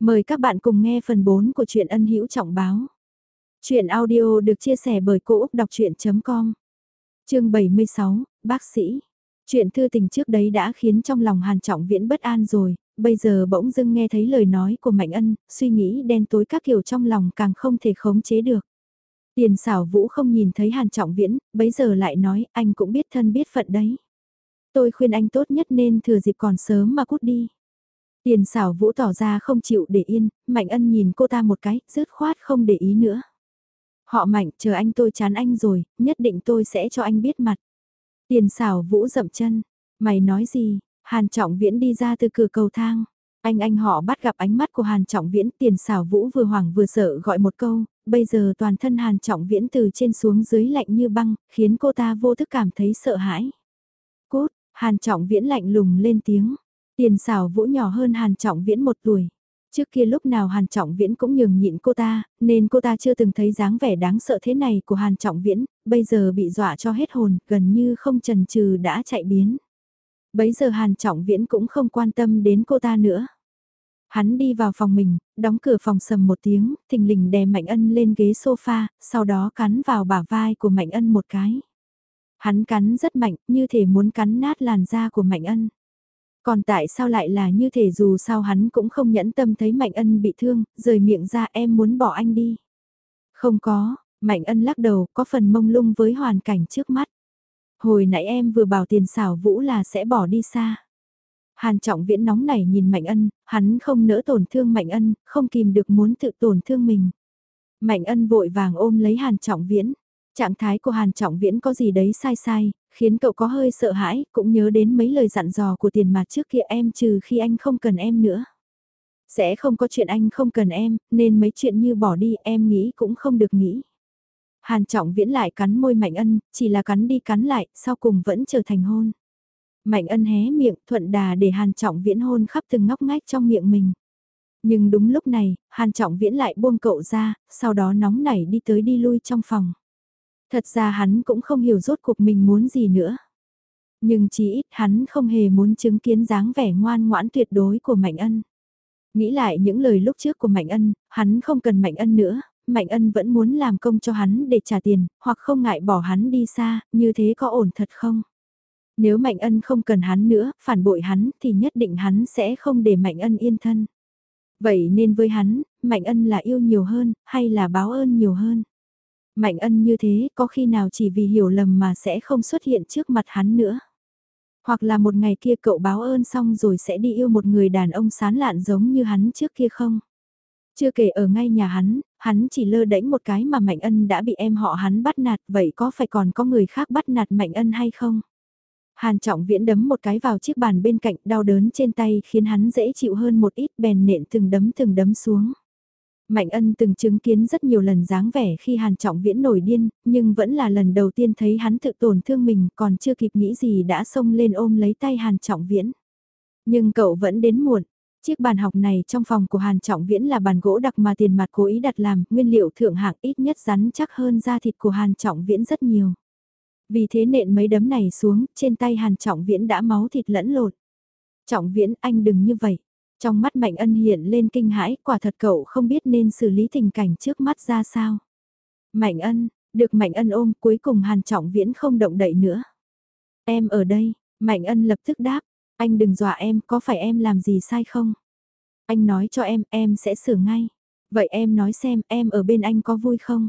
Mời các bạn cùng nghe phần 4 của truyện ân hữu trọng báo. Chuyện audio được chia sẻ bởi Cô Úc Đọc Chuyện.com Chương 76, Bác sĩ Chuyện thư tình trước đấy đã khiến trong lòng Hàn Trọng Viễn bất an rồi, bây giờ bỗng dưng nghe thấy lời nói của Mạnh Ân, suy nghĩ đen tối các kiểu trong lòng càng không thể khống chế được. Tiền xảo vũ không nhìn thấy Hàn Trọng Viễn, bấy giờ lại nói anh cũng biết thân biết phận đấy. Tôi khuyên anh tốt nhất nên thừa dịp còn sớm mà cút đi. Tiền xảo vũ tỏ ra không chịu để yên, Mạnh Ân nhìn cô ta một cái, rứt khoát không để ý nữa. Họ Mạnh, chờ anh tôi chán anh rồi, nhất định tôi sẽ cho anh biết mặt. Tiền xảo vũ dậm chân, mày nói gì, Hàn Trọng Viễn đi ra từ cửa cầu thang. Anh anh họ bắt gặp ánh mắt của Hàn Trọng Viễn tiền xảo vũ vừa hoảng vừa sợ gọi một câu, bây giờ toàn thân Hàn Trọng Viễn từ trên xuống dưới lạnh như băng, khiến cô ta vô thức cảm thấy sợ hãi. Cút, Hàn Trọng Viễn lạnh lùng lên tiếng, Tiền xảo vũ nhỏ hơn Hàn Trọng Viễn một tuổi. Trước kia lúc nào Hàn Trọng Viễn cũng nhường nhịn cô ta, nên cô ta chưa từng thấy dáng vẻ đáng sợ thế này của Hàn Trọng Viễn, bây giờ bị dọa cho hết hồn, gần như không chần chừ đã chạy biến. Bấy giờ Hàn Trọng Viễn cũng không quan tâm đến cô ta nữa. Hắn đi vào phòng mình, đóng cửa phòng sầm một tiếng, thình lình đè Mạnh Ân lên ghế sofa, sau đó cắn vào bả vai của Mạnh Ân một cái. Hắn cắn rất mạnh, như thể muốn cắn nát làn da của Mạnh Ân. Còn tại sao lại là như thể dù sao hắn cũng không nhẫn tâm thấy Mạnh Ân bị thương, rời miệng ra em muốn bỏ anh đi. Không có, Mạnh Ân lắc đầu, có phần mông lung với hoàn cảnh trước mắt. Hồi nãy em vừa bảo tiền xảo vũ là sẽ bỏ đi xa. Hàn trọng viễn nóng nảy nhìn Mạnh Ân, hắn không nỡ tổn thương Mạnh Ân, không kìm được muốn tự tổn thương mình. Mạnh Ân vội vàng ôm lấy Hàn trọng viễn. Trạng thái của Hàn trọng viễn có gì đấy sai sai, khiến cậu có hơi sợ hãi, cũng nhớ đến mấy lời dặn dò của tiền mặt trước kia em trừ khi anh không cần em nữa. Sẽ không có chuyện anh không cần em, nên mấy chuyện như bỏ đi em nghĩ cũng không được nghĩ. Hàn trọng viễn lại cắn môi Mạnh Ân, chỉ là cắn đi cắn lại, sau cùng vẫn trở thành hôn. Mạnh Ân hé miệng thuận đà để Hàn trọng viễn hôn khắp từng ngóc ngách trong miệng mình. Nhưng đúng lúc này, Hàn trọng viễn lại buông cậu ra, sau đó nóng nảy đi tới đi lui trong phòng. Thật ra hắn cũng không hiểu rốt cuộc mình muốn gì nữa. Nhưng chỉ ít hắn không hề muốn chứng kiến dáng vẻ ngoan ngoãn tuyệt đối của Mạnh Ân. Nghĩ lại những lời lúc trước của Mạnh Ân, hắn không cần Mạnh Ân nữa, Mạnh Ân vẫn muốn làm công cho hắn để trả tiền, hoặc không ngại bỏ hắn đi xa, như thế có ổn thật không? Nếu Mạnh Ân không cần hắn nữa, phản bội hắn thì nhất định hắn sẽ không để Mạnh Ân yên thân. Vậy nên với hắn, Mạnh Ân là yêu nhiều hơn, hay là báo ơn nhiều hơn? Mạnh ân như thế có khi nào chỉ vì hiểu lầm mà sẽ không xuất hiện trước mặt hắn nữa. Hoặc là một ngày kia cậu báo ơn xong rồi sẽ đi yêu một người đàn ông sán lạn giống như hắn trước kia không? Chưa kể ở ngay nhà hắn, hắn chỉ lơ đễnh một cái mà Mạnh Ân đã bị em họ hắn bắt nạt, vậy có phải còn có người khác bắt nạt Mạnh Ân hay không? Hàn Trọng Viễn đấm một cái vào chiếc bàn bên cạnh, đau đớn trên tay khiến hắn dễ chịu hơn một ít, bèn nện từng đấm từng đấm xuống. Mạnh ân từng chứng kiến rất nhiều lần dáng vẻ khi Hàn Trọng Viễn nổi điên, nhưng vẫn là lần đầu tiên thấy hắn tự tổn thương mình còn chưa kịp nghĩ gì đã xông lên ôm lấy tay Hàn Trọng Viễn. Nhưng cậu vẫn đến muộn. Chiếc bàn học này trong phòng của Hàn Trọng Viễn là bàn gỗ đặc mà tiền mặt cố ý đặt làm, nguyên liệu thượng hạng ít nhất rắn chắc hơn da thịt của Hàn Trọng Viễn rất nhiều. Vì thế nện mấy đấm này xuống, trên tay Hàn Trọng Viễn đã máu thịt lẫn lộn. Trọng Viễn anh đừng như vậy. Trong mắt Mạnh Ân hiện lên kinh hãi, quả thật cậu không biết nên xử lý tình cảnh trước mắt ra sao. Mạnh Ân, được Mạnh Ân ôm cuối cùng Hàn Trọng Viễn không động đậy nữa. Em ở đây, Mạnh Ân lập tức đáp, anh đừng dọa em, có phải em làm gì sai không? Anh nói cho em, em sẽ sửa ngay. Vậy em nói xem, em ở bên anh có vui không?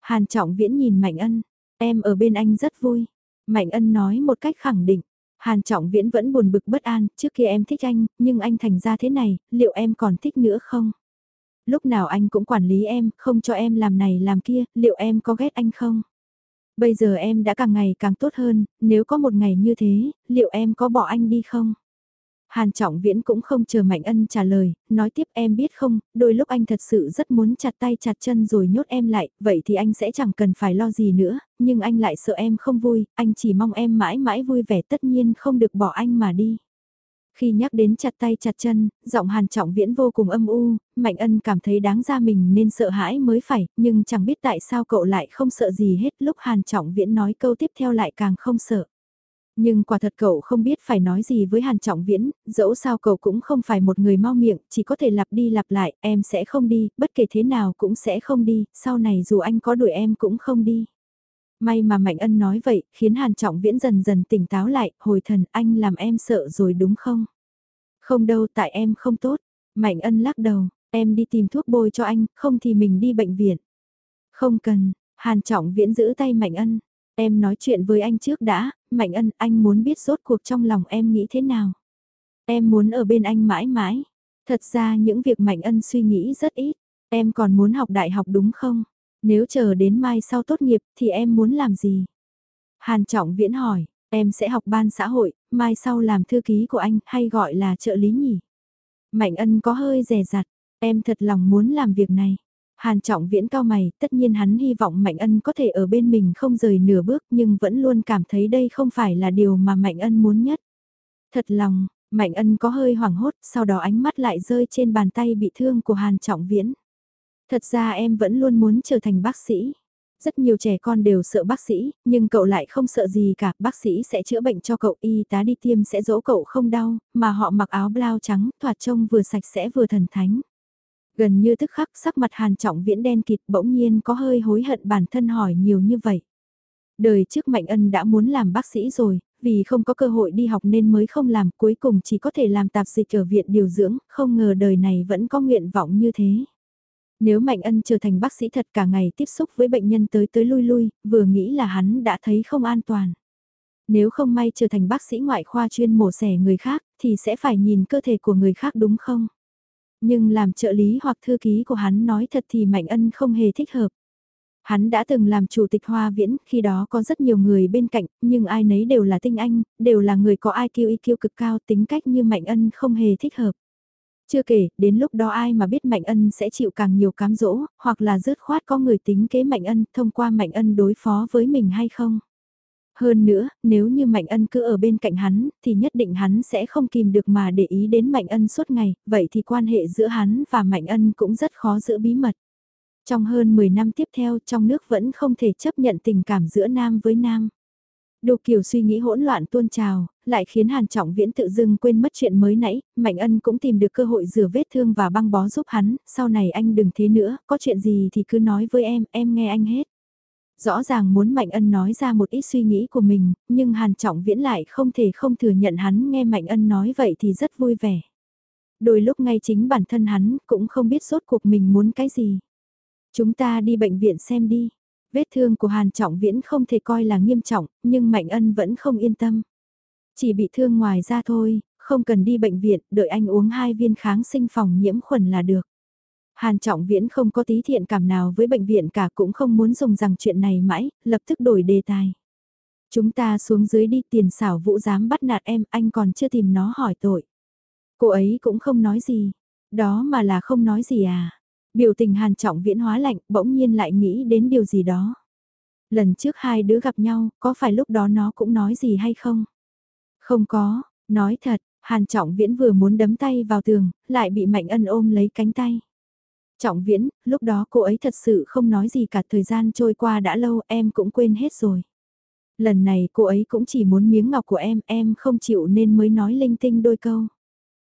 Hàn Trọng Viễn nhìn Mạnh Ân, em ở bên anh rất vui. Mạnh Ân nói một cách khẳng định, Hàn Trọng Viễn vẫn buồn bực bất an, trước kia em thích anh, nhưng anh thành ra thế này, liệu em còn thích nữa không? Lúc nào anh cũng quản lý em, không cho em làm này làm kia, liệu em có ghét anh không? Bây giờ em đã càng ngày càng tốt hơn, nếu có một ngày như thế, liệu em có bỏ anh đi không? Hàn Trọng Viễn cũng không chờ Mạnh Ân trả lời, nói tiếp em biết không, đôi lúc anh thật sự rất muốn chặt tay chặt chân rồi nhốt em lại, vậy thì anh sẽ chẳng cần phải lo gì nữa, nhưng anh lại sợ em không vui, anh chỉ mong em mãi mãi vui vẻ tất nhiên không được bỏ anh mà đi. Khi nhắc đến chặt tay chặt chân, giọng Hàn Trọng Viễn vô cùng âm u, Mạnh Ân cảm thấy đáng ra mình nên sợ hãi mới phải, nhưng chẳng biết tại sao cậu lại không sợ gì hết lúc Hàn Trọng Viễn nói câu tiếp theo lại càng không sợ. Nhưng quả thật cậu không biết phải nói gì với Hàn Trọng Viễn, dẫu sao cậu cũng không phải một người mau miệng, chỉ có thể lặp đi lặp lại, em sẽ không đi, bất kể thế nào cũng sẽ không đi, sau này dù anh có đuổi em cũng không đi. May mà Mạnh Ân nói vậy, khiến Hàn Trọng Viễn dần dần tỉnh táo lại, hồi thần anh làm em sợ rồi đúng không? Không đâu tại em không tốt. Mạnh Ân lắc đầu, em đi tìm thuốc bôi cho anh, không thì mình đi bệnh viện. Không cần, Hàn Trọng Viễn giữ tay Mạnh Ân. Em nói chuyện với anh trước đã, Mạnh Ân, anh muốn biết rốt cuộc trong lòng em nghĩ thế nào. Em muốn ở bên anh mãi mãi. Thật ra những việc Mạnh Ân suy nghĩ rất ít. Em còn muốn học đại học đúng không? Nếu chờ đến mai sau tốt nghiệp thì em muốn làm gì? Hàn Trọng Viễn hỏi, em sẽ học ban xã hội, mai sau làm thư ký của anh hay gọi là trợ lý nhỉ? Mạnh Ân có hơi rè rặt, em thật lòng muốn làm việc này. Hàn Trọng Viễn cao mày, tất nhiên hắn hy vọng Mạnh Ân có thể ở bên mình không rời nửa bước nhưng vẫn luôn cảm thấy đây không phải là điều mà Mạnh Ân muốn nhất. Thật lòng, Mạnh Ân có hơi hoảng hốt, sau đó ánh mắt lại rơi trên bàn tay bị thương của Hàn Trọng Viễn. Thật ra em vẫn luôn muốn trở thành bác sĩ. Rất nhiều trẻ con đều sợ bác sĩ, nhưng cậu lại không sợ gì cả, bác sĩ sẽ chữa bệnh cho cậu, y tá đi tiêm sẽ dỗ cậu không đau, mà họ mặc áo blau trắng, thoạt trông vừa sạch sẽ vừa thần thánh. Gần như tức khắc sắc mặt hàn trọng viễn đen kịt bỗng nhiên có hơi hối hận bản thân hỏi nhiều như vậy. Đời trước Mạnh Ân đã muốn làm bác sĩ rồi, vì không có cơ hội đi học nên mới không làm, cuối cùng chỉ có thể làm tạp dịch ở viện điều dưỡng, không ngờ đời này vẫn có nguyện vọng như thế. Nếu Mạnh Ân trở thành bác sĩ thật cả ngày tiếp xúc với bệnh nhân tới tới lui lui, vừa nghĩ là hắn đã thấy không an toàn. Nếu không may trở thành bác sĩ ngoại khoa chuyên mổ xẻ người khác, thì sẽ phải nhìn cơ thể của người khác đúng không? Nhưng làm trợ lý hoặc thư ký của hắn nói thật thì Mạnh Ân không hề thích hợp. Hắn đã từng làm chủ tịch Hoa Viễn, khi đó có rất nhiều người bên cạnh, nhưng ai nấy đều là tinh anh, đều là người có IQ IQ cực cao tính cách như Mạnh Ân không hề thích hợp. Chưa kể, đến lúc đó ai mà biết Mạnh Ân sẽ chịu càng nhiều cám dỗ, hoặc là rớt khoát có người tính kế Mạnh Ân thông qua Mạnh Ân đối phó với mình hay không. Hơn nữa, nếu như Mạnh Ân cứ ở bên cạnh hắn, thì nhất định hắn sẽ không kìm được mà để ý đến Mạnh Ân suốt ngày, vậy thì quan hệ giữa hắn và Mạnh Ân cũng rất khó giữ bí mật. Trong hơn 10 năm tiếp theo, trong nước vẫn không thể chấp nhận tình cảm giữa nam với nam. Đồ Kiều suy nghĩ hỗn loạn tuôn trào, lại khiến Hàn Trọng Viễn tự dưng quên mất chuyện mới nãy, Mạnh Ân cũng tìm được cơ hội rửa vết thương và băng bó giúp hắn, sau này anh đừng thế nữa, có chuyện gì thì cứ nói với em, em nghe anh hết. Rõ ràng muốn Mạnh Ân nói ra một ít suy nghĩ của mình, nhưng Hàn Trọng Viễn lại không thể không thừa nhận hắn nghe Mạnh Ân nói vậy thì rất vui vẻ. Đôi lúc ngay chính bản thân hắn cũng không biết rốt cuộc mình muốn cái gì. Chúng ta đi bệnh viện xem đi. Vết thương của Hàn Trọng Viễn không thể coi là nghiêm trọng, nhưng Mạnh Ân vẫn không yên tâm. Chỉ bị thương ngoài ra thôi, không cần đi bệnh viện, đợi anh uống hai viên kháng sinh phòng nhiễm khuẩn là được. Hàn Trọng Viễn không có tí thiện cảm nào với bệnh viện cả cũng không muốn dùng rằng chuyện này mãi, lập tức đổi đề tài. Chúng ta xuống dưới đi tiền xảo vũ dám bắt nạt em, anh còn chưa tìm nó hỏi tội. Cô ấy cũng không nói gì, đó mà là không nói gì à. Biểu tình Hàn Trọng Viễn hóa lạnh, bỗng nhiên lại nghĩ đến điều gì đó. Lần trước hai đứa gặp nhau, có phải lúc đó nó cũng nói gì hay không? Không có, nói thật, Hàn Trọng Viễn vừa muốn đấm tay vào tường, lại bị Mạnh Ân ôm lấy cánh tay. Trọng Viễn, lúc đó cô ấy thật sự không nói gì cả thời gian trôi qua đã lâu em cũng quên hết rồi. Lần này cô ấy cũng chỉ muốn miếng ngọc của em, em không chịu nên mới nói linh tinh đôi câu.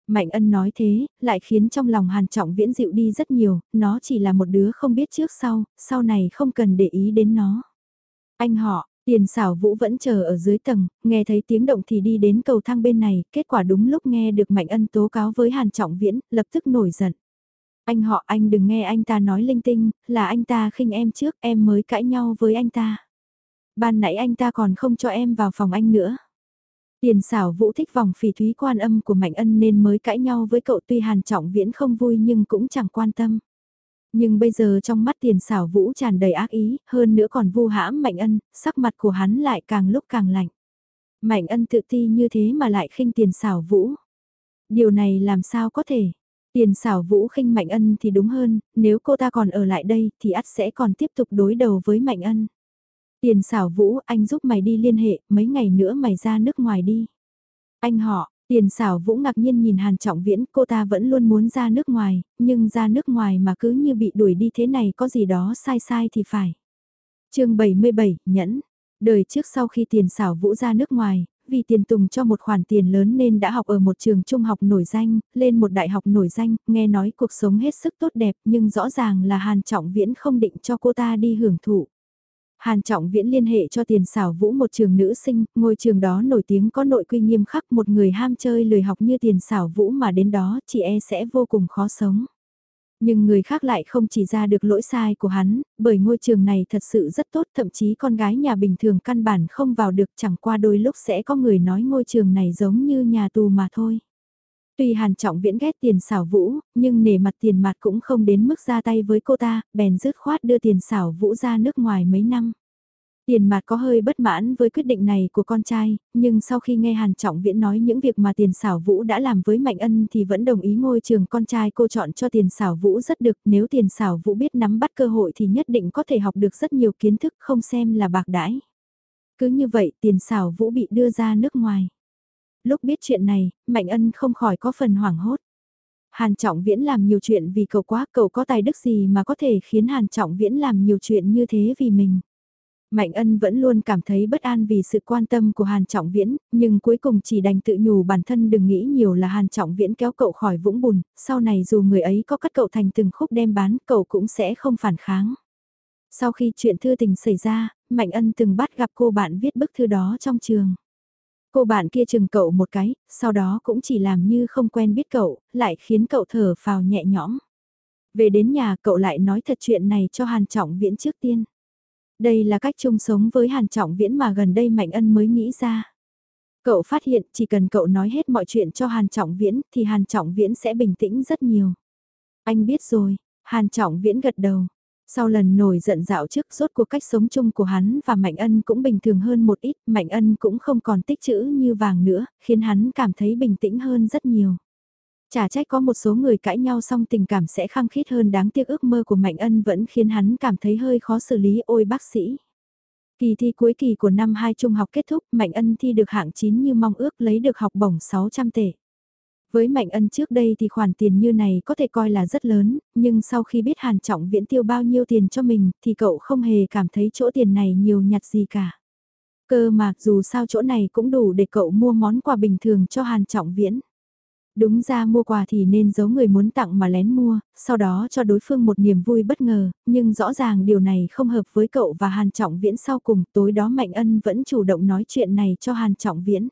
Mạnh ân nói thế, lại khiến trong lòng Hàn Trọng Viễn dịu đi rất nhiều, nó chỉ là một đứa không biết trước sau, sau này không cần để ý đến nó. Anh họ, tiền xảo vũ vẫn chờ ở dưới tầng, nghe thấy tiếng động thì đi đến cầu thang bên này, kết quả đúng lúc nghe được Mạnh ân tố cáo với Hàn Trọng Viễn, lập tức nổi giận. Anh họ anh đừng nghe anh ta nói linh tinh, là anh ta khinh em trước em mới cãi nhau với anh ta. Ban nãy anh ta còn không cho em vào phòng anh nữa. Tiền xảo vũ thích vòng phỉ thúy quan âm của Mạnh Ân nên mới cãi nhau với cậu tuy hàn trọng viễn không vui nhưng cũng chẳng quan tâm. Nhưng bây giờ trong mắt tiền xảo vũ tràn đầy ác ý, hơn nữa còn vu hãm Mạnh Ân, sắc mặt của hắn lại càng lúc càng lạnh. Mạnh Ân tự ti như thế mà lại khinh tiền xảo vũ. Điều này làm sao có thể? Tiền xảo vũ khinh Mạnh Ân thì đúng hơn, nếu cô ta còn ở lại đây thì ắt sẽ còn tiếp tục đối đầu với Mạnh Ân. Tiền xảo vũ, anh giúp mày đi liên hệ, mấy ngày nữa mày ra nước ngoài đi. Anh họ, tiền xảo vũ ngạc nhiên nhìn Hàn Trọng Viễn, cô ta vẫn luôn muốn ra nước ngoài, nhưng ra nước ngoài mà cứ như bị đuổi đi thế này có gì đó sai sai thì phải. chương 77, Nhẫn Đời trước sau khi tiền xảo vũ ra nước ngoài, vì tiền tùng cho một khoản tiền lớn nên đã học ở một trường trung học nổi danh, lên một đại học nổi danh, nghe nói cuộc sống hết sức tốt đẹp nhưng rõ ràng là Hàn Trọng Viễn không định cho cô ta đi hưởng thụ. Hàn Trọng Viễn liên hệ cho tiền xảo vũ một trường nữ sinh, ngôi trường đó nổi tiếng có nội quy nghiêm khắc một người ham chơi lười học như tiền xảo vũ mà đến đó chị e sẽ vô cùng khó sống. Nhưng người khác lại không chỉ ra được lỗi sai của hắn, bởi ngôi trường này thật sự rất tốt, thậm chí con gái nhà bình thường căn bản không vào được chẳng qua đôi lúc sẽ có người nói ngôi trường này giống như nhà tù mà thôi. Tuy Hàn Trọng Viễn ghét tiền xảo vũ, nhưng nể mặt tiền mặt cũng không đến mức ra tay với cô ta, bèn dứt khoát đưa tiền xảo vũ ra nước ngoài mấy năm. Tiền mặt có hơi bất mãn với quyết định này của con trai, nhưng sau khi nghe Hàn Trọng Viễn nói những việc mà tiền xảo vũ đã làm với Mạnh Ân thì vẫn đồng ý ngôi trường con trai cô chọn cho tiền xảo vũ rất được. Nếu tiền xảo vũ biết nắm bắt cơ hội thì nhất định có thể học được rất nhiều kiến thức không xem là bạc đãi. Cứ như vậy tiền xảo vũ bị đưa ra nước ngoài. Lúc biết chuyện này, Mạnh Ân không khỏi có phần hoảng hốt. Hàn Trọng Viễn làm nhiều chuyện vì cậu quá, cậu có tài đức gì mà có thể khiến Hàn Trọng Viễn làm nhiều chuyện như thế vì mình. Mạnh ân vẫn luôn cảm thấy bất an vì sự quan tâm của Hàn Trọng Viễn, nhưng cuối cùng chỉ đành tự nhủ bản thân đừng nghĩ nhiều là Hàn Trọng Viễn kéo cậu khỏi vũng bùn, sau này dù người ấy có cắt cậu thành từng khúc đem bán, cậu cũng sẽ không phản kháng. Sau khi chuyện thư tình xảy ra, Mạnh ân từng bắt gặp cô bạn viết bức thư đó trong trường. Cô bạn kia chừng cậu một cái, sau đó cũng chỉ làm như không quen biết cậu, lại khiến cậu thở phào nhẹ nhõm. Về đến nhà cậu lại nói thật chuyện này cho Hàn Trọng Viễn trước tiên. Đây là cách chung sống với Hàn Trọng Viễn mà gần đây Mạnh Ân mới nghĩ ra. Cậu phát hiện chỉ cần cậu nói hết mọi chuyện cho Hàn Trọng Viễn thì Hàn Trọng Viễn sẽ bình tĩnh rất nhiều. Anh biết rồi, Hàn Trọng Viễn gật đầu. Sau lần nổi giận dạo trước rốt cuộc cách sống chung của hắn và Mạnh Ân cũng bình thường hơn một ít, Mạnh Ân cũng không còn tích chữ như vàng nữa, khiến hắn cảm thấy bình tĩnh hơn rất nhiều. Chả trách có một số người cãi nhau xong tình cảm sẽ khăng khít hơn đáng tiếc ước mơ của Mạnh Ân vẫn khiến hắn cảm thấy hơi khó xử lý ôi bác sĩ. Kỳ thi cuối kỳ của năm 2 trung học kết thúc, Mạnh Ân thi được hạng 9 như mong ước lấy được học bổng 600 tệ. Với Mạnh Ân trước đây thì khoản tiền như này có thể coi là rất lớn, nhưng sau khi biết Hàn Trọng Viễn tiêu bao nhiêu tiền cho mình thì cậu không hề cảm thấy chỗ tiền này nhiều nhặt gì cả. Cơ mà dù sao chỗ này cũng đủ để cậu mua món quà bình thường cho Hàn Trọng Viễn. Đúng ra mua quà thì nên giấu người muốn tặng mà lén mua, sau đó cho đối phương một niềm vui bất ngờ, nhưng rõ ràng điều này không hợp với cậu và Hàn Trọng Viễn sau cùng, tối đó Mạnh Ân vẫn chủ động nói chuyện này cho Hàn Trọng Viễn.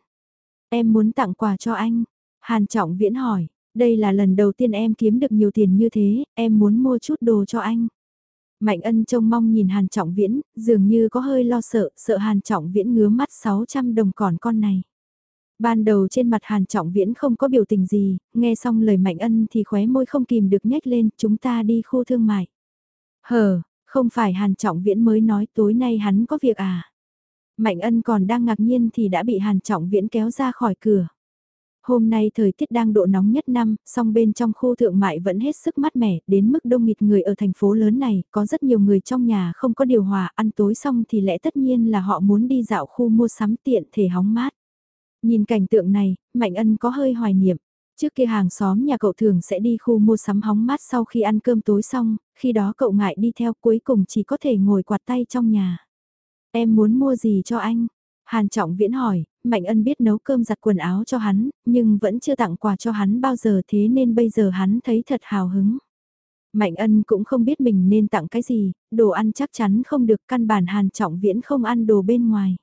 Em muốn tặng quà cho anh. Hàn Trọng Viễn hỏi, đây là lần đầu tiên em kiếm được nhiều tiền như thế, em muốn mua chút đồ cho anh. Mạnh ân trông mong nhìn Hàn Trọng Viễn, dường như có hơi lo sợ, sợ Hàn Trọng Viễn ngứa mắt 600 đồng còn con này. Ban đầu trên mặt Hàn Trọng Viễn không có biểu tình gì, nghe xong lời Mạnh Ân thì khóe môi không kìm được nhếch lên, chúng ta đi khu thương mại. Hờ, không phải Hàn Trọng Viễn mới nói tối nay hắn có việc à? Mạnh Ân còn đang ngạc nhiên thì đã bị Hàn Trọng Viễn kéo ra khỏi cửa. Hôm nay thời tiết đang độ nóng nhất năm, song bên trong khu thượng mại vẫn hết sức mát mẻ, đến mức đông nghịt người ở thành phố lớn này, có rất nhiều người trong nhà không có điều hòa, ăn tối xong thì lẽ tất nhiên là họ muốn đi dạo khu mua sắm tiện thể hóng mát. Nhìn cảnh tượng này, Mạnh Ân có hơi hoài niệm. Trước kia hàng xóm nhà cậu thường sẽ đi khu mua sắm hóng mát sau khi ăn cơm tối xong, khi đó cậu ngại đi theo cuối cùng chỉ có thể ngồi quạt tay trong nhà. Em muốn mua gì cho anh? Hàn Trọng Viễn hỏi, Mạnh Ân biết nấu cơm giặt quần áo cho hắn, nhưng vẫn chưa tặng quà cho hắn bao giờ thế nên bây giờ hắn thấy thật hào hứng. Mạnh Ân cũng không biết mình nên tặng cái gì, đồ ăn chắc chắn không được căn bản Hàn Trọng Viễn không ăn đồ bên ngoài.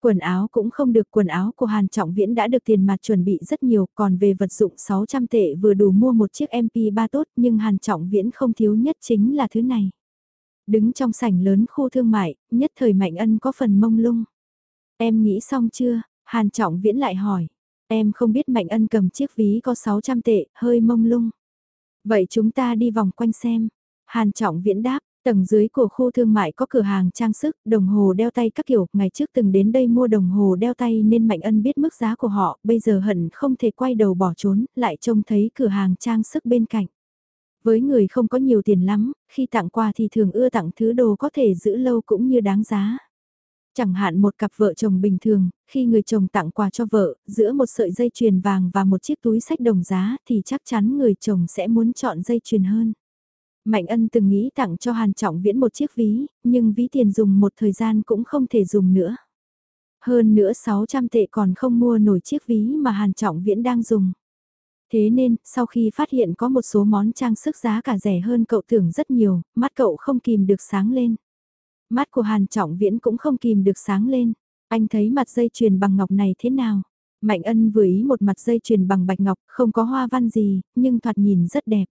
Quần áo cũng không được quần áo của Hàn Trọng Viễn đã được tiền mặt chuẩn bị rất nhiều còn về vật dụng 600 tệ vừa đủ mua một chiếc MP3 tốt nhưng Hàn Trọng Viễn không thiếu nhất chính là thứ này. Đứng trong sảnh lớn khu thương mại, nhất thời Mạnh Ân có phần mông lung. Em nghĩ xong chưa? Hàn Trọng Viễn lại hỏi. Em không biết Mạnh Ân cầm chiếc ví có 600 tệ, hơi mông lung. Vậy chúng ta đi vòng quanh xem. Hàn Trọng Viễn đáp, Tầng dưới của khu thương mại có cửa hàng trang sức, đồng hồ đeo tay các kiểu, ngày trước từng đến đây mua đồng hồ đeo tay nên Mạnh Ân biết mức giá của họ, bây giờ hận không thể quay đầu bỏ trốn, lại trông thấy cửa hàng trang sức bên cạnh. Với người không có nhiều tiền lắm, khi tặng quà thì thường ưa tặng thứ đồ có thể giữ lâu cũng như đáng giá. Chẳng hạn một cặp vợ chồng bình thường, khi người chồng tặng quà cho vợ, giữa một sợi dây chuyền vàng và một chiếc túi sách đồng giá thì chắc chắn người chồng sẽ muốn chọn dây chuyền hơn. Mạnh ân từng nghĩ tặng cho Hàn Trọng Viễn một chiếc ví, nhưng ví tiền dùng một thời gian cũng không thể dùng nữa. Hơn nữa 600 tệ còn không mua nổi chiếc ví mà Hàn Trọng Viễn đang dùng. Thế nên, sau khi phát hiện có một số món trang sức giá cả rẻ hơn cậu tưởng rất nhiều, mắt cậu không kìm được sáng lên. Mắt của Hàn Trọng Viễn cũng không kìm được sáng lên. Anh thấy mặt dây chuyền bằng ngọc này thế nào? Mạnh ân vừa ý một mặt dây chuyền bằng bạch ngọc, không có hoa văn gì, nhưng thoạt nhìn rất đẹp.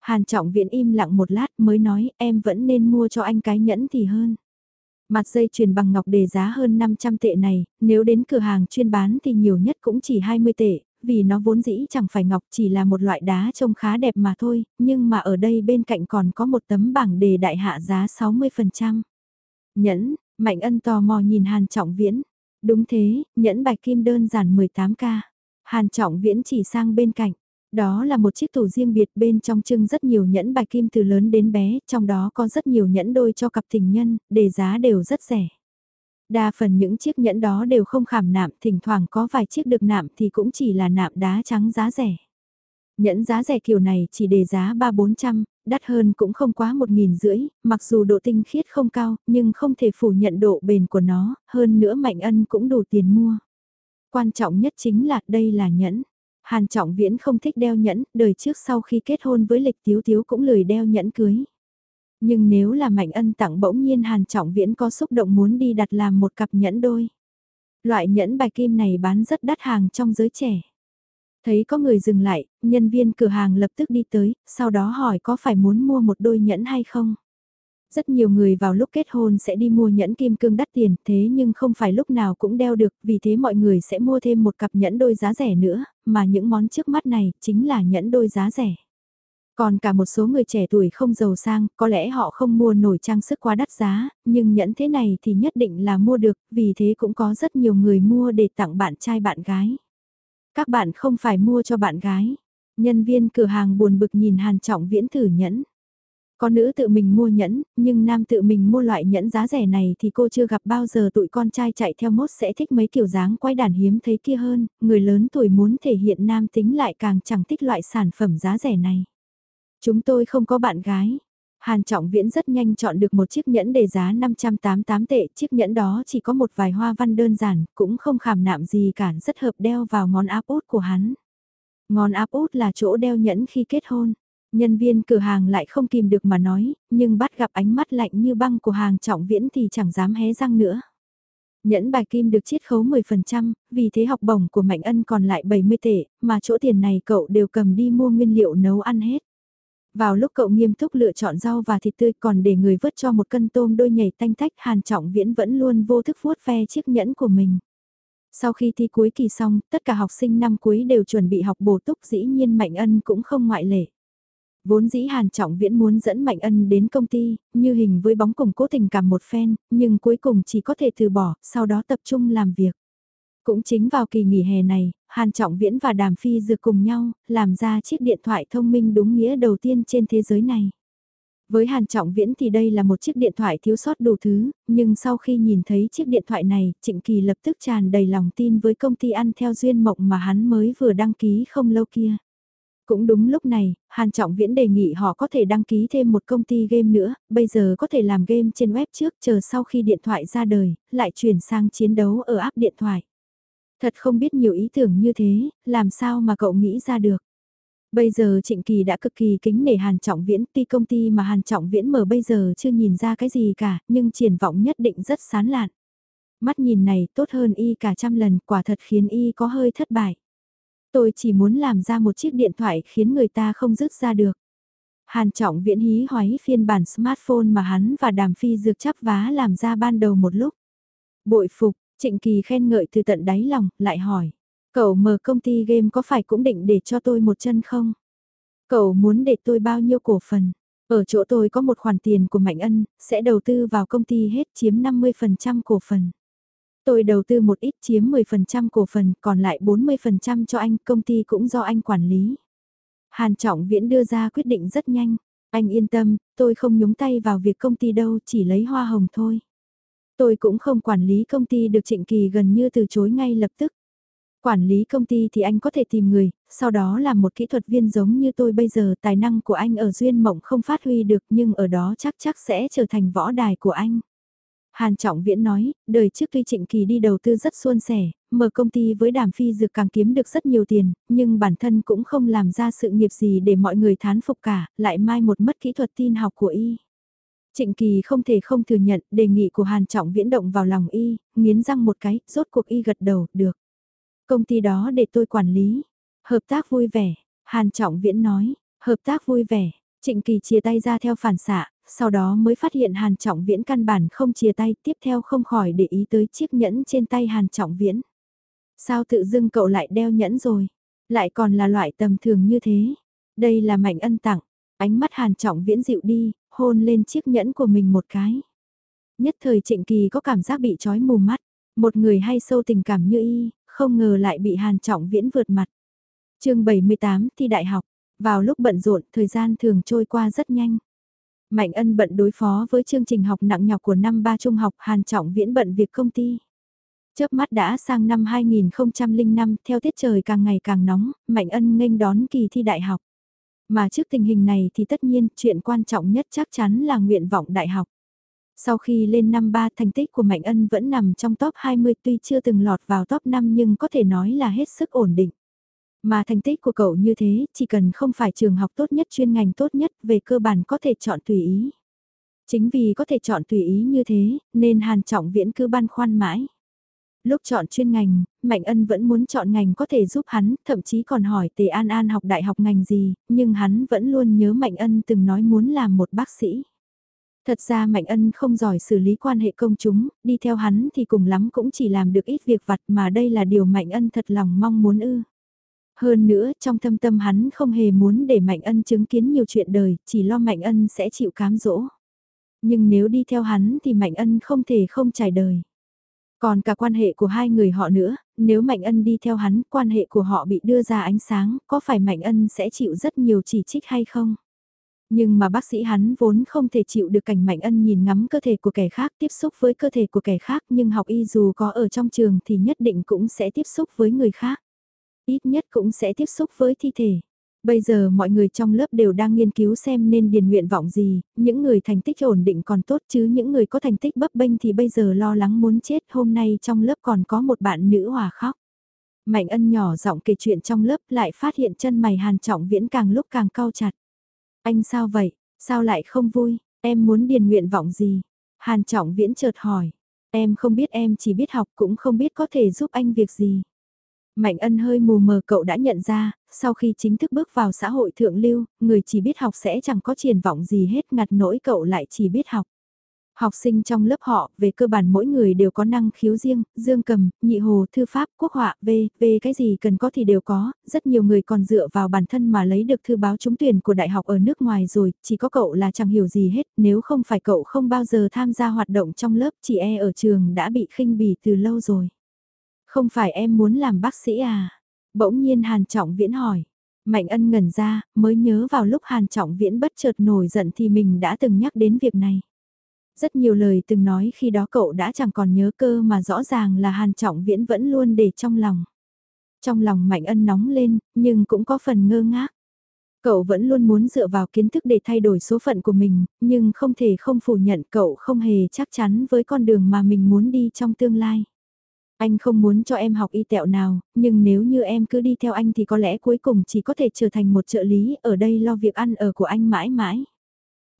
Hàn Trọng Viễn im lặng một lát mới nói em vẫn nên mua cho anh cái nhẫn thì hơn. Mặt dây chuyền bằng ngọc đề giá hơn 500 tệ này, nếu đến cửa hàng chuyên bán thì nhiều nhất cũng chỉ 20 tệ, vì nó vốn dĩ chẳng phải ngọc chỉ là một loại đá trông khá đẹp mà thôi, nhưng mà ở đây bên cạnh còn có một tấm bảng đề đại hạ giá 60%. Nhẫn, Mạnh Ân tò mò nhìn Hàn Trọng Viễn. Đúng thế, nhẫn bạch kim đơn giản 18k. Hàn Trọng Viễn chỉ sang bên cạnh. Đó là một chiếc tủ riêng biệt bên trong trưng rất nhiều nhẫn bạch kim từ lớn đến bé, trong đó có rất nhiều nhẫn đôi cho cặp tình nhân, đề giá đều rất rẻ. Đa phần những chiếc nhẫn đó đều không khảm nạm, thỉnh thoảng có vài chiếc được nạm thì cũng chỉ là nạm đá trắng giá rẻ. Nhẫn giá rẻ kiểu này chỉ đề giá 3-400, đắt hơn cũng không quá một nghìn rưỡi, mặc dù độ tinh khiết không cao, nhưng không thể phủ nhận độ bền của nó, hơn nữa Mạnh Ân cũng đủ tiền mua. Quan trọng nhất chính là đây là nhẫn. Hàn Trọng Viễn không thích đeo nhẫn, đời trước sau khi kết hôn với Lịch Tiếu Tiếu cũng lười đeo nhẫn cưới. Nhưng nếu là Mạnh Ân tặng bỗng nhiên Hàn Trọng Viễn có xúc động muốn đi đặt làm một cặp nhẫn đôi. Loại nhẫn bài kim này bán rất đắt hàng trong giới trẻ. Thấy có người dừng lại, nhân viên cửa hàng lập tức đi tới, sau đó hỏi có phải muốn mua một đôi nhẫn hay không. Rất nhiều người vào lúc kết hôn sẽ đi mua nhẫn kim cương đắt tiền, thế nhưng không phải lúc nào cũng đeo được, vì thế mọi người sẽ mua thêm một cặp nhẫn đôi giá rẻ nữa, mà những món trước mắt này chính là nhẫn đôi giá rẻ. Còn cả một số người trẻ tuổi không giàu sang, có lẽ họ không mua nổi trang sức quá đắt giá, nhưng nhẫn thế này thì nhất định là mua được, vì thế cũng có rất nhiều người mua để tặng bạn trai bạn gái. Các bạn không phải mua cho bạn gái. Nhân viên cửa hàng buồn bực nhìn Hàn Trọng Viễn thử nhẫn. Có nữ tự mình mua nhẫn, nhưng nam tự mình mua loại nhẫn giá rẻ này thì cô chưa gặp bao giờ tụi con trai chạy theo mốt sẽ thích mấy kiểu dáng quái đản hiếm thấy kia hơn, người lớn tuổi muốn thể hiện nam tính lại càng chẳng thích loại sản phẩm giá rẻ này. Chúng tôi không có bạn gái. Hàn Trọng Viễn rất nhanh chọn được một chiếc nhẫn đề giá 588 tệ, chiếc nhẫn đó chỉ có một vài hoa văn đơn giản, cũng không khảm nạm gì cả, rất hợp đeo vào ngón áp út của hắn. Ngón áp út là chỗ đeo nhẫn khi kết hôn. Nhân viên cửa hàng lại không kìm được mà nói, nhưng bắt gặp ánh mắt lạnh như băng của hàng trọng viễn thì chẳng dám hé răng nữa. Nhẫn bài kim được chiết khấu 10%, vì thế học bổng của Mạnh Ân còn lại 70 tệ, mà chỗ tiền này cậu đều cầm đi mua nguyên liệu nấu ăn hết. Vào lúc cậu nghiêm túc lựa chọn rau và thịt tươi còn để người vớt cho một cân tôm đôi nhảy tanh tách Hàn Trọng Viễn vẫn luôn vô thức vuốt ve chiếc nhẫn của mình. Sau khi thi cuối kỳ xong, tất cả học sinh năm cuối đều chuẩn bị học bổ túc dĩ nhiên Mạnh Ân cũng không ngoại lệ. Vốn dĩ Hàn Trọng Viễn muốn dẫn Mạnh Ân đến công ty, như hình với bóng cùng cố tình cảm một phen, nhưng cuối cùng chỉ có thể từ bỏ, sau đó tập trung làm việc. Cũng chính vào kỳ nghỉ hè này, Hàn Trọng Viễn và Đàm Phi dược cùng nhau, làm ra chiếc điện thoại thông minh đúng nghĩa đầu tiên trên thế giới này. Với Hàn Trọng Viễn thì đây là một chiếc điện thoại thiếu sót đủ thứ, nhưng sau khi nhìn thấy chiếc điện thoại này, Trịnh Kỳ lập tức tràn đầy lòng tin với công ty ăn theo duyên mộng mà hắn mới vừa đăng ký không lâu kia. Cũng đúng lúc này, Hàn Trọng Viễn đề nghị họ có thể đăng ký thêm một công ty game nữa, bây giờ có thể làm game trên web trước chờ sau khi điện thoại ra đời, lại chuyển sang chiến đấu ở app điện thoại. Thật không biết nhiều ý tưởng như thế, làm sao mà cậu nghĩ ra được. Bây giờ Trịnh Kỳ đã cực kỳ kính nể Hàn Trọng Viễn, tuy công ty mà Hàn Trọng Viễn mở bây giờ chưa nhìn ra cái gì cả, nhưng triển vọng nhất định rất sán lạn. Mắt nhìn này tốt hơn y cả trăm lần, quả thật khiến y có hơi thất bại. Tôi chỉ muốn làm ra một chiếc điện thoại khiến người ta không dứt ra được. Hàn Trọng Viễn hí hoáy phiên bản smartphone mà hắn và Đàm Phi dược chắp vá làm ra ban đầu một lúc. Bội phục, Trịnh Kỳ khen ngợi từ tận đáy lòng, lại hỏi. Cậu mở công ty game có phải cũng định để cho tôi một chân không? Cậu muốn để tôi bao nhiêu cổ phần? Ở chỗ tôi có một khoản tiền của Mạnh Ân, sẽ đầu tư vào công ty hết chiếm 50% cổ phần. Tôi đầu tư một ít chiếm 10% cổ phần, còn lại 40% cho anh, công ty cũng do anh quản lý. Hàn Trọng Viễn đưa ra quyết định rất nhanh. Anh yên tâm, tôi không nhúng tay vào việc công ty đâu, chỉ lấy hoa hồng thôi. Tôi cũng không quản lý công ty được Trịnh Kỳ gần như từ chối ngay lập tức. Quản lý công ty thì anh có thể tìm người, sau đó làm một kỹ thuật viên giống như tôi bây giờ tài năng của anh ở Duyên Mộng không phát huy được nhưng ở đó chắc chắc sẽ trở thành võ đài của anh. Hàn Trọng Viễn nói, đời trước tuy Trịnh Kỳ đi đầu tư rất suôn sẻ, mở công ty với đàm phi dược càng kiếm được rất nhiều tiền, nhưng bản thân cũng không làm ra sự nghiệp gì để mọi người thán phục cả, lại mai một mất kỹ thuật tin học của y. Trịnh Kỳ không thể không thừa nhận đề nghị của Hàn Trọng Viễn động vào lòng y, nghiến răng một cái, rốt cuộc y gật đầu, được. Công ty đó để tôi quản lý. Hợp tác vui vẻ, Hàn Trọng Viễn nói, hợp tác vui vẻ, Trịnh Kỳ chia tay ra theo phản xạ, sau đó mới phát hiện Hàn Trọng Viễn căn bản không chia tay, tiếp theo không khỏi để ý tới chiếc nhẫn trên tay Hàn Trọng Viễn. Sao tự dưng cậu lại đeo nhẫn rồi? Lại còn là loại tầm thường như thế. Đây là mạnh ân tặng, ánh mắt Hàn Trọng Viễn dịu đi, hôn lên chiếc nhẫn của mình một cái. Nhất thời Trịnh Kỳ có cảm giác bị trói mù mắt, một người hay sâu tình cảm như y, không ngờ lại bị Hàn Trọng Viễn vượt mặt. chương 78 thi đại học, vào lúc bận rộn thời gian thường trôi qua rất nhanh. Mạnh ân bận đối phó với chương trình học nặng nhọc của năm ba trung học Hàn Trọng Viễn bận việc công ty. Chớp mắt đã sang năm 2005 theo tiết trời càng ngày càng nóng, Mạnh ân nghênh đón kỳ thi đại học. Mà trước tình hình này thì tất nhiên chuyện quan trọng nhất chắc chắn là nguyện vọng đại học. Sau khi lên năm 3 thành tích của Mạnh Ân vẫn nằm trong top 20 tuy chưa từng lọt vào top 5 nhưng có thể nói là hết sức ổn định. Mà thành tích của cậu như thế, chỉ cần không phải trường học tốt nhất chuyên ngành tốt nhất về cơ bản có thể chọn tùy ý. Chính vì có thể chọn tùy ý như thế, nên Hàn Trọng Viễn cứ băn khoăn mãi. Lúc chọn chuyên ngành, Mạnh Ân vẫn muốn chọn ngành có thể giúp hắn, thậm chí còn hỏi Tề An An học đại học ngành gì, nhưng hắn vẫn luôn nhớ Mạnh Ân từng nói muốn làm một bác sĩ. Thật ra Mạnh Ân không giỏi xử lý quan hệ công chúng, đi theo hắn thì cùng lắm cũng chỉ làm được ít việc vặt mà đây là điều Mạnh Ân thật lòng mong muốn ư. Hơn nữa, trong thâm tâm hắn không hề muốn để Mạnh Ân chứng kiến nhiều chuyện đời, chỉ lo Mạnh Ân sẽ chịu cám dỗ. Nhưng nếu đi theo hắn thì Mạnh Ân không thể không trải đời. Còn cả quan hệ của hai người họ nữa, nếu Mạnh Ân đi theo hắn, quan hệ của họ bị đưa ra ánh sáng, có phải Mạnh Ân sẽ chịu rất nhiều chỉ trích hay không? Nhưng mà bác sĩ hắn vốn không thể chịu được cảnh Mạnh Ân nhìn ngắm cơ thể của kẻ khác tiếp xúc với cơ thể của kẻ khác nhưng học y dù có ở trong trường thì nhất định cũng sẽ tiếp xúc với người khác. Ít nhất cũng sẽ tiếp xúc với thi thể. Bây giờ mọi người trong lớp đều đang nghiên cứu xem nên điền nguyện vọng gì, những người thành tích ổn định còn tốt chứ những người có thành tích bấp bênh thì bây giờ lo lắng muốn chết hôm nay trong lớp còn có một bạn nữ hòa khóc. Mạnh ân nhỏ giọng kể chuyện trong lớp lại phát hiện chân mày hàn trọng viễn càng lúc càng cau chặt. Anh sao vậy, sao lại không vui, em muốn điền nguyện vọng gì? Hàn trọng viễn chợt hỏi, em không biết em chỉ biết học cũng không biết có thể giúp anh việc gì. Mạnh ân hơi mù mờ cậu đã nhận ra, sau khi chính thức bước vào xã hội thượng lưu, người chỉ biết học sẽ chẳng có triển vọng gì hết ngặt nỗi cậu lại chỉ biết học. Học sinh trong lớp họ, về cơ bản mỗi người đều có năng khiếu riêng, dương cầm, nhị hồ, thư pháp, quốc họa, về, về cái gì cần có thì đều có, rất nhiều người còn dựa vào bản thân mà lấy được thư báo trúng tuyển của đại học ở nước ngoài rồi, chỉ có cậu là chẳng hiểu gì hết, nếu không phải cậu không bao giờ tham gia hoạt động trong lớp, chỉ e ở trường đã bị khinh bỉ từ lâu rồi. Không phải em muốn làm bác sĩ à? Bỗng nhiên Hàn Trọng Viễn hỏi. Mạnh ân ngẩn ra, mới nhớ vào lúc Hàn Trọng Viễn bất chợt nổi giận thì mình đã từng nhắc đến việc này. Rất nhiều lời từng nói khi đó cậu đã chẳng còn nhớ cơ mà rõ ràng là Hàn Trọng Viễn vẫn luôn để trong lòng. Trong lòng Mạnh ân nóng lên, nhưng cũng có phần ngơ ngác. Cậu vẫn luôn muốn dựa vào kiến thức để thay đổi số phận của mình, nhưng không thể không phủ nhận cậu không hề chắc chắn với con đường mà mình muốn đi trong tương lai. Anh không muốn cho em học y tẹo nào, nhưng nếu như em cứ đi theo anh thì có lẽ cuối cùng chỉ có thể trở thành một trợ lý ở đây lo việc ăn ở của anh mãi mãi.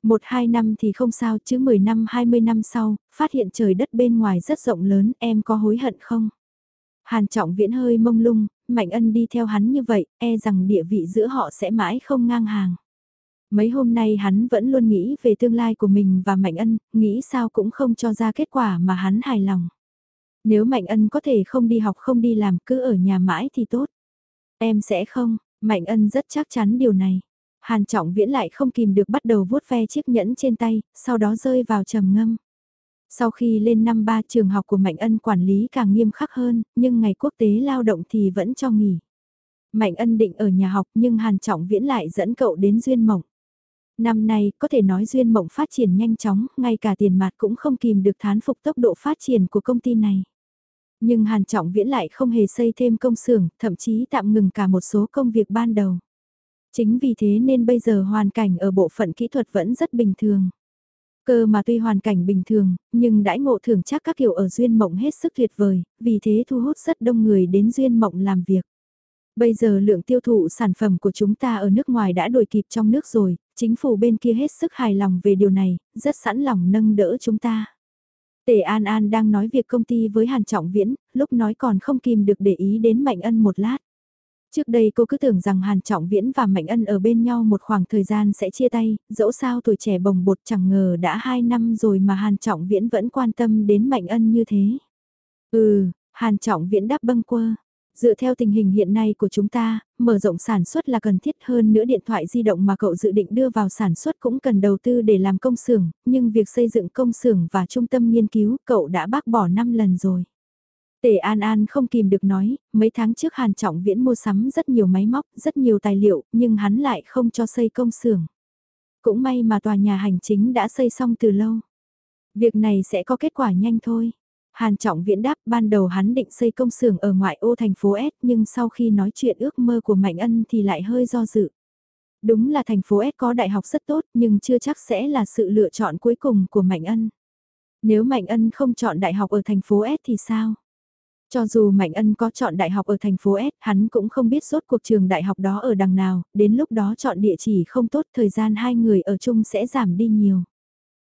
Một hai năm thì không sao chứ 10 năm 20 năm sau, phát hiện trời đất bên ngoài rất rộng lớn, em có hối hận không? Hàn trọng viễn hơi mông lung, Mạnh Ân đi theo hắn như vậy, e rằng địa vị giữa họ sẽ mãi không ngang hàng. Mấy hôm nay hắn vẫn luôn nghĩ về tương lai của mình và Mạnh Ân, nghĩ sao cũng không cho ra kết quả mà hắn hài lòng. Nếu Mạnh Ân có thể không đi học không đi làm cứ ở nhà mãi thì tốt. Em sẽ không, Mạnh Ân rất chắc chắn điều này. Hàn Trọng Viễn lại không kìm được bắt đầu vuốt ve chiếc nhẫn trên tay, sau đó rơi vào trầm ngâm. Sau khi lên năm ba trường học của Mạnh Ân quản lý càng nghiêm khắc hơn, nhưng ngày quốc tế lao động thì vẫn cho nghỉ. Mạnh Ân định ở nhà học nhưng Hàn Trọng Viễn lại dẫn cậu đến Duyên Mộng. Năm nay, có thể nói Duyên Mộng phát triển nhanh chóng, ngay cả tiền mặt cũng không kìm được thán phục tốc độ phát triển của công ty này. Nhưng Hàn Trọng Viễn lại không hề xây thêm công xưởng, thậm chí tạm ngừng cả một số công việc ban đầu. Chính vì thế nên bây giờ hoàn cảnh ở bộ phận kỹ thuật vẫn rất bình thường. Cơ mà tuy hoàn cảnh bình thường, nhưng đãi ngộ thưởng chắc các kiểu ở Duyên Mộng hết sức tuyệt vời, vì thế thu hút rất đông người đến Duyên Mộng làm việc. Bây giờ lượng tiêu thụ sản phẩm của chúng ta ở nước ngoài đã đuổi kịp trong nước rồi, chính phủ bên kia hết sức hài lòng về điều này, rất sẵn lòng nâng đỡ chúng ta. Tề An An đang nói việc công ty với Hàn Trọng Viễn, lúc nói còn không kìm được để ý đến Mạnh Ân một lát. Trước đây cô cứ tưởng rằng Hàn Trọng Viễn và Mạnh Ân ở bên nhau một khoảng thời gian sẽ chia tay, dẫu sao tuổi trẻ bồng bột chẳng ngờ đã 2 năm rồi mà Hàn Trọng Viễn vẫn quan tâm đến Mạnh Ân như thế. Ừ, Hàn Trọng Viễn đáp bâng quơ. Dựa theo tình hình hiện nay của chúng ta, mở rộng sản xuất là cần thiết hơn nữa điện thoại di động mà cậu dự định đưa vào sản xuất cũng cần đầu tư để làm công xưởng, nhưng việc xây dựng công xưởng và trung tâm nghiên cứu cậu đã bác bỏ 5 lần rồi. Tề An An không kìm được nói, mấy tháng trước Hàn Trọng Viễn mua sắm rất nhiều máy móc, rất nhiều tài liệu, nhưng hắn lại không cho xây công xưởng. Cũng may mà tòa nhà hành chính đã xây xong từ lâu. Việc này sẽ có kết quả nhanh thôi. Hàn Trọng Viễn đáp ban đầu hắn định xây công xưởng ở ngoại ô thành phố S nhưng sau khi nói chuyện ước mơ của Mạnh Ân thì lại hơi do dự. Đúng là thành phố S có đại học rất tốt nhưng chưa chắc sẽ là sự lựa chọn cuối cùng của Mạnh Ân. Nếu Mạnh Ân không chọn đại học ở thành phố S thì sao? Cho dù Mạnh Ân có chọn đại học ở thành phố S, hắn cũng không biết rốt cuộc trường đại học đó ở đằng nào, đến lúc đó chọn địa chỉ không tốt thời gian hai người ở chung sẽ giảm đi nhiều.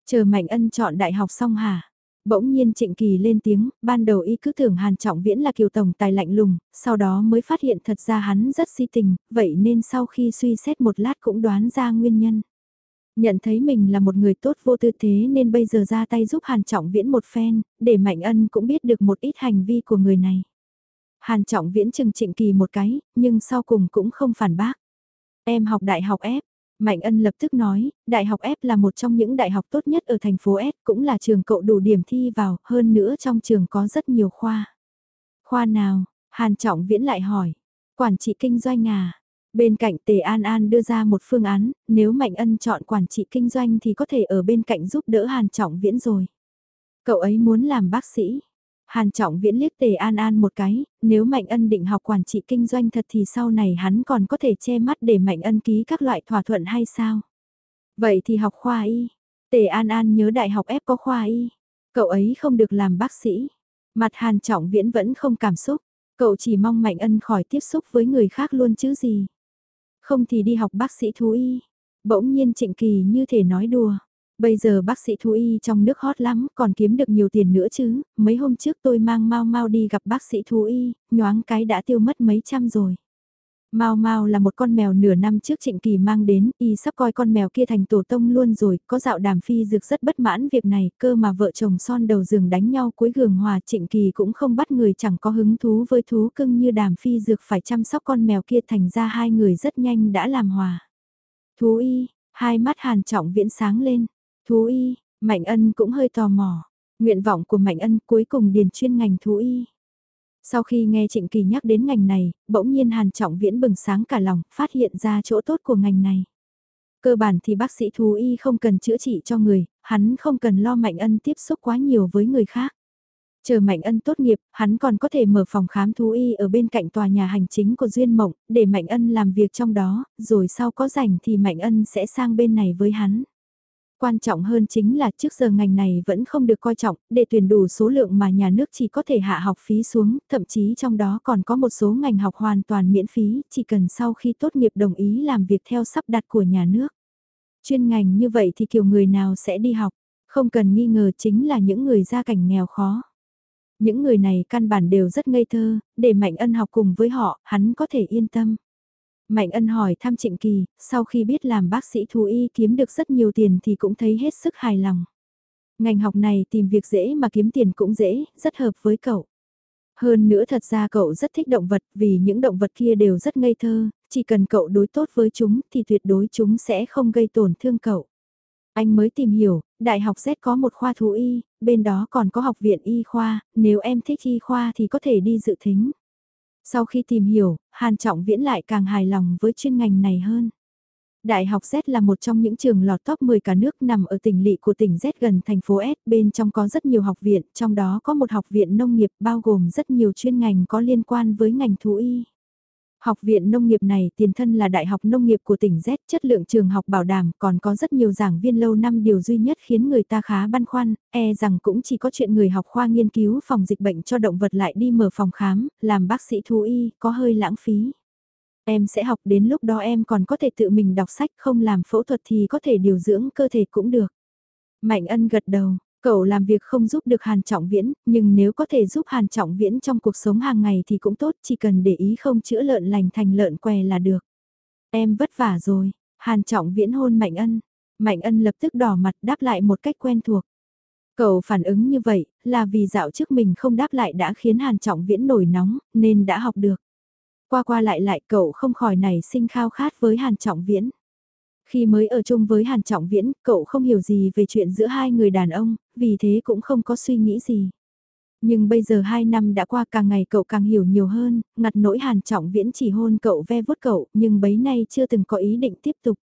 Chờ Mạnh Ân chọn đại học xong hả? Bỗng nhiên Trịnh Kỳ lên tiếng, ban đầu y cứ tưởng Hàn Trọng Viễn là kiều tổng tài lạnh lùng, sau đó mới phát hiện thật ra hắn rất si tình, vậy nên sau khi suy xét một lát cũng đoán ra nguyên nhân. Nhận thấy mình là một người tốt vô tư thế nên bây giờ ra tay giúp Hàn Trọng Viễn một phen, để Mạnh Ân cũng biết được một ít hành vi của người này. Hàn Trọng Viễn chừng Trịnh Kỳ một cái, nhưng sau cùng cũng không phản bác. Em học đại học ép Mạnh Ân lập tức nói, Đại học F là một trong những đại học tốt nhất ở thành phố S, cũng là trường cậu đủ điểm thi vào, hơn nữa trong trường có rất nhiều khoa. Khoa nào? Hàn Trọng Viễn lại hỏi. Quản trị kinh doanh à? Bên cạnh Tề An An đưa ra một phương án, nếu Mạnh Ân chọn quản trị kinh doanh thì có thể ở bên cạnh giúp đỡ Hàn Trọng Viễn rồi. Cậu ấy muốn làm bác sĩ. Hàn Trọng Viễn liếc Tề An An một cái, nếu Mạnh Ân định học quản trị kinh doanh thật thì sau này hắn còn có thể che mắt để Mạnh Ân ký các loại thỏa thuận hay sao? Vậy thì học khoa y. Tề An An nhớ đại học ép có khoa y. Cậu ấy không được làm bác sĩ. Mặt Hàn Trọng Viễn vẫn không cảm xúc. Cậu chỉ mong Mạnh Ân khỏi tiếp xúc với người khác luôn chứ gì. Không thì đi học bác sĩ thú y. Bỗng nhiên Trịnh Kỳ như thể nói đùa. Bây giờ bác sĩ thú y trong nước hot lắm, còn kiếm được nhiều tiền nữa chứ, mấy hôm trước tôi mang Mau Mau đi gặp bác sĩ thú y, nhoáng cái đã tiêu mất mấy trăm rồi. Mau Mau là một con mèo nửa năm trước Trịnh Kỳ mang đến, y sắp coi con mèo kia thành tổ tông luôn rồi, có dạo đàm phi dược rất bất mãn việc này, cơ mà vợ chồng son đầu giường đánh nhau cuối gường hòa Trịnh Kỳ cũng không bắt người chẳng có hứng thú với thú cưng như đàm phi dược phải chăm sóc con mèo kia thành ra hai người rất nhanh đã làm hòa. Thú y, hai mắt hàn trọng viễn sáng lên, Thú y, Mạnh Ân cũng hơi tò mò. Nguyện vọng của Mạnh Ân cuối cùng điền chuyên ngành thú y. Sau khi nghe Trịnh Kỳ nhắc đến ngành này, bỗng nhiên Hàn Trọng Viễn bừng sáng cả lòng, phát hiện ra chỗ tốt của ngành này. Cơ bản thì bác sĩ thú y không cần chữa trị cho người, hắn không cần lo Mạnh Ân tiếp xúc quá nhiều với người khác. Chờ Mạnh Ân tốt nghiệp, hắn còn có thể mở phòng khám thú y ở bên cạnh tòa nhà hành chính của Duyên Mộng, để Mạnh Ân làm việc trong đó, rồi sau có rảnh thì Mạnh Ân sẽ sang bên này với hắn. Quan trọng hơn chính là trước giờ ngành này vẫn không được coi trọng, để tuyển đủ số lượng mà nhà nước chỉ có thể hạ học phí xuống, thậm chí trong đó còn có một số ngành học hoàn toàn miễn phí, chỉ cần sau khi tốt nghiệp đồng ý làm việc theo sắp đặt của nhà nước. Chuyên ngành như vậy thì kiểu người nào sẽ đi học, không cần nghi ngờ chính là những người gia cảnh nghèo khó. Những người này căn bản đều rất ngây thơ, để Mạnh Ân học cùng với họ, hắn có thể yên tâm. Mạnh ân hỏi thăm Trịnh Kỳ, sau khi biết làm bác sĩ thú y kiếm được rất nhiều tiền thì cũng thấy hết sức hài lòng. Ngành học này tìm việc dễ mà kiếm tiền cũng dễ, rất hợp với cậu. Hơn nữa thật ra cậu rất thích động vật vì những động vật kia đều rất ngây thơ, chỉ cần cậu đối tốt với chúng thì tuyệt đối chúng sẽ không gây tổn thương cậu. Anh mới tìm hiểu, Đại học Z có một khoa thú y, bên đó còn có học viện y khoa, nếu em thích y khoa thì có thể đi dự thính. Sau khi tìm hiểu, Hàn Trọng Viễn lại càng hài lòng với chuyên ngành này hơn. Đại học Z là một trong những trường lọt top 10 cả nước nằm ở tỉnh lỵ của tỉnh Z gần thành phố S, bên trong có rất nhiều học viện, trong đó có một học viện nông nghiệp bao gồm rất nhiều chuyên ngành có liên quan với ngành thú y. Học viện nông nghiệp này tiền thân là Đại học Nông nghiệp của tỉnh Z, chất lượng trường học bảo đảm, còn có rất nhiều giảng viên lâu năm điều duy nhất khiến người ta khá băn khoăn, e rằng cũng chỉ có chuyện người học khoa nghiên cứu phòng dịch bệnh cho động vật lại đi mở phòng khám, làm bác sĩ thú y, có hơi lãng phí. Em sẽ học đến lúc đó em còn có thể tự mình đọc sách không làm phẫu thuật thì có thể điều dưỡng cơ thể cũng được. Mạnh ân gật đầu, Cậu làm việc không giúp được Hàn Trọng Viễn, nhưng nếu có thể giúp Hàn Trọng Viễn trong cuộc sống hàng ngày thì cũng tốt, chỉ cần để ý không chữa lợn lành thành lợn què là được. Em vất vả rồi, Hàn Trọng Viễn hôn Mạnh Ân. Mạnh Ân lập tức đỏ mặt đáp lại một cách quen thuộc. Cậu phản ứng như vậy, là vì dạo trước mình không đáp lại đã khiến Hàn Trọng Viễn nổi nóng, nên đã học được. Qua qua lại lại cậu không khỏi nảy sinh khao khát với Hàn Trọng Viễn. Khi mới ở chung với Hàn Trọng Viễn, cậu không hiểu gì về chuyện giữa hai người đàn ông, vì thế cũng không có suy nghĩ gì. Nhưng bây giờ hai năm đã qua càng ngày cậu càng hiểu nhiều hơn, ngặt nỗi Hàn Trọng Viễn chỉ hôn cậu ve vuốt cậu, nhưng bấy nay chưa từng có ý định tiếp tục.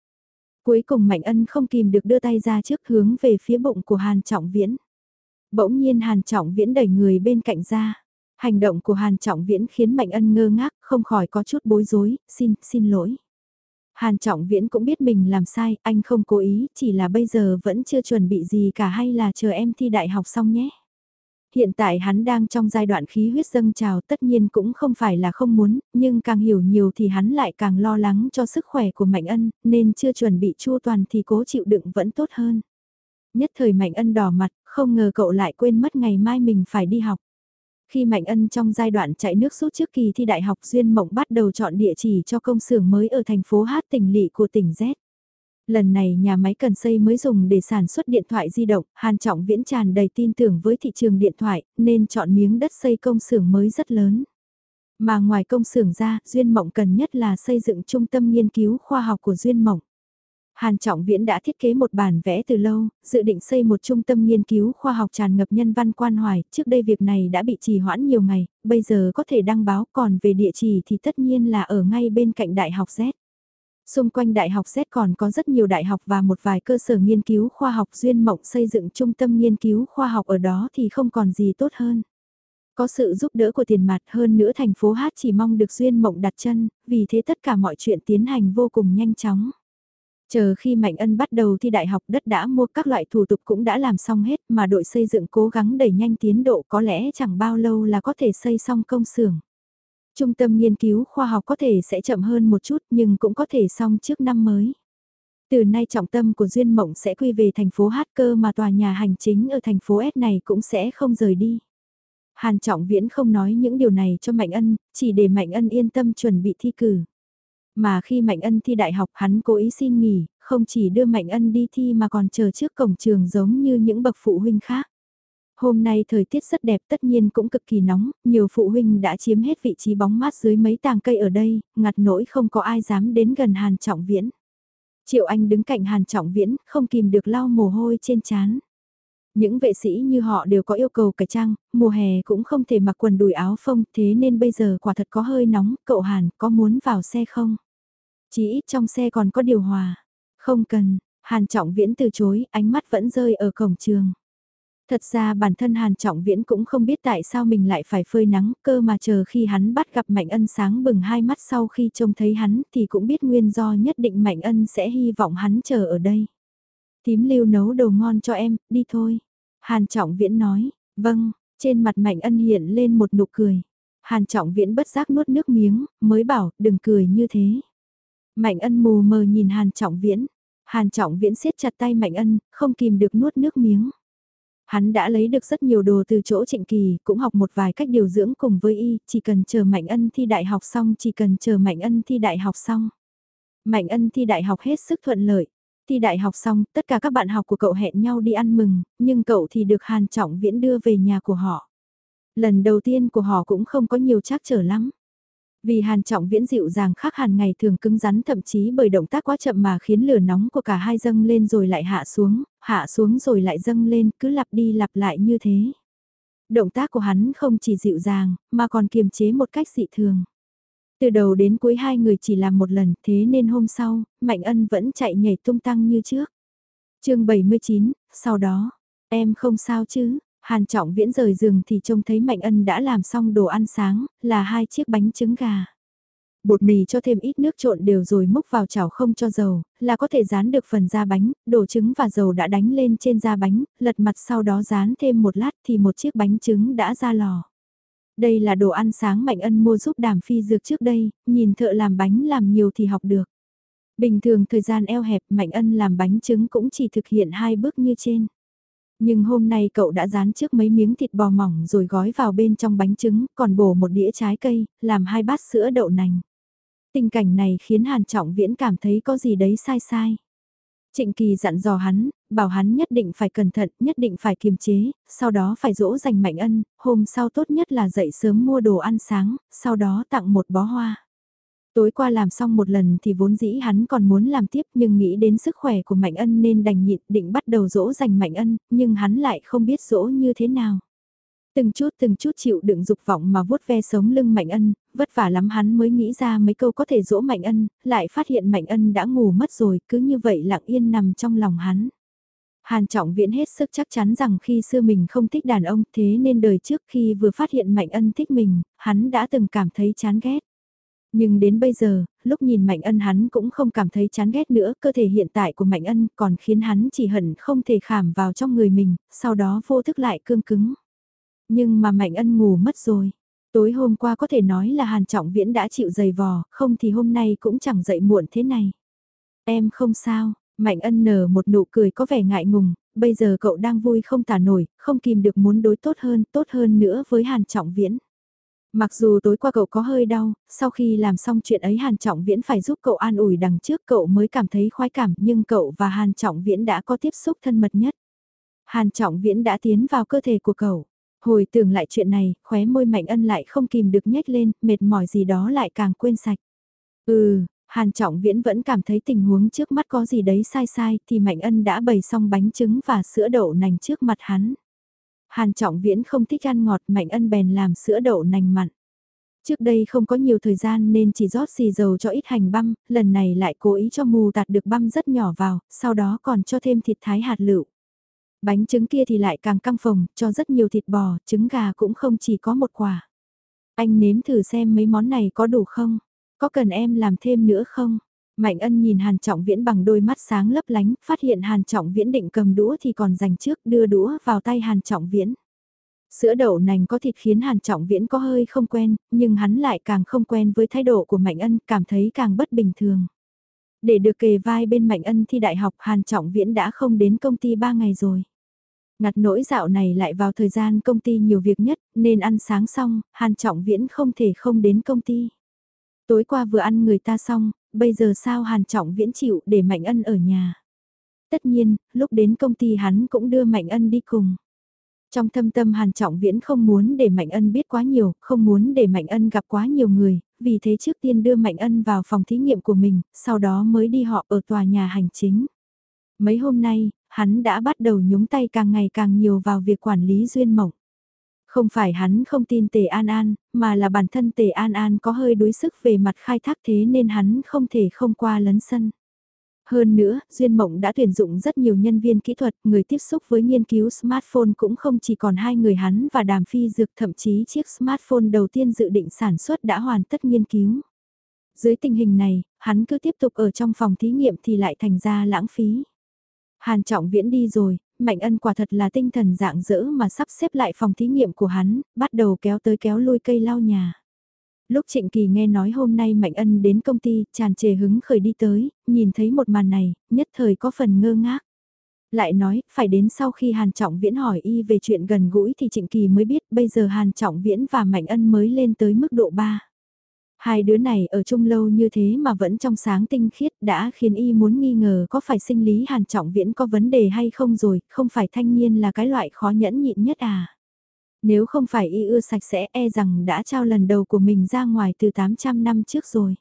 Cuối cùng Mạnh Ân không kìm được đưa tay ra trước hướng về phía bụng của Hàn Trọng Viễn. Bỗng nhiên Hàn Trọng Viễn đẩy người bên cạnh ra. Hành động của Hàn Trọng Viễn khiến Mạnh Ân ngơ ngác, không khỏi có chút bối rối, xin, xin lỗi. Hàn Trọng Viễn cũng biết mình làm sai, anh không cố ý, chỉ là bây giờ vẫn chưa chuẩn bị gì cả hay là chờ em thi đại học xong nhé. Hiện tại hắn đang trong giai đoạn khí huyết dâng trào tất nhiên cũng không phải là không muốn, nhưng càng hiểu nhiều thì hắn lại càng lo lắng cho sức khỏe của Mạnh Ân, nên chưa chuẩn bị chua toàn thì cố chịu đựng vẫn tốt hơn. Nhất thời Mạnh Ân đỏ mặt, không ngờ cậu lại quên mất ngày mai mình phải đi học. Khi Mạnh Ân trong giai đoạn chạy nước rút trước kỳ thi đại học Duyên Mộng bắt đầu chọn địa chỉ cho công xưởng mới ở thành phố Hát tỉnh lỵ của tỉnh Z. Lần này nhà máy cần xây mới dùng để sản xuất điện thoại di động, Hàn Trọng Viễn tràn đầy tin tưởng với thị trường điện thoại, nên chọn miếng đất xây công xưởng mới rất lớn. Mà ngoài công xưởng ra, Duyên Mộng cần nhất là xây dựng trung tâm nghiên cứu khoa học của Duyên Mộng. Hàn Trọng Viễn đã thiết kế một bản vẽ từ lâu, dự định xây một trung tâm nghiên cứu khoa học tràn ngập nhân văn quan hoài, trước đây việc này đã bị trì hoãn nhiều ngày, bây giờ có thể đăng báo còn về địa chỉ thì tất nhiên là ở ngay bên cạnh Đại học Z. Xung quanh Đại học Z còn có rất nhiều đại học và một vài cơ sở nghiên cứu khoa học duyên mộng xây dựng trung tâm nghiên cứu khoa học ở đó thì không còn gì tốt hơn. Có sự giúp đỡ của tiền mặt hơn nữa thành phố Hát chỉ mong được duyên mộng đặt chân, vì thế tất cả mọi chuyện tiến hành vô cùng nhanh chóng. Chờ khi Mạnh Ân bắt đầu thi đại học đất đã mua các loại thủ tục cũng đã làm xong hết mà đội xây dựng cố gắng đẩy nhanh tiến độ có lẽ chẳng bao lâu là có thể xây xong công xưởng. Trung tâm nghiên cứu khoa học có thể sẽ chậm hơn một chút nhưng cũng có thể xong trước năm mới. Từ nay trọng tâm của Duyên Mộng sẽ quy về thành phố Hát cơ mà tòa nhà hành chính ở thành phố S này cũng sẽ không rời đi. Hàn Trọng Viễn không nói những điều này cho Mạnh Ân, chỉ để Mạnh Ân yên tâm chuẩn bị thi cử. Mà khi Mạnh Ân thi đại học hắn cố ý xin nghỉ, không chỉ đưa Mạnh Ân đi thi mà còn chờ trước cổng trường giống như những bậc phụ huynh khác. Hôm nay thời tiết rất đẹp tất nhiên cũng cực kỳ nóng, nhiều phụ huynh đã chiếm hết vị trí bóng mát dưới mấy tàng cây ở đây, ngặt nỗi không có ai dám đến gần Hàn Trọng Viễn. Triệu Anh đứng cạnh Hàn Trọng Viễn, không kìm được lau mồ hôi trên trán. Những vệ sĩ như họ đều có yêu cầu cải trang, mùa hè cũng không thể mặc quần đùi áo phông, thế nên bây giờ quả thật có hơi nóng, cậu Hàn có muốn vào xe không? Chỉ ít trong xe còn có điều hòa. Không cần, Hàn Trọng Viễn từ chối, ánh mắt vẫn rơi ở cổng trường. Thật ra bản thân Hàn Trọng Viễn cũng không biết tại sao mình lại phải phơi nắng, cơ mà chờ khi hắn bắt gặp Mạnh Ân sáng bừng hai mắt sau khi trông thấy hắn thì cũng biết nguyên do nhất định Mạnh Ân sẽ hy vọng hắn chờ ở đây. Tím lưu nấu đồ ngon cho em, đi thôi. Hàn Trọng Viễn nói, vâng, trên mặt Mạnh Ân hiện lên một nụ cười. Hàn Trọng Viễn bất giác nuốt nước miếng, mới bảo, đừng cười như thế. Mạnh Ân mù mờ nhìn Hàn Trọng Viễn. Hàn Trọng Viễn siết chặt tay Mạnh Ân, không kìm được nuốt nước miếng. Hắn đã lấy được rất nhiều đồ từ chỗ Trịnh Kỳ, cũng học một vài cách điều dưỡng cùng với y, chỉ cần chờ Mạnh Ân thi đại học xong, chỉ cần chờ Mạnh Ân thi đại học xong. Mạnh Ân thi đại học hết sức thuận lợi. Thi đại học xong, tất cả các bạn học của cậu hẹn nhau đi ăn mừng, nhưng cậu thì được Hàn Trọng Viễn đưa về nhà của họ. Lần đầu tiên của họ cũng không có nhiều trắc trở lắm. Vì Hàn Trọng Viễn dịu dàng khác hàn ngày thường cứng rắn thậm chí bởi động tác quá chậm mà khiến lửa nóng của cả hai dâng lên rồi lại hạ xuống, hạ xuống rồi lại dâng lên, cứ lặp đi lặp lại như thế. Động tác của hắn không chỉ dịu dàng, mà còn kiềm chế một cách dị thường. Từ đầu đến cuối hai người chỉ làm một lần, thế nên hôm sau, Mạnh Ân vẫn chạy nhảy tung tăng như trước. chương 79, sau đó, em không sao chứ, Hàn Trọng Viễn rời giường thì trông thấy Mạnh Ân đã làm xong đồ ăn sáng, là hai chiếc bánh trứng gà. Bột mì cho thêm ít nước trộn đều rồi múc vào chảo không cho dầu, là có thể dán được phần da bánh, đổ trứng và dầu đã đánh lên trên da bánh, lật mặt sau đó dán thêm một lát thì một chiếc bánh trứng đã ra lò. Đây là đồ ăn sáng Mạnh Ân mua giúp đàm phi dược trước đây, nhìn thợ làm bánh làm nhiều thì học được. Bình thường thời gian eo hẹp Mạnh Ân làm bánh trứng cũng chỉ thực hiện hai bước như trên. Nhưng hôm nay cậu đã dán trước mấy miếng thịt bò mỏng rồi gói vào bên trong bánh trứng, còn bổ một đĩa trái cây, làm hai bát sữa đậu nành. Tình cảnh này khiến Hàn Trọng Viễn cảm thấy có gì đấy sai sai. Trịnh Kỳ dặn dò hắn, bảo hắn nhất định phải cẩn thận, nhất định phải kiềm chế, sau đó phải dỗ dành Mạnh Ân, hôm sau tốt nhất là dậy sớm mua đồ ăn sáng, sau đó tặng một bó hoa. Tối qua làm xong một lần thì vốn dĩ hắn còn muốn làm tiếp nhưng nghĩ đến sức khỏe của Mạnh Ân nên đành nhịn định bắt đầu dỗ dành Mạnh Ân, nhưng hắn lại không biết dỗ như thế nào. Từng chút từng chút chịu đựng dục vọng mà vuốt ve sống lưng Mạnh Ân, vất vả lắm hắn mới nghĩ ra mấy câu có thể dỗ Mạnh Ân, lại phát hiện Mạnh Ân đã ngủ mất rồi, cứ như vậy lặng yên nằm trong lòng hắn. Hàn Trọng Viễn hết sức chắc chắn rằng khi xưa mình không thích đàn ông thế nên đời trước khi vừa phát hiện Mạnh Ân thích mình, hắn đã từng cảm thấy chán ghét. Nhưng đến bây giờ, lúc nhìn Mạnh Ân hắn cũng không cảm thấy chán ghét nữa, cơ thể hiện tại của Mạnh Ân còn khiến hắn chỉ hận không thể khảm vào trong người mình, sau đó vô thức lại cương cứng. Nhưng mà Mạnh Ân ngủ mất rồi. Tối hôm qua có thể nói là Hàn Trọng Viễn đã chịu dày vò, không thì hôm nay cũng chẳng dậy muộn thế này. Em không sao, Mạnh Ân nở một nụ cười có vẻ ngại ngùng, bây giờ cậu đang vui không tả nổi, không kìm được muốn đối tốt hơn, tốt hơn nữa với Hàn Trọng Viễn. Mặc dù tối qua cậu có hơi đau, sau khi làm xong chuyện ấy Hàn Trọng Viễn phải giúp cậu an ủi đằng trước cậu mới cảm thấy khoái cảm nhưng cậu và Hàn Trọng Viễn đã có tiếp xúc thân mật nhất. Hàn Trọng Viễn đã tiến vào cơ thể của cậu. Hồi tưởng lại chuyện này, khóe môi Mạnh Ân lại không kìm được nhếch lên, mệt mỏi gì đó lại càng quên sạch. Ừ, Hàn Trọng Viễn vẫn cảm thấy tình huống trước mắt có gì đấy sai sai thì Mạnh Ân đã bày xong bánh trứng và sữa đậu nành trước mặt hắn. Hàn Trọng Viễn không thích ăn ngọt Mạnh Ân bèn làm sữa đậu nành mặn. Trước đây không có nhiều thời gian nên chỉ rót xì dầu cho ít hành băm, lần này lại cố ý cho mù tạt được băm rất nhỏ vào, sau đó còn cho thêm thịt thái hạt lựu. Bánh trứng kia thì lại càng căng phồng, cho rất nhiều thịt bò, trứng gà cũng không chỉ có một quả. Anh nếm thử xem mấy món này có đủ không? Có cần em làm thêm nữa không? Mạnh ân nhìn Hàn Trọng Viễn bằng đôi mắt sáng lấp lánh, phát hiện Hàn Trọng Viễn định cầm đũa thì còn dành trước đưa đũa vào tay Hàn Trọng Viễn. Sữa đậu nành có thịt khiến Hàn Trọng Viễn có hơi không quen, nhưng hắn lại càng không quen với thái độ của Mạnh ân, cảm thấy càng bất bình thường. Để được kề vai bên Mạnh ân thi đại học Hàn Trọng Viễn đã không đến công ty 3 ngày rồi. Ngặt nỗi dạo này lại vào thời gian công ty nhiều việc nhất, nên ăn sáng xong, Hàn Trọng Viễn không thể không đến công ty. Tối qua vừa ăn người ta xong, bây giờ sao Hàn Trọng Viễn chịu để Mạnh Ân ở nhà. Tất nhiên, lúc đến công ty hắn cũng đưa Mạnh Ân đi cùng. Trong thâm tâm Hàn Trọng Viễn không muốn để Mạnh Ân biết quá nhiều, không muốn để Mạnh Ân gặp quá nhiều người, vì thế trước tiên đưa Mạnh Ân vào phòng thí nghiệm của mình, sau đó mới đi họ ở tòa nhà hành chính. Mấy hôm nay, hắn đã bắt đầu nhúng tay càng ngày càng nhiều vào việc quản lý duyên mộng. Không phải hắn không tin Tề An An, mà là bản thân Tề An An có hơi đuối sức về mặt khai thác thế nên hắn không thể không qua lấn sân. Hơn nữa, Duyên Mộng đã tuyển dụng rất nhiều nhân viên kỹ thuật, người tiếp xúc với nghiên cứu smartphone cũng không chỉ còn hai người hắn và đàm phi dược thậm chí chiếc smartphone đầu tiên dự định sản xuất đã hoàn tất nghiên cứu. Dưới tình hình này, hắn cứ tiếp tục ở trong phòng thí nghiệm thì lại thành ra lãng phí. Hàn Trọng Viễn đi rồi, Mạnh Ân quả thật là tinh thần dạng dỡ mà sắp xếp lại phòng thí nghiệm của hắn, bắt đầu kéo tới kéo lui cây lau nhà. Lúc Trịnh Kỳ nghe nói hôm nay Mạnh Ân đến công ty, tràn trề hứng khởi đi tới, nhìn thấy một màn này, nhất thời có phần ngơ ngác. Lại nói, phải đến sau khi Hàn Trọng Viễn hỏi y về chuyện gần gũi thì Trịnh Kỳ mới biết bây giờ Hàn Trọng Viễn và Mạnh Ân mới lên tới mức độ 3. Hai đứa này ở chung lâu như thế mà vẫn trong sáng tinh khiết đã khiến y muốn nghi ngờ có phải sinh lý hàn trọng viễn có vấn đề hay không rồi, không phải thanh niên là cái loại khó nhẫn nhịn nhất à. Nếu không phải y ưa sạch sẽ e rằng đã trao lần đầu của mình ra ngoài từ 800 năm trước rồi.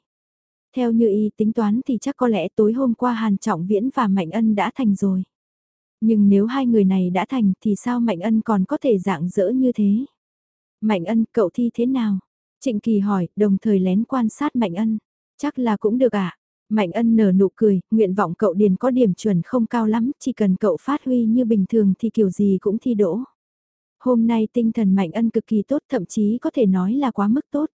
Theo như y tính toán thì chắc có lẽ tối hôm qua Hàn Trọng Viễn và Mạnh Ân đã thành rồi. Nhưng nếu hai người này đã thành thì sao Mạnh Ân còn có thể dạng dỡ như thế? Mạnh Ân cậu thi thế nào? Trịnh Kỳ hỏi, đồng thời lén quan sát Mạnh Ân. Chắc là cũng được ạ. À? Mạnh Ân nở nụ cười, nguyện vọng cậu điền có điểm chuẩn không cao lắm, chỉ cần cậu phát huy như bình thường thì kiểu gì cũng thi đỗ. Hôm nay tinh thần Mạnh Ân cực kỳ tốt thậm chí có thể nói là quá mức tốt.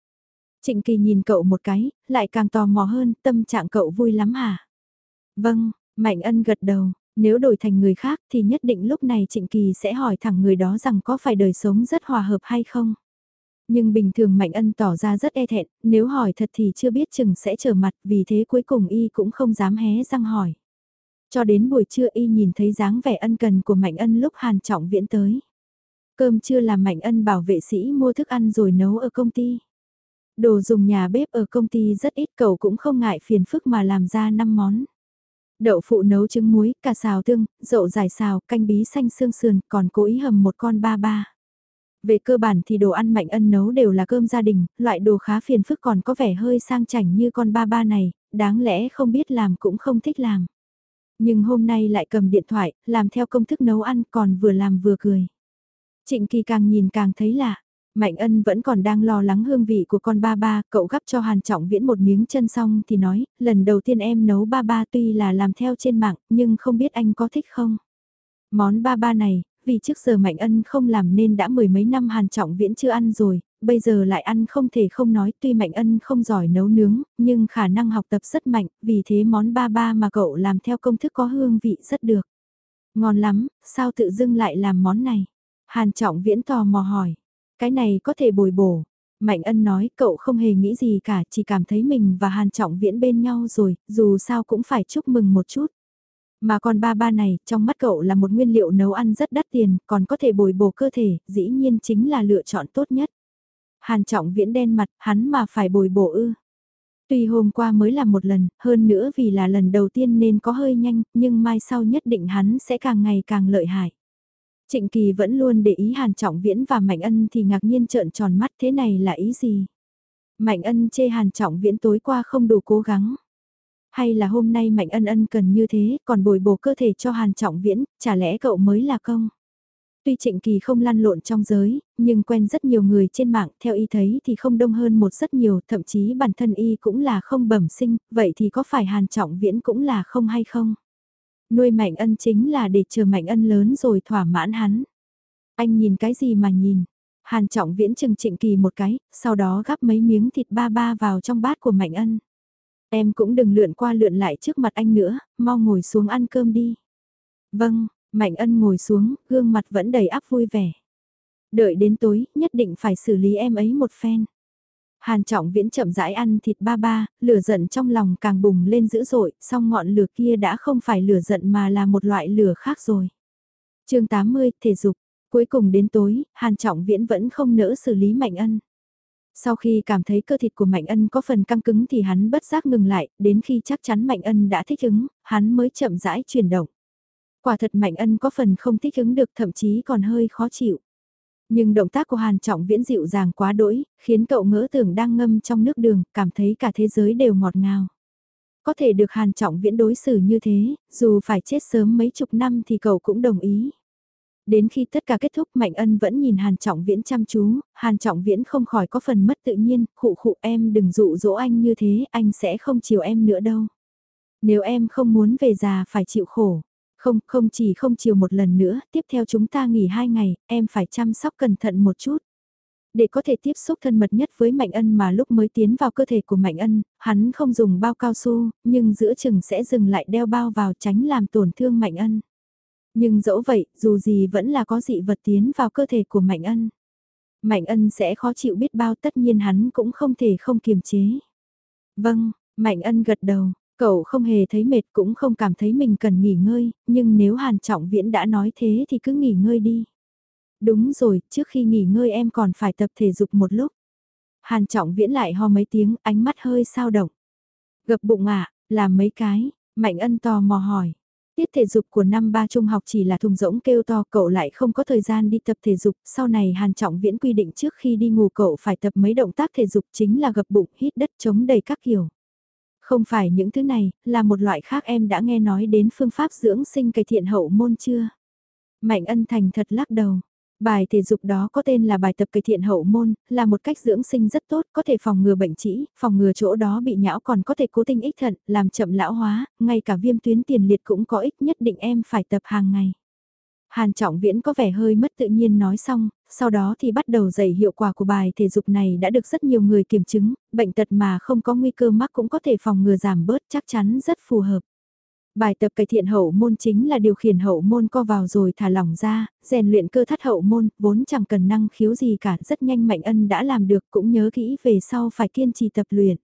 Trịnh Kỳ nhìn cậu một cái, lại càng tò mò hơn, tâm trạng cậu vui lắm hả? Vâng, Mạnh Ân gật đầu, nếu đổi thành người khác thì nhất định lúc này Trịnh Kỳ sẽ hỏi thẳng người đó rằng có phải đời sống rất hòa hợp hay không. Nhưng bình thường Mạnh Ân tỏ ra rất e thẹn, nếu hỏi thật thì chưa biết chừng sẽ trở mặt, vì thế cuối cùng y cũng không dám hé răng hỏi. Cho đến buổi trưa y nhìn thấy dáng vẻ ân cần của Mạnh Ân lúc Hàn Trọng Viễn tới. Cơm trưa là Mạnh Ân bảo vệ sĩ mua thức ăn rồi nấu ở công ty. Đồ dùng nhà bếp ở công ty rất ít cậu cũng không ngại phiền phức mà làm ra 5 món. Đậu phụ nấu trứng muối, cà xào tương, dậu dài xào, canh bí xanh xương sườn, còn cố ý hầm một con ba ba. Về cơ bản thì đồ ăn mạnh ân nấu đều là cơm gia đình, loại đồ khá phiền phức còn có vẻ hơi sang chảnh như con ba ba này, đáng lẽ không biết làm cũng không thích làm. Nhưng hôm nay lại cầm điện thoại, làm theo công thức nấu ăn còn vừa làm vừa cười. Trịnh Kỳ càng nhìn càng thấy lạ. Mạnh ân vẫn còn đang lo lắng hương vị của con ba ba, cậu gắp cho Hàn Trọng Viễn một miếng chân xong thì nói, lần đầu tiên em nấu ba ba tuy là làm theo trên mạng, nhưng không biết anh có thích không? Món ba ba này, vì trước giờ Mạnh ân không làm nên đã mười mấy năm Hàn Trọng Viễn chưa ăn rồi, bây giờ lại ăn không thể không nói tuy Mạnh ân không giỏi nấu nướng, nhưng khả năng học tập rất mạnh, vì thế món ba ba mà cậu làm theo công thức có hương vị rất được. Ngon lắm, sao tự dưng lại làm món này? Hàn Trọng Viễn tò mò hỏi. Cái này có thể bồi bổ. Mạnh ân nói cậu không hề nghĩ gì cả, chỉ cảm thấy mình và Hàn Trọng Viễn bên nhau rồi, dù sao cũng phải chúc mừng một chút. Mà còn ba ba này, trong mắt cậu là một nguyên liệu nấu ăn rất đắt tiền, còn có thể bồi bổ cơ thể, dĩ nhiên chính là lựa chọn tốt nhất. Hàn Trọng Viễn đen mặt, hắn mà phải bồi bổ ư. Tuy hôm qua mới làm một lần, hơn nữa vì là lần đầu tiên nên có hơi nhanh, nhưng mai sau nhất định hắn sẽ càng ngày càng lợi hại. Trịnh Kỳ vẫn luôn để ý Hàn Trọng Viễn và Mạnh Ân thì ngạc nhiên trợn tròn mắt thế này là ý gì? Mạnh Ân chê Hàn Trọng Viễn tối qua không đủ cố gắng. Hay là hôm nay Mạnh Ân Ân cần như thế còn bồi bổ cơ thể cho Hàn Trọng Viễn, chả lẽ cậu mới là công? Tuy Trịnh Kỳ không lăn lộn trong giới, nhưng quen rất nhiều người trên mạng, theo y thấy thì không đông hơn một rất nhiều, thậm chí bản thân y cũng là không bẩm sinh, vậy thì có phải Hàn Trọng Viễn cũng là không hay không? Nuôi Mạnh Ân chính là để chờ Mạnh Ân lớn rồi thỏa mãn hắn. Anh nhìn cái gì mà nhìn? Hàn Trọng Viễn chừng Trịnh Kỳ một cái, sau đó gắp mấy miếng thịt ba ba vào trong bát của Mạnh Ân. Em cũng đừng lượn qua lượn lại trước mặt anh nữa, mau ngồi xuống ăn cơm đi. Vâng, Mạnh Ân ngồi xuống, gương mặt vẫn đầy áp vui vẻ. Đợi đến tối, nhất định phải xử lý em ấy một phen. Hàn Trọng Viễn chậm rãi ăn thịt ba ba, lửa giận trong lòng càng bùng lên dữ dội, song ngọn lửa kia đã không phải lửa giận mà là một loại lửa khác rồi. chương 80, thể dục. Cuối cùng đến tối, Hàn Trọng Viễn vẫn không nỡ xử lý Mạnh Ân. Sau khi cảm thấy cơ thịt của Mạnh Ân có phần căng cứng thì hắn bất giác ngừng lại, đến khi chắc chắn Mạnh Ân đã thích ứng, hắn mới chậm rãi chuyển động. Quả thật Mạnh Ân có phần không thích ứng được thậm chí còn hơi khó chịu. Nhưng động tác của Hàn Trọng Viễn dịu dàng quá đỗi, khiến cậu ngỡ tưởng đang ngâm trong nước đường, cảm thấy cả thế giới đều ngọt ngào. Có thể được Hàn Trọng Viễn đối xử như thế, dù phải chết sớm mấy chục năm thì cậu cũng đồng ý. Đến khi tất cả kết thúc Mạnh Ân vẫn nhìn Hàn Trọng Viễn chăm chú, Hàn Trọng Viễn không khỏi có phần mất tự nhiên, khụ khụ em đừng dụ dỗ anh như thế, anh sẽ không chiều em nữa đâu. Nếu em không muốn về già phải chịu khổ, không, không chỉ không chiều một lần nữa, tiếp theo chúng ta nghỉ hai ngày, em phải chăm sóc cẩn thận một chút. Để có thể tiếp xúc thân mật nhất với Mạnh Ân mà lúc mới tiến vào cơ thể của Mạnh Ân, hắn không dùng bao cao su, nhưng giữa chừng sẽ dừng lại đeo bao vào tránh làm tổn thương Mạnh Ân. Nhưng dẫu vậy, dù gì vẫn là có dị vật tiến vào cơ thể của Mạnh Ân. Mạnh Ân sẽ khó chịu biết bao tất nhiên hắn cũng không thể không kiềm chế. Vâng, Mạnh Ân gật đầu, Cậu không hề thấy mệt cũng không cảm thấy mình cần nghỉ ngơi, nhưng nếu Hàn Trọng Viễn đã nói thế thì cứ nghỉ ngơi đi. Đúng rồi, trước khi nghỉ ngơi em còn phải tập thể dục một lúc. Hàn Trọng Viễn lại ho mấy tiếng, ánh mắt hơi sao động. Gập bụng ạ, à, làm mấy cái, Mạnh Ân tò mò hỏi. Tiết thể dục của năm ba trung học chỉ là thùng rỗng kêu to cậu lại không có thời gian đi tập thể dục, sau này Hàn Trọng Viễn quy định trước khi đi ngủ cậu phải tập mấy động tác thể dục chính là gập bụng, hít đất chống đầy các kiểu. Không phải những thứ này, là một loại khác em đã nghe nói đến phương pháp dưỡng sinh cải thiện hậu môn chưa? Mạnh ân thành thật lắc đầu. Bài thể dục đó có tên là bài tập cải thiện hậu môn, là một cách dưỡng sinh rất tốt, có thể phòng ngừa bệnh trĩ, phòng ngừa chỗ đó bị nhão còn có thể cố tinh ích thận, làm chậm lão hóa, ngay cả viêm tuyến tiền liệt cũng có ích nhất định em phải tập hàng ngày. Hàn Trọng Viễn có vẻ hơi mất tự nhiên nói xong, sau đó thì bắt đầu dạy hiệu quả của bài thể dục này đã được rất nhiều người kiểm chứng, bệnh tật mà không có nguy cơ mắc cũng có thể phòng ngừa giảm bớt chắc chắn rất phù hợp. Bài tập cải thiện hậu môn chính là điều khiển hậu môn co vào rồi thả lỏng ra, rèn luyện cơ thắt hậu môn, vốn chẳng cần năng khiếu gì cả, rất nhanh Mạnh Ân đã làm được cũng nhớ kỹ về sau phải kiên trì tập luyện.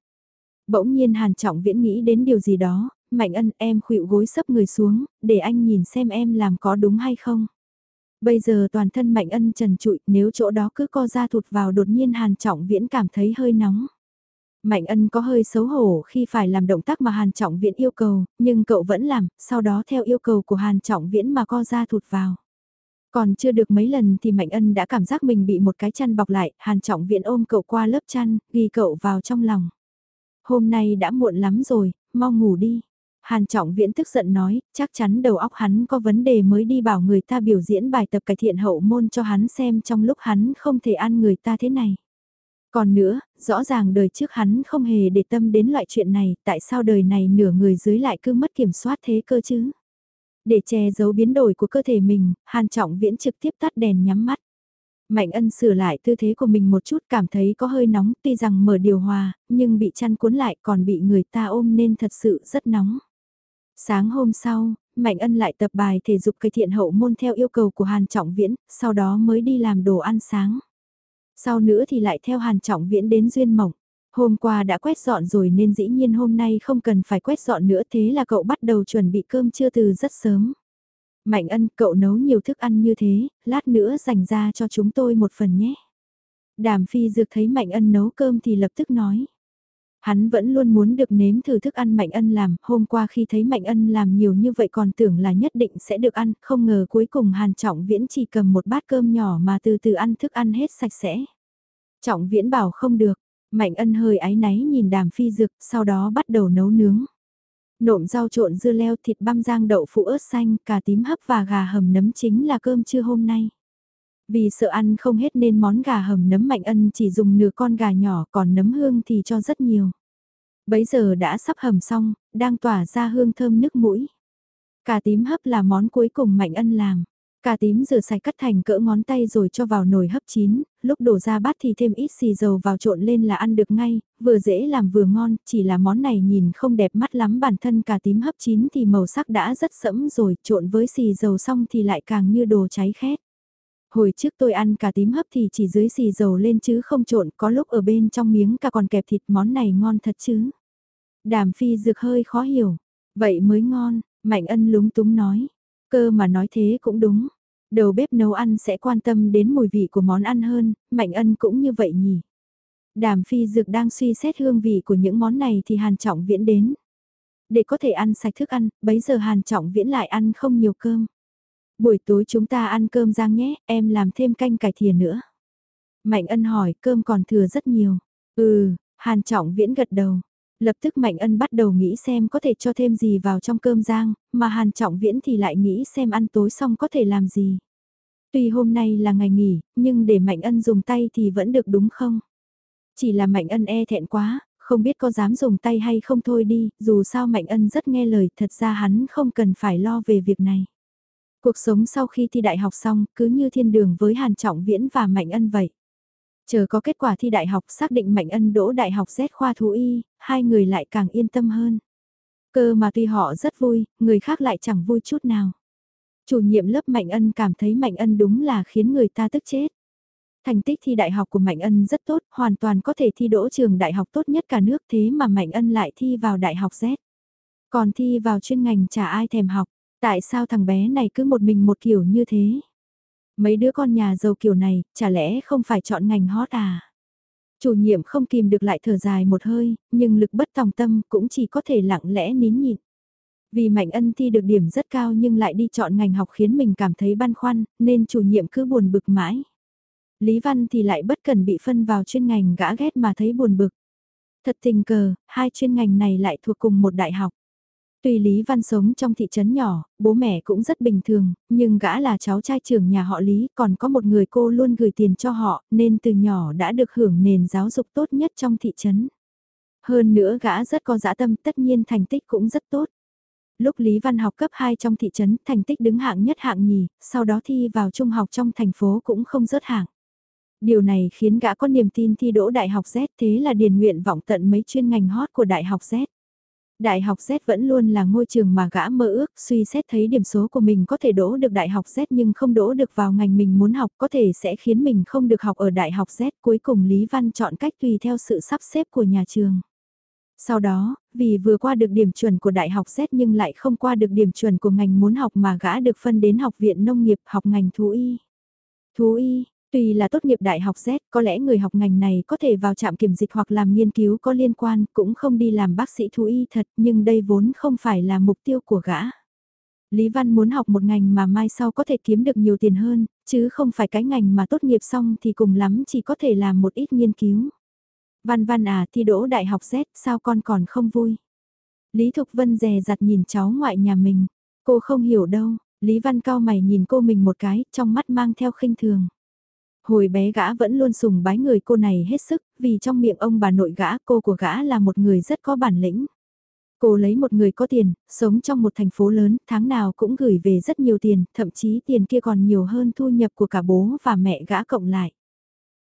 Bỗng nhiên Hàn Trọng Viễn nghĩ đến điều gì đó, Mạnh Ân em khuỵu gối sấp người xuống, để anh nhìn xem em làm có đúng hay không. Bây giờ toàn thân Mạnh Ân trần trụi, nếu chỗ đó cứ co ra thụt vào đột nhiên Hàn Trọng Viễn cảm thấy hơi nóng. Mạnh ân có hơi xấu hổ khi phải làm động tác mà Hàn Trọng Viễn yêu cầu, nhưng cậu vẫn làm, sau đó theo yêu cầu của Hàn Trọng Viễn mà co ra thụt vào. Còn chưa được mấy lần thì Mạnh ân đã cảm giác mình bị một cái chăn bọc lại, Hàn Trọng Viễn ôm cậu qua lớp chăn, ghi cậu vào trong lòng. Hôm nay đã muộn lắm rồi, mau ngủ đi. Hàn Trọng Viễn tức giận nói, chắc chắn đầu óc hắn có vấn đề mới đi bảo người ta biểu diễn bài tập cải thiện hậu môn cho hắn xem trong lúc hắn không thể ăn người ta thế này. Còn nữa, rõ ràng đời trước hắn không hề để tâm đến loại chuyện này, tại sao đời này nửa người dưới lại cứ mất kiểm soát thế cơ chứ? Để che giấu biến đổi của cơ thể mình, Hàn Trọng Viễn trực tiếp tắt đèn nhắm mắt. Mạnh ân sửa lại tư thế của mình một chút cảm thấy có hơi nóng tuy rằng mở điều hòa, nhưng bị chăn cuốn lại còn bị người ta ôm nên thật sự rất nóng. Sáng hôm sau, Mạnh ân lại tập bài thể dục cây thiện hậu môn theo yêu cầu của Hàn Trọng Viễn, sau đó mới đi làm đồ ăn sáng. Sau nữa thì lại theo Hàn Trọng Viễn đến Duyên Mộng. Hôm qua đã quét dọn rồi nên dĩ nhiên hôm nay không cần phải quét dọn nữa thế là cậu bắt đầu chuẩn bị cơm trưa từ rất sớm. Mạnh ân cậu nấu nhiều thức ăn như thế, lát nữa dành ra cho chúng tôi một phần nhé. Đàm phi dược thấy Mạnh ân nấu cơm thì lập tức nói. Hắn vẫn luôn muốn được nếm thử thức ăn Mạnh Ân làm, hôm qua khi thấy Mạnh Ân làm nhiều như vậy còn tưởng là nhất định sẽ được ăn, không ngờ cuối cùng Hàn Trọng Viễn chỉ cầm một bát cơm nhỏ mà từ từ ăn thức ăn hết sạch sẽ. Trọng Viễn bảo không được, Mạnh Ân hơi áy náy nhìn đàm phi dực, sau đó bắt đầu nấu nướng. Nộm rau trộn dưa leo thịt băm rang đậu phụ ớt xanh, cà tím hấp và gà hầm nấm chính là cơm trưa hôm nay. Vì sợ ăn không hết nên món gà hầm nấm mạnh ân chỉ dùng nửa con gà nhỏ còn nấm hương thì cho rất nhiều. Bấy giờ đã sắp hầm xong, đang tỏa ra hương thơm nước mũi. Cà tím hấp là món cuối cùng mạnh ân làm. Cà tím rửa sạch cắt thành cỡ ngón tay rồi cho vào nồi hấp chín, lúc đổ ra bát thì thêm ít xì dầu vào trộn lên là ăn được ngay, vừa dễ làm vừa ngon, chỉ là món này nhìn không đẹp mắt lắm bản thân cà tím hấp chín thì màu sắc đã rất sẫm rồi, trộn với xì dầu xong thì lại càng như đồ cháy khét. Hồi trước tôi ăn cà tím hấp thì chỉ dưới xì dầu lên chứ không trộn, có lúc ở bên trong miếng cà còn kẹp thịt món này ngon thật chứ. Đàm phi dược hơi khó hiểu, vậy mới ngon, Mạnh ân lúng túng nói, cơ mà nói thế cũng đúng. Đầu bếp nấu ăn sẽ quan tâm đến mùi vị của món ăn hơn, Mạnh ân cũng như vậy nhỉ. Đàm phi dược đang suy xét hương vị của những món này thì Hàn Trọng Viễn đến. Để có thể ăn sạch thức ăn, bấy giờ Hàn Trọng Viễn lại ăn không nhiều cơm. Buổi tối chúng ta ăn cơm rang nhé, em làm thêm canh cải thìa nữa. Mạnh ân hỏi, cơm còn thừa rất nhiều. Ừ, Hàn Trọng Viễn gật đầu. Lập tức Mạnh ân bắt đầu nghĩ xem có thể cho thêm gì vào trong cơm rang, mà Hàn Trọng Viễn thì lại nghĩ xem ăn tối xong có thể làm gì. Tuy hôm nay là ngày nghỉ, nhưng để Mạnh ân dùng tay thì vẫn được đúng không? Chỉ là Mạnh ân e thẹn quá, không biết có dám dùng tay hay không thôi đi, dù sao Mạnh ân rất nghe lời, thật ra hắn không cần phải lo về việc này. Cuộc sống sau khi thi đại học xong, cứ như thiên đường với Hàn Trọng Viễn và Mạnh Ân vậy. Chờ có kết quả thi đại học xác định Mạnh Ân đỗ đại học Z khoa thú y, hai người lại càng yên tâm hơn. Cơ mà tuy họ rất vui, người khác lại chẳng vui chút nào. Chủ nhiệm lớp Mạnh Ân cảm thấy Mạnh Ân đúng là khiến người ta tức chết. Thành tích thi đại học của Mạnh Ân rất tốt, hoàn toàn có thể thi đỗ trường đại học tốt nhất cả nước thế mà Mạnh Ân lại thi vào đại học Z. Còn thi vào chuyên ngành chả ai thèm học, Tại sao thằng bé này cứ một mình một kiểu như thế? Mấy đứa con nhà giàu kiểu này, chả lẽ không phải chọn ngành hot à? Chủ nhiệm không kìm được lại thở dài một hơi, nhưng lực bất tòng tâm cũng chỉ có thể lặng lẽ nín nhịn. Vì Mạnh Ân thi được điểm rất cao nhưng lại đi chọn ngành học khiến mình cảm thấy băn khoăn, nên chủ nhiệm cứ buồn bực mãi. Lý Văn thì lại bất cần bị phân vào chuyên ngành gã ghét mà thấy buồn bực. Thật tình cờ, hai chuyên ngành này lại thuộc cùng một đại học. Tuy Lý Văn sống trong thị trấn nhỏ, bố mẹ cũng rất bình thường, nhưng gã là cháu trai trưởng nhà họ Lý, còn có một người cô luôn gửi tiền cho họ, nên từ nhỏ đã được hưởng nền giáo dục tốt nhất trong thị trấn. Hơn nữa gã rất có dã tâm, tất nhiên thành tích cũng rất tốt. Lúc Lý Văn học cấp 2 trong thị trấn, thành tích đứng hạng nhất hạng nhì, sau đó thi vào trung học trong thành phố cũng không rớt hạng. Điều này khiến gã có niềm tin thi đỗ đại học Z thế là điền nguyện vọng tận mấy chuyên ngành hot của đại học Z. Đại học Z vẫn luôn là ngôi trường mà gã mơ ước, suy xét thấy điểm số của mình có thể đỗ được đại học Z nhưng không đỗ được vào ngành mình muốn học có thể sẽ khiến mình không được học ở đại học Z. Cuối cùng Lý Văn chọn cách tùy theo sự sắp xếp của nhà trường. Sau đó, vì vừa qua được điểm chuẩn của đại học Z nhưng lại không qua được điểm chuẩn của ngành muốn học mà gã được phân đến học viện nông nghiệp học ngành thú y. Thú y, Tuy là tốt nghiệp đại học Z, có lẽ người học ngành này có thể vào trạm kiểm dịch hoặc làm nghiên cứu có liên quan, cũng không đi làm bác sĩ thú y thật, nhưng đây vốn không phải là mục tiêu của gã. Lý Văn muốn học một ngành mà mai sau có thể kiếm được nhiều tiền hơn, chứ không phải cái ngành mà tốt nghiệp xong thì cùng lắm chỉ có thể làm một ít nghiên cứu. Văn Văn à thi đỗ đại học Z sao con còn không vui? Lý Thục Vân dè dặt nhìn cháu ngoại nhà mình, cô không hiểu đâu, Lý Văn cao mày nhìn cô mình một cái, trong mắt mang theo khinh thường. Hồi bé gã vẫn luôn sùng bái người cô này hết sức, vì trong miệng ông bà nội gã cô của gã là một người rất có bản lĩnh. Cô lấy một người có tiền, sống trong một thành phố lớn, tháng nào cũng gửi về rất nhiều tiền, thậm chí tiền kia còn nhiều hơn thu nhập của cả bố và mẹ gã cộng lại.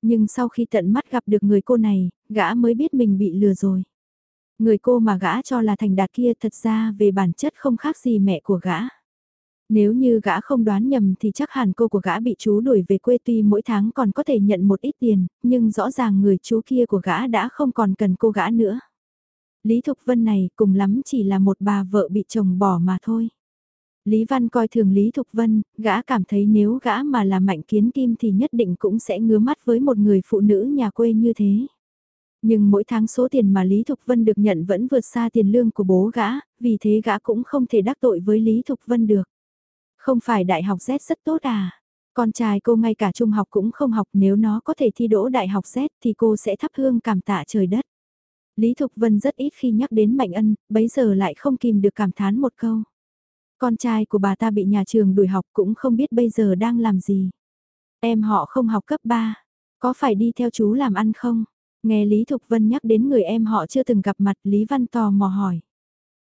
Nhưng sau khi tận mắt gặp được người cô này, gã mới biết mình bị lừa rồi. Người cô mà gã cho là thành đạt kia thật ra về bản chất không khác gì mẹ của gã. Nếu như gã không đoán nhầm thì chắc hẳn cô của gã bị chú đuổi về quê tuy mỗi tháng còn có thể nhận một ít tiền, nhưng rõ ràng người chú kia của gã đã không còn cần cô gã nữa. Lý Thục Vân này cùng lắm chỉ là một bà vợ bị chồng bỏ mà thôi. Lý Văn coi thường Lý Thục Vân, gã cảm thấy nếu gã mà là mạnh kiến kim thì nhất định cũng sẽ ngứa mắt với một người phụ nữ nhà quê như thế. Nhưng mỗi tháng số tiền mà Lý Thục Vân được nhận vẫn vượt xa tiền lương của bố gã, vì thế gã cũng không thể đắc tội với Lý Thục Vân được. Không phải đại học Z rất tốt à? Con trai cô ngay cả trung học cũng không học nếu nó có thể thi đỗ đại học Z thì cô sẽ thắp hương cảm tạ trời đất. Lý Thục Vân rất ít khi nhắc đến Mạnh Ân, bấy giờ lại không kìm được cảm thán một câu. Con trai của bà ta bị nhà trường đuổi học cũng không biết bây giờ đang làm gì. Em họ không học cấp 3, có phải đi theo chú làm ăn không? Nghe Lý Thục Vân nhắc đến người em họ chưa từng gặp mặt Lý Văn tò mò hỏi.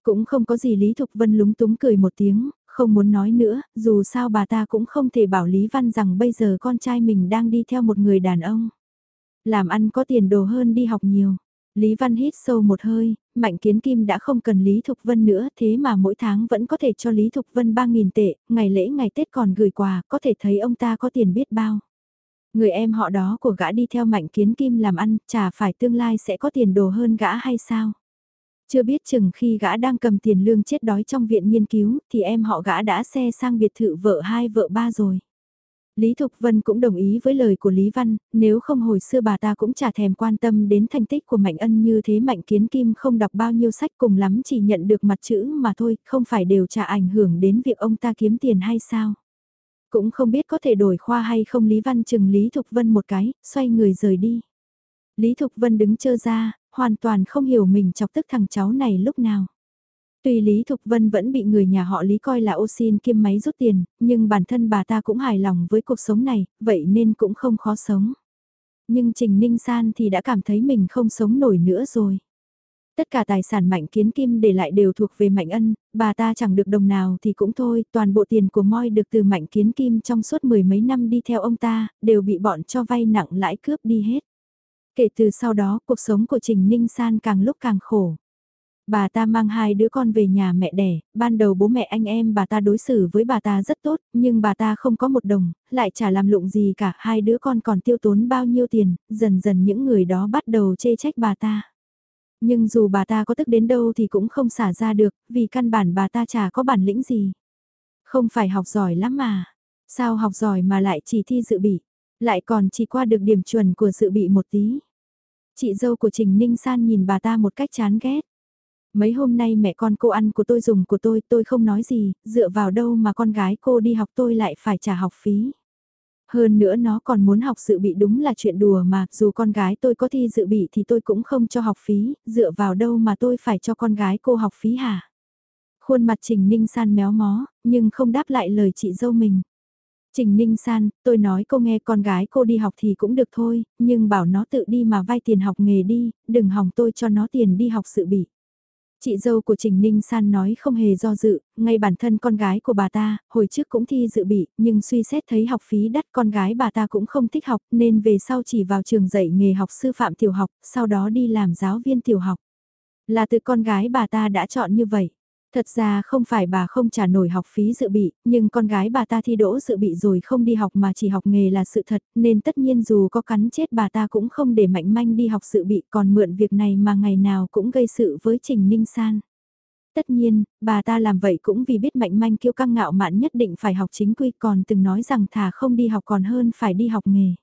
Cũng không có gì Lý Thục Vân lúng túng cười một tiếng, không muốn nói nữa, dù sao bà ta cũng không thể bảo Lý Văn rằng bây giờ con trai mình đang đi theo một người đàn ông. Làm ăn có tiền đồ hơn đi học nhiều. Lý Văn hít sâu một hơi, Mạnh Kiến Kim đã không cần Lý Thục Vân nữa thế mà mỗi tháng vẫn có thể cho Lý Thục Vân 3.000 tệ, ngày lễ ngày Tết còn gửi quà, có thể thấy ông ta có tiền biết bao. Người em họ đó của gã đi theo Mạnh Kiến Kim làm ăn, chả phải tương lai sẽ có tiền đồ hơn gã hay sao? Chưa biết chừng khi gã đang cầm tiền lương chết đói trong viện nghiên cứu thì em họ gã đã xe sang biệt thự vợ hai vợ ba rồi. Lý Thục Vân cũng đồng ý với lời của Lý Văn, nếu không hồi xưa bà ta cũng chả thèm quan tâm đến thành tích của Mạnh Ân như thế Mạnh Kiến Kim không đọc bao nhiêu sách cùng lắm chỉ nhận được mặt chữ mà thôi, không phải đều chả ảnh hưởng đến việc ông ta kiếm tiền hay sao. Cũng không biết có thể đổi khoa hay không Lý Văn chừng Lý Thục Vân một cái, xoay người rời đi. Lý Thục Vân đứng chơ ra, hoàn toàn không hiểu mình chọc tức thằng cháu này lúc nào. Tuy Lý Thục Vân vẫn bị người nhà họ Lý coi là ô xin kiêm máy rút tiền, nhưng bản thân bà ta cũng hài lòng với cuộc sống này, vậy nên cũng không khó sống. Nhưng Trình Ninh San thì đã cảm thấy mình không sống nổi nữa rồi. Tất cả tài sản Mạnh Kiến Kim để lại đều thuộc về Mạnh Ân, bà ta chẳng được đồng nào thì cũng thôi, toàn bộ tiền của Moi được từ Mạnh Kiến Kim trong suốt mười mấy năm đi theo ông ta, đều bị bọn cho vay nặng lãi cướp đi hết. Kể từ sau đó, cuộc sống của Trình Ninh San càng lúc càng khổ. Bà ta mang hai đứa con về nhà mẹ đẻ, ban đầu bố mẹ anh em bà ta đối xử với bà ta rất tốt, nhưng bà ta không có một đồng, lại chả làm lụng gì cả, hai đứa con còn tiêu tốn bao nhiêu tiền, dần dần những người đó bắt đầu chê trách bà ta. Nhưng dù bà ta có tức đến đâu thì cũng không xả ra được, vì căn bản bà ta chả có bản lĩnh gì. Không phải học giỏi lắm mà. Sao học giỏi mà lại chỉ thi dự bị, lại còn chỉ qua được điểm chuẩn của dự bị một tí. Chị dâu của Trình Ninh San nhìn bà ta một cách chán ghét. Mấy hôm nay mẹ con cô ăn của tôi dùng của tôi, tôi không nói gì, dựa vào đâu mà con gái cô đi học tôi lại phải trả học phí. Hơn nữa nó còn muốn học dự bị đúng là chuyện đùa mà, dù con gái tôi có thi dự bị thì tôi cũng không cho học phí, dựa vào đâu mà tôi phải cho con gái cô học phí hả? Khuôn mặt Trình Ninh San méo mó, nhưng không đáp lại lời chị dâu mình. Trình Ninh San, tôi nói cô nghe con gái cô đi học thì cũng được thôi, nhưng bảo nó tự đi mà vay tiền học nghề đi, đừng hỏng tôi cho nó tiền đi học sự bị. Chị dâu của Trình Ninh San nói không hề do dự, ngay bản thân con gái của bà ta, hồi trước cũng thi dự bị, nhưng suy xét thấy học phí đắt con gái bà ta cũng không thích học nên về sau chỉ vào trường dạy nghề học sư phạm tiểu học, sau đó đi làm giáo viên tiểu học. Là từ con gái bà ta đã chọn như vậy. Thật ra không phải bà không trả nổi học phí dự bị, nhưng con gái bà ta thi đỗ dự bị rồi không đi học mà chỉ học nghề là sự thật, nên tất nhiên dù có cắn chết bà ta cũng không để mạnh manh đi học dự bị còn mượn việc này mà ngày nào cũng gây sự với Trình Ninh San. Tất nhiên, bà ta làm vậy cũng vì biết mạnh manh kiêu căng ngạo mạn nhất định phải học chính quy còn từng nói rằng thà không đi học còn hơn phải đi học nghề.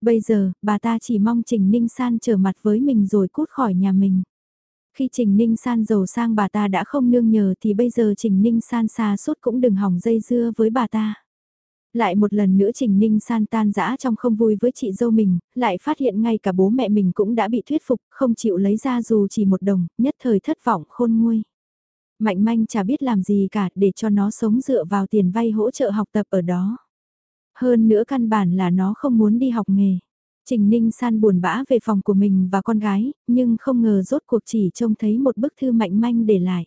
Bây giờ, bà ta chỉ mong Trình Ninh San trở mặt với mình rồi cút khỏi nhà mình. Khi Trình Ninh San giàu sang bà ta đã không nương nhờ thì bây giờ Trình Ninh San xa suốt cũng đừng hỏng dây dưa với bà ta. Lại một lần nữa Trình Ninh San tan dã trong không vui với chị dâu mình, lại phát hiện ngay cả bố mẹ mình cũng đã bị thuyết phục, không chịu lấy ra dù chỉ một đồng, nhất thời thất vọng khôn nguôi. Mạnh manh chả biết làm gì cả để cho nó sống dựa vào tiền vay hỗ trợ học tập ở đó. Hơn nữa căn bản là nó không muốn đi học nghề. Trình Ninh San buồn bã về phòng của mình và con gái, nhưng không ngờ rốt cuộc chỉ trông thấy một bức thư mạnh manh để lại.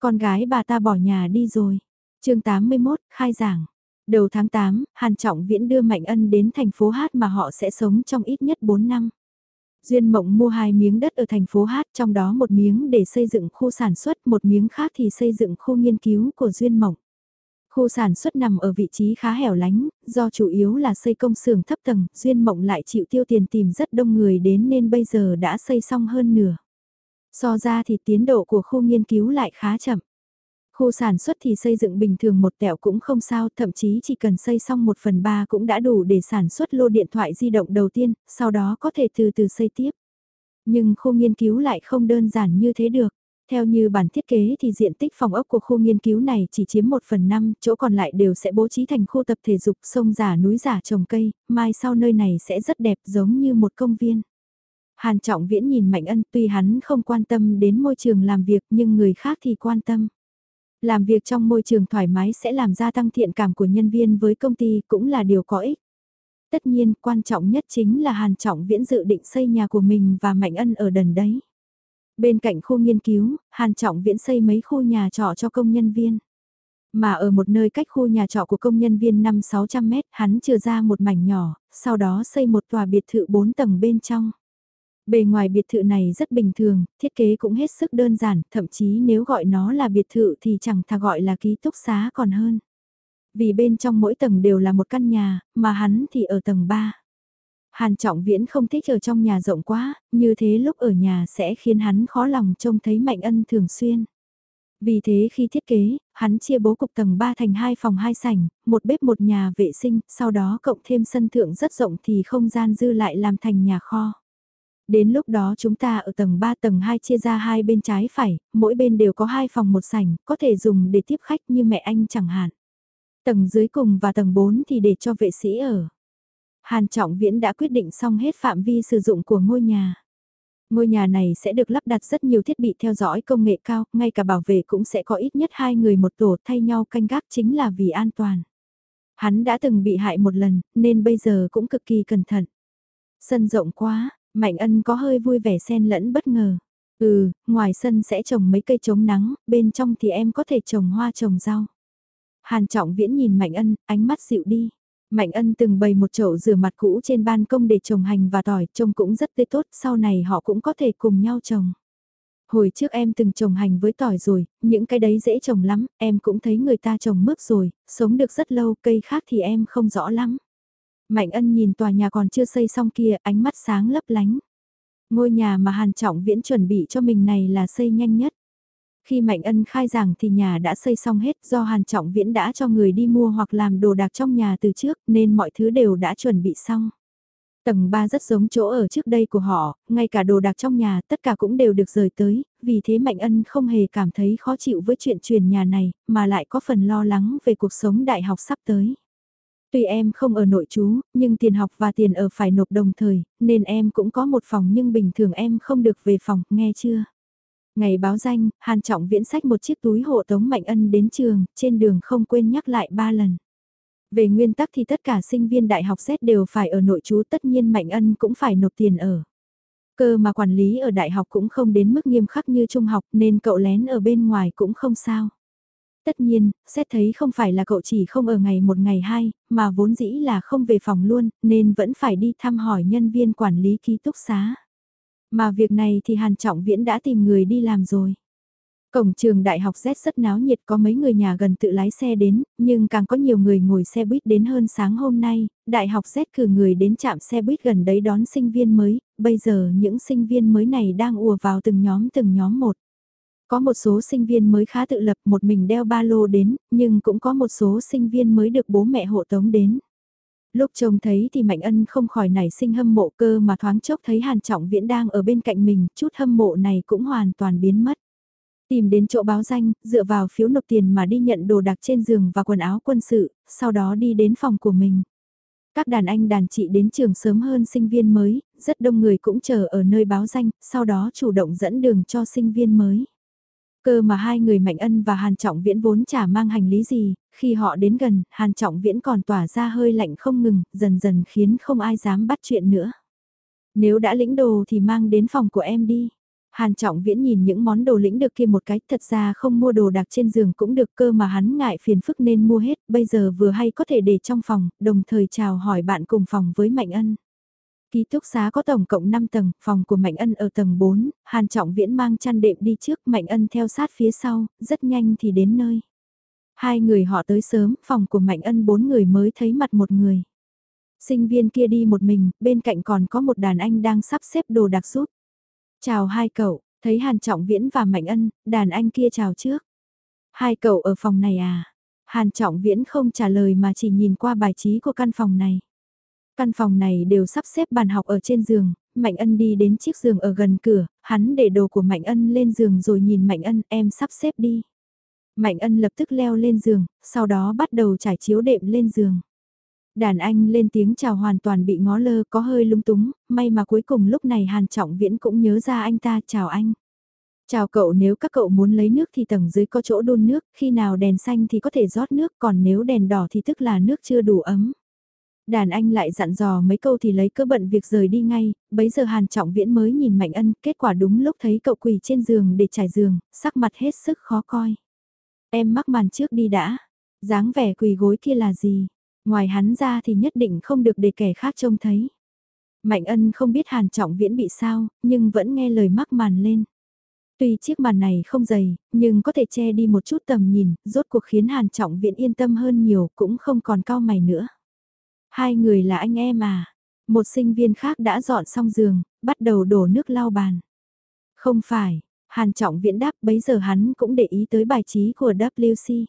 Con gái bà ta bỏ nhà đi rồi. chương 81, khai giảng. Đầu tháng 8, Hàn Trọng Viễn đưa Mạnh Ân đến thành phố Hát mà họ sẽ sống trong ít nhất 4 năm. Duyên Mộng mua hai miếng đất ở thành phố Hát trong đó một miếng để xây dựng khu sản xuất, một miếng khác thì xây dựng khu nghiên cứu của Duyên Mộng. Khu sản xuất nằm ở vị trí khá hẻo lánh, do chủ yếu là xây công xưởng thấp tầng, Duyên Mộng lại chịu tiêu tiền tìm rất đông người đến nên bây giờ đã xây xong hơn nửa. So ra thì tiến độ của khu nghiên cứu lại khá chậm. Khu sản xuất thì xây dựng bình thường một tẹo cũng không sao, thậm chí chỉ cần xây xong một phần ba cũng đã đủ để sản xuất lô điện thoại di động đầu tiên, sau đó có thể từ từ xây tiếp. Nhưng khu nghiên cứu lại không đơn giản như thế được. Theo như bản thiết kế thì diện tích phòng ốc của khu nghiên cứu này chỉ chiếm 1 phần 5, chỗ còn lại đều sẽ bố trí thành khu tập thể dục sông giả núi giả trồng cây, mai sau nơi này sẽ rất đẹp giống như một công viên. Hàn Trọng Viễn nhìn Mạnh Ân tuy hắn không quan tâm đến môi trường làm việc nhưng người khác thì quan tâm. Làm việc trong môi trường thoải mái sẽ làm gia tăng thiện cảm của nhân viên với công ty cũng là điều có ích. Tất nhiên quan trọng nhất chính là Hàn Trọng Viễn dự định xây nhà của mình và Mạnh Ân ở đần đấy. Bên cạnh khu nghiên cứu, Hàn Trọng Viễn xây mấy khu nhà trọ cho công nhân viên. Mà ở một nơi cách khu nhà trọ của công nhân viên 5-600 mét, hắn chừa ra một mảnh nhỏ, sau đó xây một tòa biệt thự 4 tầng bên trong. Bề ngoài biệt thự này rất bình thường, thiết kế cũng hết sức đơn giản, thậm chí nếu gọi nó là biệt thự thì chẳng thà gọi là ký túc xá còn hơn. Vì bên trong mỗi tầng đều là một căn nhà, mà hắn thì ở tầng 3. Hàn Trọng Viễn không thích ở trong nhà rộng quá, như thế lúc ở nhà sẽ khiến hắn khó lòng trông thấy Mạnh Ân thường xuyên. Vì thế khi thiết kế, hắn chia bố cục tầng 3 thành hai phòng hai sảnh, một bếp một nhà vệ sinh, sau đó cộng thêm sân thượng rất rộng thì không gian dư lại làm thành nhà kho. Đến lúc đó chúng ta ở tầng 3 tầng 2 chia ra hai bên trái phải, mỗi bên đều có hai phòng một sảnh, có thể dùng để tiếp khách như mẹ anh chẳng hạn. Tầng dưới cùng và tầng 4 thì để cho vệ sĩ ở. Hàn Trọng Viễn đã quyết định xong hết phạm vi sử dụng của ngôi nhà. Ngôi nhà này sẽ được lắp đặt rất nhiều thiết bị theo dõi công nghệ cao, ngay cả bảo vệ cũng sẽ có ít nhất hai người một tổ thay nhau canh gác chính là vì an toàn. Hắn đã từng bị hại một lần, nên bây giờ cũng cực kỳ cẩn thận. Sân rộng quá, Mạnh ân có hơi vui vẻ xen lẫn bất ngờ. Ừ, ngoài sân sẽ trồng mấy cây chống nắng, bên trong thì em có thể trồng hoa trồng rau. Hàn trọng viễn nhìn Mạnh ân, ánh mắt dịu đi. Mạnh ân từng bày một chậu rửa mặt cũ trên ban công để trồng hành và tỏi, trông cũng rất tươi tốt, sau này họ cũng có thể cùng nhau trồng. Hồi trước em từng trồng hành với tỏi rồi, những cái đấy dễ trồng lắm, em cũng thấy người ta trồng mướp rồi, sống được rất lâu, cây khác thì em không rõ lắm. Mạnh ân nhìn tòa nhà còn chưa xây xong kia, ánh mắt sáng lấp lánh. Ngôi nhà mà Hàn Trọng Viễn chuẩn bị cho mình này là xây nhanh nhất. Khi Mạnh Ân khai giảng thì nhà đã xây xong hết do Hàn Trọng Viễn đã cho người đi mua hoặc làm đồ đạc trong nhà từ trước nên mọi thứ đều đã chuẩn bị xong. Tầng 3 rất giống chỗ ở trước đây của họ, ngay cả đồ đạc trong nhà tất cả cũng đều được rời tới, vì thế Mạnh Ân không hề cảm thấy khó chịu với chuyện chuyển nhà này, mà lại có phần lo lắng về cuộc sống đại học sắp tới. Tuy em không ở nội trú, nhưng tiền học và tiền ở phải nộp đồng thời, nên em cũng có một phòng nhưng bình thường em không được về phòng, nghe chưa? Ngày báo danh, Hàn Trọng viễn sách một chiếc túi hộ tống Mạnh Ân đến trường, trên đường không quên nhắc lại ba lần. Về nguyên tắc thì tất cả sinh viên đại học xét đều phải ở nội trú tất nhiên Mạnh Ân cũng phải nộp tiền ở. Cơ mà quản lý ở đại học cũng không đến mức nghiêm khắc như trung học nên cậu lén ở bên ngoài cũng không sao. Tất nhiên, xét thấy không phải là cậu chỉ không ở ngày một ngày hai, mà vốn dĩ là không về phòng luôn, nên vẫn phải đi thăm hỏi nhân viên quản lý ký túc xá. Mà việc này thì Hàn Trọng Viễn đã tìm người đi làm rồi. Cổng trường đại học Z rất náo nhiệt có mấy người nhà gần tự lái xe đến, nhưng càng có nhiều người ngồi xe buýt đến hơn sáng hôm nay, đại học Z cử người đến trạm xe buýt gần đấy đón sinh viên mới, bây giờ những sinh viên mới này đang ùa vào từng nhóm từng nhóm một. Có một số sinh viên mới khá tự lập một mình đeo ba lô đến, nhưng cũng có một số sinh viên mới được bố mẹ hộ tống đến. Lúc trông thấy thì Mạnh Ân không khỏi nảy sinh hâm mộ cơ mà thoáng chốc thấy Hàn Trọng Viễn đang ở bên cạnh mình, chút hâm mộ này cũng hoàn toàn biến mất. Tìm đến chỗ báo danh, dựa vào phiếu nộp tiền mà đi nhận đồ đặc trên giường và quần áo quân sự, sau đó đi đến phòng của mình. Các đàn anh đàn chị đến trường sớm hơn sinh viên mới, rất đông người cũng chờ ở nơi báo danh, sau đó chủ động dẫn đường cho sinh viên mới. Cơ mà hai người Mạnh Ân và Hàn Trọng Viễn vốn chả mang hành lý gì, khi họ đến gần, Hàn Trọng Viễn còn tỏa ra hơi lạnh không ngừng, dần dần khiến không ai dám bắt chuyện nữa. Nếu đã lĩnh đồ thì mang đến phòng của em đi. Hàn Trọng Viễn nhìn những món đồ lĩnh được kia một cái, thật ra không mua đồ đặc trên giường cũng được cơ mà hắn ngại phiền phức nên mua hết, bây giờ vừa hay có thể để trong phòng, đồng thời chào hỏi bạn cùng phòng với Mạnh Ân. Ký túc xá có tổng cộng 5 tầng, phòng của Mạnh Ân ở tầng 4, Hàn Trọng Viễn mang chăn đệm đi trước, Mạnh Ân theo sát phía sau, rất nhanh thì đến nơi. Hai người họ tới sớm, phòng của Mạnh Ân bốn người mới thấy mặt một người. Sinh viên kia đi một mình, bên cạnh còn có một đàn anh đang sắp xếp đồ đặc giúp. Chào hai cậu, thấy Hàn Trọng Viễn và Mạnh Ân, đàn anh kia chào trước. Hai cậu ở phòng này à? Hàn Trọng Viễn không trả lời mà chỉ nhìn qua bài trí của căn phòng này. Căn phòng này đều sắp xếp bàn học ở trên giường, Mạnh Ân đi đến chiếc giường ở gần cửa, hắn để đồ của Mạnh Ân lên giường rồi nhìn Mạnh Ân em sắp xếp đi. Mạnh Ân lập tức leo lên giường, sau đó bắt đầu trải chiếu đệm lên giường. Đàn anh lên tiếng chào hoàn toàn bị ngó lơ có hơi lung túng, may mà cuối cùng lúc này Hàn Trọng Viễn cũng nhớ ra anh ta chào anh. Chào cậu nếu các cậu muốn lấy nước thì tầng dưới có chỗ đun nước, khi nào đèn xanh thì có thể rót nước còn nếu đèn đỏ thì tức là nước chưa đủ ấm. Đàn anh lại dặn dò mấy câu thì lấy cơ bận việc rời đi ngay, bấy giờ Hàn Trọng Viễn mới nhìn Mạnh Ân, kết quả đúng lúc thấy cậu quỳ trên giường để trải giường, sắc mặt hết sức khó coi. Em mắc màn trước đi đã, dáng vẻ quỳ gối kia là gì, ngoài hắn ra thì nhất định không được để kẻ khác trông thấy. Mạnh Ân không biết Hàn Trọng Viễn bị sao, nhưng vẫn nghe lời mắc màn lên. Tuy chiếc màn này không dày, nhưng có thể che đi một chút tầm nhìn, rốt cuộc khiến Hàn Trọng Viễn yên tâm hơn nhiều, cũng không còn cao mày nữa. Hai người là anh em à. Một sinh viên khác đã dọn xong giường, bắt đầu đổ nước lau bàn. Không phải, Hàn Trọng Viễn đáp bấy giờ hắn cũng để ý tới bài trí của WC.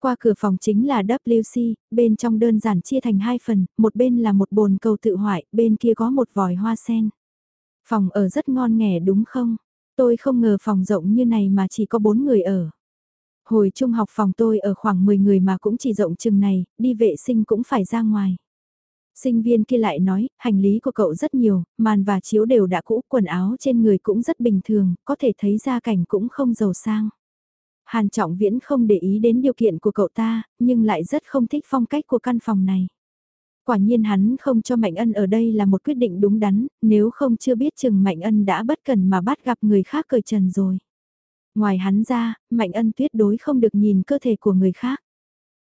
Qua cửa phòng chính là WC, bên trong đơn giản chia thành hai phần, một bên là một bồn cầu tự hoại, bên kia có một vòi hoa sen. Phòng ở rất ngon nghẻ đúng không? Tôi không ngờ phòng rộng như này mà chỉ có bốn người ở. Hồi trung học phòng tôi ở khoảng 10 người mà cũng chỉ rộng chừng này, đi vệ sinh cũng phải ra ngoài. Sinh viên kia lại nói, hành lý của cậu rất nhiều, màn và chiếu đều đã cũ, quần áo trên người cũng rất bình thường, có thể thấy gia cảnh cũng không giàu sang. Hàn Trọng Viễn không để ý đến điều kiện của cậu ta, nhưng lại rất không thích phong cách của căn phòng này. Quả nhiên hắn không cho Mạnh Ân ở đây là một quyết định đúng đắn, nếu không chưa biết chừng Mạnh Ân đã bất cần mà bắt gặp người khác cởi trần rồi. Ngoài hắn ra, Mạnh Ân tuyệt đối không được nhìn cơ thể của người khác.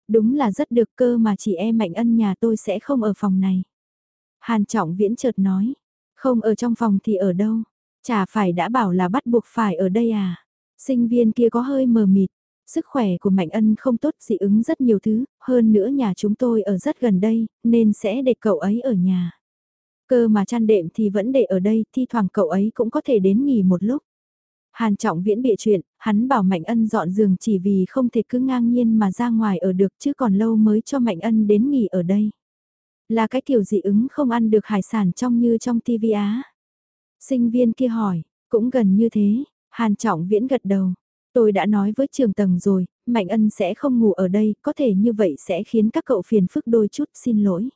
Đúng là rất được cơ mà chị em Mạnh Ân nhà tôi sẽ không ở phòng này. Hàn Trọng Viễn chợt nói, không ở trong phòng thì ở đâu, chả phải đã bảo là bắt buộc phải ở đây à. Sinh viên kia có hơi mờ mịt, sức khỏe của Mạnh Ân không tốt dị ứng rất nhiều thứ, hơn nữa nhà chúng tôi ở rất gần đây, nên sẽ để cậu ấy ở nhà. Cơ mà chăn đệm thì vẫn để ở đây, thi thoảng cậu ấy cũng có thể đến nghỉ một lúc. Hàn Trọng Viễn bịa chuyện, hắn bảo Mạnh Ân dọn giường chỉ vì không thể cứ ngang nhiên mà ra ngoài ở được chứ còn lâu mới cho Mạnh Ân đến nghỉ ở đây. Là cái kiểu dị ứng không ăn được hải sản trong như trong TV Á. Sinh viên kia hỏi, cũng gần như thế, Hàn Trọng Viễn gật đầu. Tôi đã nói với trường tầng rồi, Mạnh Ân sẽ không ngủ ở đây, có thể như vậy sẽ khiến các cậu phiền phức đôi chút xin lỗi.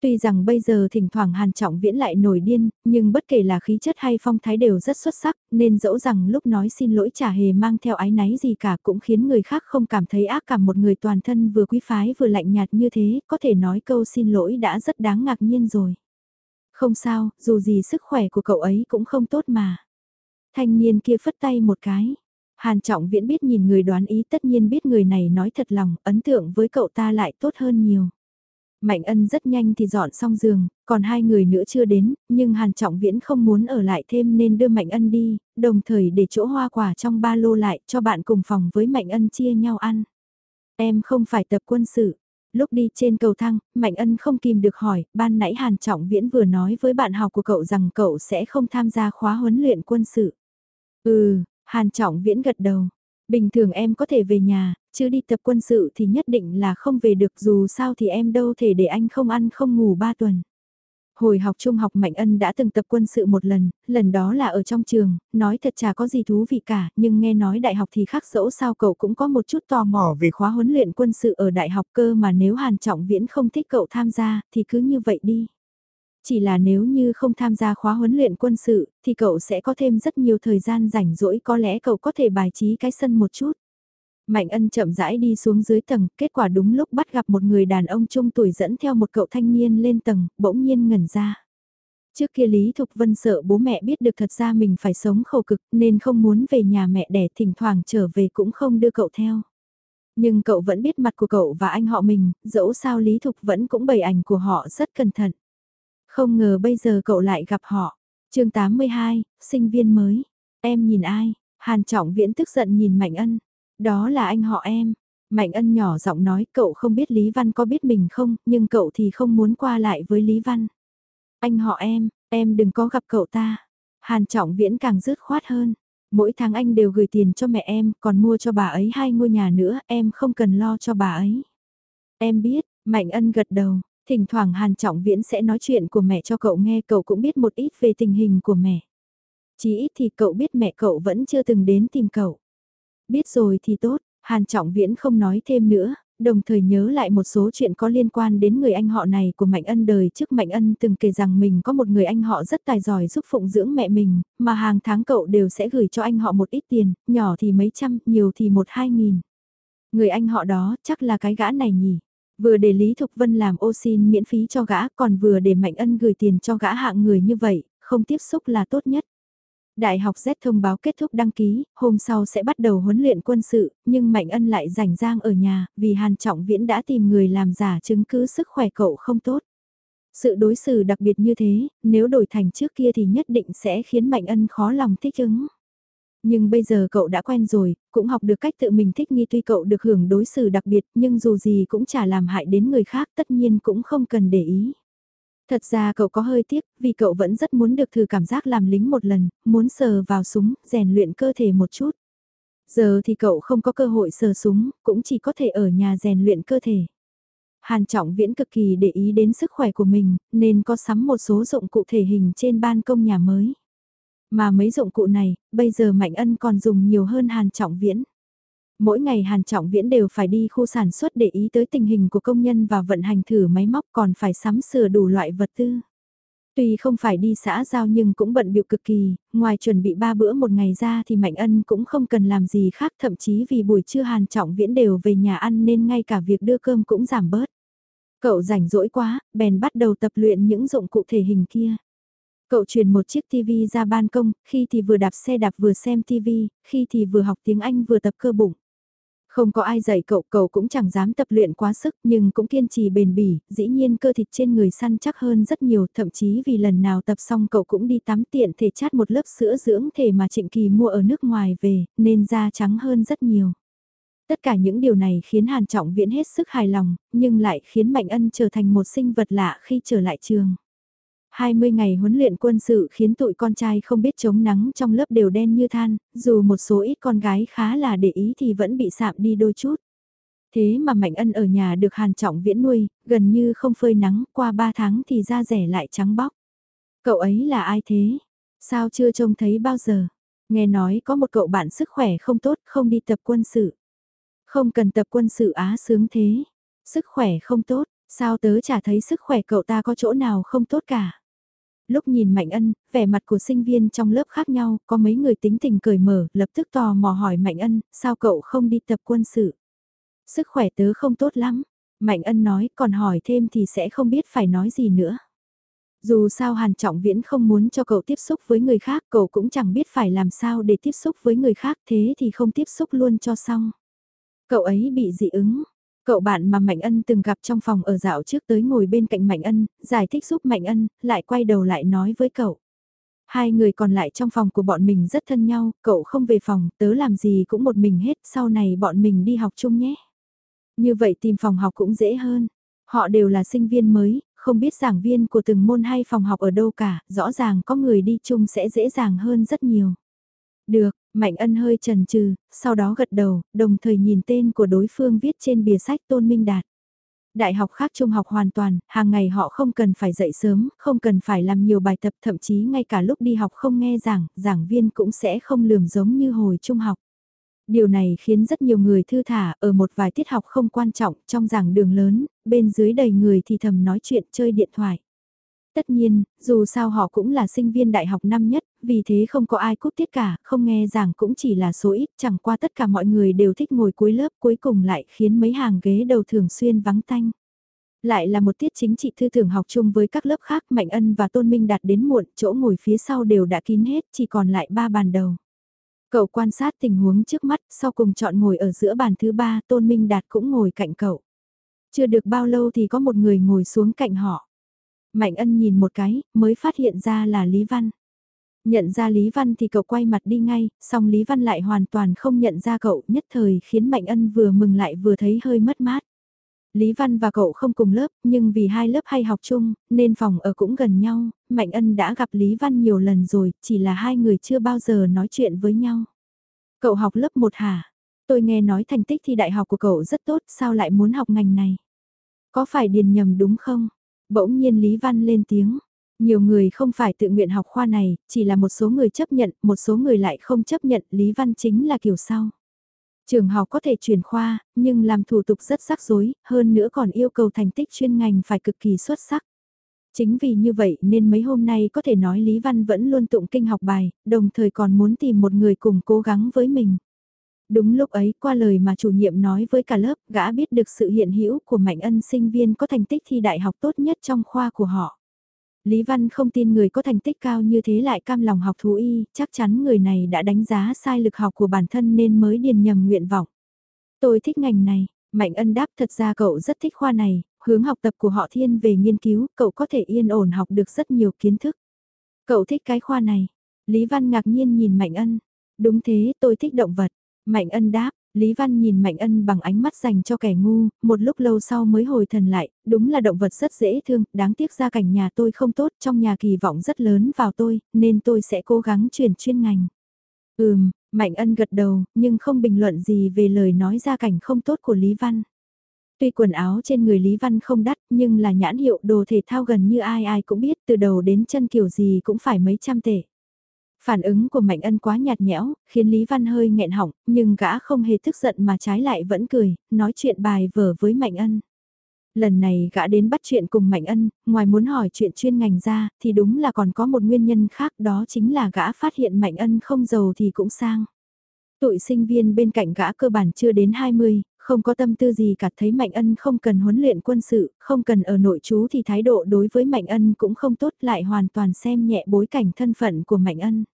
Tuy rằng bây giờ thỉnh thoảng Hàn Trọng Viễn lại nổi điên, nhưng bất kể là khí chất hay phong thái đều rất xuất sắc, nên dẫu rằng lúc nói xin lỗi chả hề mang theo ái náy gì cả cũng khiến người khác không cảm thấy ác cảm một người toàn thân vừa quý phái vừa lạnh nhạt như thế, có thể nói câu xin lỗi đã rất đáng ngạc nhiên rồi. Không sao, dù gì sức khỏe của cậu ấy cũng không tốt mà. Thanh niên kia phất tay một cái. Hàn Trọng Viễn biết nhìn người đoán ý tất nhiên biết người này nói thật lòng, ấn tượng với cậu ta lại tốt hơn nhiều. Mạnh ân rất nhanh thì dọn xong giường, còn hai người nữa chưa đến, nhưng Hàn Trọng Viễn không muốn ở lại thêm nên đưa Mạnh ân đi, đồng thời để chỗ hoa quả trong ba lô lại cho bạn cùng phòng với Mạnh ân chia nhau ăn. Em không phải tập quân sự. Lúc đi trên cầu thang, Mạnh ân không kìm được hỏi, ban nãy Hàn Trọng Viễn vừa nói với bạn học của cậu rằng cậu sẽ không tham gia khóa huấn luyện quân sự. Ừ, Hàn Trọng Viễn gật đầu. Bình thường em có thể về nhà, chứ đi tập quân sự thì nhất định là không về được dù sao thì em đâu thể để anh không ăn không ngủ ba tuần. Hồi học trung học Mạnh Ân đã từng tập quân sự một lần, lần đó là ở trong trường, nói thật chả có gì thú vị cả, nhưng nghe nói đại học thì khác dẫu sao cậu cũng có một chút tò mò về khóa huấn luyện quân sự ở đại học cơ mà nếu Hàn Trọng Viễn không thích cậu tham gia, thì cứ như vậy đi. Chỉ là nếu như không tham gia khóa huấn luyện quân sự, thì cậu sẽ có thêm rất nhiều thời gian rảnh rỗi có lẽ cậu có thể bài trí cái sân một chút. Mạnh ân chậm rãi đi xuống dưới tầng, kết quả đúng lúc bắt gặp một người đàn ông trung tuổi dẫn theo một cậu thanh niên lên tầng, bỗng nhiên ngẩn ra. Trước kia Lý Thục Vân sợ bố mẹ biết được thật ra mình phải sống khổ cực nên không muốn về nhà mẹ đẻ thỉnh thoảng trở về cũng không đưa cậu theo. Nhưng cậu vẫn biết mặt của cậu và anh họ mình, dẫu sao Lý Thục vẫn cũng bày ảnh của họ rất cẩn thận. Không ngờ bây giờ cậu lại gặp họ. chương 82, sinh viên mới. Em nhìn ai? Hàn Trọng Viễn tức giận nhìn Mạnh Ân. Đó là anh họ em. Mạnh Ân nhỏ giọng nói cậu không biết Lý Văn có biết mình không, nhưng cậu thì không muốn qua lại với Lý Văn. Anh họ em, em đừng có gặp cậu ta. Hàn Trọng Viễn càng rứt khoát hơn. Mỗi tháng anh đều gửi tiền cho mẹ em, còn mua cho bà ấy hai ngôi nhà nữa, em không cần lo cho bà ấy. Em biết, Mạnh Ân gật đầu, Thỉnh thoảng Hàn Trọng Viễn sẽ nói chuyện của mẹ cho cậu nghe cậu cũng biết một ít về tình hình của mẹ. Chỉ ít thì cậu biết mẹ cậu vẫn chưa từng đến tìm cậu. Biết rồi thì tốt, Hàn Trọng Viễn không nói thêm nữa, đồng thời nhớ lại một số chuyện có liên quan đến người anh họ này của Mạnh Ân đời trước Mạnh Ân từng kể rằng mình có một người anh họ rất tài giỏi giúp phụng dưỡng mẹ mình, mà hàng tháng cậu đều sẽ gửi cho anh họ một ít tiền, nhỏ thì mấy trăm, nhiều thì một hai nghìn. Người anh họ đó chắc là cái gã này nhỉ. Vừa để Lý Thục Vân làm ô xin miễn phí cho gã còn vừa để Mạnh Ân gửi tiền cho gã hạng người như vậy, không tiếp xúc là tốt nhất. Đại học Z thông báo kết thúc đăng ký, hôm sau sẽ bắt đầu huấn luyện quân sự, nhưng Mạnh Ân lại rảnh rang ở nhà, vì Hàn Trọng Viễn đã tìm người làm giả chứng cứ sức khỏe cậu không tốt. Sự đối xử đặc biệt như thế, nếu đổi thành trước kia thì nhất định sẽ khiến Mạnh Ân khó lòng thích ứng. Nhưng bây giờ cậu đã quen rồi, cũng học được cách tự mình thích nghi tuy cậu được hưởng đối xử đặc biệt nhưng dù gì cũng chả làm hại đến người khác tất nhiên cũng không cần để ý. Thật ra cậu có hơi tiếc vì cậu vẫn rất muốn được thử cảm giác làm lính một lần, muốn sờ vào súng, rèn luyện cơ thể một chút. Giờ thì cậu không có cơ hội sờ súng, cũng chỉ có thể ở nhà rèn luyện cơ thể. Hàn Trọng Viễn cực kỳ để ý đến sức khỏe của mình, nên có sắm một số dụng cụ thể hình trên ban công nhà mới. Mà mấy dụng cụ này, bây giờ Mạnh Ân còn dùng nhiều hơn Hàn Trọng Viễn. Mỗi ngày Hàn Trọng Viễn đều phải đi khu sản xuất để ý tới tình hình của công nhân và vận hành thử máy móc còn phải sắm sửa đủ loại vật tư. Tuy không phải đi xã giao nhưng cũng bận biểu cực kỳ, ngoài chuẩn bị ba bữa một ngày ra thì Mạnh Ân cũng không cần làm gì khác thậm chí vì buổi trưa Hàn Trọng Viễn đều về nhà ăn nên ngay cả việc đưa cơm cũng giảm bớt. Cậu rảnh rỗi quá, bèn bắt đầu tập luyện những dụng cụ thể hình kia. Cậu truyền một chiếc TV ra ban công, khi thì vừa đạp xe đạp vừa xem TV, khi thì vừa học tiếng Anh vừa tập cơ bụng. Không có ai dạy cậu, cậu cũng chẳng dám tập luyện quá sức nhưng cũng kiên trì bền bỉ, dĩ nhiên cơ thịt trên người săn chắc hơn rất nhiều, thậm chí vì lần nào tập xong cậu cũng đi tắm tiện thể chát một lớp sữa dưỡng thể mà Trịnh Kỳ mua ở nước ngoài về, nên da trắng hơn rất nhiều. Tất cả những điều này khiến Hàn Trọng Viễn hết sức hài lòng, nhưng lại khiến Mạnh Ân trở thành một sinh vật lạ khi trở lại trường. 20 ngày huấn luyện quân sự khiến tụi con trai không biết chống nắng trong lớp đều đen như than, dù một số ít con gái khá là để ý thì vẫn bị sạm đi đôi chút. Thế mà Mạnh Ân ở nhà được Hàn Trọng Viễn nuôi, gần như không phơi nắng, qua 3 tháng thì da rẻ lại trắng bóc. Cậu ấy là ai thế? Sao chưa trông thấy bao giờ? Nghe nói có một cậu bạn sức khỏe không tốt, không đi tập quân sự. Không cần tập quân sự á sướng thế. Sức khỏe không tốt, sao tớ chả thấy sức khỏe cậu ta có chỗ nào không tốt cả lúc nhìn Mạnh Ân, vẻ mặt của sinh viên trong lớp khác nhau, có mấy người tính tình cởi mở, lập tức tò mò hỏi Mạnh Ân, sao cậu không đi tập quân sự? Sức khỏe tớ không tốt lắm. Mạnh Ân nói, còn hỏi thêm thì sẽ không biết phải nói gì nữa. Dù sao Hàn Trọng Viễn không muốn cho cậu tiếp xúc với người khác, cậu cũng chẳng biết phải làm sao để tiếp xúc với người khác thế thì không tiếp xúc luôn cho xong. Cậu ấy bị dị ứng. Cậu bạn mà Mạnh Ân từng gặp trong phòng ở dạo trước tới ngồi bên cạnh Mạnh Ân, giải thích giúp Mạnh Ân, lại quay đầu lại nói với cậu. Hai người còn lại trong phòng của bọn mình rất thân nhau, cậu không về phòng, tớ làm gì cũng một mình hết, sau này bọn mình đi học chung nhé. Như vậy tìm phòng học cũng dễ hơn. Họ đều là sinh viên mới, không biết giảng viên của từng môn hay phòng học ở đâu cả, rõ ràng có người đi chung sẽ dễ dàng hơn rất nhiều. Được, Mạnh Ân hơi trần trừ, sau đó gật đầu, đồng thời nhìn tên của đối phương viết trên bìa sách Tôn Minh Đạt. Đại học khác trung học hoàn toàn, hàng ngày họ không cần phải dậy sớm, không cần phải làm nhiều bài tập, thậm chí ngay cả lúc đi học không nghe giảng, giảng viên cũng sẽ không lườm giống như hồi trung học. Điều này khiến rất nhiều người thư thả ở một vài tiết học không quan trọng trong giảng đường lớn, bên dưới đầy người thì thầm nói chuyện chơi điện thoại. Tất nhiên, dù sao họ cũng là sinh viên đại học năm nhất, vì thế không có ai cúp tiết cả, không nghe giảng cũng chỉ là số ít, chẳng qua tất cả mọi người đều thích ngồi cuối lớp cuối cùng lại khiến mấy hàng ghế đầu thường xuyên vắng tanh. Lại là một tiết chính trị thư thường học chung với các lớp khác Mạnh Ân và Tôn Minh đạt đến muộn, chỗ ngồi phía sau đều đã kín hết, chỉ còn lại ba bàn đầu. Cậu quan sát tình huống trước mắt, sau cùng chọn ngồi ở giữa bàn thứ ba, Tôn Minh Đạt cũng ngồi cạnh cậu. Chưa được bao lâu thì có một người ngồi xuống cạnh họ. Mạnh ân nhìn một cái, mới phát hiện ra là Lý Văn. Nhận ra Lý Văn thì cậu quay mặt đi ngay, song Lý Văn lại hoàn toàn không nhận ra cậu, nhất thời khiến Mạnh ân vừa mừng lại vừa thấy hơi mất mát. Lý Văn và cậu không cùng lớp, nhưng vì hai lớp hay học chung, nên phòng ở cũng gần nhau, Mạnh Ân đã gặp Lý Văn nhiều lần rồi, chỉ là hai người chưa bao giờ nói chuyện với nhau. Cậu học lớp 1 hả? Tôi nghe nói thành tích thi đại học của cậu rất tốt, sao lại muốn học ngành này? Có phải điền nhầm đúng không? Bỗng nhiên Lý Văn lên tiếng. Nhiều người không phải tự nguyện học khoa này, chỉ là một số người chấp nhận, một số người lại không chấp nhận, Lý Văn chính là kiểu sau. Trường học có thể chuyển khoa, nhưng làm thủ tục rất rắc rối, hơn nữa còn yêu cầu thành tích chuyên ngành phải cực kỳ xuất sắc. Chính vì như vậy nên mấy hôm nay có thể nói Lý Văn vẫn luôn tụng kinh học bài, đồng thời còn muốn tìm một người cùng cố gắng với mình. Đúng lúc ấy, qua lời mà chủ nhiệm nói với cả lớp, gã biết được sự hiện hữu của Mạnh Ân sinh viên có thành tích thi đại học tốt nhất trong khoa của họ. Lý Văn không tin người có thành tích cao như thế lại cam lòng học thú y, chắc chắn người này đã đánh giá sai lực học của bản thân nên mới điền nhầm nguyện vọng. Tôi thích ngành này, Mạnh Ân đáp thật ra cậu rất thích khoa này, hướng học tập của họ thiên về nghiên cứu, cậu có thể yên ổn học được rất nhiều kiến thức. Cậu thích cái khoa này. Lý Văn ngạc nhiên nhìn Mạnh Ân. Đúng thế, tôi thích động vật. Mạnh Ân đáp, Lý Văn nhìn Mạnh Ân bằng ánh mắt dành cho kẻ ngu, một lúc lâu sau mới hồi thần lại, đúng là động vật rất dễ thương, đáng tiếc gia cảnh nhà tôi không tốt, trong nhà kỳ vọng rất lớn vào tôi, nên tôi sẽ cố gắng chuyển chuyên ngành. Ừm, Mạnh Ân gật đầu, nhưng không bình luận gì về lời nói gia cảnh không tốt của Lý Văn. Tuy quần áo trên người Lý Văn không đắt, nhưng là nhãn hiệu đồ thể thao gần như ai ai cũng biết từ đầu đến chân kiểu gì cũng phải mấy trăm tệ. Phản ứng của Mạnh Ân quá nhạt nhẽo, khiến Lý Văn hơi nghẹn họng, nhưng gã không hề tức giận mà trái lại vẫn cười, nói chuyện bài vở với Mạnh Ân. Lần này gã đến bắt chuyện cùng Mạnh Ân, ngoài muốn hỏi chuyện chuyên ngành ra, thì đúng là còn có một nguyên nhân khác đó chính là gã phát hiện Mạnh Ân không giàu thì cũng sang. Tụi sinh viên bên cạnh gã cơ bản chưa đến 20, không có tâm tư gì cả thấy Mạnh Ân không cần huấn luyện quân sự, không cần ở nội chú thì thái độ đối với Mạnh Ân cũng không tốt lại hoàn toàn xem nhẹ bối cảnh thân phận của Mạnh Ân.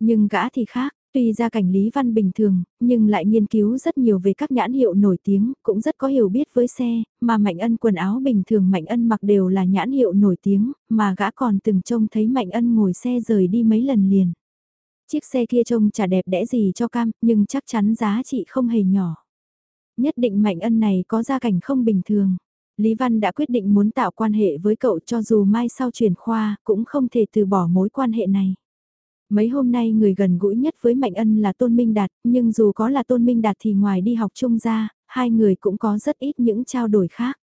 Nhưng gã thì khác, tuy ra cảnh Lý Văn bình thường, nhưng lại nghiên cứu rất nhiều về các nhãn hiệu nổi tiếng, cũng rất có hiểu biết với xe, mà Mạnh Ân quần áo bình thường Mạnh Ân mặc đều là nhãn hiệu nổi tiếng, mà gã còn từng trông thấy Mạnh Ân ngồi xe rời đi mấy lần liền. Chiếc xe kia trông chả đẹp đẽ gì cho cam, nhưng chắc chắn giá trị không hề nhỏ. Nhất định Mạnh Ân này có gia cảnh không bình thường. Lý Văn đã quyết định muốn tạo quan hệ với cậu cho dù mai sau chuyển khoa cũng không thể từ bỏ mối quan hệ này. Mấy hôm nay người gần gũi nhất với Mạnh Ân là Tôn Minh Đạt, nhưng dù có là Tôn Minh Đạt thì ngoài đi học chung ra, hai người cũng có rất ít những trao đổi khác.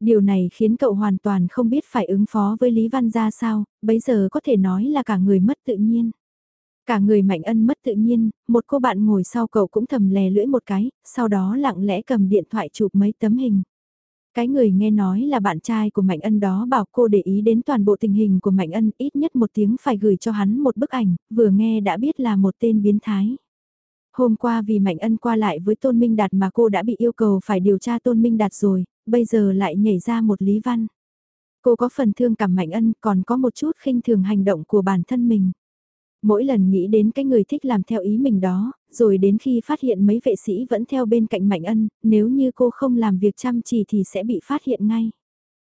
Điều này khiến cậu hoàn toàn không biết phải ứng phó với Lý Văn ra sao, bấy giờ có thể nói là cả người mất tự nhiên. Cả người Mạnh Ân mất tự nhiên, một cô bạn ngồi sau cậu cũng thầm lè lưỡi một cái, sau đó lặng lẽ cầm điện thoại chụp mấy tấm hình. Cái người nghe nói là bạn trai của Mạnh Ân đó bảo cô để ý đến toàn bộ tình hình của Mạnh Ân ít nhất một tiếng phải gửi cho hắn một bức ảnh, vừa nghe đã biết là một tên biến thái. Hôm qua vì Mạnh Ân qua lại với Tôn Minh Đạt mà cô đã bị yêu cầu phải điều tra Tôn Minh Đạt rồi, bây giờ lại nhảy ra một Lý Văn. Cô có phần thương cảm Mạnh Ân còn có một chút khinh thường hành động của bản thân mình. Mỗi lần nghĩ đến cái người thích làm theo ý mình đó, rồi đến khi phát hiện mấy vệ sĩ vẫn theo bên cạnh Mạnh Ân, nếu như cô không làm việc chăm chỉ thì sẽ bị phát hiện ngay.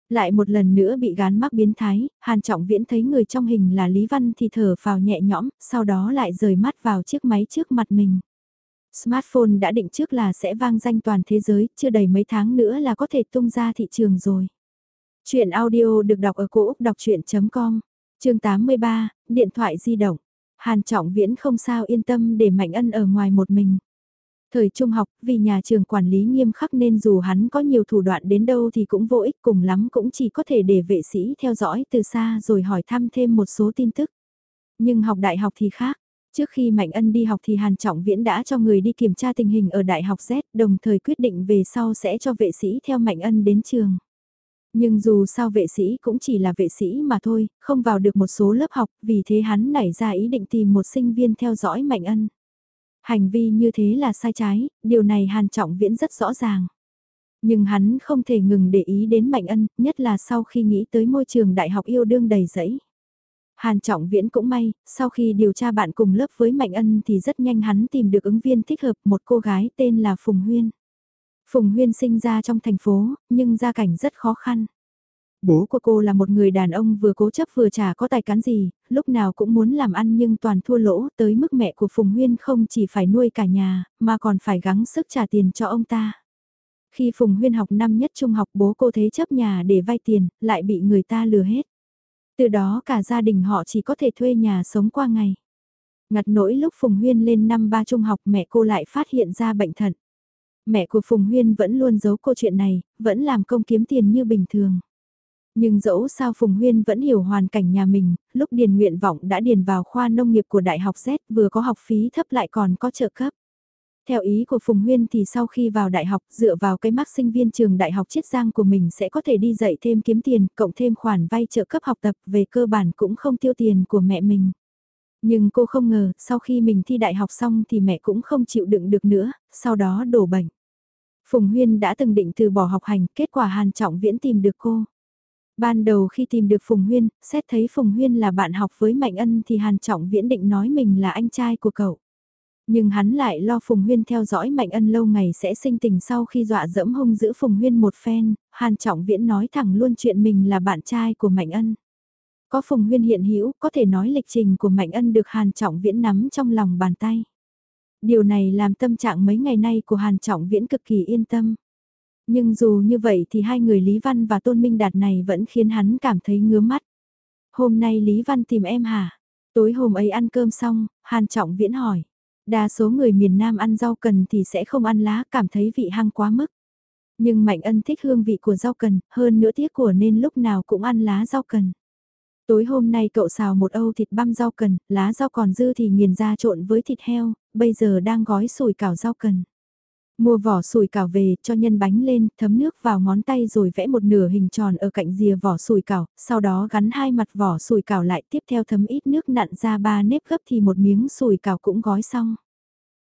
Lại một lần nữa bị gán mắc biến thái, Hàn Trọng Viễn thấy người trong hình là Lý Văn thì thở vào nhẹ nhõm, sau đó lại rời mắt vào chiếc máy trước mặt mình. Smartphone đã định trước là sẽ vang danh toàn thế giới, chưa đầy mấy tháng nữa là có thể tung ra thị trường rồi. Chuyện audio được đọc ở cổ Úc đọc chuyện.com, chương 83, điện thoại di động. Hàn Trọng Viễn không sao yên tâm để Mạnh Ân ở ngoài một mình. Thời trung học, vì nhà trường quản lý nghiêm khắc nên dù hắn có nhiều thủ đoạn đến đâu thì cũng vô ích cùng lắm cũng chỉ có thể để vệ sĩ theo dõi từ xa rồi hỏi thăm thêm một số tin tức. Nhưng học đại học thì khác. Trước khi Mạnh Ân đi học thì Hàn Trọng Viễn đã cho người đi kiểm tra tình hình ở Đại học Z, đồng thời quyết định về sau sẽ cho vệ sĩ theo Mạnh Ân đến trường. Nhưng dù sao vệ sĩ cũng chỉ là vệ sĩ mà thôi, không vào được một số lớp học, vì thế hắn nảy ra ý định tìm một sinh viên theo dõi Mạnh Ân. Hành vi như thế là sai trái, điều này Hàn Trọng Viễn rất rõ ràng. Nhưng hắn không thể ngừng để ý đến Mạnh Ân, nhất là sau khi nghĩ tới môi trường đại học yêu đương đầy rẫy. Hàn Trọng Viễn cũng may, sau khi điều tra bạn cùng lớp với Mạnh Ân thì rất nhanh hắn tìm được ứng viên thích hợp một cô gái tên là Phùng Huyên. Phùng Huyên sinh ra trong thành phố, nhưng gia cảnh rất khó khăn. Bố của cô là một người đàn ông vừa cố chấp vừa chả có tài cán gì, lúc nào cũng muốn làm ăn nhưng toàn thua lỗ tới mức mẹ của Phùng Huyên không chỉ phải nuôi cả nhà, mà còn phải gắng sức trả tiền cho ông ta. Khi Phùng Huyên học năm nhất trung học bố cô thế chấp nhà để vay tiền, lại bị người ta lừa hết. Từ đó cả gia đình họ chỉ có thể thuê nhà sống qua ngày. Ngặt nỗi lúc Phùng Huyên lên năm ba trung học mẹ cô lại phát hiện ra bệnh thận. Mẹ của Phùng Huyên vẫn luôn giấu câu chuyện này, vẫn làm công kiếm tiền như bình thường. Nhưng dẫu sao Phùng Huyên vẫn hiểu hoàn cảnh nhà mình, lúc điền nguyện vọng đã điền vào khoa nông nghiệp của Đại học Z vừa có học phí thấp lại còn có trợ cấp. Theo ý của Phùng Huyên thì sau khi vào đại học dựa vào cái mắc sinh viên trường đại học Chiết Giang của mình sẽ có thể đi dạy thêm kiếm tiền, cộng thêm khoản vay trợ cấp học tập về cơ bản cũng không tiêu tiền của mẹ mình. Nhưng cô không ngờ, sau khi mình thi đại học xong thì mẹ cũng không chịu đựng được nữa, sau đó đổ bệnh. Phùng Huyên đã từng định từ bỏ học hành, kết quả Hàn Trọng Viễn tìm được cô. Ban đầu khi tìm được Phùng Huyên, xét thấy Phùng Huyên là bạn học với Mạnh Ân thì Hàn Trọng Viễn định nói mình là anh trai của cậu. Nhưng hắn lại lo Phùng Huyên theo dõi Mạnh Ân lâu ngày sẽ sinh tình sau khi dọa dẫm hung giữ Phùng Huyên một phen, Hàn Trọng Viễn nói thẳng luôn chuyện mình là bạn trai của Mạnh Ân. Có Phùng Huyên hiện hữu có thể nói lịch trình của Mạnh Ân được Hàn Trọng Viễn nắm trong lòng bàn tay. Điều này làm tâm trạng mấy ngày nay của Hàn Trọng Viễn cực kỳ yên tâm. Nhưng dù như vậy thì hai người Lý Văn và Tôn Minh Đạt này vẫn khiến hắn cảm thấy ngứa mắt. Hôm nay Lý Văn tìm em hả? Tối hôm ấy ăn cơm xong, Hàn Trọng Viễn hỏi. Đa số người miền Nam ăn rau cần thì sẽ không ăn lá, cảm thấy vị hăng quá mức. Nhưng Mạnh Ân thích hương vị của rau cần, hơn nữa tiếc của nên lúc nào cũng ăn lá rau cần. Tối hôm nay cậu xào một âu thịt băm rau cần, lá rau còn dư thì nghiền ra trộn với thịt heo, bây giờ đang gói sủi cảo rau cần. Mua vỏ sủi cảo về, cho nhân bánh lên, thấm nước vào ngón tay rồi vẽ một nửa hình tròn ở cạnh rìa vỏ sủi cảo, sau đó gắn hai mặt vỏ sủi cảo lại tiếp theo thấm ít nước nặn ra ba nếp gấp thì một miếng sủi cảo cũng gói xong.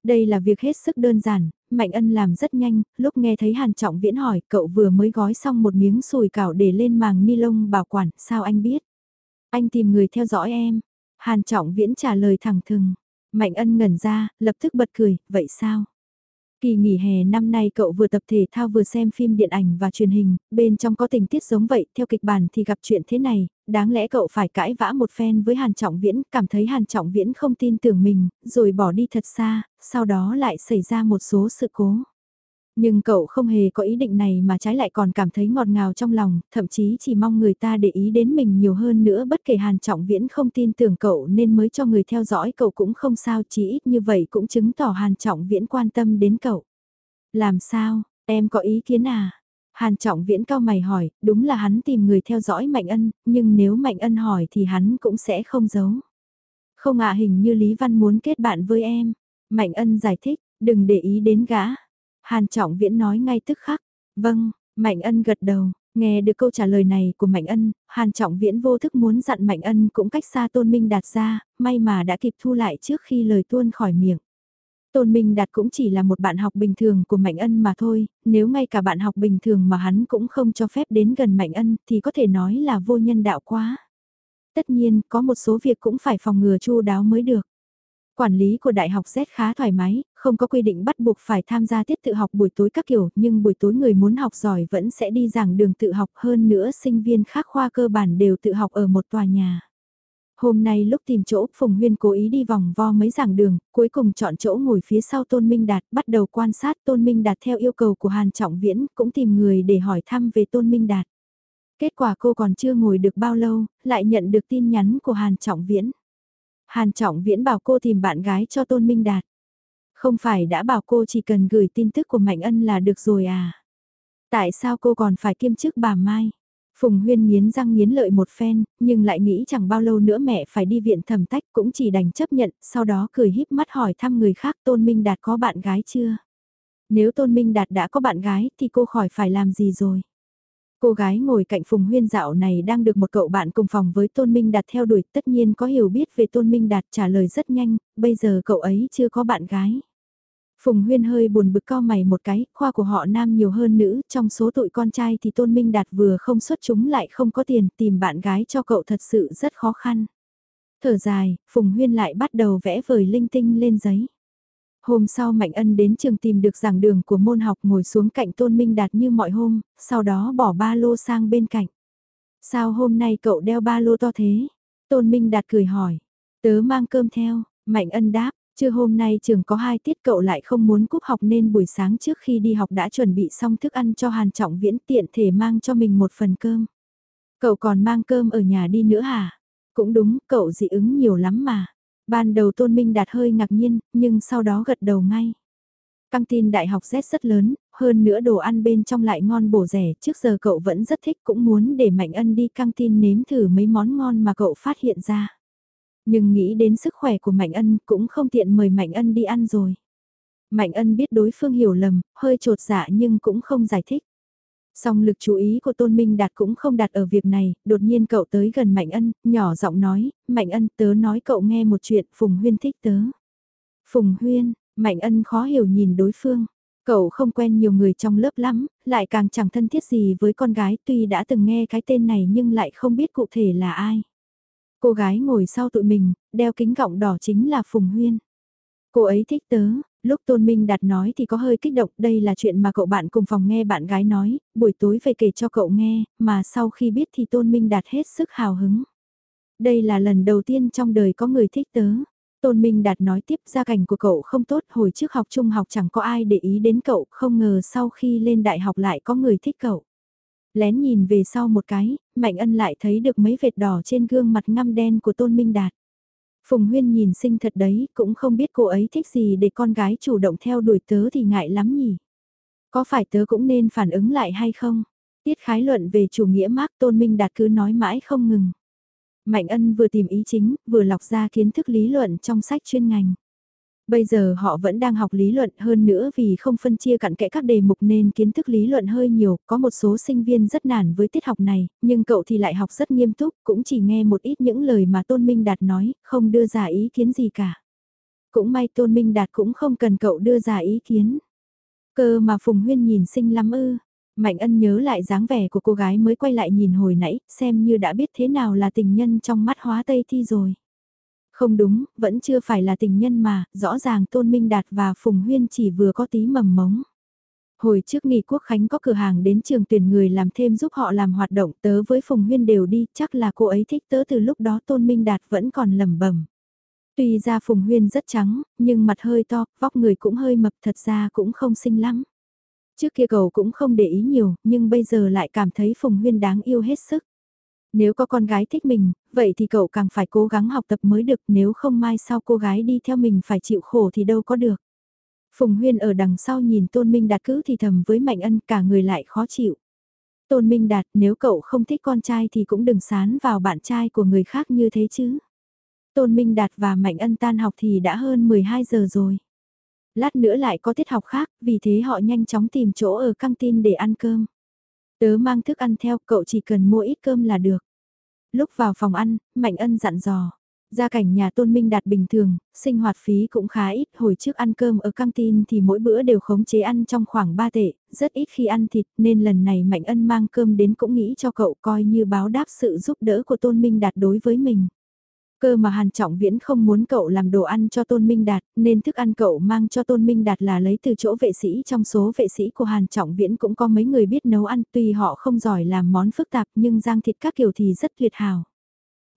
Đây là việc hết sức đơn giản, Mạnh Ân làm rất nhanh, lúc nghe thấy Hàn Trọng Viễn hỏi cậu vừa mới gói xong một miếng sùi cảo để lên màng ni lông bảo quản, sao anh biết? Anh tìm người theo dõi em. Hàn Trọng Viễn trả lời thẳng thừng. Mạnh Ân ngẩn ra, lập tức bật cười, vậy sao? Kỳ nghỉ hè năm nay cậu vừa tập thể thao vừa xem phim điện ảnh và truyền hình, bên trong có tình tiết giống vậy, theo kịch bản thì gặp chuyện thế này, đáng lẽ cậu phải cãi vã một phen với Hàn Trọng Viễn, cảm thấy Hàn Trọng Viễn không tin tưởng mình, rồi bỏ đi thật xa, sau đó lại xảy ra một số sự cố. Nhưng cậu không hề có ý định này mà trái lại còn cảm thấy ngọt ngào trong lòng, thậm chí chỉ mong người ta để ý đến mình nhiều hơn nữa bất kể Hàn Trọng Viễn không tin tưởng cậu nên mới cho người theo dõi cậu cũng không sao chỉ ít như vậy cũng chứng tỏ Hàn Trọng Viễn quan tâm đến cậu. Làm sao, em có ý kiến à? Hàn Trọng Viễn cao mày hỏi, đúng là hắn tìm người theo dõi Mạnh Ân, nhưng nếu Mạnh Ân hỏi thì hắn cũng sẽ không giấu. Không ạ hình như Lý Văn muốn kết bạn với em. Mạnh Ân giải thích, đừng để ý đến gã. Hàn Trọng Viễn nói ngay tức khắc. Vâng, Mạnh Ân gật đầu. Nghe được câu trả lời này của Mạnh Ân, Hàn Trọng Viễn vô thức muốn dặn Mạnh Ân cũng cách xa Tôn Minh đạt ra, may mà đã kịp thu lại trước khi lời tuôn khỏi miệng. Tôn Minh Đạt cũng chỉ là một bạn học bình thường của Mạnh Ân mà thôi, nếu ngay cả bạn học bình thường mà hắn cũng không cho phép đến gần Mạnh Ân thì có thể nói là vô nhân đạo quá. Tất nhiên, có một số việc cũng phải phòng ngừa chu đáo mới được. Quản lý của Đại học Z khá thoải mái, không có quy định bắt buộc phải tham gia tiết tự học buổi tối các kiểu, nhưng buổi tối người muốn học giỏi vẫn sẽ đi giảng đường tự học hơn nữa sinh viên khác khoa cơ bản đều tự học ở một tòa nhà. Hôm nay lúc tìm chỗ, Phùng Huyên cố ý đi vòng vo mấy giảng đường, cuối cùng chọn chỗ ngồi phía sau Tôn Minh Đạt, bắt đầu quan sát Tôn Minh Đạt theo yêu cầu của Hàn Trọng Viễn, cũng tìm người để hỏi thăm về Tôn Minh Đạt. Kết quả cô còn chưa ngồi được bao lâu, lại nhận được tin nhắn của Hàn Trọng Viễn. Hàn Trọng Viễn bảo cô tìm bạn gái cho Tôn Minh Đạt. Không phải đã bảo cô chỉ cần gửi tin tức của Mạnh Ân là được rồi à? Tại sao cô còn phải kiêm chức bà Mai? Phùng Huyên nghiến răng nghiến lợi một phen, nhưng lại nghĩ chẳng bao lâu nữa mẹ phải đi viện thẩm tách cũng chỉ đành chấp nhận, sau đó cười híp mắt hỏi thăm người khác Tôn Minh Đạt có bạn gái chưa? Nếu Tôn Minh Đạt đã có bạn gái thì cô khỏi phải làm gì rồi? Cô gái ngồi cạnh Phùng Huyên dạo này đang được một cậu bạn cùng phòng với Tôn Minh Đạt theo đuổi tất nhiên có hiểu biết về Tôn Minh Đạt trả lời rất nhanh, bây giờ cậu ấy chưa có bạn gái. Phùng Huyên hơi buồn bực cao mày một cái, khoa của họ nam nhiều hơn nữ, trong số tụi con trai thì Tôn Minh Đạt vừa không xuất chúng lại không có tiền, tìm bạn gái cho cậu thật sự rất khó khăn. Thở dài, Phùng Huyên lại bắt đầu vẽ vời linh tinh lên giấy. Hôm sau Mạnh Ân đến trường tìm được giảng đường của môn học ngồi xuống cạnh Tôn Minh Đạt như mọi hôm, sau đó bỏ ba lô sang bên cạnh. Sao hôm nay cậu đeo ba lô to thế? Tôn Minh Đạt cười hỏi. Tớ mang cơm theo, Mạnh Ân đáp, chưa hôm nay trường có hai tiết cậu lại không muốn cúp học nên buổi sáng trước khi đi học đã chuẩn bị xong thức ăn cho Hàn Trọng Viễn tiện thể mang cho mình một phần cơm. Cậu còn mang cơm ở nhà đi nữa hả? Cũng đúng, cậu dị ứng nhiều lắm mà. Ban đầu Tôn Minh Đạt hơi ngạc nhiên, nhưng sau đó gật đầu ngay. Căng tin đại học Z rất lớn, hơn nữa đồ ăn bên trong lại ngon bổ rẻ, trước giờ cậu vẫn rất thích cũng muốn để Mạnh Ân đi căng tin nếm thử mấy món ngon mà cậu phát hiện ra. Nhưng nghĩ đến sức khỏe của Mạnh Ân cũng không tiện mời Mạnh Ân đi ăn rồi. Mạnh Ân biết đối phương hiểu lầm, hơi trột dạ nhưng cũng không giải thích. Song lực chú ý của Tôn Minh Đạt cũng không đặt ở việc này, đột nhiên cậu tới gần Mạnh Ân, nhỏ giọng nói, Mạnh Ân tớ nói cậu nghe một chuyện, Phùng Huyên thích tớ. Phùng Huyên, Mạnh Ân khó hiểu nhìn đối phương. Cậu không quen nhiều người trong lớp lắm, lại càng chẳng thân thiết gì với con gái tuy đã từng nghe cái tên này nhưng lại không biết cụ thể là ai. Cô gái ngồi sau tụi mình, đeo kính gọng đỏ chính là Phùng Huyên. Cô ấy thích tớ, lúc Tôn Minh Đạt nói thì có hơi kích động, đây là chuyện mà cậu bạn cùng phòng nghe bạn gái nói, buổi tối về kể cho cậu nghe, mà sau khi biết thì Tôn Minh Đạt hết sức hào hứng. Đây là lần đầu tiên trong đời có người thích tớ. Tôn Minh Đạt nói tiếp gia cảnh của cậu không tốt, hồi trước học trung học chẳng có ai để ý đến cậu, không ngờ sau khi lên đại học lại có người thích cậu. Lén nhìn về sau một cái, Mạnh Ân lại thấy được mấy vệt đỏ trên gương mặt ngăm đen của Tôn Minh Đạt. Phùng Huyên nhìn xinh thật đấy, cũng không biết cô ấy thích gì để con gái chủ động theo đuổi tớ thì ngại lắm nhỉ. Có phải tớ cũng nên phản ứng lại hay không? Tiết khái luận về chủ nghĩa Mark Tôn Minh Đạt cứ nói mãi không ngừng. Mạnh Ân vừa tìm ý chính, vừa lọc ra kiến thức lý luận trong sách chuyên ngành. Bây giờ họ vẫn đang học lý luận hơn nữa vì không phân chia cặn kẽ các đề mục nên kiến thức lý luận hơi nhiều, có một số sinh viên rất nản với tiết học này, nhưng cậu thì lại học rất nghiêm túc, cũng chỉ nghe một ít những lời mà Tôn Minh Đạt nói, không đưa ra ý kiến gì cả. Cũng may Tôn Minh Đạt cũng không cần cậu đưa ra ý kiến. Cơ mà Phùng Huyên nhìn xinh lắm ư. Mạnh ân nhớ lại dáng vẻ của cô gái mới quay lại nhìn hồi nãy, xem như đã biết thế nào là tình nhân trong mắt hóa Tây Thi rồi. Không đúng, vẫn chưa phải là tình nhân mà, rõ ràng Tôn Minh Đạt và Phùng Huyên chỉ vừa có tí mầm mống. Hồi trước nghỉ quốc khánh có cửa hàng đến trường tuyển người làm thêm giúp họ làm hoạt động tớ với Phùng Huyên đều đi, chắc là cô ấy thích tớ từ lúc đó Tôn Minh Đạt vẫn còn lầm bẩm Tuy ra Phùng Huyên rất trắng, nhưng mặt hơi to, vóc người cũng hơi mập thật ra cũng không xinh lắm. Trước kia cậu cũng không để ý nhiều, nhưng bây giờ lại cảm thấy Phùng Huyên đáng yêu hết sức. Nếu có con gái thích mình, vậy thì cậu càng phải cố gắng học tập mới được nếu không mai sau cô gái đi theo mình phải chịu khổ thì đâu có được. Phùng Huyên ở đằng sau nhìn Tôn Minh Đạt cứ thì thầm với Mạnh Ân cả người lại khó chịu. Tôn Minh Đạt nếu cậu không thích con trai thì cũng đừng sán vào bạn trai của người khác như thế chứ. Tôn Minh Đạt và Mạnh Ân tan học thì đã hơn 12 giờ rồi. Lát nữa lại có tiết học khác, vì thế họ nhanh chóng tìm chỗ ở căng tin để ăn cơm. Tớ mang thức ăn theo, cậu chỉ cần mua ít cơm là được. Lúc vào phòng ăn, Mạnh Ân dặn dò. Gia cảnh nhà tôn minh đạt bình thường, sinh hoạt phí cũng khá ít, hồi trước ăn cơm ở căng tin thì mỗi bữa đều khống chế ăn trong khoảng 3 tệ, rất ít khi ăn thịt nên lần này Mạnh Ân mang cơm đến cũng nghĩ cho cậu coi như báo đáp sự giúp đỡ của tôn minh đạt đối với mình. Cơ mà Hàn Trọng Viễn không muốn cậu làm đồ ăn cho Tôn Minh Đạt, nên thức ăn cậu mang cho Tôn Minh Đạt là lấy từ chỗ vệ sĩ trong số vệ sĩ của Hàn Trọng Viễn cũng có mấy người biết nấu ăn tuy họ không giỏi làm món phức tạp nhưng rang thịt các kiểu thì rất tuyệt hảo.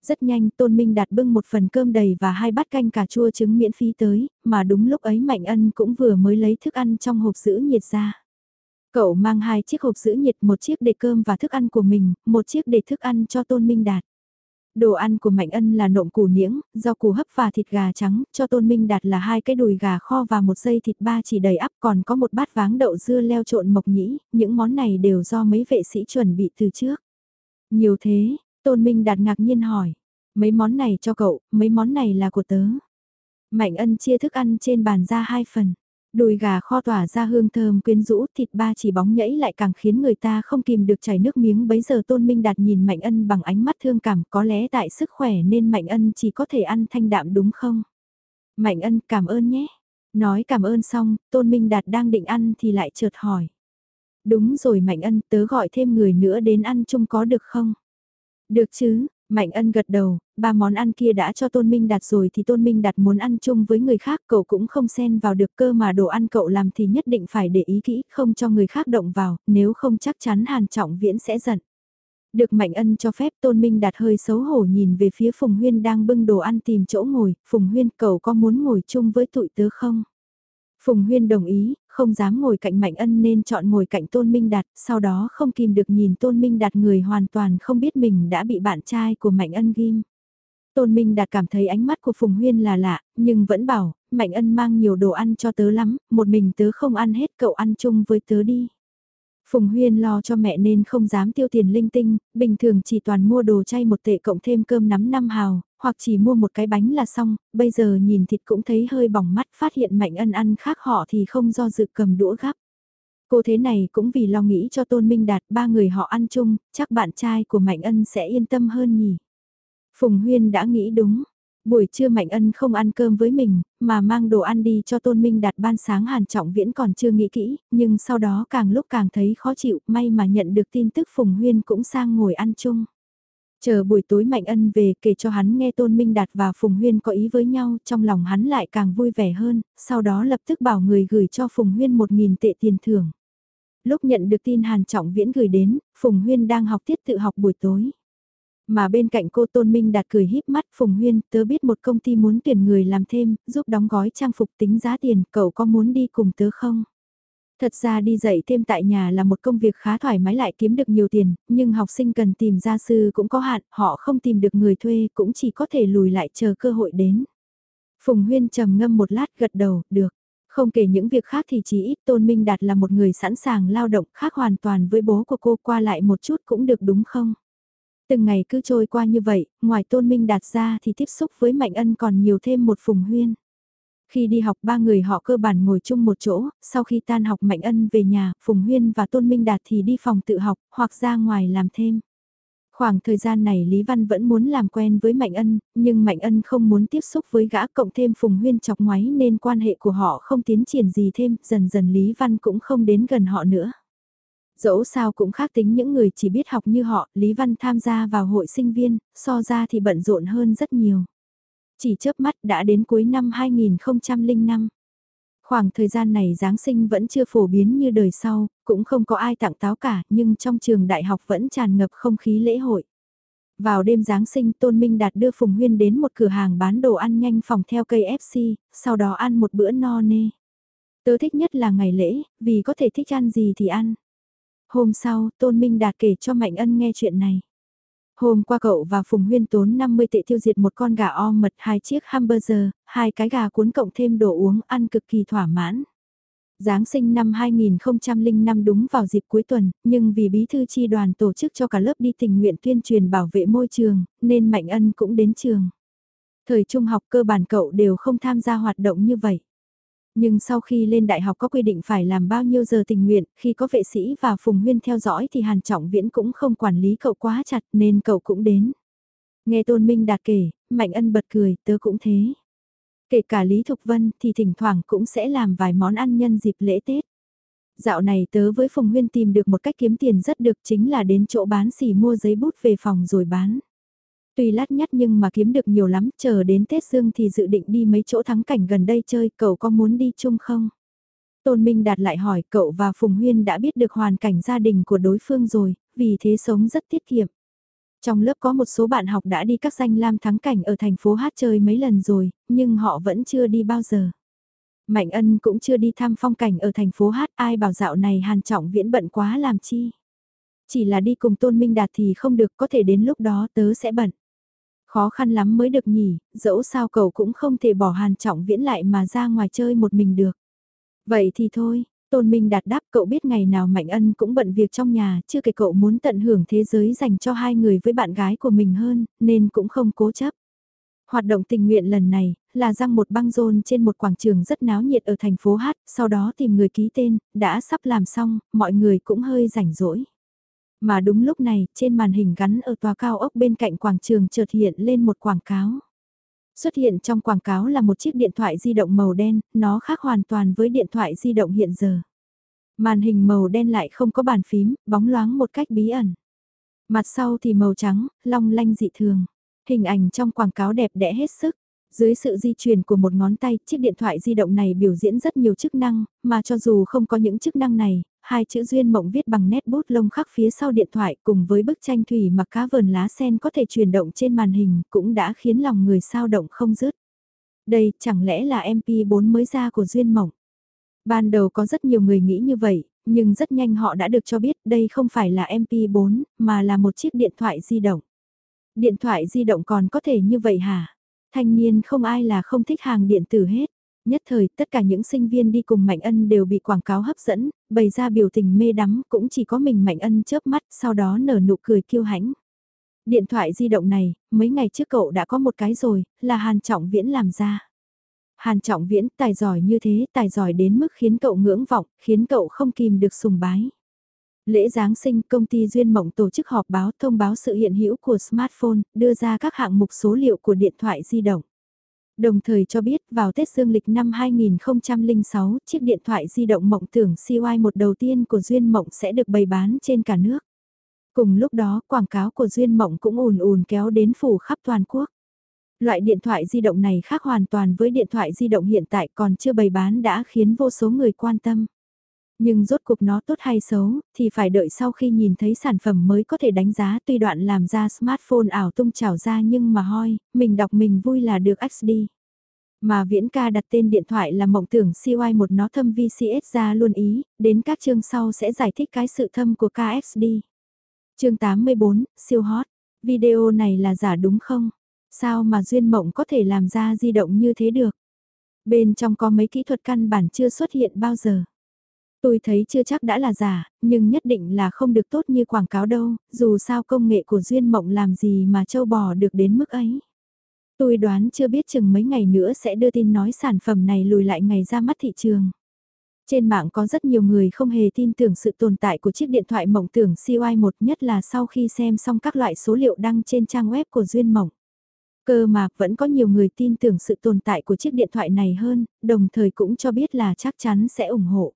Rất nhanh Tôn Minh Đạt bưng một phần cơm đầy và hai bát canh cà chua trứng miễn phí tới, mà đúng lúc ấy Mạnh Ân cũng vừa mới lấy thức ăn trong hộp giữ nhiệt ra. Cậu mang hai chiếc hộp giữ nhiệt, một chiếc để cơm và thức ăn của mình, một chiếc để thức ăn cho Tôn Minh Đạt. Đồ ăn của Mạnh Ân là nộm củ niễng, rau củ hấp và thịt gà trắng, cho Tôn Minh Đạt là hai cái đùi gà kho và một dây thịt ba chỉ đầy ắp còn có một bát váng đậu dưa leo trộn mộc nhĩ, những món này đều do mấy vệ sĩ chuẩn bị từ trước. Nhiều thế, Tôn Minh Đạt ngạc nhiên hỏi, mấy món này cho cậu, mấy món này là của tớ. Mạnh Ân chia thức ăn trên bàn ra hai phần. Đùi gà kho tỏa ra hương thơm quyến rũ thịt ba chỉ bóng nhảy lại càng khiến người ta không kìm được chảy nước miếng bấy giờ tôn minh đạt nhìn Mạnh Ân bằng ánh mắt thương cảm có lẽ tại sức khỏe nên Mạnh Ân chỉ có thể ăn thanh đạm đúng không? Mạnh Ân cảm ơn nhé. Nói cảm ơn xong, tôn minh đạt đang định ăn thì lại chợt hỏi. Đúng rồi Mạnh Ân tớ gọi thêm người nữa đến ăn chung có được không? Được chứ, Mạnh ân gật đầu, ba món ăn kia đã cho Tôn Minh Đạt rồi thì Tôn Minh Đạt muốn ăn chung với người khác cậu cũng không xen vào được cơ mà đồ ăn cậu làm thì nhất định phải để ý kỹ không cho người khác động vào, nếu không chắc chắn Hàn Trọng Viễn sẽ giận. Được Mạnh Ân cho phép Tôn Minh Đạt hơi xấu hổ nhìn về phía Phùng Huyên đang bưng đồ ăn tìm chỗ ngồi, Phùng Huyên cậu có muốn ngồi chung với tụi tớ không? Phùng Huyên đồng ý, không dám ngồi cạnh Mạnh Ân nên chọn ngồi cạnh Tôn Minh Đạt, sau đó không kìm được nhìn Tôn Minh Đạt người hoàn toàn không biết mình đã bị bạn trai của Mạnh Ân ghim. Tôn Minh Đạt cảm thấy ánh mắt của Phùng Huyên là lạ, nhưng vẫn bảo, Mạnh Ân mang nhiều đồ ăn cho tớ lắm, một mình tớ không ăn hết cậu ăn chung với tớ đi. Phùng Huyên lo cho mẹ nên không dám tiêu tiền linh tinh, bình thường chỉ toàn mua đồ chay một tệ cộng thêm cơm nắm năm hào, hoặc chỉ mua một cái bánh là xong, bây giờ nhìn thịt cũng thấy hơi bỏng mắt phát hiện Mạnh Ân ăn khác họ thì không do dự cầm đũa gắp. Cô thế này cũng vì lo nghĩ cho Tôn Minh Đạt ba người họ ăn chung, chắc bạn trai của Mạnh Ân sẽ yên tâm hơn nhỉ. Phùng Huyên đã nghĩ đúng, Buổi trưa Mạnh Ân không ăn cơm với mình, mà mang đồ ăn đi cho Tôn Minh Đạt ban sáng Hàn Trọng Viễn còn chưa nghĩ kỹ, nhưng sau đó càng lúc càng thấy khó chịu, may mà nhận được tin tức Phùng Huyên cũng sang ngồi ăn chung. Chờ buổi tối Mạnh Ân về kể cho hắn nghe Tôn Minh Đạt và Phùng Huyên có ý với nhau, trong lòng hắn lại càng vui vẻ hơn, sau đó lập tức bảo người gửi cho Phùng Huyên 1.000 tệ tiền thưởng. Lúc nhận được tin Hàn Trọng Viễn gửi đến, Phùng Huyên đang học tiết tự học buổi tối. Mà bên cạnh cô Tôn Minh Đạt cười híp mắt Phùng Huyên, tớ biết một công ty muốn tuyển người làm thêm, giúp đóng gói trang phục tính giá tiền, cậu có muốn đi cùng tớ không? Thật ra đi dạy thêm tại nhà là một công việc khá thoải mái lại kiếm được nhiều tiền, nhưng học sinh cần tìm gia sư cũng có hạn, họ không tìm được người thuê cũng chỉ có thể lùi lại chờ cơ hội đến. Phùng Huyên trầm ngâm một lát gật đầu, được. Không kể những việc khác thì chỉ ít Tôn Minh Đạt là một người sẵn sàng lao động khác hoàn toàn với bố của cô qua lại một chút cũng được đúng không? Từng ngày cứ trôi qua như vậy, ngoài tôn minh đạt ra thì tiếp xúc với Mạnh Ân còn nhiều thêm một phùng huyên. Khi đi học ba người họ cơ bản ngồi chung một chỗ, sau khi tan học Mạnh Ân về nhà, Phùng Huyên và Tôn Minh Đạt thì đi phòng tự học, hoặc ra ngoài làm thêm. Khoảng thời gian này Lý Văn vẫn muốn làm quen với Mạnh Ân, nhưng Mạnh Ân không muốn tiếp xúc với gã cộng thêm Phùng Huyên chọc ngoáy nên quan hệ của họ không tiến triển gì thêm, dần dần Lý Văn cũng không đến gần họ nữa. Dẫu sao cũng khác tính những người chỉ biết học như họ, Lý Văn tham gia vào hội sinh viên, so ra thì bận rộn hơn rất nhiều. Chỉ chớp mắt đã đến cuối năm 2005. Khoảng thời gian này Giáng sinh vẫn chưa phổ biến như đời sau, cũng không có ai tặng táo cả, nhưng trong trường đại học vẫn tràn ngập không khí lễ hội. Vào đêm Giáng sinh Tôn Minh Đạt đưa Phùng Huyên đến một cửa hàng bán đồ ăn nhanh phòng theo cây FC, sau đó ăn một bữa no nê. Tớ thích nhất là ngày lễ, vì có thể thích ăn gì thì ăn. Hôm sau, Tôn Minh Đạt kể cho Mạnh Ân nghe chuyện này. Hôm qua cậu và Phùng Huyên tốn 50 tệ tiêu diệt một con gà o mật, hai chiếc hamburger, hai cái gà cuốn cộng thêm đồ uống ăn cực kỳ thỏa mãn. Giáng sinh năm 2005 đúng vào dịp cuối tuần, nhưng vì bí thư chi đoàn tổ chức cho cả lớp đi tình nguyện tuyên truyền bảo vệ môi trường, nên Mạnh Ân cũng đến trường. Thời trung học cơ bản cậu đều không tham gia hoạt động như vậy. Nhưng sau khi lên đại học có quy định phải làm bao nhiêu giờ tình nguyện, khi có vệ sĩ và Phùng Huyên theo dõi thì Hàn Trọng Viễn cũng không quản lý cậu quá chặt nên cậu cũng đến. Nghe Tôn Minh Đạt kể, Mạnh Ân bật cười, tớ cũng thế. Kể cả Lý Thục Vân thì thỉnh thoảng cũng sẽ làm vài món ăn nhân dịp lễ Tết. Dạo này tớ với Phùng Huyên tìm được một cách kiếm tiền rất được chính là đến chỗ bán xỉ mua giấy bút về phòng rồi bán. Tuy lát nhát nhưng mà kiếm được nhiều lắm, chờ đến Tết Dương thì dự định đi mấy chỗ thắng cảnh gần đây chơi, cậu có muốn đi chung không? Tôn Minh Đạt lại hỏi cậu và Phùng Huyên đã biết được hoàn cảnh gia đình của đối phương rồi, vì thế sống rất tiết kiệm. Trong lớp có một số bạn học đã đi các danh lam thắng cảnh ở thành phố hát chơi mấy lần rồi, nhưng họ vẫn chưa đi bao giờ. Mạnh ân cũng chưa đi thăm phong cảnh ở thành phố hát ai bảo dạo này hàn trọng viễn bận quá làm chi. Chỉ là đi cùng Tôn Minh Đạt thì không được có thể đến lúc đó tớ sẽ bận. Khó khăn lắm mới được nhỉ, dẫu sao cậu cũng không thể bỏ hàn trọng viễn lại mà ra ngoài chơi một mình được. Vậy thì thôi, Tôn Minh đạt đáp cậu biết ngày nào Mạnh Ân cũng bận việc trong nhà, chưa kể cậu muốn tận hưởng thế giới dành cho hai người với bạn gái của mình hơn, nên cũng không cố chấp. Hoạt động tình nguyện lần này, là răng một băng rôn trên một quảng trường rất náo nhiệt ở thành phố Hát, sau đó tìm người ký tên, đã sắp làm xong, mọi người cũng hơi rảnh rỗi. Mà đúng lúc này, trên màn hình gắn ở tòa cao ốc bên cạnh quảng trường chợt hiện lên một quảng cáo. Xuất hiện trong quảng cáo là một chiếc điện thoại di động màu đen, nó khác hoàn toàn với điện thoại di động hiện giờ. Màn hình màu đen lại không có bàn phím, bóng loáng một cách bí ẩn. Mặt sau thì màu trắng, long lanh dị thường. Hình ảnh trong quảng cáo đẹp đẽ hết sức. Dưới sự di chuyển của một ngón tay, chiếc điện thoại di động này biểu diễn rất nhiều chức năng, mà cho dù không có những chức năng này, hai chữ duyên mộng viết bằng nét bút lông khắc phía sau điện thoại cùng với bức tranh thủy mặc cá vờn lá sen có thể chuyển động trên màn hình cũng đã khiến lòng người sao động không dứt. Đây chẳng lẽ là MP4 mới ra của duyên mộng? Ban đầu có rất nhiều người nghĩ như vậy, nhưng rất nhanh họ đã được cho biết đây không phải là MP4 mà là một chiếc điện thoại di động. Điện thoại di động còn có thể như vậy hả? Thanh niên không ai là không thích hàng điện tử hết. Nhất thời, tất cả những sinh viên đi cùng Mạnh Ân đều bị quảng cáo hấp dẫn, bày ra biểu tình mê đắm, cũng chỉ có mình Mạnh Ân chớp mắt, sau đó nở nụ cười kiêu hãnh. Điện thoại di động này, mấy ngày trước cậu đã có một cái rồi, là Hàn Trọng Viễn làm ra. Hàn Trọng Viễn tài giỏi như thế, tài giỏi đến mức khiến cậu ngưỡng vọng, khiến cậu không kìm được sùng bái. Lễ Giáng sinh công ty Duyên Mộng tổ chức họp báo thông báo sự hiện hữu của smartphone, đưa ra các hạng mục số liệu của điện thoại di động. Đồng thời cho biết vào Tết Dương lịch năm 2006, chiếc điện thoại di động mộng tưởng CY một đầu tiên của Duyên Mộng sẽ được bày bán trên cả nước. Cùng lúc đó, quảng cáo của Duyên Mộng cũng ùn ùn kéo đến phủ khắp toàn quốc. Loại điện thoại di động này khác hoàn toàn với điện thoại di động hiện tại còn chưa bày bán đã khiến vô số người quan tâm. Nhưng rốt cuộc nó tốt hay xấu, thì phải đợi sau khi nhìn thấy sản phẩm mới có thể đánh giá tuy đoạn làm ra smartphone ảo tung trào ra nhưng mà hoi, mình đọc mình vui là được XD. Mà Viễn ca đặt tên điện thoại là mộng tưởng CY một nó thâm VCS ra luôn ý, đến các chương sau sẽ giải thích cái sự thâm của KXD. chương 84, siêu hot. Video này là giả đúng không? Sao mà Duyên Mộng có thể làm ra di động như thế được? Bên trong có mấy kỹ thuật căn bản chưa xuất hiện bao giờ. Tôi thấy chưa chắc đã là giả, nhưng nhất định là không được tốt như quảng cáo đâu, dù sao công nghệ của Duyên Mộng làm gì mà châu bò được đến mức ấy. Tôi đoán chưa biết chừng mấy ngày nữa sẽ đưa tin nói sản phẩm này lùi lại ngày ra mắt thị trường. Trên mạng có rất nhiều người không hề tin tưởng sự tồn tại của chiếc điện thoại mộng tưởng CY1 nhất là sau khi xem xong các loại số liệu đăng trên trang web của Duyên Mộng. Cơ mà vẫn có nhiều người tin tưởng sự tồn tại của chiếc điện thoại này hơn, đồng thời cũng cho biết là chắc chắn sẽ ủng hộ.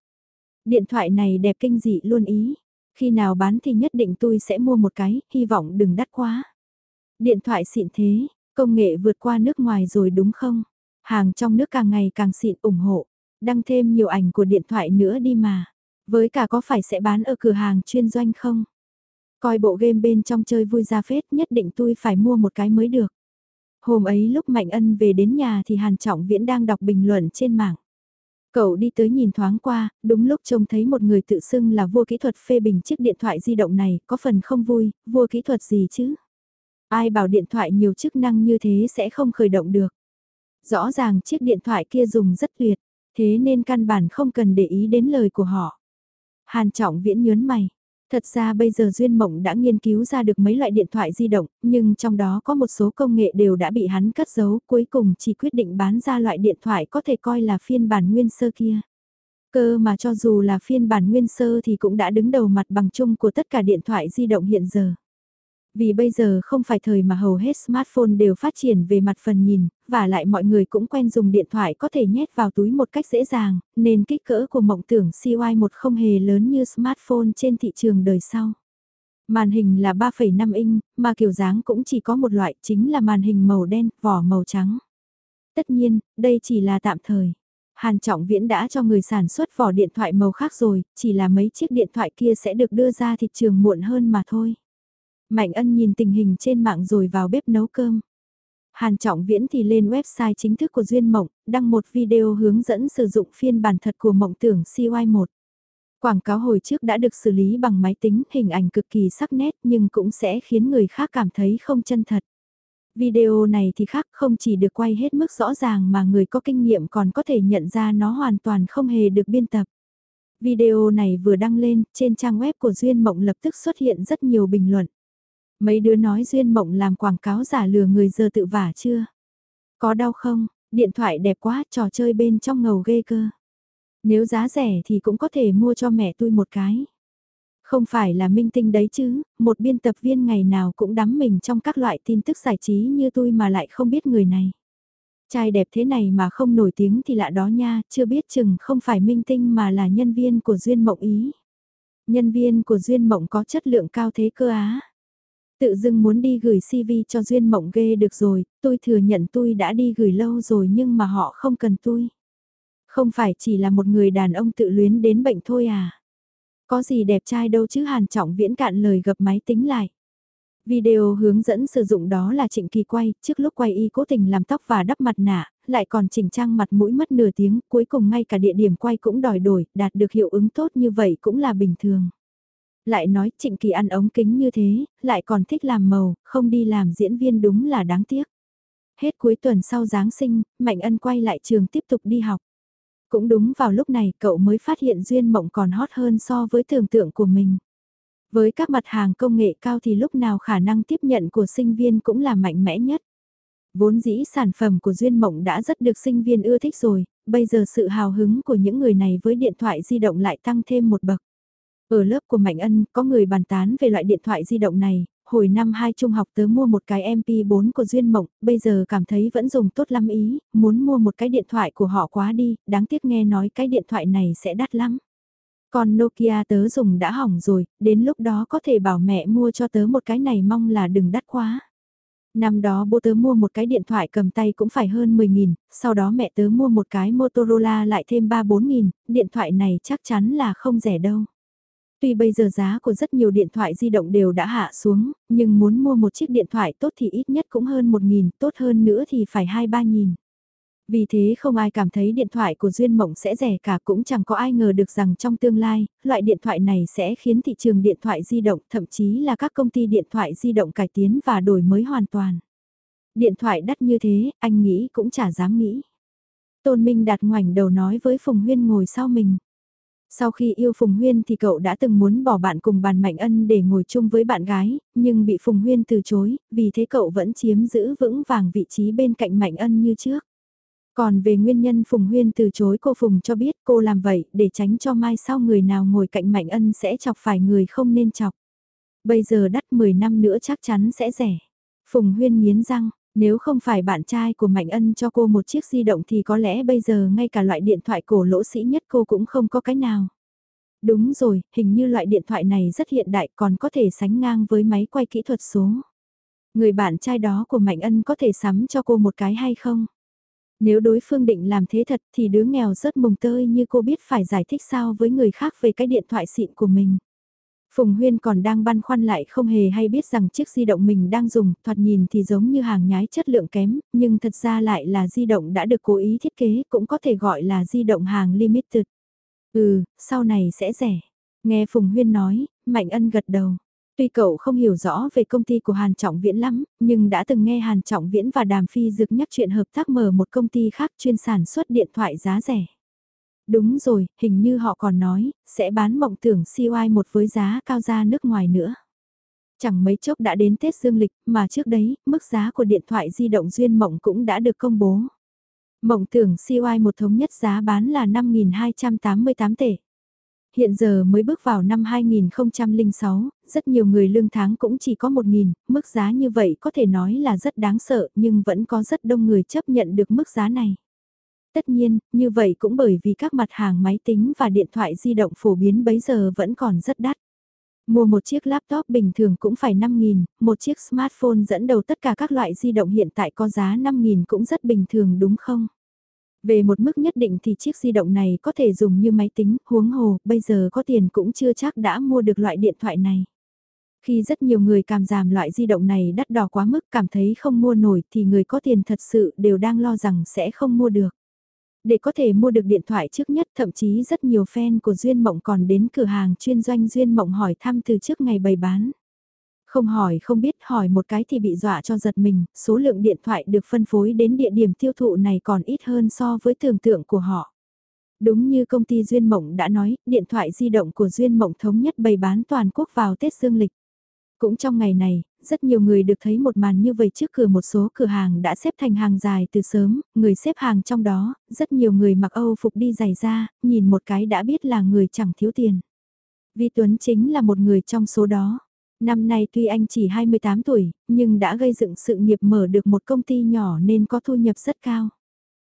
Điện thoại này đẹp kinh dị luôn ý. Khi nào bán thì nhất định tôi sẽ mua một cái, hy vọng đừng đắt quá. Điện thoại xịn thế, công nghệ vượt qua nước ngoài rồi đúng không? Hàng trong nước càng ngày càng xịn ủng hộ. Đăng thêm nhiều ảnh của điện thoại nữa đi mà. Với cả có phải sẽ bán ở cửa hàng chuyên doanh không? Coi bộ game bên trong chơi vui ra phết nhất định tôi phải mua một cái mới được. Hôm ấy lúc Mạnh Ân về đến nhà thì Hàn Trọng Viễn đang đọc bình luận trên mạng. Cậu đi tới nhìn thoáng qua, đúng lúc trông thấy một người tự xưng là vua kỹ thuật phê bình chiếc điện thoại di động này, có phần không vui, vua kỹ thuật gì chứ? Ai bảo điện thoại nhiều chức năng như thế sẽ không khởi động được. Rõ ràng chiếc điện thoại kia dùng rất tuyệt, thế nên căn bản không cần để ý đến lời của họ. Hàn trọng viễn nhớn mày, Thật ra bây giờ Duyên Mộng đã nghiên cứu ra được mấy loại điện thoại di động, nhưng trong đó có một số công nghệ đều đã bị hắn cất giấu, cuối cùng chỉ quyết định bán ra loại điện thoại có thể coi là phiên bản nguyên sơ kia. Cơ mà cho dù là phiên bản nguyên sơ thì cũng đã đứng đầu mặt bằng chung của tất cả điện thoại di động hiện giờ. Vì bây giờ không phải thời mà hầu hết smartphone đều phát triển về mặt phần nhìn, và lại mọi người cũng quen dùng điện thoại có thể nhét vào túi một cách dễ dàng, nên kích cỡ của mộng tưởng CY1 không hề lớn như smartphone trên thị trường đời sau. Màn hình là 3,5 inch, mà kiểu dáng cũng chỉ có một loại chính là màn hình màu đen, vỏ màu trắng. Tất nhiên, đây chỉ là tạm thời. Hàn Trọng Viễn đã cho người sản xuất vỏ điện thoại màu khác rồi, chỉ là mấy chiếc điện thoại kia sẽ được đưa ra thị trường muộn hơn mà thôi. Mạnh ân nhìn tình hình trên mạng rồi vào bếp nấu cơm. Hàn Trọng Viễn thì lên website chính thức của Duyên Mộng, đăng một video hướng dẫn sử dụng phiên bản thật của mộng tưởng CY1. Quảng cáo hồi trước đã được xử lý bằng máy tính, hình ảnh cực kỳ sắc nét nhưng cũng sẽ khiến người khác cảm thấy không chân thật. Video này thì khác không chỉ được quay hết mức rõ ràng mà người có kinh nghiệm còn có thể nhận ra nó hoàn toàn không hề được biên tập. Video này vừa đăng lên, trên trang web của Duyên Mộng lập tức xuất hiện rất nhiều bình luận. Mấy đứa nói Duyên Mộng làm quảng cáo giả lừa người giờ tự vả chưa? Có đau không? Điện thoại đẹp quá, trò chơi bên trong ngầu ghê cơ. Nếu giá rẻ thì cũng có thể mua cho mẹ tôi một cái. Không phải là minh tinh đấy chứ, một biên tập viên ngày nào cũng đắm mình trong các loại tin tức giải trí như tôi mà lại không biết người này. Trai đẹp thế này mà không nổi tiếng thì lạ đó nha, chưa biết chừng không phải minh tinh mà là nhân viên của Duyên Mộng Ý. Nhân viên của Duyên Mộng có chất lượng cao thế cơ á. Tự dưng muốn đi gửi CV cho Duyên Mộng ghê được rồi, tôi thừa nhận tôi đã đi gửi lâu rồi nhưng mà họ không cần tôi. Không phải chỉ là một người đàn ông tự luyến đến bệnh thôi à. Có gì đẹp trai đâu chứ Hàn Trọng Viễn cạn lời gập máy tính lại. Video hướng dẫn sử dụng đó là Trịnh Kỳ quay, trước lúc quay y cố tình làm tóc và đắp mặt nạ, lại còn chỉnh trang mặt mũi mất nửa tiếng, cuối cùng ngay cả địa điểm quay cũng đòi đổi, đạt được hiệu ứng tốt như vậy cũng là bình thường. Lại nói Trịnh Kỳ ăn ống kính như thế, lại còn thích làm màu, không đi làm diễn viên đúng là đáng tiếc. Hết cuối tuần sau Giáng sinh, Mạnh Ân quay lại trường tiếp tục đi học. Cũng đúng vào lúc này cậu mới phát hiện Duyên Mộng còn hot hơn so với tưởng tượng của mình. Với các mặt hàng công nghệ cao thì lúc nào khả năng tiếp nhận của sinh viên cũng là mạnh mẽ nhất. Vốn dĩ sản phẩm của Duyên Mộng đã rất được sinh viên ưa thích rồi, bây giờ sự hào hứng của những người này với điện thoại di động lại tăng thêm một bậc. Ở lớp của Mạnh Ân, có người bàn tán về loại điện thoại di động này, hồi năm hai trung học tớ mua một cái MP4 của Duyên Mộng, bây giờ cảm thấy vẫn dùng tốt lắm ý, muốn mua một cái điện thoại của họ quá đi, đáng tiếc nghe nói cái điện thoại này sẽ đắt lắm. Còn Nokia tớ dùng đã hỏng rồi, đến lúc đó có thể bảo mẹ mua cho tớ một cái này mong là đừng đắt quá. Năm đó bố tớ mua một cái điện thoại cầm tay cũng phải hơn 10.000, sau đó mẹ tớ mua một cái Motorola lại thêm 3-4.000, điện thoại này chắc chắn là không rẻ đâu. Tuy bây giờ giá của rất nhiều điện thoại di động đều đã hạ xuống, nhưng muốn mua một chiếc điện thoại tốt thì ít nhất cũng hơn 1.000, tốt hơn nữa thì phải 2-3.000. Vì thế không ai cảm thấy điện thoại của Duyên Mộng sẽ rẻ cả cũng chẳng có ai ngờ được rằng trong tương lai, loại điện thoại này sẽ khiến thị trường điện thoại di động thậm chí là các công ty điện thoại di động cải tiến và đổi mới hoàn toàn. Điện thoại đắt như thế, anh nghĩ cũng chả dám nghĩ. Tôn Minh đặt ngoảnh đầu nói với Phùng Huyên ngồi sau mình. Sau khi yêu Phùng Huyên thì cậu đã từng muốn bỏ bạn cùng bàn Mạnh Ân để ngồi chung với bạn gái, nhưng bị Phùng Huyên từ chối, vì thế cậu vẫn chiếm giữ vững vàng vị trí bên cạnh Mạnh Ân như trước. Còn về nguyên nhân Phùng Huyên từ chối cô Phùng cho biết cô làm vậy để tránh cho mai sau người nào ngồi cạnh Mạnh Ân sẽ chọc phải người không nên chọc. Bây giờ đắt 10 năm nữa chắc chắn sẽ rẻ. Phùng Huyên nghiến răng, nếu không phải bạn trai của Mạnh Ân cho cô một chiếc di động thì có lẽ bây giờ ngay cả loại điện thoại cổ lỗ sĩ nhất cô cũng không có cái nào. Đúng rồi, hình như loại điện thoại này rất hiện đại còn có thể sánh ngang với máy quay kỹ thuật số. Người bạn trai đó của Mạnh Ân có thể sắm cho cô một cái hay không? Nếu đối phương định làm thế thật thì đứa nghèo rất mùng tơi như cô biết phải giải thích sao với người khác về cái điện thoại xịn của mình. Phùng Huyên còn đang băn khoăn lại không hề hay biết rằng chiếc di động mình đang dùng, thoạt nhìn thì giống như hàng nhái chất lượng kém, nhưng thật ra lại là di động đã được cố ý thiết kế, cũng có thể gọi là di động hàng limited. Ừ, sau này sẽ rẻ. Nghe Phùng Huyên nói, Mạnh Ân gật đầu. Tuy cậu không hiểu rõ về công ty của Hàn Trọng Viễn lắm, nhưng đã từng nghe Hàn Trọng Viễn và Đàm Phi Dực nhắc chuyện hợp tác mở một công ty khác chuyên sản xuất điện thoại giá rẻ. Đúng rồi, hình như họ còn nói, sẽ bán mộng tưởng CY một với giá cao ra nước ngoài nữa. Chẳng mấy chốc đã đến Tết Dương lịch, mà trước đấy, mức giá của điện thoại di động duyên mộng cũng đã được công bố. Mộng tưởng CY một thống nhất giá bán là 5.288 tệ. Hiện giờ mới bước vào năm 2006, rất nhiều người lương tháng cũng chỉ có 1.000, mức giá như vậy có thể nói là rất đáng sợ nhưng vẫn có rất đông người chấp nhận được mức giá này. Tất nhiên, như vậy cũng bởi vì các mặt hàng máy tính và điện thoại di động phổ biến bấy giờ vẫn còn rất đắt. Mua một chiếc laptop bình thường cũng phải 5.000, một chiếc smartphone dẫn đầu tất cả các loại di động hiện tại có giá 5.000 cũng rất bình thường đúng không? Về một mức nhất định thì chiếc di động này có thể dùng như máy tính, huống hồ, bây giờ có tiền cũng chưa chắc đã mua được loại điện thoại này. Khi rất nhiều người cảm giảm loại di động này đắt đỏ quá mức cảm thấy không mua nổi thì người có tiền thật sự đều đang lo rằng sẽ không mua được. Để có thể mua được điện thoại trước nhất thậm chí rất nhiều fan của Duyên Mộng còn đến cửa hàng chuyên doanh Duyên Mộng hỏi thăm từ trước ngày bày bán. Không hỏi không biết hỏi một cái thì bị dọa cho giật mình, số lượng điện thoại được phân phối đến địa điểm tiêu thụ này còn ít hơn so với tưởng tượng của họ. Đúng như công ty Duyên Mộng đã nói, điện thoại di động của Duyên Mộng thống nhất bày bán toàn quốc vào Tết Dương lịch. Cũng trong ngày này, rất nhiều người được thấy một màn như vậy trước cửa một số cửa hàng đã xếp thành hàng dài từ sớm, người xếp hàng trong đó, rất nhiều người mặc Âu phục đi giày ra, nhìn một cái đã biết là người chẳng thiếu tiền. Vi Tuấn chính là một người trong số đó. Năm nay tuy anh chỉ 28 tuổi, nhưng đã gây dựng sự nghiệp mở được một công ty nhỏ nên có thu nhập rất cao.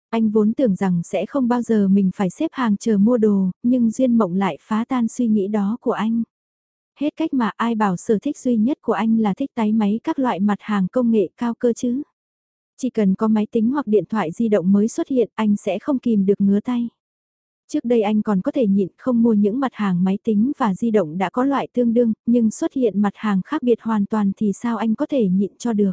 Anh vốn tưởng rằng sẽ không bao giờ mình phải xếp hàng chờ mua đồ, nhưng duyên mộng lại phá tan suy nghĩ đó của anh. Hết cách mà ai bảo sở thích duy nhất của anh là thích tái máy các loại mặt hàng công nghệ cao cơ chứ. Chỉ cần có máy tính hoặc điện thoại di động mới xuất hiện anh sẽ không kìm được ngứa tay. Trước đây anh còn có thể nhịn không mua những mặt hàng máy tính và di động đã có loại tương đương, nhưng xuất hiện mặt hàng khác biệt hoàn toàn thì sao anh có thể nhịn cho được.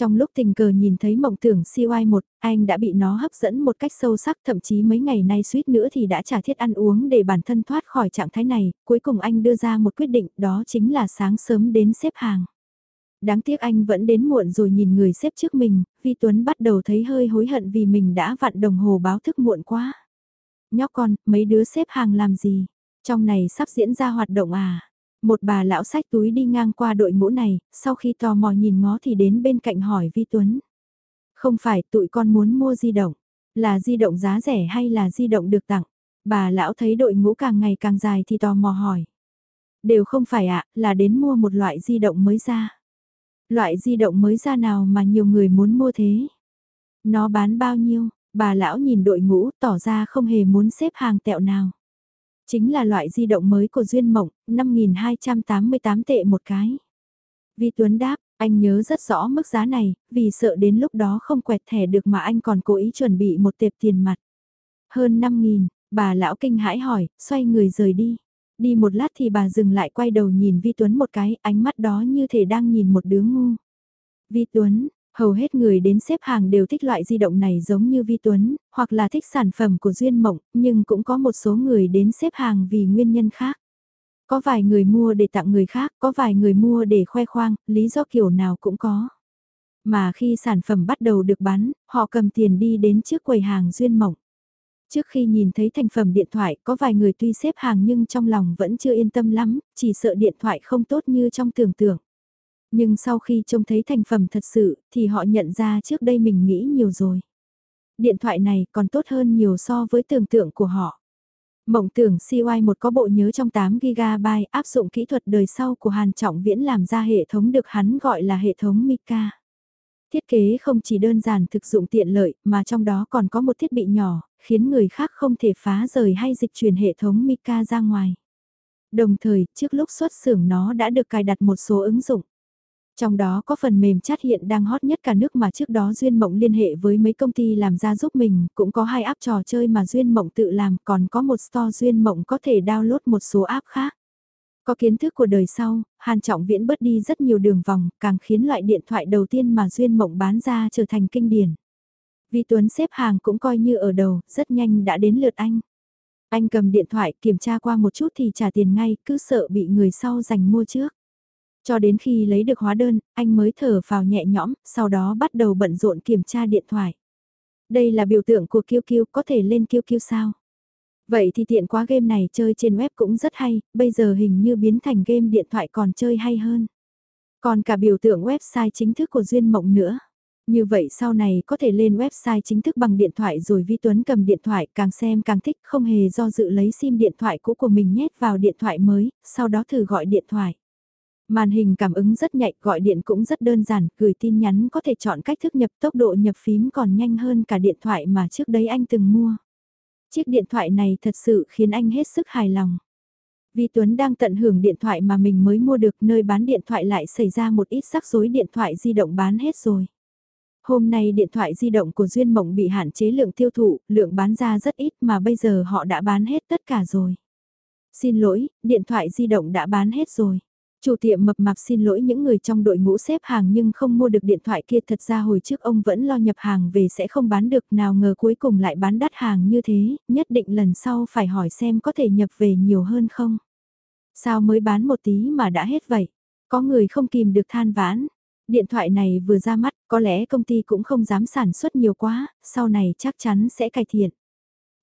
Trong lúc tình cờ nhìn thấy mộng tưởng CY1, anh đã bị nó hấp dẫn một cách sâu sắc thậm chí mấy ngày nay suýt nữa thì đã trả thiết ăn uống để bản thân thoát khỏi trạng thái này, cuối cùng anh đưa ra một quyết định đó chính là sáng sớm đến xếp hàng. Đáng tiếc anh vẫn đến muộn rồi nhìn người xếp trước mình, Vi Tuấn bắt đầu thấy hơi hối hận vì mình đã vặn đồng hồ báo thức muộn quá. Nhóc con, mấy đứa xếp hàng làm gì? Trong này sắp diễn ra hoạt động à? Một bà lão sách túi đi ngang qua đội ngũ này, sau khi tò mò nhìn ngó thì đến bên cạnh hỏi Vi Tuấn. Không phải tụi con muốn mua di động, là di động giá rẻ hay là di động được tặng? Bà lão thấy đội ngũ càng ngày càng dài thì tò mò hỏi. Đều không phải ạ, là đến mua một loại di động mới ra. Loại di động mới ra nào mà nhiều người muốn mua thế? Nó bán bao nhiêu? Bà lão nhìn đội ngũ tỏ ra không hề muốn xếp hàng tẹo nào. Chính là loại di động mới của Duyên Mộng, 5.288 tệ một cái. Vi Tuấn đáp, anh nhớ rất rõ mức giá này, vì sợ đến lúc đó không quẹt thẻ được mà anh còn cố ý chuẩn bị một tệp tiền mặt. Hơn 5.000, bà lão kinh hãi hỏi, xoay người rời đi. Đi một lát thì bà dừng lại quay đầu nhìn Vi Tuấn một cái, ánh mắt đó như thể đang nhìn một đứa ngu. Vi Tuấn, Hầu hết người đến xếp hàng đều thích loại di động này giống như Vi Tuấn, hoặc là thích sản phẩm của Duyên Mộng, nhưng cũng có một số người đến xếp hàng vì nguyên nhân khác. Có vài người mua để tặng người khác, có vài người mua để khoe khoang, lý do kiểu nào cũng có. Mà khi sản phẩm bắt đầu được bán, họ cầm tiền đi đến trước quầy hàng Duyên Mộng. Trước khi nhìn thấy thành phẩm điện thoại, có vài người tuy xếp hàng nhưng trong lòng vẫn chưa yên tâm lắm, chỉ sợ điện thoại không tốt như trong tưởng tượng. Nhưng sau khi trông thấy thành phẩm thật sự, thì họ nhận ra trước đây mình nghĩ nhiều rồi. Điện thoại này còn tốt hơn nhiều so với tưởng tượng của họ. Mộng tưởng CY1 có bộ nhớ trong 8GB áp dụng kỹ thuật đời sau của Hàn Trọng Viễn làm ra hệ thống được hắn gọi là hệ thống Mika. Thiết kế không chỉ đơn giản thực dụng tiện lợi mà trong đó còn có một thiết bị nhỏ, khiến người khác không thể phá rời hay dịch chuyển hệ thống Mika ra ngoài. Đồng thời, trước lúc xuất xưởng nó đã được cài đặt một số ứng dụng. Trong đó có phần mềm chat hiện đang hot nhất cả nước mà trước đó Duyên Mộng liên hệ với mấy công ty làm ra giúp mình, cũng có hai app trò chơi mà Duyên Mộng tự làm, còn có một store Duyên Mộng có thể download một số app khác. Có kiến thức của đời sau, Hàn Trọng Viễn bớt đi rất nhiều đường vòng, càng khiến loại điện thoại đầu tiên mà Duyên Mộng bán ra trở thành kinh điển. Vi Tuấn xếp hàng cũng coi như ở đầu, rất nhanh đã đến lượt anh. Anh cầm điện thoại kiểm tra qua một chút thì trả tiền ngay, cứ sợ bị người sau giành mua trước. Cho đến khi lấy được hóa đơn, anh mới thở vào nhẹ nhõm, sau đó bắt đầu bận rộn kiểm tra điện thoại. Đây là biểu tượng của QQ có thể lên QQ sao? Vậy thì tiện quá game này chơi trên web cũng rất hay, bây giờ hình như biến thành game điện thoại còn chơi hay hơn. Còn cả biểu tượng website chính thức của Duyên Mộng nữa. Như vậy sau này có thể lên website chính thức bằng điện thoại rồi Vi Tuấn cầm điện thoại càng xem càng thích không hề do dự lấy sim điện thoại cũ của mình nhét vào điện thoại mới, sau đó thử gọi điện thoại. Màn hình cảm ứng rất nhạy, gọi điện cũng rất đơn giản, gửi tin nhắn có thể chọn cách thức nhập tốc độ nhập phím còn nhanh hơn cả điện thoại mà trước đấy anh từng mua. Chiếc điện thoại này thật sự khiến anh hết sức hài lòng. Vi Tuấn đang tận hưởng điện thoại mà mình mới mua được nơi bán điện thoại lại xảy ra một ít rắc rối điện thoại di động bán hết rồi. Hôm nay điện thoại di động của Duyên Mộng bị hạn chế lượng tiêu thụ, lượng bán ra rất ít mà bây giờ họ đã bán hết tất cả rồi. Xin lỗi, điện thoại di động đã bán hết rồi. Chủ tiệm mập mạp xin lỗi những người trong đội ngũ xếp hàng nhưng không mua được điện thoại kia thật ra hồi trước ông vẫn lo nhập hàng về sẽ không bán được nào ngờ cuối cùng lại bán đắt hàng như thế, nhất định lần sau phải hỏi xem có thể nhập về nhiều hơn không. Sao mới bán một tí mà đã hết vậy? Có người không kìm được than vãn. Điện thoại này vừa ra mắt, có lẽ công ty cũng không dám sản xuất nhiều quá, sau này chắc chắn sẽ cải thiện.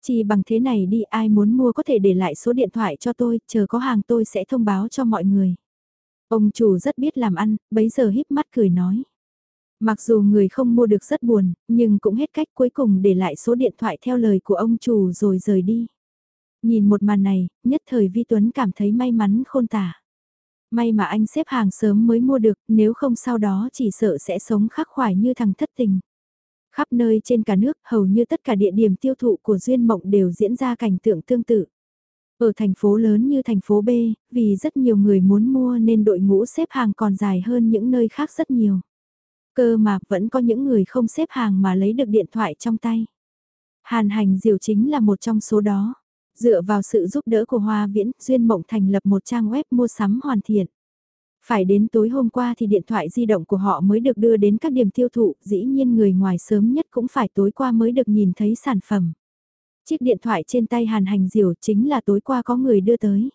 Chỉ bằng thế này đi ai muốn mua có thể để lại số điện thoại cho tôi, chờ có hàng tôi sẽ thông báo cho mọi người. Ông chủ rất biết làm ăn, bấy giờ híp mắt cười nói. Mặc dù người không mua được rất buồn, nhưng cũng hết cách cuối cùng để lại số điện thoại theo lời của ông chủ rồi rời đi. Nhìn một màn này, nhất thời Vi Tuấn cảm thấy may mắn khôn tả. May mà anh xếp hàng sớm mới mua được, nếu không sau đó chỉ sợ sẽ sống khắc khoải như thằng thất tình. Khắp nơi trên cả nước, hầu như tất cả địa điểm tiêu thụ của Duyên Mộng đều diễn ra cảnh tượng tương tự. Ở thành phố lớn như thành phố B, vì rất nhiều người muốn mua nên đội ngũ xếp hàng còn dài hơn những nơi khác rất nhiều. Cơ mà vẫn có những người không xếp hàng mà lấy được điện thoại trong tay. Hàn hành diều chính là một trong số đó. Dựa vào sự giúp đỡ của Hoa Viễn, Duyên Mộng thành lập một trang web mua sắm hoàn thiện. Phải đến tối hôm qua thì điện thoại di động của họ mới được đưa đến các điểm tiêu thụ, dĩ nhiên người ngoài sớm nhất cũng phải tối qua mới được nhìn thấy sản phẩm. Chiếc điện thoại trên tay Hàn Hành Diều chính là tối qua có người đưa tới.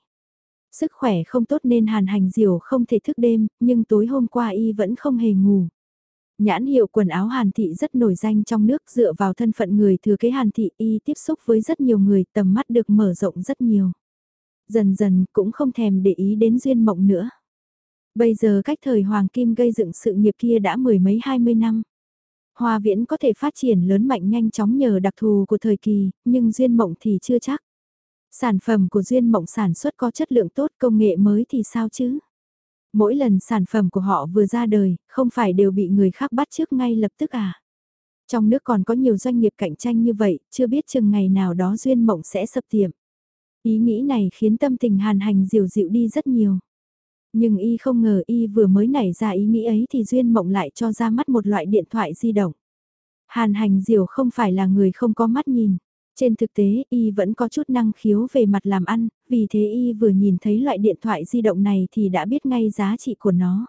Sức khỏe không tốt nên Hàn Hành Diều không thể thức đêm, nhưng tối hôm qua y vẫn không hề ngủ. Nhãn hiệu quần áo Hàn Thị rất nổi danh trong nước dựa vào thân phận người thừa kế Hàn Thị y tiếp xúc với rất nhiều người tầm mắt được mở rộng rất nhiều. Dần dần cũng không thèm để ý đến duyên mộng nữa. Bây giờ cách thời Hoàng Kim gây dựng sự nghiệp kia đã mười mấy hai mươi năm. Hoa viễn có thể phát triển lớn mạnh nhanh chóng nhờ đặc thù của thời kỳ, nhưng duyên mộng thì chưa chắc. Sản phẩm của duyên mộng sản xuất có chất lượng tốt công nghệ mới thì sao chứ? Mỗi lần sản phẩm của họ vừa ra đời, không phải đều bị người khác bắt trước ngay lập tức à? Trong nước còn có nhiều doanh nghiệp cạnh tranh như vậy, chưa biết chừng ngày nào đó duyên mộng sẽ sập tiệm. Ý nghĩ này khiến tâm tình hàn hành dịu dịu đi rất nhiều. Nhưng y không ngờ y vừa mới nảy ra ý nghĩ ấy thì Duyên Mộng lại cho ra mắt một loại điện thoại di động. Hàn hành diều không phải là người không có mắt nhìn. Trên thực tế y vẫn có chút năng khiếu về mặt làm ăn, vì thế y vừa nhìn thấy loại điện thoại di động này thì đã biết ngay giá trị của nó.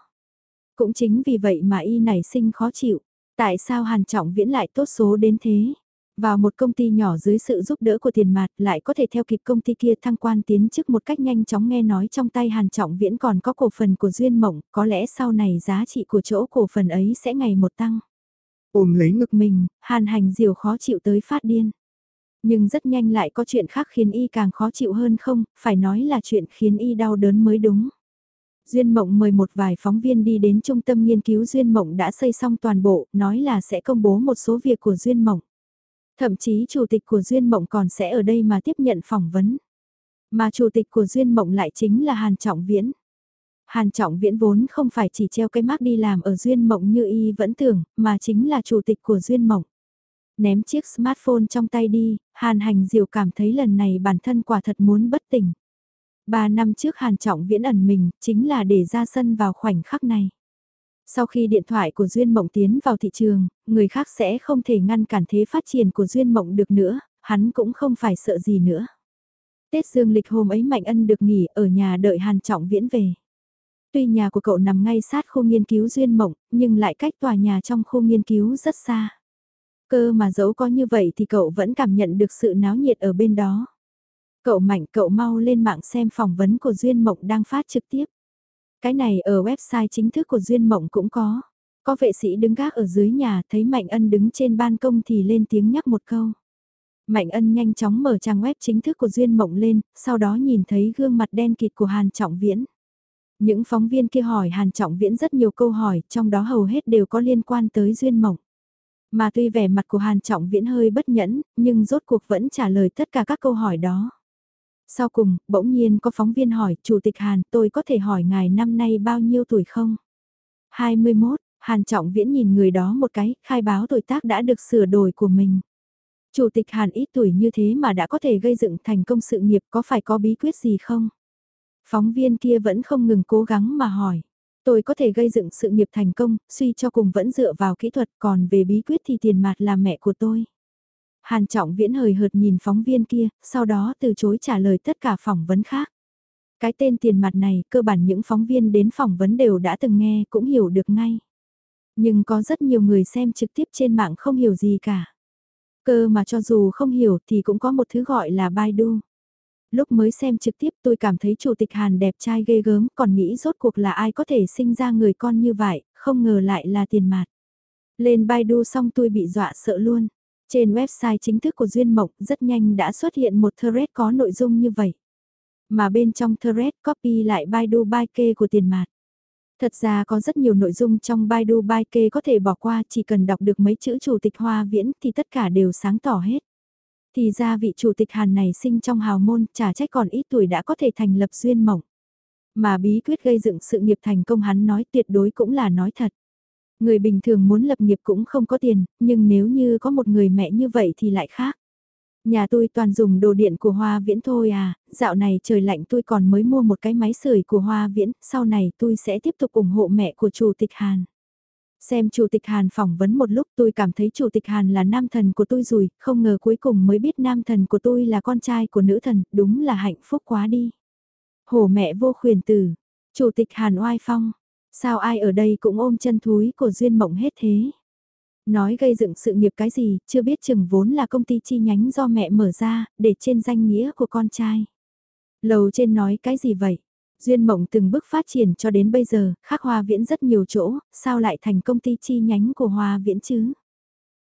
Cũng chính vì vậy mà y nảy sinh khó chịu. Tại sao Hàn Trọng Viễn lại tốt số đến thế? Vào một công ty nhỏ dưới sự giúp đỡ của tiền mặt lại có thể theo kịp công ty kia thăng quan tiến chức một cách nhanh chóng nghe nói trong tay Hàn Trọng Viễn còn có cổ phần của Duyên Mộng, có lẽ sau này giá trị của chỗ cổ phần ấy sẽ ngày một tăng. Ôm lấy ngực mình, Hàn Hành Diều khó chịu tới phát điên. Nhưng rất nhanh lại có chuyện khác khiến y càng khó chịu hơn không, phải nói là chuyện khiến y đau đớn mới đúng. Duyên Mộng mời một vài phóng viên đi đến trung tâm nghiên cứu Duyên Mộng đã xây xong toàn bộ, nói là sẽ công bố một số việc của Duyên Mộng. Thậm chí chủ tịch của Duyên Mộng còn sẽ ở đây mà tiếp nhận phỏng vấn. Mà chủ tịch của Duyên Mộng lại chính là Hàn Trọng Viễn. Hàn Trọng Viễn vốn không phải chỉ treo cái mác đi làm ở Duyên Mộng như y vẫn tưởng, mà chính là chủ tịch của Duyên Mộng. Ném chiếc smartphone trong tay đi, Hàn Hành Diệu cảm thấy lần này bản thân quả thật muốn bất tỉnh. Ba năm trước Hàn Trọng Viễn ẩn mình, chính là để ra sân vào khoảnh khắc này. Sau khi điện thoại của Duyên Mộng tiến vào thị trường, người khác sẽ không thể ngăn cản thế phát triển của Duyên Mộng được nữa, hắn cũng không phải sợ gì nữa. Tết dương lịch hôm ấy Mạnh Ân được nghỉ ở nhà đợi Hàn Trọng Viễn về. Tuy nhà của cậu nằm ngay sát khu nghiên cứu Duyên Mộng, nhưng lại cách tòa nhà trong khu nghiên cứu rất xa. Cơ mà dẫu có như vậy thì cậu vẫn cảm nhận được sự náo nhiệt ở bên đó. Cậu Mạnh cậu mau lên mạng xem phỏng vấn của Duyên Mộng đang phát trực tiếp. Cái này ở website chính thức của Duyên Mộng cũng có. Có vệ sĩ đứng gác ở dưới nhà thấy Mạnh Ân đứng trên ban công thì lên tiếng nhắc một câu. Mạnh Ân nhanh chóng mở trang web chính thức của Duyên Mộng lên, sau đó nhìn thấy gương mặt đen kịt của Hàn Trọng Viễn. Những phóng viên kia hỏi Hàn Trọng Viễn rất nhiều câu hỏi, trong đó hầu hết đều có liên quan tới Duyên Mộng. Mà tuy vẻ mặt của Hàn Trọng Viễn hơi bất nhẫn, nhưng rốt cuộc vẫn trả lời tất cả các câu hỏi đó. Sau cùng, bỗng nhiên có phóng viên hỏi, Chủ tịch Hàn, tôi có thể hỏi ngài năm nay bao nhiêu tuổi không? 21, Hàn Trọng Viễn nhìn người đó một cái, khai báo tuổi tác đã được sửa đổi của mình. Chủ tịch Hàn ít tuổi như thế mà đã có thể gây dựng thành công sự nghiệp có phải có bí quyết gì không? Phóng viên kia vẫn không ngừng cố gắng mà hỏi. Tôi có thể gây dựng sự nghiệp thành công, suy cho cùng vẫn dựa vào kỹ thuật còn về bí quyết thì tiền mặt là mẹ của tôi. Hàn Trọng Viễn hời hợt nhìn phóng viên kia, sau đó từ chối trả lời tất cả phỏng vấn khác. Cái tên tiền mặt này, cơ bản những phóng viên đến phỏng vấn đều đã từng nghe, cũng hiểu được ngay. Nhưng có rất nhiều người xem trực tiếp trên mạng không hiểu gì cả. Cơ mà cho dù không hiểu thì cũng có một thứ gọi là Baidu. Lúc mới xem trực tiếp tôi cảm thấy chủ tịch Hàn đẹp trai ghê gớm, còn nghĩ rốt cuộc là ai có thể sinh ra người con như vậy, không ngờ lại là tiền mặt. Lên Baidu xong tôi bị dọa sợ luôn. Trên website chính thức của Duyên Mộc rất nhanh đã xuất hiện một thread có nội dung như vậy. Mà bên trong thread copy lại Baidu Baike của tiền mặt. Thật ra có rất nhiều nội dung trong Baidu Baike có thể bỏ qua chỉ cần đọc được mấy chữ chủ tịch Hoa Viễn thì tất cả đều sáng tỏ hết. Thì ra vị chủ tịch Hàn này sinh trong hào môn, chả trách còn ít tuổi đã có thể thành lập duyên mộng. Mà bí quyết gây dựng sự nghiệp thành công hắn nói tuyệt đối cũng là nói thật. Người bình thường muốn lập nghiệp cũng không có tiền, nhưng nếu như có một người mẹ như vậy thì lại khác. Nhà tôi toàn dùng đồ điện của Hoa Viễn thôi à, dạo này trời lạnh tôi còn mới mua một cái máy sưởi của Hoa Viễn, sau này tôi sẽ tiếp tục ủng hộ mẹ của Chủ tịch Hàn. Xem Chủ tịch Hàn phỏng vấn một lúc tôi cảm thấy Chủ tịch Hàn là nam thần của tôi rồi, không ngờ cuối cùng mới biết nam thần của tôi là con trai của nữ thần, đúng là hạnh phúc quá đi. Hổ mẹ vô khuyền tử, Chủ tịch Hàn oai phong, sao ai ở đây cũng ôm chân thúi của duyên mộng hết thế. Nói gây dựng sự nghiệp cái gì, chưa biết chừng vốn là công ty chi nhánh do mẹ mở ra, để trên danh nghĩa của con trai. Lầu trên nói cái gì vậy? Duyên mộng từng bước phát triển cho đến bây giờ, khác Hoa Viễn rất nhiều chỗ, sao lại thành công ty chi nhánh của Hoa Viễn chứ?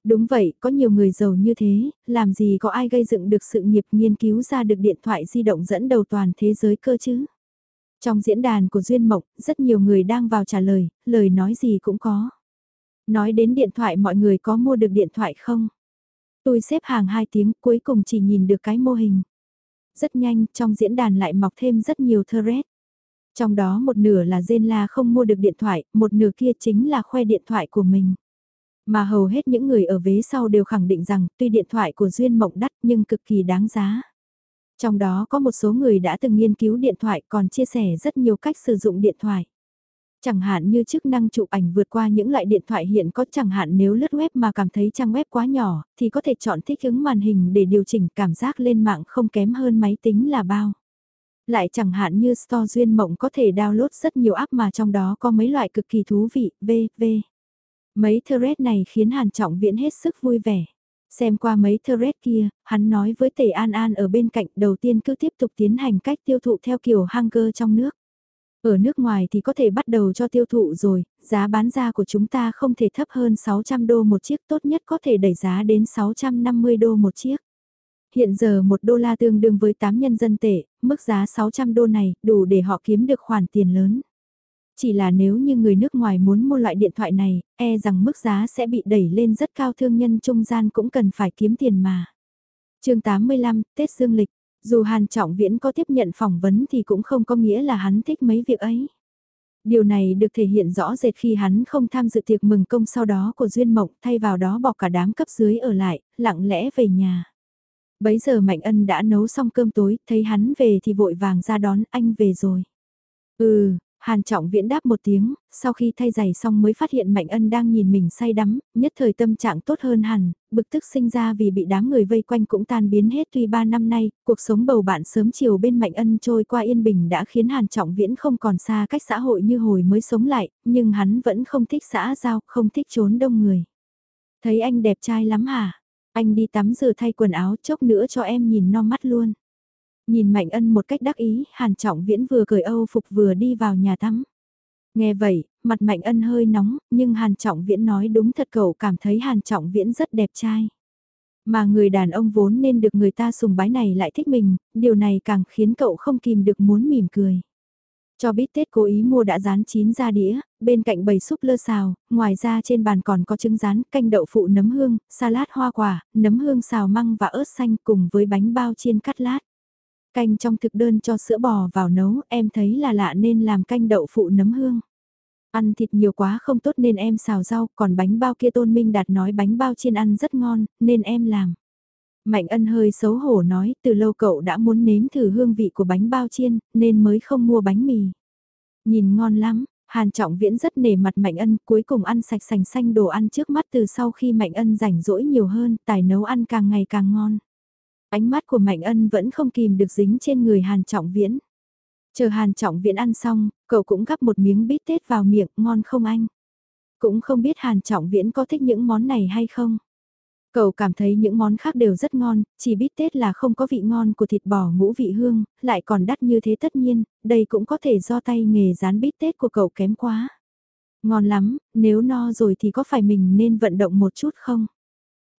Đúng vậy, có nhiều người giàu như thế, làm gì có ai gây dựng được sự nghiệp nghiên cứu ra được điện thoại di động dẫn đầu toàn thế giới cơ chứ? Trong diễn đàn của Duyên Mộng, rất nhiều người đang vào trả lời, lời nói gì cũng có. Nói đến điện thoại mọi người có mua được điện thoại không? Tôi xếp hàng 2 tiếng cuối cùng chỉ nhìn được cái mô hình. Rất nhanh trong diễn đàn lại mọc thêm rất nhiều thread. Trong đó một nửa là Zenla không mua được điện thoại, một nửa kia chính là khoe điện thoại của mình. Mà hầu hết những người ở vế sau đều khẳng định rằng tuy điện thoại của Duyên Mộng đắt nhưng cực kỳ đáng giá. Trong đó có một số người đã từng nghiên cứu điện thoại còn chia sẻ rất nhiều cách sử dụng điện thoại. Chẳng hạn như chức năng chụp ảnh vượt qua những loại điện thoại hiện có chẳng hạn nếu lướt web mà cảm thấy trang web quá nhỏ thì có thể chọn thích ứng màn hình để điều chỉnh cảm giác lên mạng không kém hơn máy tính là bao. Lại chẳng hạn như Store Duyên Mộng có thể download rất nhiều app mà trong đó có mấy loại cực kỳ thú vị, v, v. Mấy thread này khiến Hàn Trọng Viễn hết sức vui vẻ. Xem qua mấy thread kia, hắn nói với Tề An An ở bên cạnh đầu tiên cứ tiếp tục tiến hành cách tiêu thụ theo kiểu hanger trong nước. Ở nước ngoài thì có thể bắt đầu cho tiêu thụ rồi, giá bán ra của chúng ta không thể thấp hơn 600 đô một chiếc tốt nhất có thể đẩy giá đến 650 đô một chiếc. Hiện giờ một đô la tương đương với 8 nhân dân tệ, mức giá 600 đô này đủ để họ kiếm được khoản tiền lớn. Chỉ là nếu như người nước ngoài muốn mua loại điện thoại này, e rằng mức giá sẽ bị đẩy lên rất cao thương nhân trung gian cũng cần phải kiếm tiền mà. chương 85, Tết Dương Lịch, dù Hàn Trọng Viễn có tiếp nhận phỏng vấn thì cũng không có nghĩa là hắn thích mấy việc ấy. Điều này được thể hiện rõ rệt khi hắn không tham dự tiệc mừng công sau đó của Duyên Mộng thay vào đó bỏ cả đám cấp dưới ở lại, lặng lẽ về nhà. Bấy giờ Mạnh Ân đã nấu xong cơm tối, thấy hắn về thì vội vàng ra đón anh về rồi. Ừ, Hàn Trọng Viễn đáp một tiếng, sau khi thay giày xong mới phát hiện Mạnh Ân đang nhìn mình say đắm, nhất thời tâm trạng tốt hơn hẳn, bực tức sinh ra vì bị đám người vây quanh cũng tan biến hết tuy ba năm nay, cuộc sống bầu bạn sớm chiều bên Mạnh Ân trôi qua yên bình đã khiến Hàn Trọng Viễn không còn xa cách xã hội như hồi mới sống lại, nhưng hắn vẫn không thích xã giao, không thích trốn đông người. Thấy anh đẹp trai lắm hả? Anh đi tắm rửa thay quần áo chốc nữa cho em nhìn no mắt luôn. Nhìn Mạnh Ân một cách đắc ý, Hàn Trọng Viễn vừa cởi Âu phục vừa đi vào nhà tắm. Nghe vậy, mặt Mạnh Ân hơi nóng, nhưng Hàn Trọng Viễn nói đúng thật cậu cảm thấy Hàn Trọng Viễn rất đẹp trai. Mà người đàn ông vốn nên được người ta sùng bái này lại thích mình, điều này càng khiến cậu không kìm được muốn mỉm cười. Cho biết Tết cố ý mua đã rán chín ra đĩa, bên cạnh bầy súp lơ xào, ngoài ra trên bàn còn có trứng rán, canh đậu phụ nấm hương, salad hoa quả, nấm hương xào măng và ớt xanh cùng với bánh bao chiên cắt lát. Canh trong thực đơn cho sữa bò vào nấu, em thấy là lạ nên làm canh đậu phụ nấm hương. Ăn thịt nhiều quá không tốt nên em xào rau, còn bánh bao kia Tôn Minh Đạt nói bánh bao chiên ăn rất ngon, nên em làm. Mạnh ân hơi xấu hổ nói, từ lâu cậu đã muốn nếm thử hương vị của bánh bao chiên, nên mới không mua bánh mì. Nhìn ngon lắm, Hàn Trọng Viễn rất nể mặt Mạnh ân, cuối cùng ăn sạch sành xanh đồ ăn trước mắt từ sau khi Mạnh ân rảnh rỗi nhiều hơn, tài nấu ăn càng ngày càng ngon. Ánh mắt của Mạnh ân vẫn không kìm được dính trên người Hàn Trọng Viễn. Chờ Hàn Trọng Viễn ăn xong, cậu cũng gắp một miếng bít tết vào miệng, ngon không anh? Cũng không biết Hàn Trọng Viễn có thích những món này hay không? Cậu cảm thấy những món khác đều rất ngon, chỉ bít Tết là không có vị ngon của thịt bò ngũ vị hương, lại còn đắt như thế tất nhiên, đây cũng có thể do tay nghề rán bít Tết của cậu kém quá. Ngon lắm, nếu no rồi thì có phải mình nên vận động một chút không?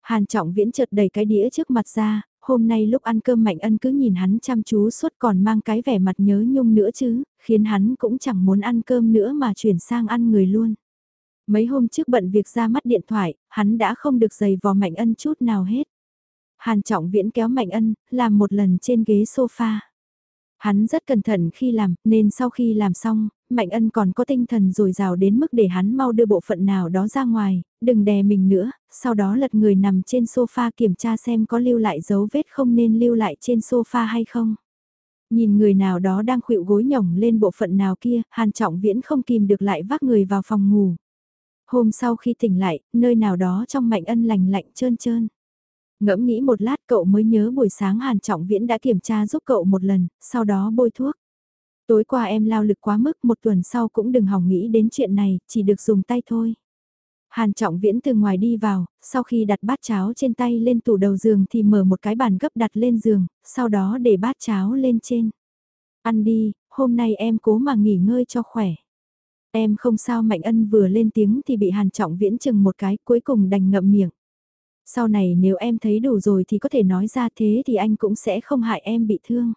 Hàn trọng viễn chợt đầy cái đĩa trước mặt ra, hôm nay lúc ăn cơm Mạnh Ân cứ nhìn hắn chăm chú suốt còn mang cái vẻ mặt nhớ nhung nữa chứ, khiến hắn cũng chẳng muốn ăn cơm nữa mà chuyển sang ăn người luôn. Mấy hôm trước bận việc ra mắt điện thoại, hắn đã không được giày vò Mạnh Ân chút nào hết. Hàn Trọng Viễn kéo Mạnh Ân, làm một lần trên ghế sofa. Hắn rất cẩn thận khi làm, nên sau khi làm xong, Mạnh Ân còn có tinh thần dồi dào đến mức để hắn mau đưa bộ phận nào đó ra ngoài, đừng đè mình nữa, sau đó lật người nằm trên sofa kiểm tra xem có lưu lại dấu vết không nên lưu lại trên sofa hay không. Nhìn người nào đó đang khuỵu gối nhổng lên bộ phận nào kia, Hàn Trọng Viễn không kìm được lại vác người vào phòng ngủ. Hôm sau khi tỉnh lại, nơi nào đó trong Mạnh Ân lành lạnh trơn trơn. Ngẫm nghĩ một lát cậu mới nhớ buổi sáng Hàn Trọng Viễn đã kiểm tra giúp cậu một lần, sau đó bôi thuốc. Tối qua em lao lực quá mức một tuần sau cũng đừng hỏng nghĩ đến chuyện này, chỉ được dùng tay thôi. Hàn Trọng Viễn từ ngoài đi vào, sau khi đặt bát cháo trên tay lên tủ đầu giường thì mở một cái bàn gấp đặt lên giường, sau đó để bát cháo lên trên. Ăn đi, hôm nay em cố mà nghỉ ngơi cho khỏe. Em không sao Mạnh Ân vừa lên tiếng thì bị Hàn Trọng Viễn chừng một cái cuối cùng đành ngậm miệng. Sau này nếu em thấy đủ rồi thì có thể nói ra thế thì anh cũng sẽ không hại em bị thương.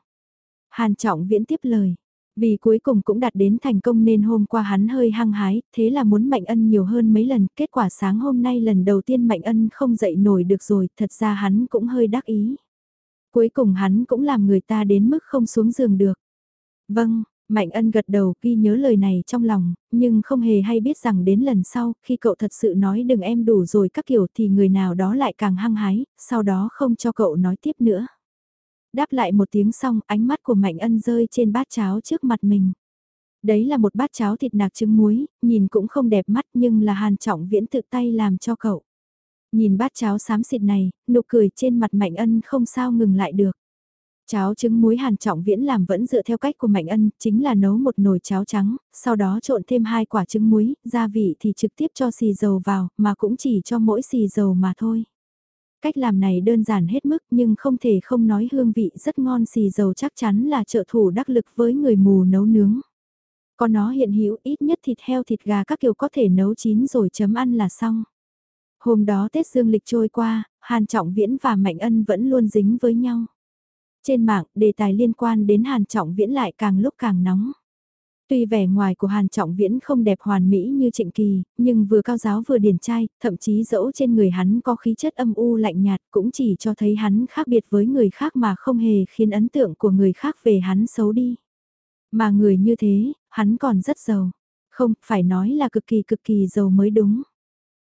Hàn Trọng Viễn tiếp lời. Vì cuối cùng cũng đạt đến thành công nên hôm qua hắn hơi hăng hái, thế là muốn Mạnh Ân nhiều hơn mấy lần, kết quả sáng hôm nay lần đầu tiên Mạnh Ân không dậy nổi được rồi, thật ra hắn cũng hơi đắc ý. Cuối cùng hắn cũng làm người ta đến mức không xuống giường được. Vâng, Mạnh ân gật đầu ghi nhớ lời này trong lòng, nhưng không hề hay biết rằng đến lần sau, khi cậu thật sự nói đừng em đủ rồi các kiểu thì người nào đó lại càng hăng hái, sau đó không cho cậu nói tiếp nữa. Đáp lại một tiếng xong, ánh mắt của Mạnh ân rơi trên bát cháo trước mặt mình. Đấy là một bát cháo thịt nạc trứng muối, nhìn cũng không đẹp mắt nhưng là hàn trọng viễn tự tay làm cho cậu. Nhìn bát cháo xám xịt này, nụ cười trên mặt Mạnh ân không sao ngừng lại được. Cháo trứng muối hàn trọng viễn làm vẫn dựa theo cách của Mạnh Ân, chính là nấu một nồi cháo trắng, sau đó trộn thêm hai quả trứng muối, gia vị thì trực tiếp cho xì dầu vào, mà cũng chỉ cho mỗi xì dầu mà thôi. Cách làm này đơn giản hết mức nhưng không thể không nói hương vị rất ngon xì dầu chắc chắn là trợ thủ đắc lực với người mù nấu nướng. Có nó hiện hữu ít nhất thịt heo thịt gà các kiểu có thể nấu chín rồi chấm ăn là xong. Hôm đó Tết Dương lịch trôi qua, Hàn Trọng Viễn và Mạnh Ân vẫn luôn dính với nhau. Trên mạng, đề tài liên quan đến Hàn Trọng Viễn lại càng lúc càng nóng. Tuy vẻ ngoài của Hàn Trọng Viễn không đẹp hoàn mỹ như Trịnh Kỳ, nhưng vừa cao giáo vừa điển trai, thậm chí dẫu trên người hắn có khí chất âm u lạnh nhạt cũng chỉ cho thấy hắn khác biệt với người khác mà không hề khiến ấn tượng của người khác về hắn xấu đi. Mà người như thế, hắn còn rất giàu. Không, phải nói là cực kỳ cực kỳ giàu mới đúng.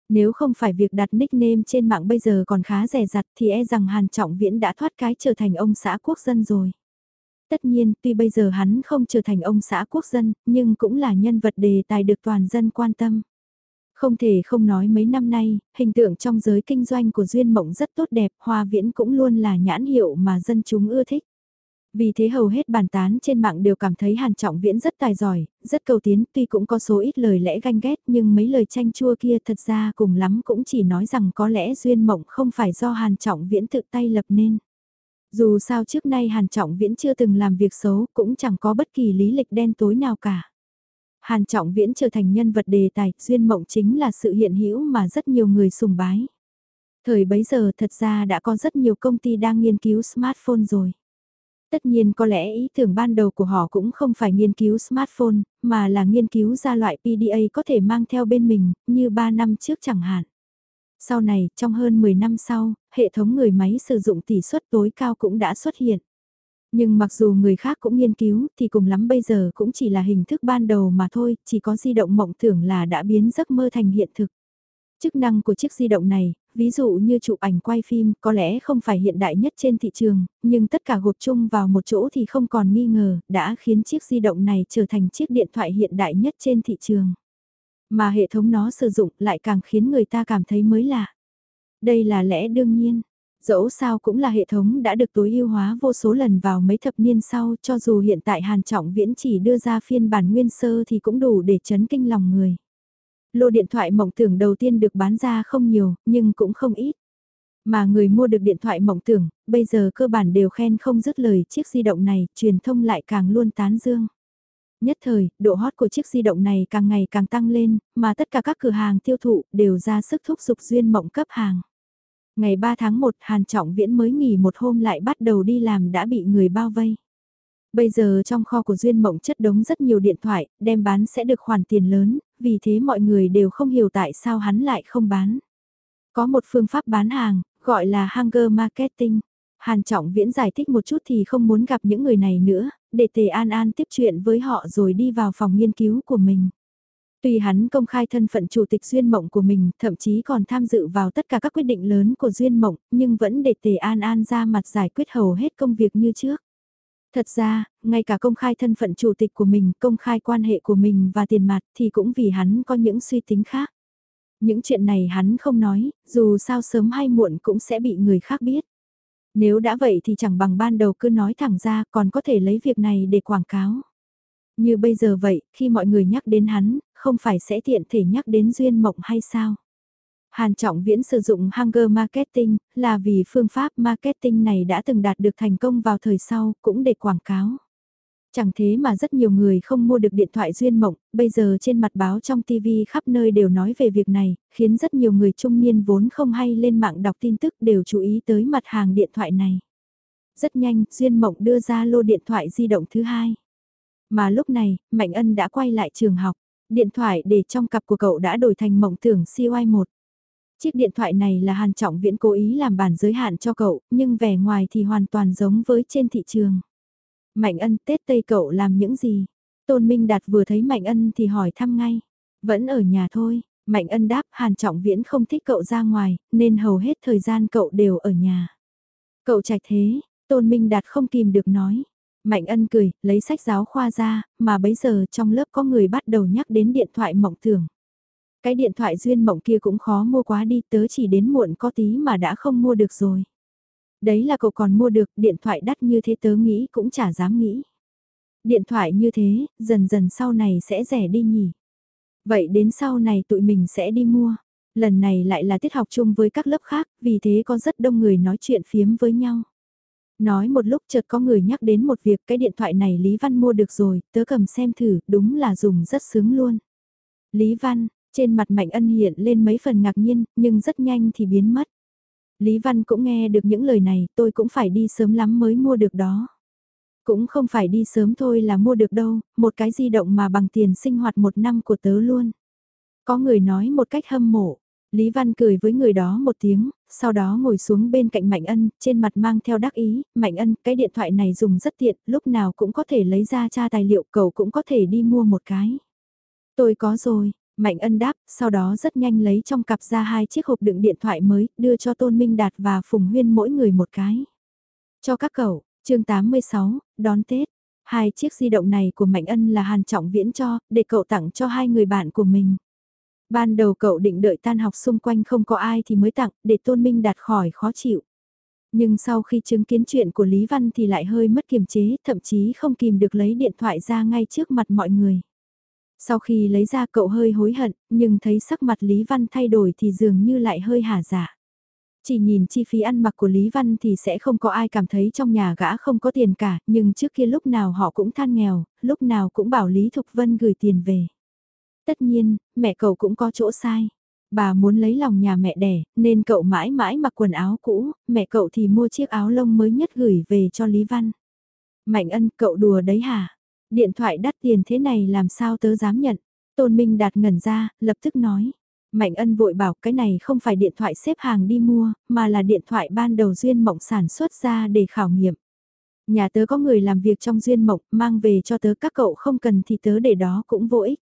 Nếu không phải việc đặt nickname trên mạng bây giờ còn khá rẻ rặt thì e rằng Hàn Trọng Viễn đã thoát cái trở thành ông xã quốc dân rồi. Tất nhiên, tuy bây giờ hắn không trở thành ông xã quốc dân, nhưng cũng là nhân vật đề tài được toàn dân quan tâm. Không thể không nói mấy năm nay, hình tượng trong giới kinh doanh của Duyên Mộng rất tốt đẹp, Hoa Viễn cũng luôn là nhãn hiệu mà dân chúng ưa thích. Vì thế hầu hết bàn tán trên mạng đều cảm thấy Hàn Trọng Viễn rất tài giỏi, rất cầu tiến, tuy cũng có số ít lời lẽ ganh ghét nhưng mấy lời tranh chua kia thật ra cùng lắm cũng chỉ nói rằng có lẽ duyên mộng không phải do Hàn Trọng Viễn tự tay lập nên. Dù sao trước nay Hàn Trọng Viễn chưa từng làm việc xấu cũng chẳng có bất kỳ lý lịch đen tối nào cả. Hàn Trọng Viễn trở thành nhân vật đề tài, duyên mộng chính là sự hiện hữu mà rất nhiều người sùng bái. Thời bấy giờ thật ra đã có rất nhiều công ty đang nghiên cứu smartphone rồi. Tất nhiên có lẽ ý tưởng ban đầu của họ cũng không phải nghiên cứu smartphone, mà là nghiên cứu ra loại PDA có thể mang theo bên mình, như 3 năm trước chẳng hạn. Sau này, trong hơn 10 năm sau, hệ thống người máy sử dụng tỷ suất tối cao cũng đã xuất hiện. Nhưng mặc dù người khác cũng nghiên cứu thì cùng lắm bây giờ cũng chỉ là hình thức ban đầu mà thôi, chỉ có di động mộng tưởng là đã biến giấc mơ thành hiện thực. Chức năng của chiếc di động này, ví dụ như chụp ảnh quay phim, có lẽ không phải hiện đại nhất trên thị trường, nhưng tất cả gộp chung vào một chỗ thì không còn nghi ngờ, đã khiến chiếc di động này trở thành chiếc điện thoại hiện đại nhất trên thị trường. Mà hệ thống nó sử dụng lại càng khiến người ta cảm thấy mới lạ. Đây là lẽ đương nhiên. Dẫu sao cũng là hệ thống đã được tối ưu hóa vô số lần vào mấy thập niên sau cho dù hiện tại Hàn Trọng Viễn chỉ đưa ra phiên bản nguyên sơ thì cũng đủ để chấn kinh lòng người. Lô điện thoại mộng tưởng đầu tiên được bán ra không nhiều, nhưng cũng không ít. Mà người mua được điện thoại mộng tưởng, bây giờ cơ bản đều khen không dứt lời chiếc di động này, truyền thông lại càng luôn tán dương. Nhất thời, độ hot của chiếc di động này càng ngày càng tăng lên, mà tất cả các cửa hàng tiêu thụ đều ra sức thúc giục duyên mộng cấp hàng. Ngày 3 tháng 1 Hàn Trọng Viễn mới nghỉ một hôm lại bắt đầu đi làm đã bị người bao vây. Bây giờ trong kho của Duyên Mộng chất đống rất nhiều điện thoại, đem bán sẽ được khoản tiền lớn, vì thế mọi người đều không hiểu tại sao hắn lại không bán. Có một phương pháp bán hàng, gọi là Hunger Marketing. Hàn Trọng Viễn giải thích một chút thì không muốn gặp những người này nữa, để Tề An An tiếp chuyện với họ rồi đi vào phòng nghiên cứu của mình. Tuy hắn công khai thân phận chủ tịch Duyên Mộng của mình, thậm chí còn tham dự vào tất cả các quyết định lớn của Duyên Mộng, nhưng vẫn để Tề An An ra mặt giải quyết hầu hết công việc như trước. Thật ra, ngay cả công khai thân phận chủ tịch của mình, công khai quan hệ của mình và tiền mặt thì cũng vì hắn có những suy tính khác. Những chuyện này hắn không nói, dù sao sớm hay muộn cũng sẽ bị người khác biết. Nếu đã vậy thì chẳng bằng ban đầu cứ nói thẳng ra còn có thể lấy việc này để quảng cáo. Như bây giờ vậy, khi mọi người nhắc đến hắn, không phải sẽ tiện thể nhắc đến duyên mộng hay sao? Hàn Trọng Viễn sử dụng Hunger Marketing là vì phương pháp marketing này đã từng đạt được thành công vào thời sau, cũng để quảng cáo. Chẳng thế mà rất nhiều người không mua được điện thoại duyên mộng, bây giờ trên mặt báo trong TV khắp nơi đều nói về việc này, khiến rất nhiều người trung niên vốn không hay lên mạng đọc tin tức đều chú ý tới mặt hàng điện thoại này. Rất nhanh, duyên mộng đưa ra lô điện thoại di động thứ hai. Mà lúc này, Mạnh Ân đã quay lại trường học, điện thoại để trong cặp của cậu đã đổi thành mộng tưởng CY1. Chiếc điện thoại này là Hàn Trọng Viễn cố ý làm bản giới hạn cho cậu, nhưng vẻ ngoài thì hoàn toàn giống với trên thị trường. Mạnh ân Tết Tây cậu làm những gì? Tôn Minh Đạt vừa thấy Mạnh ân thì hỏi thăm ngay. Vẫn ở nhà thôi, Mạnh ân đáp Hàn Trọng Viễn không thích cậu ra ngoài, nên hầu hết thời gian cậu đều ở nhà. Cậu trạch thế, Tôn Minh Đạt không kìm được nói. Mạnh ân cười, lấy sách giáo khoa ra, mà bấy giờ trong lớp có người bắt đầu nhắc đến điện thoại mộng tưởng. Cái điện thoại duyên mộng kia cũng khó mua quá đi tớ chỉ đến muộn có tí mà đã không mua được rồi. Đấy là cậu còn mua được điện thoại đắt như thế tớ nghĩ cũng chả dám nghĩ. Điện thoại như thế, dần dần sau này sẽ rẻ đi nhỉ. Vậy đến sau này tụi mình sẽ đi mua. Lần này lại là tiết học chung với các lớp khác, vì thế có rất đông người nói chuyện phiếm với nhau. Nói một lúc chợt có người nhắc đến một việc cái điện thoại này Lý Văn mua được rồi, tớ cầm xem thử, đúng là dùng rất sướng luôn. Lý Văn, trên mặt Mạnh Ân hiện lên mấy phần ngạc nhiên, nhưng rất nhanh thì biến mất. Lý Văn cũng nghe được những lời này, tôi cũng phải đi sớm lắm mới mua được đó. Cũng không phải đi sớm thôi là mua được đâu, một cái di động mà bằng tiền sinh hoạt một năm của tớ luôn. Có người nói một cách hâm mộ. Lý Văn cười với người đó một tiếng, sau đó ngồi xuống bên cạnh Mạnh Ân, trên mặt mang theo đắc ý, Mạnh Ân, cái điện thoại này dùng rất tiện, lúc nào cũng có thể lấy ra tra tài liệu, cậu cũng có thể đi mua một cái. Tôi có rồi, Mạnh ân đáp, sau đó rất nhanh lấy trong cặp ra hai chiếc hộp đựng điện thoại mới, đưa cho Tôn Minh Đạt và Phùng Huyên mỗi người một cái. Cho các cậu, chương 86, đón Tết. Hai chiếc di động này của Mạnh Ân là Hàn Trọng Viễn cho, để cậu tặng cho hai người bạn của mình. Ban đầu cậu định đợi tan học xung quanh không có ai thì mới tặng, để Tôn Minh Đạt khỏi khó chịu. Nhưng sau khi chứng kiến chuyện của Lý Văn thì lại hơi mất kiềm chế, thậm chí không kìm được lấy điện thoại ra ngay trước mặt mọi người. Sau khi lấy ra cậu hơi hối hận, nhưng thấy sắc mặt Lý Văn thay đổi thì dường như lại hơi hả dạ. Chỉ nhìn chi phí ăn mặc của Lý Văn thì sẽ không có ai cảm thấy trong nhà gã không có tiền cả, nhưng trước kia lúc nào họ cũng than nghèo, lúc nào cũng bảo Lý Thục Vân gửi tiền về. Tất nhiên, mẹ cậu cũng có chỗ sai. Bà muốn lấy lòng nhà mẹ đẻ, nên cậu mãi mãi mặc quần áo cũ, mẹ cậu thì mua chiếc áo lông mới nhất gửi về cho Lý Văn. Mạnh ân cậu đùa đấy hả? Điện thoại đắt tiền thế này làm sao tớ dám nhận? Tôn Minh Đạt ngẩn ra, lập tức nói. Mạnh ân vội bảo cái này không phải điện thoại xếp hàng đi mua, mà là điện thoại ban đầu Duyên Mộng sản xuất ra để khảo nghiệm. Nhà tớ có người làm việc trong Duyên Mộng, mang về cho tớ các cậu không cần thì tớ để đó cũng vô ích.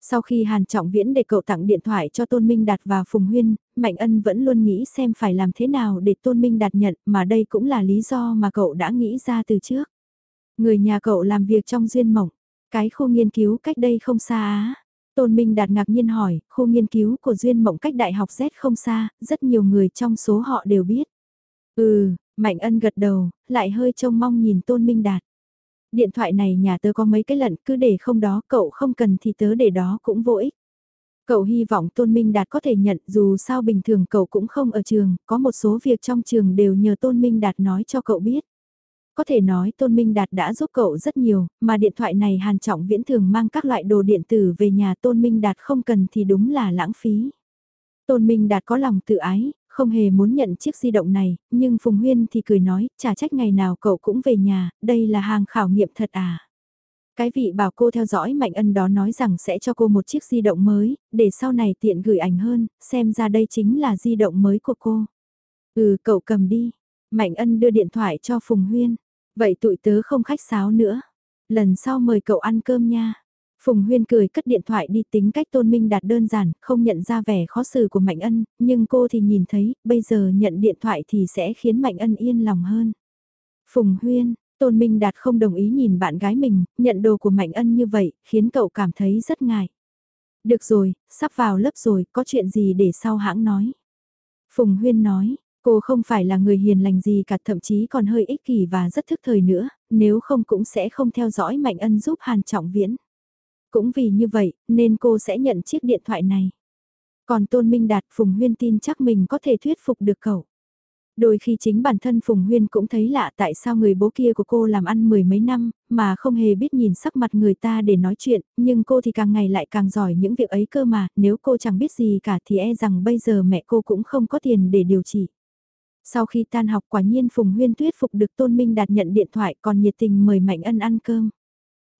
Sau khi Hàn Trọng Viễn để cậu tặng điện thoại cho Tôn Minh Đạt và Phùng Huyên, Mạnh Ân vẫn luôn nghĩ xem phải làm thế nào để Tôn Minh Đạt nhận mà đây cũng là lý do mà cậu đã nghĩ ra từ trước. Người nhà cậu làm việc trong Duyên Mộng, cái khu nghiên cứu cách đây không xa á. Tôn Minh Đạt ngạc nhiên hỏi, khu nghiên cứu của Duyên Mộng cách Đại học Z không xa, rất nhiều người trong số họ đều biết. Ừ, Mạnh Ân gật đầu, lại hơi trông mong nhìn Tôn Minh Đạt. Điện thoại này nhà tớ có mấy cái lận, cứ để không đó, cậu không cần thì tớ để đó cũng vô ích. Cậu hy vọng Tôn Minh Đạt có thể nhận dù sao bình thường cậu cũng không ở trường, có một số việc trong trường đều nhờ Tôn Minh Đạt nói cho cậu biết. Có thể nói Tôn Minh Đạt đã giúp cậu rất nhiều, mà điện thoại này Hàn Trọng Viễn thường mang các loại đồ điện tử về nhà Tôn Minh Đạt không cần thì đúng là lãng phí. Tôn Minh Đạt có lòng tự ái, không hề muốn nhận chiếc di động này, nhưng Phùng Huyên thì cười nói, chả trách ngày nào cậu cũng về nhà, đây là hàng khảo nghiệm thật à. Cái vị bảo cô theo dõi Mạnh Ân đó nói rằng sẽ cho cô một chiếc di động mới, để sau này tiện gửi ảnh hơn, xem ra đây chính là di động mới của cô. Ừ cậu cầm đi. Mạnh Ân đưa điện thoại cho Phùng Huyên. Vậy tụi tớ không khách sáo nữa. Lần sau mời cậu ăn cơm nha. Phùng Huyên cười cất điện thoại đi tính cách tôn minh đạt đơn giản, không nhận ra vẻ khó xử của Mạnh Ân, nhưng cô thì nhìn thấy, bây giờ nhận điện thoại thì sẽ khiến Mạnh Ân yên lòng hơn. Phùng Huyên, tôn minh đạt không đồng ý nhìn bạn gái mình, nhận đồ của Mạnh Ân như vậy, khiến cậu cảm thấy rất ngại. Được rồi, sắp vào lớp rồi, có chuyện gì để sau hãng nói. Phùng Huyên nói, Cô không phải là người hiền lành gì cả thậm chí còn hơi ích kỷ và rất thức thời nữa, nếu không cũng sẽ không theo dõi Mạnh Ân giúp Hàn Trọng Viễn. Cũng vì như vậy, nên cô sẽ nhận chiếc điện thoại này. Còn Tôn Minh Đạt Phùng Huyên tin chắc mình có thể thuyết phục được cậu. Đôi khi chính bản thân Phùng Huyên cũng thấy lạ tại sao người bố kia của cô làm ăn mười mấy năm, mà không hề biết nhìn sắc mặt người ta để nói chuyện, nhưng cô thì càng ngày lại càng giỏi những việc ấy cơ mà, nếu cô chẳng biết gì cả thì e rằng bây giờ mẹ cô cũng không có tiền để điều trị. Sau khi tan học quả nhiên Phùng Huyên thuyết phục được Tôn Minh Đạt nhận điện thoại còn nhiệt tình mời Mạnh Ân ăn cơm.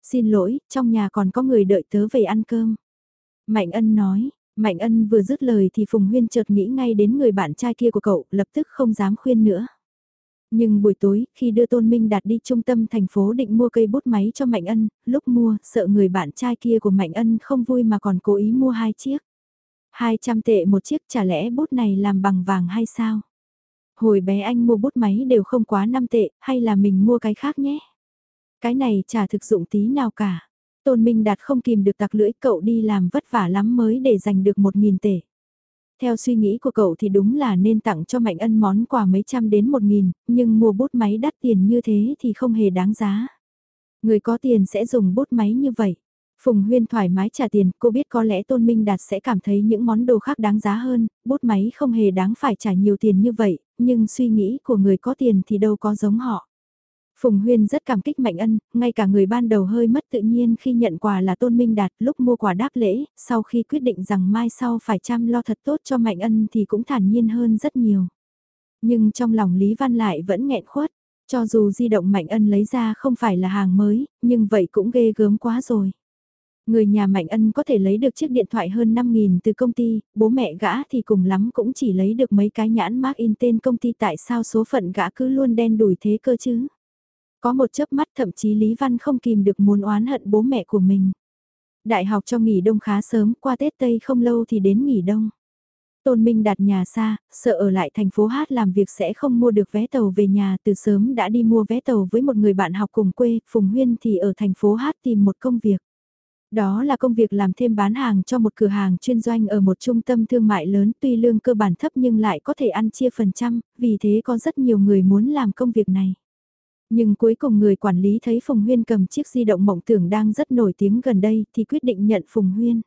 Xin lỗi, trong nhà còn có người đợi tớ về ăn cơm. Mạnh Ân nói, Mạnh Ân vừa dứt lời thì Phùng Huyên chợt nghĩ ngay đến người bạn trai kia của cậu, lập tức không dám khuyên nữa. Nhưng buổi tối, khi đưa Tôn Minh Đạt đi trung tâm thành phố định mua cây bút máy cho Mạnh Ân, lúc mua, sợ người bạn trai kia của Mạnh Ân không vui mà còn cố ý mua hai chiếc. 200 tệ một chiếc chả lẽ bút này làm bằng vàng hay sao? Hồi bé anh mua bút máy đều không quá 5 tệ, hay là mình mua cái khác nhé? Cái này chả thực dụng tí nào cả. Tôn Minh Đạt không kìm được tặc lưỡi cậu đi làm vất vả lắm mới để giành được 1.000 tệ. Theo suy nghĩ của cậu thì đúng là nên tặng cho Mạnh Ân món quà mấy trăm đến 1.000, nhưng mua bút máy đắt tiền như thế thì không hề đáng giá. Người có tiền sẽ dùng bút máy như vậy. Phùng Huyên thoải mái trả tiền, cô biết có lẽ Tôn Minh Đạt sẽ cảm thấy những món đồ khác đáng giá hơn, bút máy không hề đáng phải trả nhiều tiền như vậy, nhưng suy nghĩ của người có tiền thì đâu có giống họ. Phùng Huyên rất cảm kích Mạnh Ân, ngay cả người ban đầu hơi mất tự nhiên khi nhận quà là Tôn Minh Đạt lúc mua quà đáp lễ, sau khi quyết định rằng mai sau phải chăm lo thật tốt cho Mạnh Ân thì cũng thản nhiên hơn rất nhiều. Nhưng trong lòng Lý Văn lại vẫn nghẹn khuất, cho dù di động Mạnh Ân lấy ra không phải là hàng mới, nhưng vậy cũng ghê gớm quá rồi. Người nhà Mạnh Ân có thể lấy được chiếc điện thoại hơn 5.000 từ công ty, bố mẹ gã thì cùng lắm cũng chỉ lấy được mấy cái nhãn mark in tên công ty tại sao số phận gã cứ luôn đen đủi thế cơ chứ. Có một chớp mắt thậm chí Lý Văn không kìm được muốn oán hận bố mẹ của mình. Đại học cho nghỉ đông khá sớm, qua Tết Tây không lâu thì đến nghỉ đông. Tôn Minh đặt nhà xa, sợ ở lại thành phố Hát làm việc sẽ không mua được vé tàu về nhà từ sớm đã đi mua vé tàu với một người bạn học cùng quê, Phùng Huyên thì ở thành phố Hát tìm một công việc. Đó là công việc làm thêm bán hàng cho một cửa hàng chuyên doanh ở một trung tâm thương mại lớn tuy lương cơ bản thấp nhưng lại có thể ăn chia phần trăm, vì thế có rất nhiều người muốn làm công việc này. Nhưng cuối cùng người quản lý thấy Phùng Huyên cầm chiếc di động mộng tưởng đang rất nổi tiếng gần đây thì quyết định nhận Phùng Huyên.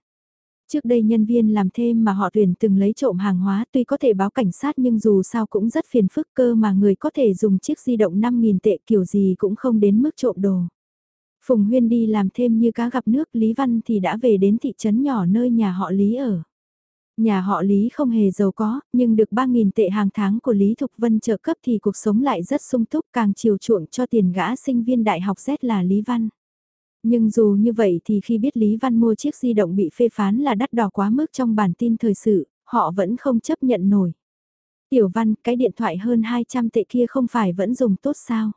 Trước đây nhân viên làm thêm mà họ tuyển từng lấy trộm hàng hóa tuy có thể báo cảnh sát nhưng dù sao cũng rất phiền phức cơ mà người có thể dùng chiếc di động 5.000 tệ kiểu gì cũng không đến mức trộm đồ. Phùng Huyên đi làm thêm như cá gặp nước Lý Văn thì đã về đến thị trấn nhỏ nơi nhà họ Lý ở. Nhà họ Lý không hề giàu có, nhưng được 3.000 tệ hàng tháng của Lý Thục Vân trợ cấp thì cuộc sống lại rất sung túc càng chiều chuộng cho tiền gã sinh viên đại học Z là Lý Văn. Nhưng dù như vậy thì khi biết Lý Văn mua chiếc di động bị phê phán là đắt đỏ quá mức trong bản tin thời sự, họ vẫn không chấp nhận nổi. Tiểu Văn, cái điện thoại hơn 200 tệ kia không phải vẫn dùng tốt sao?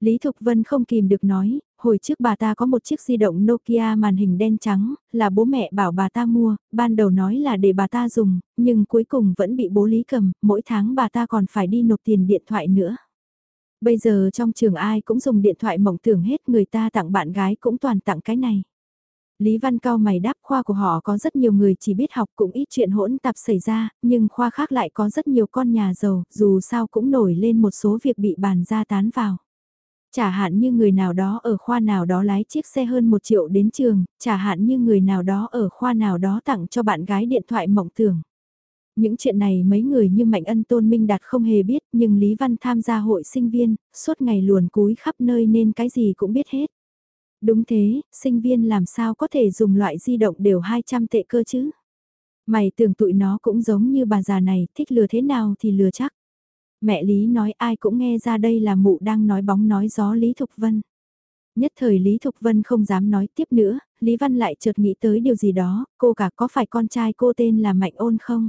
Lý Thục Vân không kìm được nói, hồi trước bà ta có một chiếc di động Nokia màn hình đen trắng, là bố mẹ bảo bà ta mua, ban đầu nói là để bà ta dùng, nhưng cuối cùng vẫn bị bố Lý cầm, mỗi tháng bà ta còn phải đi nộp tiền điện thoại nữa. Bây giờ trong trường ai cũng dùng điện thoại mộng tưởng hết người ta tặng bạn gái cũng toàn tặng cái này. Lý Văn Cao mày đáp khoa của họ có rất nhiều người chỉ biết học cũng ít chuyện hỗn tạp xảy ra, nhưng khoa khác lại có rất nhiều con nhà giàu, dù sao cũng nổi lên một số việc bị bàn ra tán vào. Chả hạn như người nào đó ở khoa nào đó lái chiếc xe hơn một triệu đến trường, chả hạn như người nào đó ở khoa nào đó tặng cho bạn gái điện thoại mộng tưởng. Những chuyện này mấy người như Mạnh Ân Tôn Minh Đạt không hề biết nhưng Lý Văn tham gia hội sinh viên, suốt ngày luồn cúi khắp nơi nên cái gì cũng biết hết. Đúng thế, sinh viên làm sao có thể dùng loại di động đều 200 tệ cơ chứ? Mày tưởng tụi nó cũng giống như bà già này, thích lừa thế nào thì lừa chắc. Mẹ Lý nói ai cũng nghe ra đây là mụ đang nói bóng nói gió Lý Thục Vân. Nhất thời Lý Thục Vân không dám nói tiếp nữa, Lý Văn lại chợt nghĩ tới điều gì đó, cô cả có phải con trai cô tên là Mạnh Ôn không?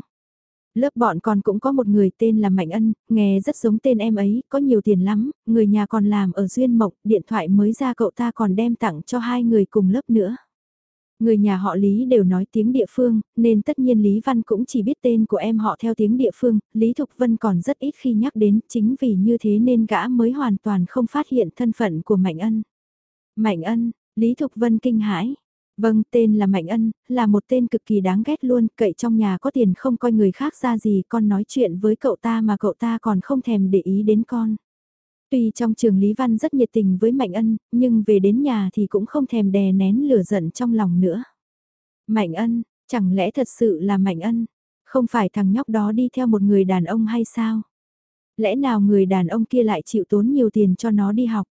Lớp bọn con cũng có một người tên là Mạnh Ân, nghe rất giống tên em ấy, có nhiều tiền lắm, người nhà còn làm ở Duyên Mộc, điện thoại mới ra cậu ta còn đem tặng cho hai người cùng lớp nữa. Người nhà họ Lý đều nói tiếng địa phương, nên tất nhiên Lý Văn cũng chỉ biết tên của em họ theo tiếng địa phương, Lý Thục Vân còn rất ít khi nhắc đến, chính vì như thế nên gã mới hoàn toàn không phát hiện thân phận của Mạnh Ân. Mạnh Ân, Lý Thục Vân kinh hãi. Vâng, tên là Mạnh Ân, là một tên cực kỳ đáng ghét luôn, cậy trong nhà có tiền không coi người khác ra gì, con nói chuyện với cậu ta mà cậu ta còn không thèm để ý đến con. Tuy trong trường Lý Văn rất nhiệt tình với Mạnh Ân, nhưng về đến nhà thì cũng không thèm đè nén lửa giận trong lòng nữa. Mạnh Ân, chẳng lẽ thật sự là Mạnh Ân? Không phải thằng nhóc đó đi theo một người đàn ông hay sao? Lẽ nào người đàn ông kia lại chịu tốn nhiều tiền cho nó đi học?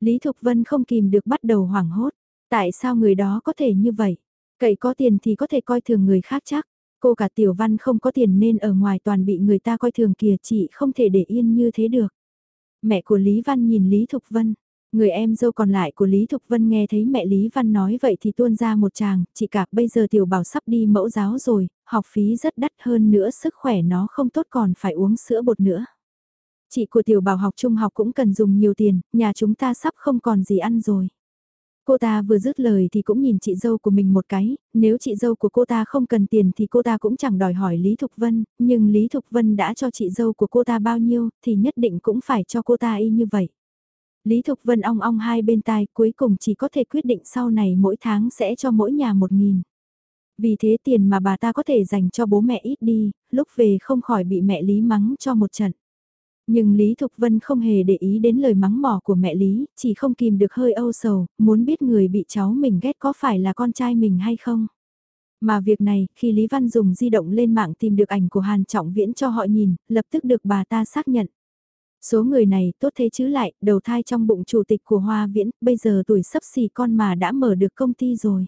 Lý Thục Vân không kìm được bắt đầu hoảng hốt. Tại sao người đó có thể như vậy? Cậy có tiền thì có thể coi thường người khác chắc. Cô cả Tiểu Văn không có tiền nên ở ngoài toàn bị người ta coi thường kìa chị không thể để yên như thế được. Mẹ của Lý Văn nhìn Lý Thục Vân. Người em dâu còn lại của Lý Thục Vân nghe thấy mẹ Lý Văn nói vậy thì tuôn ra một chàng, chị cả bây giờ tiểu bảo sắp đi mẫu giáo rồi, học phí rất đắt hơn nữa sức khỏe nó không tốt còn phải uống sữa bột nữa. Chị của tiểu bảo học trung học cũng cần dùng nhiều tiền, nhà chúng ta sắp không còn gì ăn rồi. Cô ta vừa dứt lời thì cũng nhìn chị dâu của mình một cái, nếu chị dâu của cô ta không cần tiền thì cô ta cũng chẳng đòi hỏi Lý Thục Vân, nhưng Lý Thục Vân đã cho chị dâu của cô ta bao nhiêu thì nhất định cũng phải cho cô ta y như vậy. Lý Thục Vân ong ong hai bên tai cuối cùng chỉ có thể quyết định sau này mỗi tháng sẽ cho mỗi nhà một nghìn. Vì thế tiền mà bà ta có thể dành cho bố mẹ ít đi, lúc về không khỏi bị mẹ Lý mắng cho một trận. Nhưng Lý Thục Vân không hề để ý đến lời mắng mỏ của mẹ Lý, chỉ không kìm được hơi âu sầu, muốn biết người bị cháu mình ghét có phải là con trai mình hay không. Mà việc này, khi Lý Văn dùng di động lên mạng tìm được ảnh của Hàn Trọng Viễn cho họ nhìn, lập tức được bà ta xác nhận. Số người này tốt thế chứ lại, đầu thai trong bụng chủ tịch của Hoa Viễn, bây giờ tuổi sắp xỉ con mà đã mở được công ty rồi.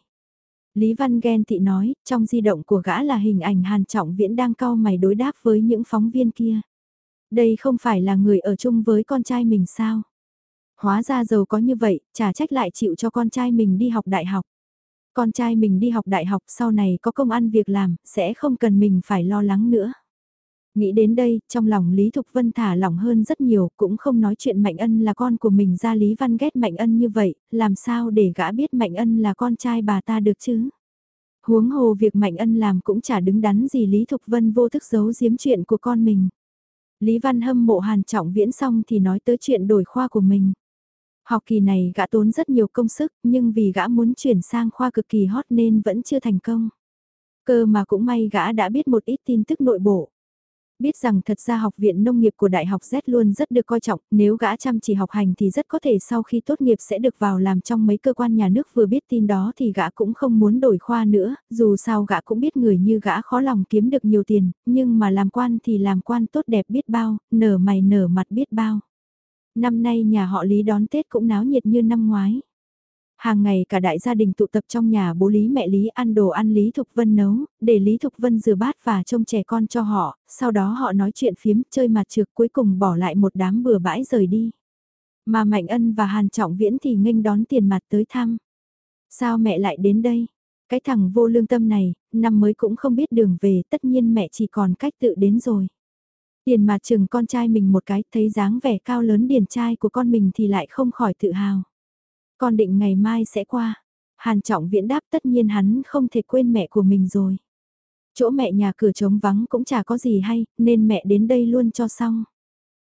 Lý Văn ghen tị nói, trong di động của gã là hình ảnh Hàn Trọng Viễn đang cau mày đối đáp với những phóng viên kia. Đây không phải là người ở chung với con trai mình sao? Hóa ra giàu có như vậy, trả trách lại chịu cho con trai mình đi học đại học. Con trai mình đi học đại học sau này có công ăn việc làm, sẽ không cần mình phải lo lắng nữa. Nghĩ đến đây, trong lòng Lý Thục Vân thả lỏng hơn rất nhiều, cũng không nói chuyện Mạnh Ân là con của mình ra Lý Văn ghét Mạnh Ân như vậy, làm sao để gã biết Mạnh Ân là con trai bà ta được chứ? Huống hồ việc Mạnh Ân làm cũng chả đứng đắn gì Lý Thục Vân vô thức giấu giếm chuyện của con mình. Lý Văn hâm mộ Hàn Trọng Viễn xong thì nói tới chuyện đổi khoa của mình. Học kỳ này gã tốn rất nhiều công sức, nhưng vì gã muốn chuyển sang khoa cực kỳ hot nên vẫn chưa thành công. Cơ mà cũng may gã đã biết một ít tin tức nội bộ. Biết rằng thật ra học viện nông nghiệp của Đại học Z luôn rất được coi trọng, nếu gã chăm chỉ học hành thì rất có thể sau khi tốt nghiệp sẽ được vào làm trong mấy cơ quan nhà nước vừa biết tin đó thì gã cũng không muốn đổi khoa nữa, dù sao gã cũng biết người như gã khó lòng kiếm được nhiều tiền, nhưng mà làm quan thì làm quan tốt đẹp biết bao, nở mày nở mặt biết bao. Năm nay nhà họ Lý đón Tết cũng náo nhiệt như năm ngoái. Hàng ngày cả đại gia đình tụ tập trong nhà bố Lý mẹ Lý ăn đồ ăn Lý Thục Vân nấu, để Lý Thục Vân rửa bát và trông trẻ con cho họ, sau đó họ nói chuyện phiếm chơi mặt trược cuối cùng bỏ lại một đám bừa bãi rời đi. Mà Mạnh Ân và Hàn Trọng Viễn thì nghênh đón tiền mặt tới thăm. Sao mẹ lại đến đây? Cái thằng vô lương tâm này, năm mới cũng không biết đường về, tất nhiên mẹ chỉ còn cách tự đến rồi. Tiền mặt chừng con trai mình một cái, thấy dáng vẻ cao lớn điển trai của con mình thì lại không khỏi tự hào. Con định ngày mai sẽ qua. Hàn trọng viễn đáp tất nhiên hắn không thể quên mẹ của mình rồi. Chỗ mẹ nhà cửa trống vắng cũng chả có gì hay, nên mẹ đến đây luôn cho xong.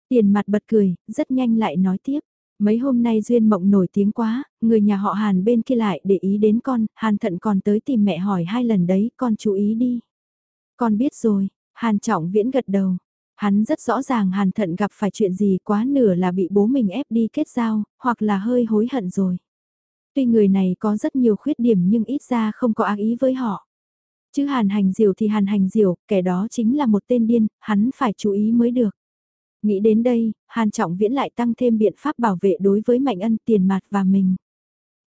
Tiền mặt bật cười, rất nhanh lại nói tiếp. Mấy hôm nay Duyên Mộng nổi tiếng quá, người nhà họ Hàn bên kia lại để ý đến con, Hàn thận còn tới tìm mẹ hỏi hai lần đấy, con chú ý đi. Con biết rồi, Hàn trọng viễn gật đầu. Hắn rất rõ ràng Hàn thận gặp phải chuyện gì quá nửa là bị bố mình ép đi kết giao, hoặc là hơi hối hận rồi. Tuy người này có rất nhiều khuyết điểm nhưng ít ra không có ác ý với họ. Chứ Hàn hành diều thì Hàn hành diều, kẻ đó chính là một tên điên, hắn phải chú ý mới được. Nghĩ đến đây, Hàn Trọng Viễn lại tăng thêm biện pháp bảo vệ đối với Mạnh Ân tiền mặt và mình.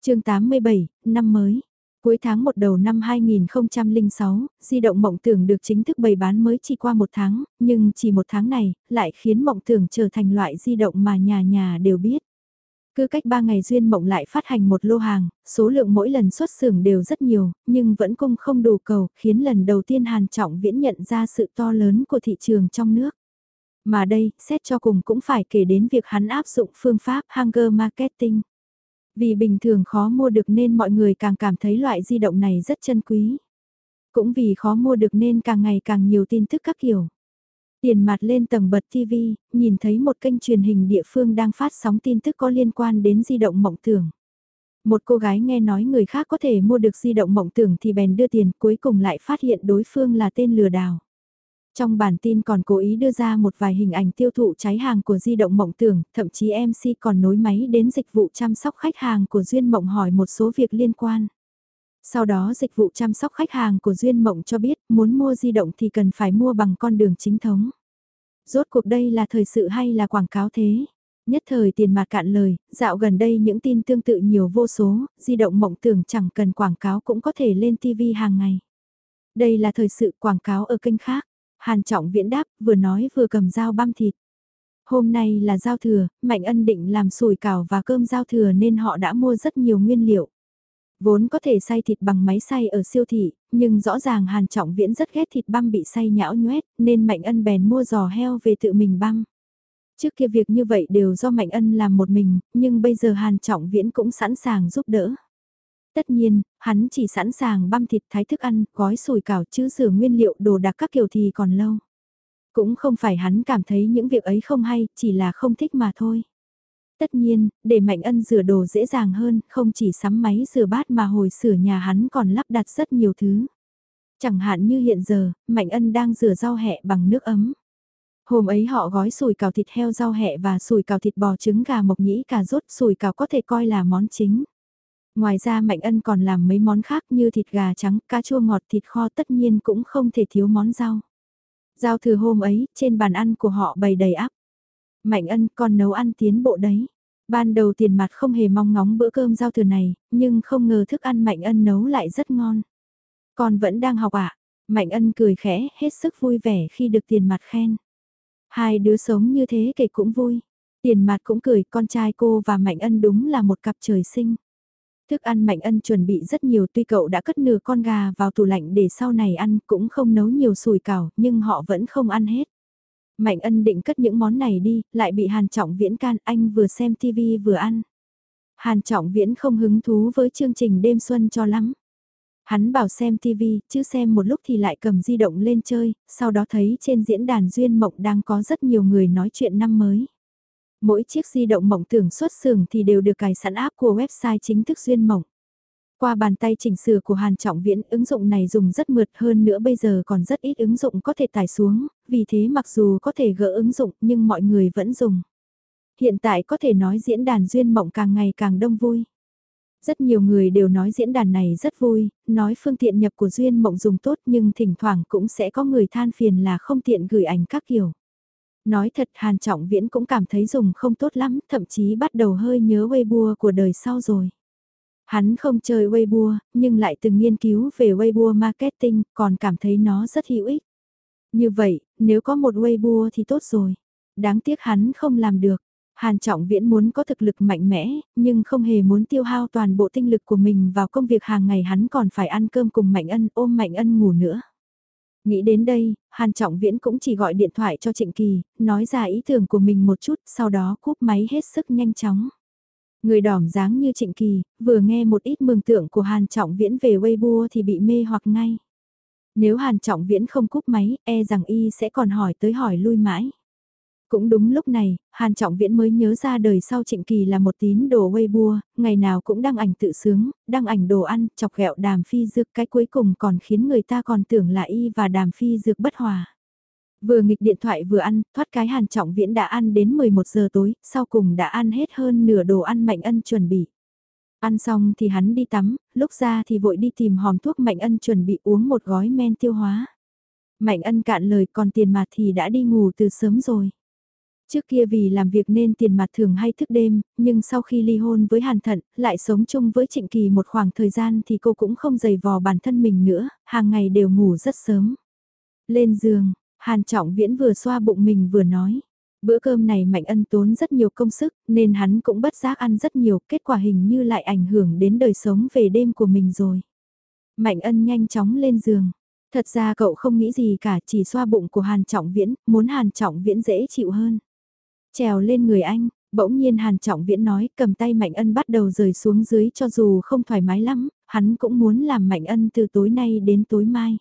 chương 87, năm mới. Cuối tháng 1 đầu năm 2006, di động mộng tưởng được chính thức bày bán mới chỉ qua một tháng, nhưng chỉ một tháng này, lại khiến mộng tưởng trở thành loại di động mà nhà nhà đều biết. Cứ cách 3 ngày Duyên Mộng lại phát hành một lô hàng, số lượng mỗi lần xuất xưởng đều rất nhiều, nhưng vẫn cung không đủ cầu, khiến lần đầu tiên Hàn Trọng Viễn nhận ra sự to lớn của thị trường trong nước. Mà đây, xét cho cùng cũng phải kể đến việc hắn áp dụng phương pháp Hunger Marketing. Vì bình thường khó mua được nên mọi người càng cảm thấy loại di động này rất chân quý. Cũng vì khó mua được nên càng ngày càng nhiều tin tức các kiểu. Tiền mặt lên tầng bật TV, nhìn thấy một kênh truyền hình địa phương đang phát sóng tin tức có liên quan đến di động mộng tưởng. Một cô gái nghe nói người khác có thể mua được di động mộng tưởng thì bèn đưa tiền cuối cùng lại phát hiện đối phương là tên lừa đảo. Trong bản tin còn cố ý đưa ra một vài hình ảnh tiêu thụ cháy hàng của di động mộng tưởng, thậm chí MC còn nối máy đến dịch vụ chăm sóc khách hàng của Duyên Mộng hỏi một số việc liên quan. Sau đó dịch vụ chăm sóc khách hàng của Duyên Mộng cho biết muốn mua di động thì cần phải mua bằng con đường chính thống. Rốt cuộc đây là thời sự hay là quảng cáo thế? Nhất thời tiền mặt cạn lời, dạo gần đây những tin tương tự nhiều vô số, di động mộng tưởng chẳng cần quảng cáo cũng có thể lên TV hàng ngày. Đây là thời sự quảng cáo ở kênh khác. Hàn Trọng Viễn đáp, vừa nói vừa cầm dao băm thịt. Hôm nay là giao thừa, Mạnh Ân định làm sủi cảo và cơm giao thừa nên họ đã mua rất nhiều nguyên liệu. Vốn có thể xay thịt bằng máy xay ở siêu thị, nhưng rõ ràng Hàn Trọng Viễn rất ghét thịt băm bị xay nhão nhoét, nên Mạnh Ân bèn mua giò heo về tự mình băm. Trước kia việc như vậy đều do Mạnh Ân làm một mình, nhưng bây giờ Hàn Trọng Viễn cũng sẵn sàng giúp đỡ. Tất nhiên, hắn chỉ sẵn sàng băm thịt thái thức ăn, gói sủi cảo chứ rửa nguyên liệu đồ đặc các kiểu thì còn lâu. Cũng không phải hắn cảm thấy những việc ấy không hay, chỉ là không thích mà thôi. Tất nhiên, để Mạnh Ân rửa đồ dễ dàng hơn, không chỉ sắm máy rửa bát mà hồi sửa nhà hắn còn lắp đặt rất nhiều thứ. Chẳng hạn như hiện giờ, Mạnh Ân đang rửa rau hẹ bằng nước ấm. Hôm ấy họ gói sủi cảo thịt heo rau hẹ và sủi cảo thịt bò trứng gà mộc nhĩ cà rốt sủi cảo có thể coi là món chính. Ngoài ra Mạnh Ân còn làm mấy món khác như thịt gà trắng, cá chua ngọt, thịt kho tất nhiên cũng không thể thiếu món rau. Giao thừa hôm ấy, trên bàn ăn của họ bày đầy áp. Mạnh Ân còn nấu ăn tiến bộ đấy. Ban đầu tiền mặt không hề mong ngóng bữa cơm giao thừa này, nhưng không ngờ thức ăn Mạnh Ân nấu lại rất ngon. Con vẫn đang học ạ. Mạnh Ân cười khẽ, hết sức vui vẻ khi được tiền mặt khen. Hai đứa sống như thế kể cũng vui. Tiền mặt cũng cười, con trai cô và Mạnh Ân đúng là một cặp trời sinh. Thức ăn Mạnh Ân chuẩn bị rất nhiều tuy cậu đã cất nửa con gà vào tủ lạnh để sau này ăn cũng không nấu nhiều sùi cảo nhưng họ vẫn không ăn hết. Mạnh Ân định cất những món này đi, lại bị Hàn Trọng Viễn can anh vừa xem TV vừa ăn. Hàn Trọng Viễn không hứng thú với chương trình đêm xuân cho lắm. Hắn bảo xem TV, chứ xem một lúc thì lại cầm di động lên chơi, sau đó thấy trên diễn đàn Duyên Mộng đang có rất nhiều người nói chuyện năm mới. Mỗi chiếc di động mộng tưởng xuất xưởng thì đều được cài sẵn app của website chính thức Duyên Mộng. Qua bàn tay chỉnh sửa của Hàn Trọng Viễn, ứng dụng này dùng rất mượt hơn nữa bây giờ còn rất ít ứng dụng có thể tải xuống, vì thế mặc dù có thể gỡ ứng dụng nhưng mọi người vẫn dùng. Hiện tại có thể nói diễn đàn Duyên Mộng càng ngày càng đông vui. Rất nhiều người đều nói diễn đàn này rất vui, nói phương tiện nhập của Duyên Mộng dùng tốt nhưng thỉnh thoảng cũng sẽ có người than phiền là không tiện gửi ảnh các kiểu. Nói thật Hàn Trọng Viễn cũng cảm thấy dùng không tốt lắm, thậm chí bắt đầu hơi nhớ Weibo của đời sau rồi. Hắn không chơi Weibo, nhưng lại từng nghiên cứu về Weibo marketing, còn cảm thấy nó rất hữu ích. Như vậy, nếu có một Weibo thì tốt rồi. Đáng tiếc hắn không làm được. Hàn Trọng Viễn muốn có thực lực mạnh mẽ, nhưng không hề muốn tiêu hao toàn bộ tinh lực của mình vào công việc hàng ngày hắn còn phải ăn cơm cùng Mạnh Ân ôm Mạnh Ân ngủ nữa. Nghĩ đến đây, Hàn Trọng Viễn cũng chỉ gọi điện thoại cho Trịnh Kỳ, nói ra ý tưởng của mình một chút, sau đó cúp máy hết sức nhanh chóng. Người đỏm dáng như Trịnh Kỳ, vừa nghe một ít mường tượng của Hàn Trọng Viễn về Weibo thì bị mê hoặc ngay. Nếu Hàn Trọng Viễn không cúp máy, e rằng y sẽ còn hỏi tới hỏi lui mãi. Cũng đúng lúc này, Hàn Trọng Viễn mới nhớ ra đời sau Trịnh Kỳ là một tín đồ Weibo, ngày nào cũng đăng ảnh tự sướng, đăng ảnh đồ ăn, chọc ghẹo đàm phi dược cái cuối cùng còn khiến người ta còn tưởng là y và đàm phi dược bất hòa. Vừa nghịch điện thoại vừa ăn, thoát cái Hàn Trọng Viễn đã ăn đến 11 giờ tối, sau cùng đã ăn hết hơn nửa đồ ăn Mạnh Ân chuẩn bị. Ăn xong thì hắn đi tắm, lúc ra thì vội đi tìm hòm thuốc Mạnh Ân chuẩn bị uống một gói men tiêu hóa. Mạnh Ân cạn lời còn tiền mặt thì đã đi ngủ từ sớm rồi. Trước kia vì làm việc nên tiền mặt thường hay thức đêm, nhưng sau khi ly hôn với Hàn Thận, lại sống chung với Trịnh Kỳ một khoảng thời gian thì cô cũng không dày vò bản thân mình nữa, hàng ngày đều ngủ rất sớm. Lên giường, Hàn Trọng Viễn vừa xoa bụng mình vừa nói. Bữa cơm này Mạnh Ân tốn rất nhiều công sức, nên hắn cũng bất giác ăn rất nhiều, kết quả hình như lại ảnh hưởng đến đời sống về đêm của mình rồi. Mạnh Ân nhanh chóng lên giường. Thật ra cậu không nghĩ gì cả, chỉ xoa bụng của Hàn Trọng Viễn, muốn Hàn Trọng Viễn dễ chịu hơn. Trèo lên người anh, bỗng nhiên Hàn Trọng Viễn nói cầm tay Mạnh Ân bắt đầu rời xuống dưới cho dù không thoải mái lắm, hắn cũng muốn làm Mạnh Ân từ tối nay đến tối mai.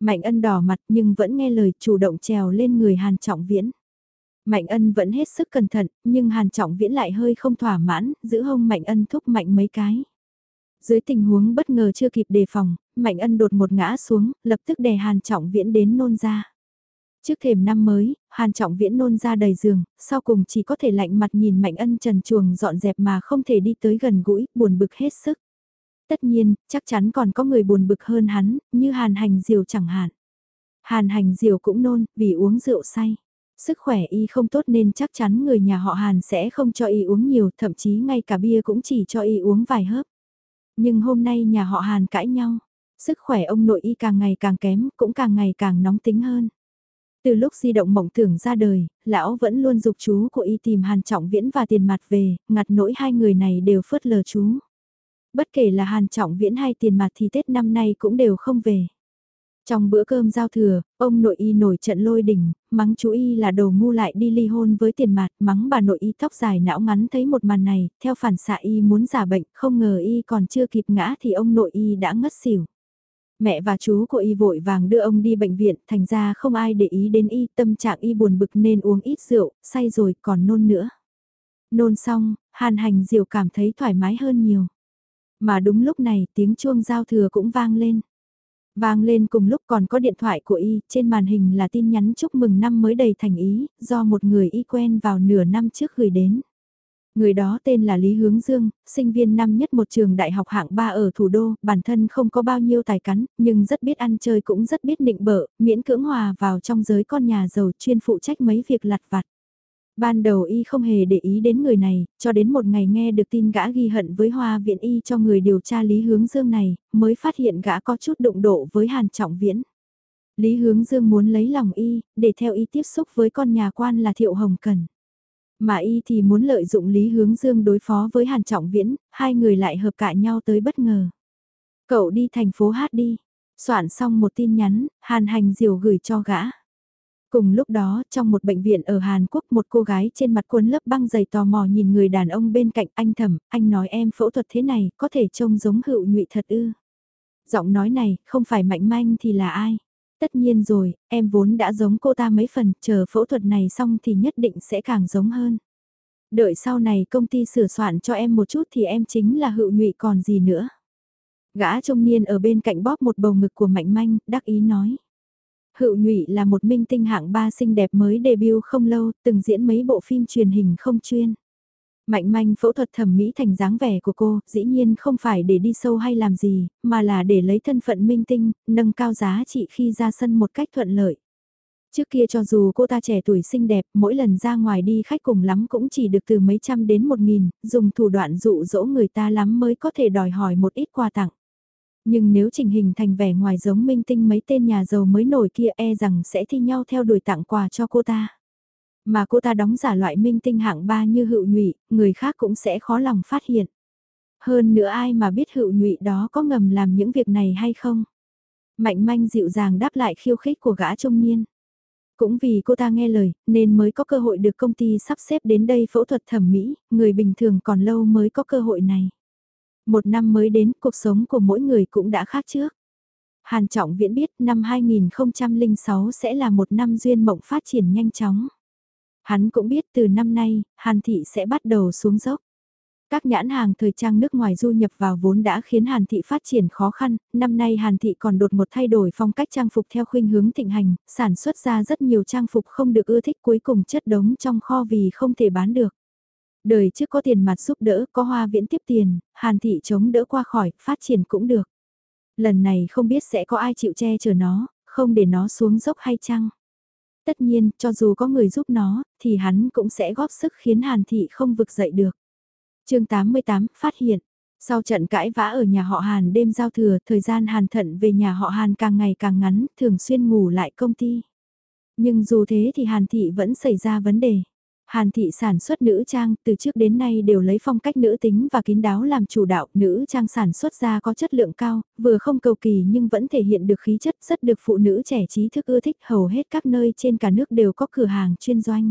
Mạnh Ân đỏ mặt nhưng vẫn nghe lời chủ động trèo lên người Hàn Trọng Viễn. Mạnh Ân vẫn hết sức cẩn thận, nhưng Hàn Trọng Viễn lại hơi không thỏa mãn, giữ hông Mạnh Ân thúc mạnh mấy cái. Dưới tình huống bất ngờ chưa kịp đề phòng, Mạnh Ân đột một ngã xuống, lập tức đè Hàn Trọng Viễn đến nôn ra. Trước thềm năm mới, Hàn Trọng Viễn nôn ra đầy giường, sau cùng chỉ có thể lạnh mặt nhìn Mạnh Ân trần chuồng dọn dẹp mà không thể đi tới gần gũi, buồn bực hết sức. Tất nhiên, chắc chắn còn có người buồn bực hơn hắn, như Hàn Hành Diều chẳng hạn. Hàn Hành Diều cũng nôn, vì uống rượu say. Sức khỏe y không tốt nên chắc chắn người nhà họ Hàn sẽ không cho y uống nhiều, thậm chí ngay cả bia cũng chỉ cho y uống vài hớp. Nhưng hôm nay nhà họ Hàn cãi nhau, sức khỏe ông nội y càng ngày càng kém, cũng càng ngày càng nóng tính hơn. Từ lúc di động mộng tưởng ra đời, lão vẫn luôn dục chú của y tìm Hàn Trọng Viễn và tiền mặt về, ngặt nỗi hai người này đều phớt lờ chú. Bất kể là Hàn Trọng Viễn hay tiền mặt thì Tết năm nay cũng đều không về. Trong bữa cơm giao thừa, ông nội y nổi trận lôi đình, mắng chú y là đồ ngu lại đi ly hôn với tiền mặt, mắng bà nội y tóc dài não ngắn thấy một màn này, theo phản xạ y muốn giả bệnh, không ngờ y còn chưa kịp ngã thì ông nội y đã ngất xỉu. Mẹ và chú của y vội vàng đưa ông đi bệnh viện, thành ra không ai để ý đến y, tâm trạng y buồn bực nên uống ít rượu, say rồi còn nôn nữa. Nôn xong, hàn hành diệu cảm thấy thoải mái hơn nhiều. Mà đúng lúc này tiếng chuông giao thừa cũng vang lên. Vang lên cùng lúc còn có điện thoại của y, trên màn hình là tin nhắn chúc mừng năm mới đầy thành ý, do một người y quen vào nửa năm trước gửi đến. Người đó tên là Lý Hướng Dương, sinh viên năm nhất một trường đại học hạng 3 ở thủ đô, bản thân không có bao nhiêu tài cắn, nhưng rất biết ăn chơi cũng rất biết nịnh bợ, miễn cưỡng hòa vào trong giới con nhà giàu chuyên phụ trách mấy việc lặt vặt. Ban đầu y không hề để ý đến người này, cho đến một ngày nghe được tin gã ghi hận với hoa viện y cho người điều tra Lý Hướng Dương này, mới phát hiện gã có chút đụng độ với Hàn Trọng Viễn. Lý Hướng Dương muốn lấy lòng y, để theo y tiếp xúc với con nhà quan là Thiệu Hồng Cần. Mà y thì muốn lợi dụng Lý Hướng Dương đối phó với Hàn Trọng Viễn, hai người lại hợp cãi nhau tới bất ngờ. Cậu đi thành phố hát đi. Soạn xong một tin nhắn, Hàn Hành Diều gửi cho gã. Cùng lúc đó, trong một bệnh viện ở Hàn Quốc một cô gái trên mặt cuốn lớp băng dày tò mò nhìn người đàn ông bên cạnh anh thầm, anh nói em phẫu thuật thế này, có thể trông giống hữu nhụy thật ư. Giọng nói này, không phải mạnh manh thì là ai? Tất nhiên rồi, em vốn đã giống cô ta mấy phần, chờ phẫu thuật này xong thì nhất định sẽ càng giống hơn. Đợi sau này công ty sửa soạn cho em một chút thì em chính là hữu nhụy còn gì nữa. Gã trung niên ở bên cạnh bóp một bầu ngực của Mạnh Manh, đắc ý nói. Hữu nhụy là một minh tinh hạng ba xinh đẹp mới debut không lâu, từng diễn mấy bộ phim truyền hình không chuyên. Mạnh manh phẫu thuật thẩm mỹ thành dáng vẻ của cô, dĩ nhiên không phải để đi sâu hay làm gì, mà là để lấy thân phận minh tinh, nâng cao giá trị khi ra sân một cách thuận lợi. Trước kia cho dù cô ta trẻ tuổi xinh đẹp, mỗi lần ra ngoài đi khách cùng lắm cũng chỉ được từ mấy trăm đến một nghìn, dùng thủ đoạn dụ dỗ người ta lắm mới có thể đòi hỏi một ít quà tặng. Nhưng nếu trình hình thành vẻ ngoài giống minh tinh mấy tên nhà giàu mới nổi kia e rằng sẽ thi nhau theo đuổi tặng quà cho cô ta. Mà cô ta đóng giả loại minh tinh hạng ba như hữu nhụy, người khác cũng sẽ khó lòng phát hiện. Hơn nữa ai mà biết hữu nhụy đó có ngầm làm những việc này hay không? Mạnh manh dịu dàng đáp lại khiêu khích của gã trung niên. Cũng vì cô ta nghe lời, nên mới có cơ hội được công ty sắp xếp đến đây phẫu thuật thẩm mỹ, người bình thường còn lâu mới có cơ hội này. Một năm mới đến, cuộc sống của mỗi người cũng đã khác trước. Hàn Trọng Viễn biết năm 2006 sẽ là một năm duyên mộng phát triển nhanh chóng. Hắn cũng biết từ năm nay, Hàn Thị sẽ bắt đầu xuống dốc. Các nhãn hàng thời trang nước ngoài du nhập vào vốn đã khiến Hàn Thị phát triển khó khăn, năm nay Hàn Thị còn đột một thay đổi phong cách trang phục theo khuynh hướng thịnh hành, sản xuất ra rất nhiều trang phục không được ưa thích cuối cùng chất đống trong kho vì không thể bán được. Đời trước có tiền mặt giúp đỡ, có hoa viễn tiếp tiền, Hàn Thị chống đỡ qua khỏi, phát triển cũng được. Lần này không biết sẽ có ai chịu che chở nó, không để nó xuống dốc hay chăng. Tất nhiên, cho dù có người giúp nó, thì hắn cũng sẽ góp sức khiến Hàn Thị không vực dậy được chương 88, phát hiện. Sau trận cãi vã ở nhà họ Hàn đêm giao thừa, thời gian Hàn Thận về nhà họ Hàn càng ngày càng ngắn, thường xuyên ngủ lại công ty. Nhưng dù thế thì Hàn Thị vẫn xảy ra vấn đề. Hàn Thị sản xuất nữ trang từ trước đến nay đều lấy phong cách nữ tính và kín đáo làm chủ đạo. Nữ trang sản xuất ra có chất lượng cao, vừa không cầu kỳ nhưng vẫn thể hiện được khí chất rất được phụ nữ trẻ trí thức ưa thích hầu hết các nơi trên cả nước đều có cửa hàng chuyên doanh.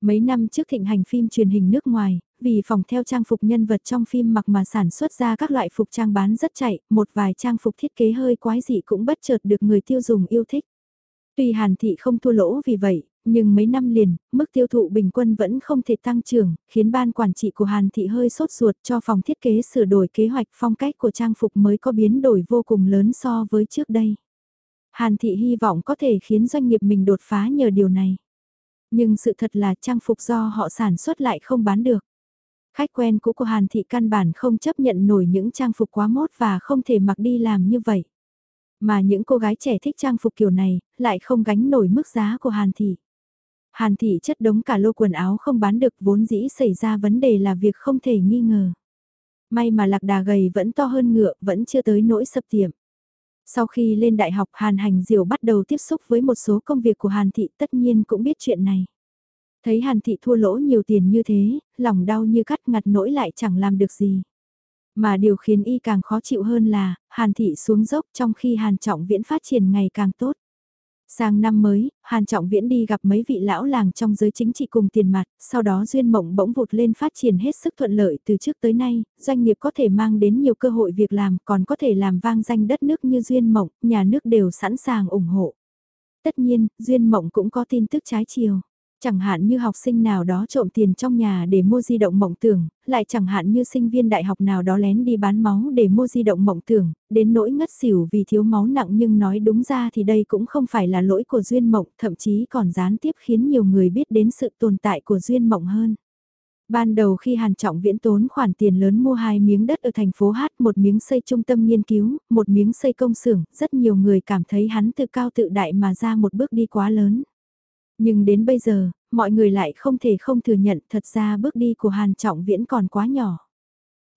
Mấy năm trước thịnh hành phim truyền hình nước ngoài, vì phòng theo trang phục nhân vật trong phim mặc mà sản xuất ra các loại phục trang bán rất chạy, một vài trang phục thiết kế hơi quái dị cũng bất chợt được người tiêu dùng yêu thích. Tuy Hàn Thị không thua lỗ vì vậy, nhưng mấy năm liền, mức tiêu thụ bình quân vẫn không thể tăng trưởng, khiến ban quản trị của Hàn Thị hơi sốt ruột cho phòng thiết kế sửa đổi kế hoạch phong cách của trang phục mới có biến đổi vô cùng lớn so với trước đây. Hàn Thị hy vọng có thể khiến doanh nghiệp mình đột phá nhờ điều này. Nhưng sự thật là trang phục do họ sản xuất lại không bán được. Khách quen cũ của Hàn Thị căn bản không chấp nhận nổi những trang phục quá mốt và không thể mặc đi làm như vậy. Mà những cô gái trẻ thích trang phục kiểu này, lại không gánh nổi mức giá của Hàn Thị. Hàn Thị chất đống cả lô quần áo không bán được vốn dĩ xảy ra vấn đề là việc không thể nghi ngờ. May mà lạc đà gầy vẫn to hơn ngựa, vẫn chưa tới nỗi sập tiệm. Sau khi lên đại học Hàn Hành Diệu bắt đầu tiếp xúc với một số công việc của Hàn Thị tất nhiên cũng biết chuyện này. Thấy Hàn Thị thua lỗ nhiều tiền như thế, lòng đau như cắt ngặt nỗi lại chẳng làm được gì. Mà điều khiến y càng khó chịu hơn là, Hàn Thị xuống dốc trong khi Hàn Trọng Viễn phát triển ngày càng tốt. Sang năm mới, Hàn Trọng Viễn đi gặp mấy vị lão làng trong giới chính trị cùng tiền mặt, sau đó Duyên Mộng bỗng vụt lên phát triển hết sức thuận lợi từ trước tới nay, doanh nghiệp có thể mang đến nhiều cơ hội việc làm, còn có thể làm vang danh đất nước như Duyên Mộng, nhà nước đều sẵn sàng ủng hộ. Tất nhiên, Duyên Mộng cũng có tin tức trái chiều. Chẳng hạn như học sinh nào đó trộm tiền trong nhà để mua di động mộng tưởng, lại chẳng hạn như sinh viên đại học nào đó lén đi bán máu để mua di động mộng tưởng, đến nỗi ngất xỉu vì thiếu máu nặng nhưng nói đúng ra thì đây cũng không phải là lỗi của Duyên Mộng, thậm chí còn gián tiếp khiến nhiều người biết đến sự tồn tại của Duyên Mộng hơn. Ban đầu khi Hàn Trọng Viễn tốn khoản tiền lớn mua hai miếng đất ở thành phố Hát, một miếng xây trung tâm nghiên cứu, một miếng xây công xưởng, rất nhiều người cảm thấy hắn tự cao tự đại mà ra một bước đi quá lớn. Nhưng đến bây giờ, mọi người lại không thể không thừa nhận thật ra bước đi của Hàn Trọng Viễn còn quá nhỏ.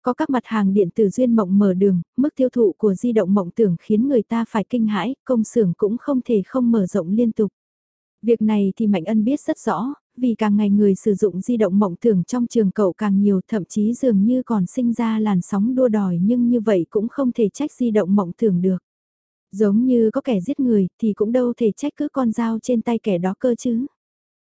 Có các mặt hàng điện tử duyên mộng mở đường, mức tiêu thụ của di động mộng tưởng khiến người ta phải kinh hãi, công xưởng cũng không thể không mở rộng liên tục. Việc này thì Mạnh Ân biết rất rõ, vì càng ngày người sử dụng di động mộng tưởng trong trường cậu càng nhiều thậm chí dường như còn sinh ra làn sóng đua đòi nhưng như vậy cũng không thể trách di động mộng tưởng được. Giống như có kẻ giết người thì cũng đâu thể trách cứ con dao trên tay kẻ đó cơ chứ.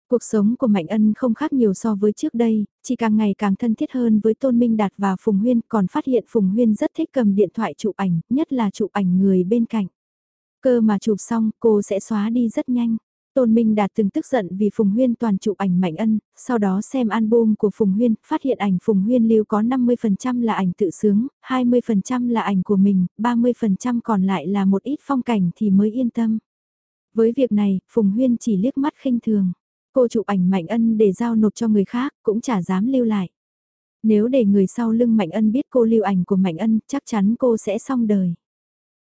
Cuộc sống của Mạnh Ân không khác nhiều so với trước đây, chỉ càng ngày càng thân thiết hơn với Tôn Minh Đạt và Phùng Huyên còn phát hiện Phùng Huyên rất thích cầm điện thoại chụp ảnh, nhất là chụp ảnh người bên cạnh. Cơ mà chụp xong cô sẽ xóa đi rất nhanh. Tôn Minh Đạt từng tức giận vì Phùng Huyên toàn chụp ảnh Mạnh Ân, sau đó xem album của Phùng Huyên, phát hiện ảnh Phùng Huyên lưu có 50% là ảnh tự sướng, 20% là ảnh của mình, 30% còn lại là một ít phong cảnh thì mới yên tâm. Với việc này, Phùng Huyên chỉ liếc mắt khinh thường. Cô chụp ảnh Mạnh Ân để giao nộp cho người khác, cũng chả dám lưu lại. Nếu để người sau lưng Mạnh Ân biết cô lưu ảnh của Mạnh Ân, chắc chắn cô sẽ xong đời.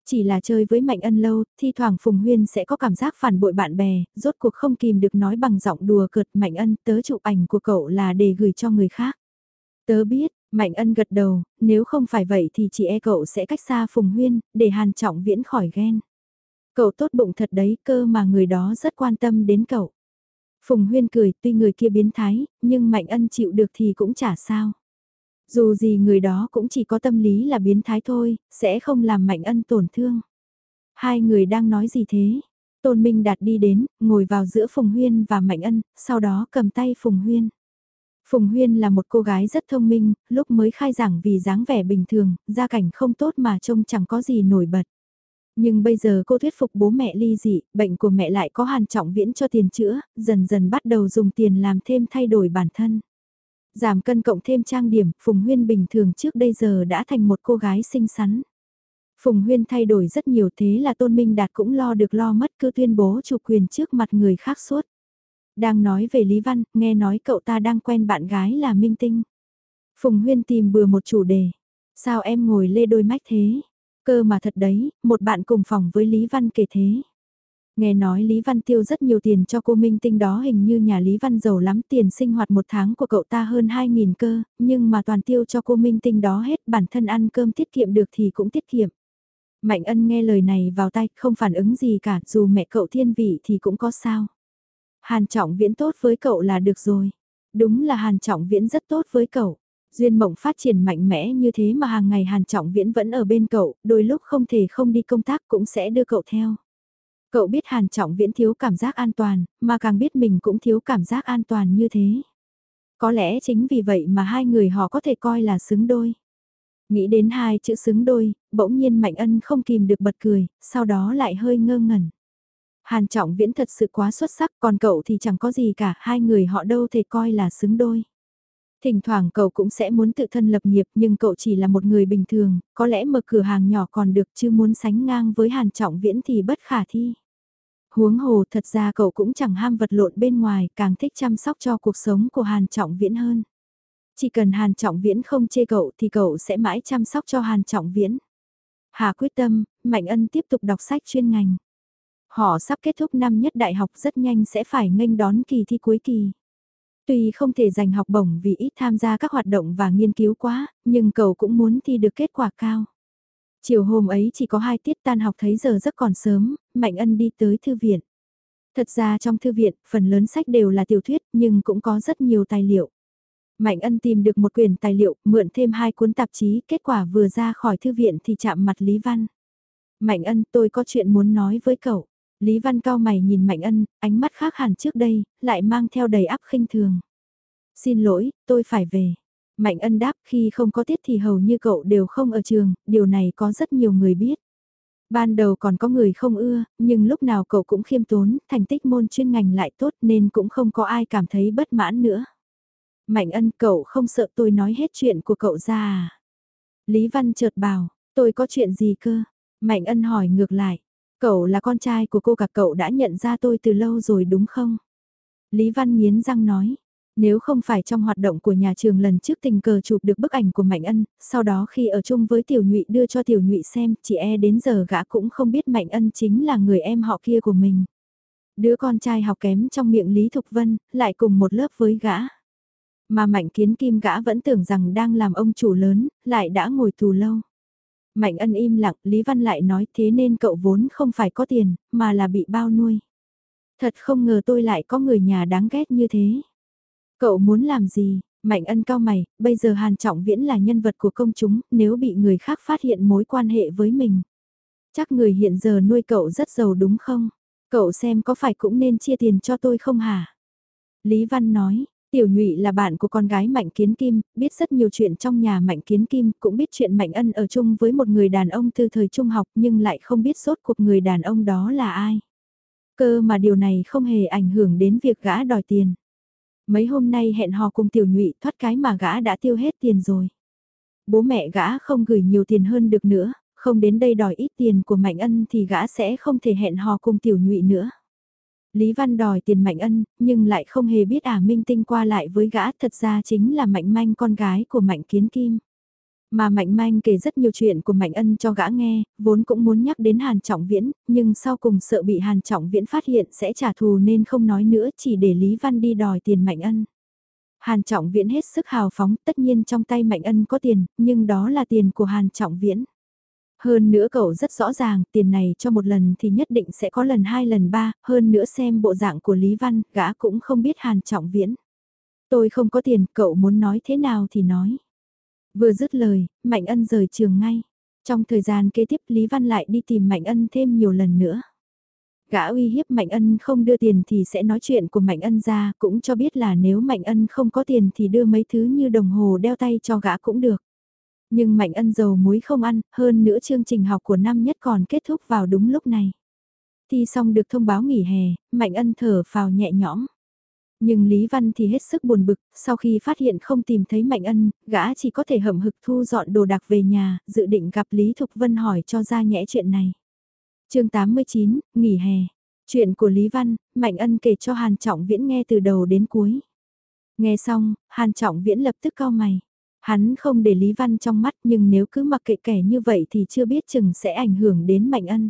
Chỉ là chơi với Mạnh Ân lâu, thi thoảng Phùng Huyên sẽ có cảm giác phản bội bạn bè, rốt cuộc không kìm được nói bằng giọng đùa cợt Mạnh Ân tớ chụp ảnh của cậu là để gửi cho người khác. Tớ biết, Mạnh Ân gật đầu, nếu không phải vậy thì chị e cậu sẽ cách xa Phùng Huyên, để Hàn Trọng Viễn khỏi ghen. Cậu tốt bụng thật đấy cơ mà người đó rất quan tâm đến cậu. Phùng Huyên cười, tuy người kia biến thái, nhưng Mạnh Ân chịu được thì cũng chả sao. Dù gì người đó cũng chỉ có tâm lý là biến thái thôi, sẽ không làm Mạnh Ân tổn thương. Hai người đang nói gì thế? Tôn Minh Đạt đi đến, ngồi vào giữa Phùng Huyên và Mạnh Ân, sau đó cầm tay Phùng Huyên. Phùng Huyên là một cô gái rất thông minh, lúc mới khai giảng vì dáng vẻ bình thường, gia cảnh không tốt mà trông chẳng có gì nổi bật. Nhưng bây giờ cô thuyết phục bố mẹ ly dị, bệnh của mẹ lại có hàn trọng viễn cho tiền chữa, dần dần bắt đầu dùng tiền làm thêm thay đổi bản thân. Giảm cân cộng thêm trang điểm, Phùng Huyên bình thường trước đây giờ đã thành một cô gái xinh xắn. Phùng Huyên thay đổi rất nhiều thế là Tôn Minh Đạt cũng lo được lo mất cứ tuyên bố chủ quyền trước mặt người khác suốt. Đang nói về Lý Văn, nghe nói cậu ta đang quen bạn gái là Minh Tinh. Phùng Huyên tìm bừa một chủ đề. Sao em ngồi lê đôi mách thế? Cơ mà thật đấy, một bạn cùng phòng với Lý Văn kể thế. Nghe nói Lý Văn tiêu rất nhiều tiền cho cô Minh Tinh đó hình như nhà Lý Văn giàu lắm tiền sinh hoạt một tháng của cậu ta hơn 2.000 cơ, nhưng mà toàn tiêu cho cô Minh Tinh đó hết bản thân ăn cơm tiết kiệm được thì cũng tiết kiệm. Mạnh ân nghe lời này vào tay không phản ứng gì cả dù mẹ cậu thiên vị thì cũng có sao. Hàn Trọng Viễn tốt với cậu là được rồi. Đúng là Hàn Trọng Viễn rất tốt với cậu. Duyên mộng phát triển mạnh mẽ như thế mà hàng ngày Hàn Trọng Viễn vẫn ở bên cậu, đôi lúc không thể không đi công tác cũng sẽ đưa cậu theo. Cậu biết Hàn Trọng Viễn thiếu cảm giác an toàn, mà càng biết mình cũng thiếu cảm giác an toàn như thế. Có lẽ chính vì vậy mà hai người họ có thể coi là xứng đôi. Nghĩ đến hai chữ xứng đôi, bỗng nhiên Mạnh Ân không kìm được bật cười, sau đó lại hơi ngơ ngẩn. Hàn Trọng Viễn thật sự quá xuất sắc, còn cậu thì chẳng có gì cả, hai người họ đâu thể coi là xứng đôi. Thỉnh thoảng cậu cũng sẽ muốn tự thân lập nghiệp nhưng cậu chỉ là một người bình thường, có lẽ mở cửa hàng nhỏ còn được chứ muốn sánh ngang với Hàn Trọng Viễn thì bất khả thi. Huống hồ thật ra cậu cũng chẳng ham vật lộn bên ngoài, càng thích chăm sóc cho cuộc sống của Hàn Trọng Viễn hơn. Chỉ cần Hàn Trọng Viễn không chê cậu thì cậu sẽ mãi chăm sóc cho Hàn Trọng Viễn. Hà quyết tâm, Mạnh Ân tiếp tục đọc sách chuyên ngành. Họ sắp kết thúc năm nhất đại học rất nhanh sẽ phải nghênh đón kỳ thi cuối kỳ. Tuy không thể giành học bổng vì ít tham gia các hoạt động và nghiên cứu quá, nhưng cậu cũng muốn thi được kết quả cao. Chiều hôm ấy chỉ có hai tiết tan học thấy giờ rất còn sớm, Mạnh Ân đi tới thư viện. Thật ra trong thư viện, phần lớn sách đều là tiểu thuyết nhưng cũng có rất nhiều tài liệu. Mạnh Ân tìm được một quyển tài liệu, mượn thêm hai cuốn tạp chí, kết quả vừa ra khỏi thư viện thì chạm mặt Lý Văn. Mạnh Ân, tôi có chuyện muốn nói với cậu. Lý Văn cao mày nhìn Mạnh Ân, ánh mắt khác hẳn trước đây, lại mang theo đầy áp khinh thường. Xin lỗi, tôi phải về. Mạnh Ân đáp khi không có tiết thì hầu như cậu đều không ở trường, điều này có rất nhiều người biết. Ban đầu còn có người không ưa, nhưng lúc nào cậu cũng khiêm tốn, thành tích môn chuyên ngành lại tốt nên cũng không có ai cảm thấy bất mãn nữa. Mạnh ân cậu không sợ tôi nói hết chuyện của cậu ra à? Lý Văn chợt bảo, tôi có chuyện gì cơ? Mạnh ân hỏi ngược lại, cậu là con trai của cô cả cậu đã nhận ra tôi từ lâu rồi đúng không? Lý Văn nghiến răng nói, nếu không phải trong hoạt động của nhà trường lần trước tình cờ chụp được bức ảnh của Mạnh Ân, sau đó khi ở chung với Tiểu Nhụy đưa cho Tiểu Nhụy xem, chị e đến giờ gã cũng không biết Mạnh Ân chính là người em họ kia của mình. Đứa con trai học kém trong miệng Lý Thục Vân, lại cùng một lớp với gã. Mà Mạnh Kiến Kim gã vẫn tưởng rằng đang làm ông chủ lớn, lại đã ngồi tù lâu. Mạnh Ân im lặng, Lý Văn lại nói thế nên cậu vốn không phải có tiền, mà là bị bao nuôi. Thật không ngờ tôi lại có người nhà đáng ghét như thế. Cậu muốn làm gì? Mạnh ân cao mày, bây giờ Hàn Trọng Viễn là nhân vật của công chúng, nếu bị người khác phát hiện mối quan hệ với mình. Chắc người hiện giờ nuôi cậu rất giàu đúng không? Cậu xem có phải cũng nên chia tiền cho tôi không hả? Lý Văn nói, Tiểu Nhụy là bạn của con gái Mạnh Kiến Kim, biết rất nhiều chuyện trong nhà Mạnh Kiến Kim, cũng biết chuyện Mạnh Ân ở chung với một người đàn ông từ thời trung học nhưng lại không biết sốt cuộc người đàn ông đó là ai. Cơ mà điều này không hề ảnh hưởng đến việc gã đòi tiền. Mấy hôm nay hẹn hò cùng tiểu nhụy thoát cái mà gã đã tiêu hết tiền rồi. Bố mẹ gã không gửi nhiều tiền hơn được nữa, không đến đây đòi ít tiền của Mạnh Ân thì gã sẽ không thể hẹn hò cùng tiểu nhụy nữa. Lý Văn đòi tiền Mạnh Ân, nhưng lại không hề biết ả minh tinh qua lại với gã thật ra chính là Mạnh Manh con gái của Mạnh Kiến Kim. Mà Mạnh Manh kể rất nhiều chuyện của Mạnh Ân cho gã nghe, vốn cũng muốn nhắc đến Hàn Trọng Viễn, nhưng sau cùng sợ bị Hàn Trọng Viễn phát hiện sẽ trả thù nên không nói nữa chỉ để Lý Văn đi đòi tiền Mạnh Ân. Hàn Trọng Viễn hết sức hào phóng, tất nhiên trong tay Mạnh Ân có tiền, nhưng đó là tiền của Hàn Trọng Viễn. Hơn nữa cậu rất rõ ràng, tiền này cho một lần thì nhất định sẽ có lần hai lần ba, hơn nữa xem bộ dạng của Lý Văn, gã cũng không biết Hàn Trọng Viễn. Tôi không có tiền, cậu muốn nói thế nào thì nói. Vừa dứt lời, Mạnh Ân rời trường ngay. Trong thời gian kế tiếp Lý Văn lại đi tìm Mạnh Ân thêm nhiều lần nữa. Gã uy hiếp Mạnh Ân không đưa tiền thì sẽ nói chuyện của Mạnh Ân ra, cũng cho biết là nếu Mạnh Ân không có tiền thì đưa mấy thứ như đồng hồ đeo tay cho gã cũng được. Nhưng Mạnh Ân dầu muối không ăn, hơn nữa chương trình học của năm nhất còn kết thúc vào đúng lúc này. Thi xong được thông báo nghỉ hè, Mạnh Ân thở phào nhẹ nhõm. Nhưng Lý Văn thì hết sức buồn bực, sau khi phát hiện không tìm thấy Mạnh Ân, gã chỉ có thể hậm hực thu dọn đồ đạc về nhà, dự định gặp Lý Thục Vân hỏi cho ra nhẽ chuyện này. chương 89, nghỉ hè. Chuyện của Lý Văn, Mạnh Ân kể cho Hàn Trọng Viễn nghe từ đầu đến cuối. Nghe xong, Hàn Trọng Viễn lập tức cau mày. Hắn không để Lý Văn trong mắt nhưng nếu cứ mặc kệ kẻ như vậy thì chưa biết chừng sẽ ảnh hưởng đến Mạnh Ân.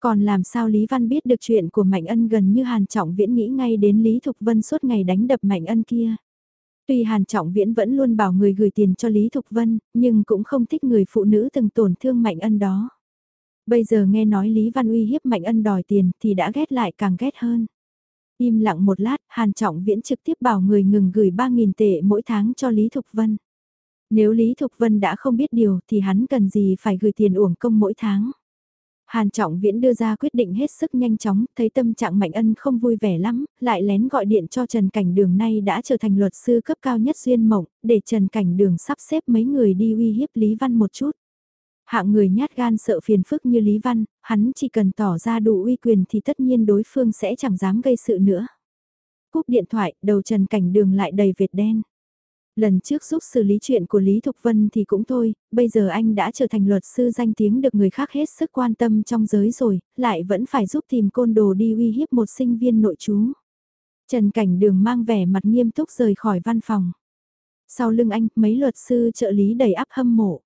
Còn làm sao Lý Văn biết được chuyện của Mạnh Ân gần như Hàn Trọng Viễn nghĩ ngay đến Lý Thục Vân suốt ngày đánh đập Mạnh Ân kia. Tuy Hàn Trọng Viễn vẫn luôn bảo người gửi tiền cho Lý Thục Vân, nhưng cũng không thích người phụ nữ từng tổn thương Mạnh Ân đó. Bây giờ nghe nói Lý Văn uy hiếp Mạnh Ân đòi tiền thì đã ghét lại càng ghét hơn. Im lặng một lát, Hàn Trọng Viễn trực tiếp bảo người ngừng gửi 3.000 tệ mỗi tháng cho Lý Thục Vân. Nếu Lý Thục Vân đã không biết điều thì hắn cần gì phải gửi tiền uổng công mỗi tháng. Hàn Trọng Viễn đưa ra quyết định hết sức nhanh chóng, thấy tâm trạng Mạnh Ân không vui vẻ lắm, lại lén gọi điện cho Trần Cảnh Đường nay đã trở thành luật sư cấp cao nhất duyên mộng, để Trần Cảnh Đường sắp xếp mấy người đi uy hiếp Lý Văn một chút. Hạng người nhát gan sợ phiền phức như Lý Văn, hắn chỉ cần tỏ ra đủ uy quyền thì tất nhiên đối phương sẽ chẳng dám gây sự nữa. Cúp điện thoại, đầu Trần Cảnh Đường lại đầy vệt đen. Lần trước giúp xử lý chuyện của Lý Thục Vân thì cũng thôi, bây giờ anh đã trở thành luật sư danh tiếng được người khác hết sức quan tâm trong giới rồi, lại vẫn phải giúp tìm côn đồ đi uy hiếp một sinh viên nội chú. Trần Cảnh Đường mang vẻ mặt nghiêm túc rời khỏi văn phòng. Sau lưng anh, mấy luật sư trợ lý đầy áp hâm mộ.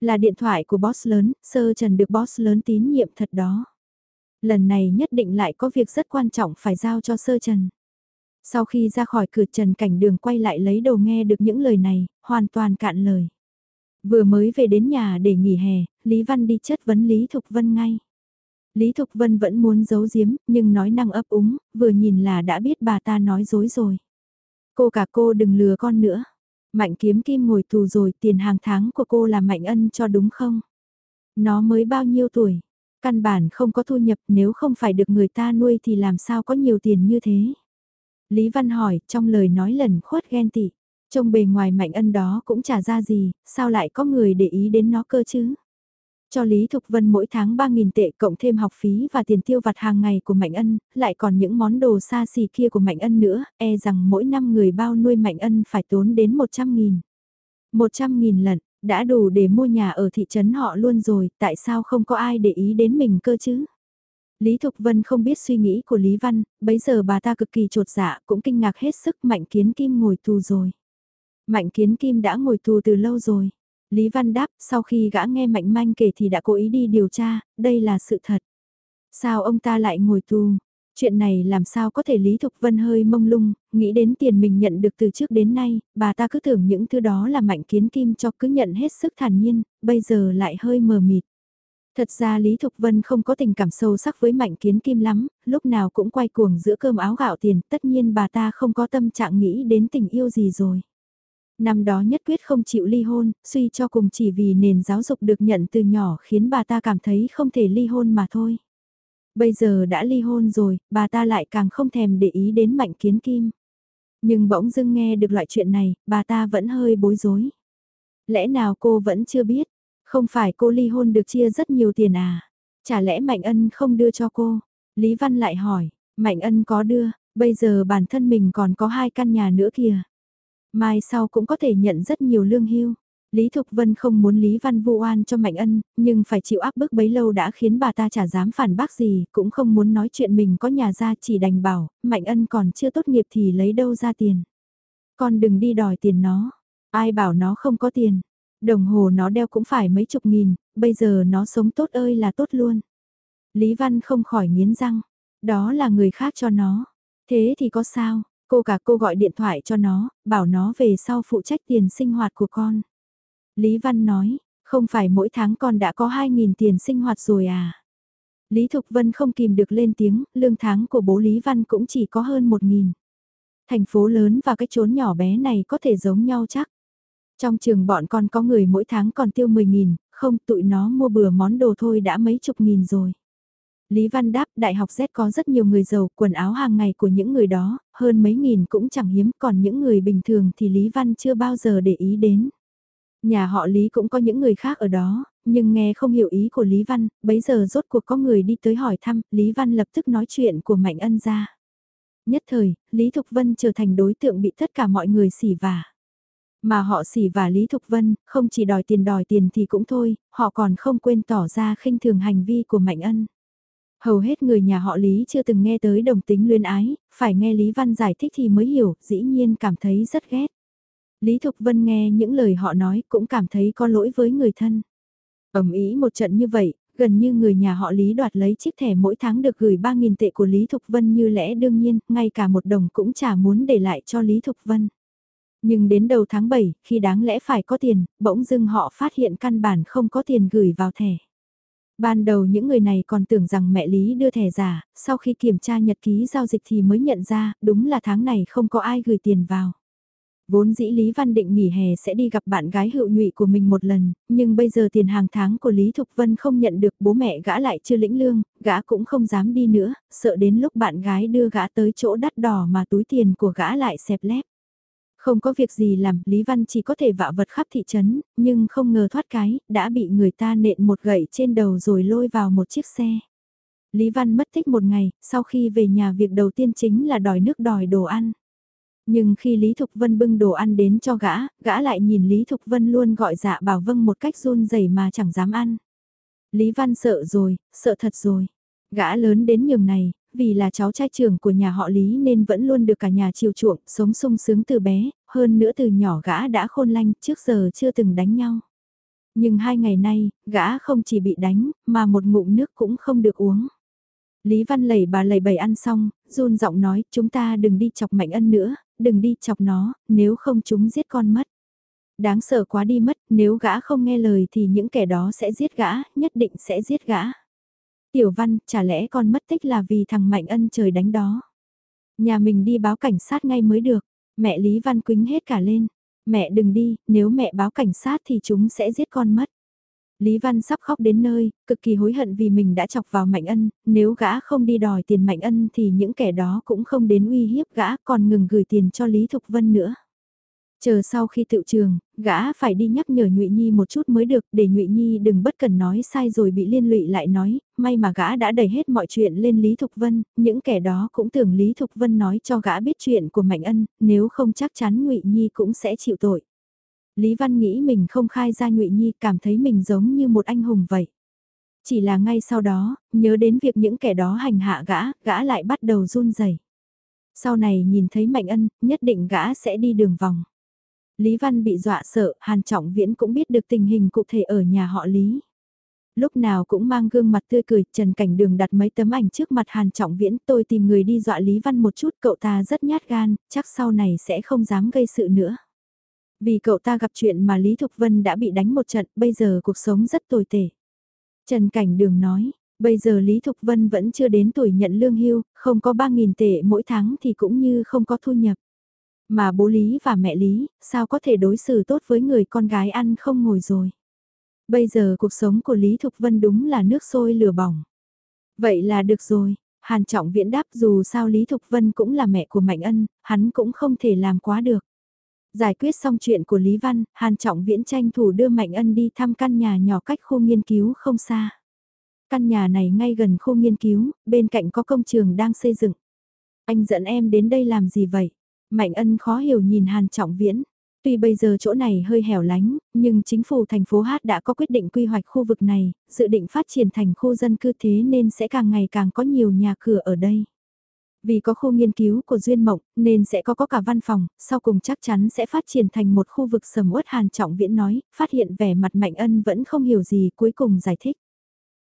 Là điện thoại của boss lớn, sơ Trần được boss lớn tín nhiệm thật đó. Lần này nhất định lại có việc rất quan trọng phải giao cho sơ Trần. Sau khi ra khỏi cửa Trần Cảnh Đường quay lại lấy đầu nghe được những lời này, hoàn toàn cạn lời. Vừa mới về đến nhà để nghỉ hè, Lý Văn đi chất vấn Lý Thục Vân ngay. Lý Thục Vân vẫn muốn giấu giếm, nhưng nói năng ấp úng, vừa nhìn là đã biết bà ta nói dối rồi. Cô cả cô đừng lừa con nữa. Mạnh kiếm kim ngồi tù rồi tiền hàng tháng của cô là mạnh ân cho đúng không? Nó mới bao nhiêu tuổi? Căn bản không có thu nhập nếu không phải được người ta nuôi thì làm sao có nhiều tiền như thế? Lý Văn hỏi, trong lời nói lần khuất ghen tị. Trông bề ngoài mạnh ân đó cũng chả ra gì, sao lại có người để ý đến nó cơ chứ? Cho Lý Thục Vân mỗi tháng 3.000 tệ cộng thêm học phí và tiền tiêu vặt hàng ngày của Mạnh Ân, lại còn những món đồ xa xỉ kia của Mạnh Ân nữa, e rằng mỗi năm người bao nuôi Mạnh Ân phải tốn đến 100.000. 100.000 lần, đã đủ để mua nhà ở thị trấn họ luôn rồi, tại sao không có ai để ý đến mình cơ chứ? Lý Thục Vân không biết suy nghĩ của Lý Văn, bấy giờ bà ta cực kỳ trột dạ, cũng kinh ngạc hết sức Mạnh Kiến Kim ngồi tù rồi. Mạnh Kiến Kim đã ngồi tù từ lâu rồi. Lý Văn đáp, sau khi gã nghe Mạnh Manh kể thì đã cố ý đi điều tra, đây là sự thật. Sao ông ta lại ngồi tù? Chuyện này làm sao có thể Lý Thục Vân hơi mông lung, nghĩ đến tiền mình nhận được từ trước đến nay, bà ta cứ tưởng những thứ đó là Mạnh Kiến Kim cho cứ nhận hết sức thản nhiên, bây giờ lại hơi mờ mịt. Thật ra Lý Thục Vân không có tình cảm sâu sắc với Mạnh Kiến Kim lắm, lúc nào cũng quay cuồng giữa cơm áo gạo tiền, tất nhiên bà ta không có tâm trạng nghĩ đến tình yêu gì rồi. Năm đó nhất quyết không chịu ly hôn, suy cho cùng chỉ vì nền giáo dục được nhận từ nhỏ khiến bà ta cảm thấy không thể ly hôn mà thôi. Bây giờ đã ly hôn rồi, bà ta lại càng không thèm để ý đến Mạnh Kiến Kim. Nhưng bỗng dưng nghe được loại chuyện này, bà ta vẫn hơi bối rối. Lẽ nào cô vẫn chưa biết, không phải cô ly hôn được chia rất nhiều tiền à? Chả lẽ Mạnh Ân không đưa cho cô? Lý Văn lại hỏi, Mạnh Ân có đưa, bây giờ bản thân mình còn có hai căn nhà nữa kìa. Mai sau cũng có thể nhận rất nhiều lương hưu. Lý Thục Vân không muốn Lý Văn vu oan cho Mạnh Ân, nhưng phải chịu áp bức bấy lâu đã khiến bà ta chả dám phản bác gì, cũng không muốn nói chuyện mình có nhà ra chỉ đành bảo, Mạnh Ân còn chưa tốt nghiệp thì lấy đâu ra tiền. Con đừng đi đòi tiền nó, ai bảo nó không có tiền, Đồng hồ nó đeo cũng phải mấy chục nghìn, bây giờ nó sống tốt ơi là tốt luôn. Lý Văn không khỏi nghiến răng, đó là người khác cho nó. Thế thì có sao, cô cả cô gọi điện thoại cho nó, bảo nó về sau phụ trách tiền sinh hoạt của con. Lý Văn nói, không phải mỗi tháng con đã có 2.000 tiền sinh hoạt rồi à? Lý Thục Vân không kìm được lên tiếng, lương tháng của bố Lý Văn cũng chỉ có hơn 1.000. Thành phố lớn và cái chốn nhỏ bé này có thể giống nhau chắc. Trong trường bọn con có người mỗi tháng còn tiêu 10.000, không tụi nó mua bừa món đồ thôi đã mấy chục nghìn rồi. Lý Văn đáp đại học Z có rất nhiều người giàu, quần áo hàng ngày của những người đó, hơn mấy nghìn cũng chẳng hiếm, còn những người bình thường thì Lý Văn chưa bao giờ để ý đến. Nhà họ Lý cũng có những người khác ở đó, nhưng nghe không hiểu ý của Lý Văn, bấy giờ rốt cuộc có người đi tới hỏi thăm, Lý Văn lập tức nói chuyện của Mạnh Ân ra. Nhất thời, Lý Thục Vân trở thành đối tượng bị tất cả mọi người xỉ vả. Mà họ xỉ và Lý Thục Vân, không chỉ đòi tiền đòi tiền thì cũng thôi, họ còn không quên tỏ ra khinh thường hành vi của Mạnh Ân. Hầu hết người nhà họ Lý chưa từng nghe tới đồng tính luyên ái, phải nghe Lý Văn giải thích thì mới hiểu, dĩ nhiên cảm thấy rất ghét. Lý Thục Vân nghe những lời họ nói cũng cảm thấy có lỗi với người thân. ầm ý một trận như vậy, gần như người nhà họ Lý đoạt lấy chiếc thẻ mỗi tháng được gửi 3.000 tệ của Lý Thục Vân như lẽ đương nhiên, ngay cả một đồng cũng chả muốn để lại cho Lý Thục Vân. Nhưng đến đầu tháng 7, khi đáng lẽ phải có tiền, bỗng dưng họ phát hiện căn bản không có tiền gửi vào thẻ. Ban đầu những người này còn tưởng rằng mẹ Lý đưa thẻ giả, sau khi kiểm tra nhật ký giao dịch thì mới nhận ra, đúng là tháng này không có ai gửi tiền vào. Vốn dĩ Lý Văn định nghỉ hè sẽ đi gặp bạn gái hữu nhụy của mình một lần, nhưng bây giờ tiền hàng tháng của Lý Thục Vân không nhận được bố mẹ gã lại chưa lĩnh lương, gã cũng không dám đi nữa, sợ đến lúc bạn gái đưa gã tới chỗ đắt đỏ mà túi tiền của gã lại xẹp lép. Không có việc gì làm, Lý Văn chỉ có thể vạ vật khắp thị trấn, nhưng không ngờ thoát cái, đã bị người ta nện một gậy trên đầu rồi lôi vào một chiếc xe. Lý Văn mất tích một ngày, sau khi về nhà việc đầu tiên chính là đòi nước đòi đồ ăn. Nhưng khi Lý Thục Vân bưng đồ ăn đến cho gã, gã lại nhìn Lý Thục Vân luôn gọi dạ bảo vâng một cách run rẩy mà chẳng dám ăn. Lý Văn sợ rồi, sợ thật rồi. Gã lớn đến nhường này, vì là cháu trai trưởng của nhà họ Lý nên vẫn luôn được cả nhà chiều chuộng, sống sung sướng từ bé, hơn nữa từ nhỏ gã đã khôn lanh, trước giờ chưa từng đánh nhau. Nhưng hai ngày nay, gã không chỉ bị đánh, mà một ngụm nước cũng không được uống. Lý Văn lẩy bà lẩy bầy ăn xong, run giọng nói, chúng ta đừng đi chọc Mạnh Ân nữa, đừng đi chọc nó, nếu không chúng giết con mất. Đáng sợ quá đi mất, nếu gã không nghe lời thì những kẻ đó sẽ giết gã, nhất định sẽ giết gã. Tiểu Văn, chả lẽ con mất tích là vì thằng Mạnh Ân trời đánh đó. Nhà mình đi báo cảnh sát ngay mới được, mẹ Lý Văn Quýnh hết cả lên. Mẹ đừng đi, nếu mẹ báo cảnh sát thì chúng sẽ giết con mất. Lý Văn sắp khóc đến nơi, cực kỳ hối hận vì mình đã chọc vào Mạnh Ân, nếu gã không đi đòi tiền Mạnh Ân thì những kẻ đó cũng không đến uy hiếp gã còn ngừng gửi tiền cho Lý Thục Vân nữa. Chờ sau khi tựu trường, gã phải đi nhắc nhở Nhụy Nhi một chút mới được để Nhụy Nhi đừng bất cần nói sai rồi bị liên lụy lại nói, may mà gã đã đẩy hết mọi chuyện lên Lý Thục Vân, những kẻ đó cũng tưởng Lý Thục Vân nói cho gã biết chuyện của Mạnh Ân, nếu không chắc chắn Nhụy Nhi cũng sẽ chịu tội. Lý Văn nghĩ mình không khai ra Nhụy Nhi cảm thấy mình giống như một anh hùng vậy. Chỉ là ngay sau đó, nhớ đến việc những kẻ đó hành hạ gã, gã lại bắt đầu run rẩy. Sau này nhìn thấy Mạnh Ân, nhất định gã sẽ đi đường vòng. Lý Văn bị dọa sợ, Hàn Trọng Viễn cũng biết được tình hình cụ thể ở nhà họ Lý. Lúc nào cũng mang gương mặt tươi cười, Trần Cảnh Đường đặt mấy tấm ảnh trước mặt Hàn Trọng Viễn, tôi tìm người đi dọa Lý Văn một chút, cậu ta rất nhát gan, chắc sau này sẽ không dám gây sự nữa. Vì cậu ta gặp chuyện mà Lý Thục Vân đã bị đánh một trận, bây giờ cuộc sống rất tồi tệ. Trần Cảnh Đường nói, bây giờ Lý Thục Vân vẫn chưa đến tuổi nhận lương hưu, không có 3.000 tệ mỗi tháng thì cũng như không có thu nhập. Mà bố Lý và mẹ Lý, sao có thể đối xử tốt với người con gái ăn không ngồi rồi. Bây giờ cuộc sống của Lý Thục Vân đúng là nước sôi lửa bỏng. Vậy là được rồi, Hàn Trọng Viễn đáp dù sao Lý Thục Vân cũng là mẹ của Mạnh Ân, hắn cũng không thể làm quá được. Giải quyết xong chuyện của Lý Văn, Hàn Trọng Viễn tranh thủ đưa Mạnh Ân đi thăm căn nhà nhỏ cách khu nghiên cứu không xa. Căn nhà này ngay gần khu nghiên cứu, bên cạnh có công trường đang xây dựng. Anh dẫn em đến đây làm gì vậy? Mạnh ân khó hiểu nhìn Hàn Trọng Viễn. Tuy bây giờ chỗ này hơi hẻo lánh, nhưng chính phủ thành phố Hát đã có quyết định quy hoạch khu vực này, dự định phát triển thành khu dân cư thế nên sẽ càng ngày càng có nhiều nhà cửa ở đây. Vì có khu nghiên cứu của Duyên Mộng, nên sẽ có có cả văn phòng, sau cùng chắc chắn sẽ phát triển thành một khu vực sầm uất Hàn Trọng Viễn nói, phát hiện vẻ mặt Mạnh Ân vẫn không hiểu gì cuối cùng giải thích.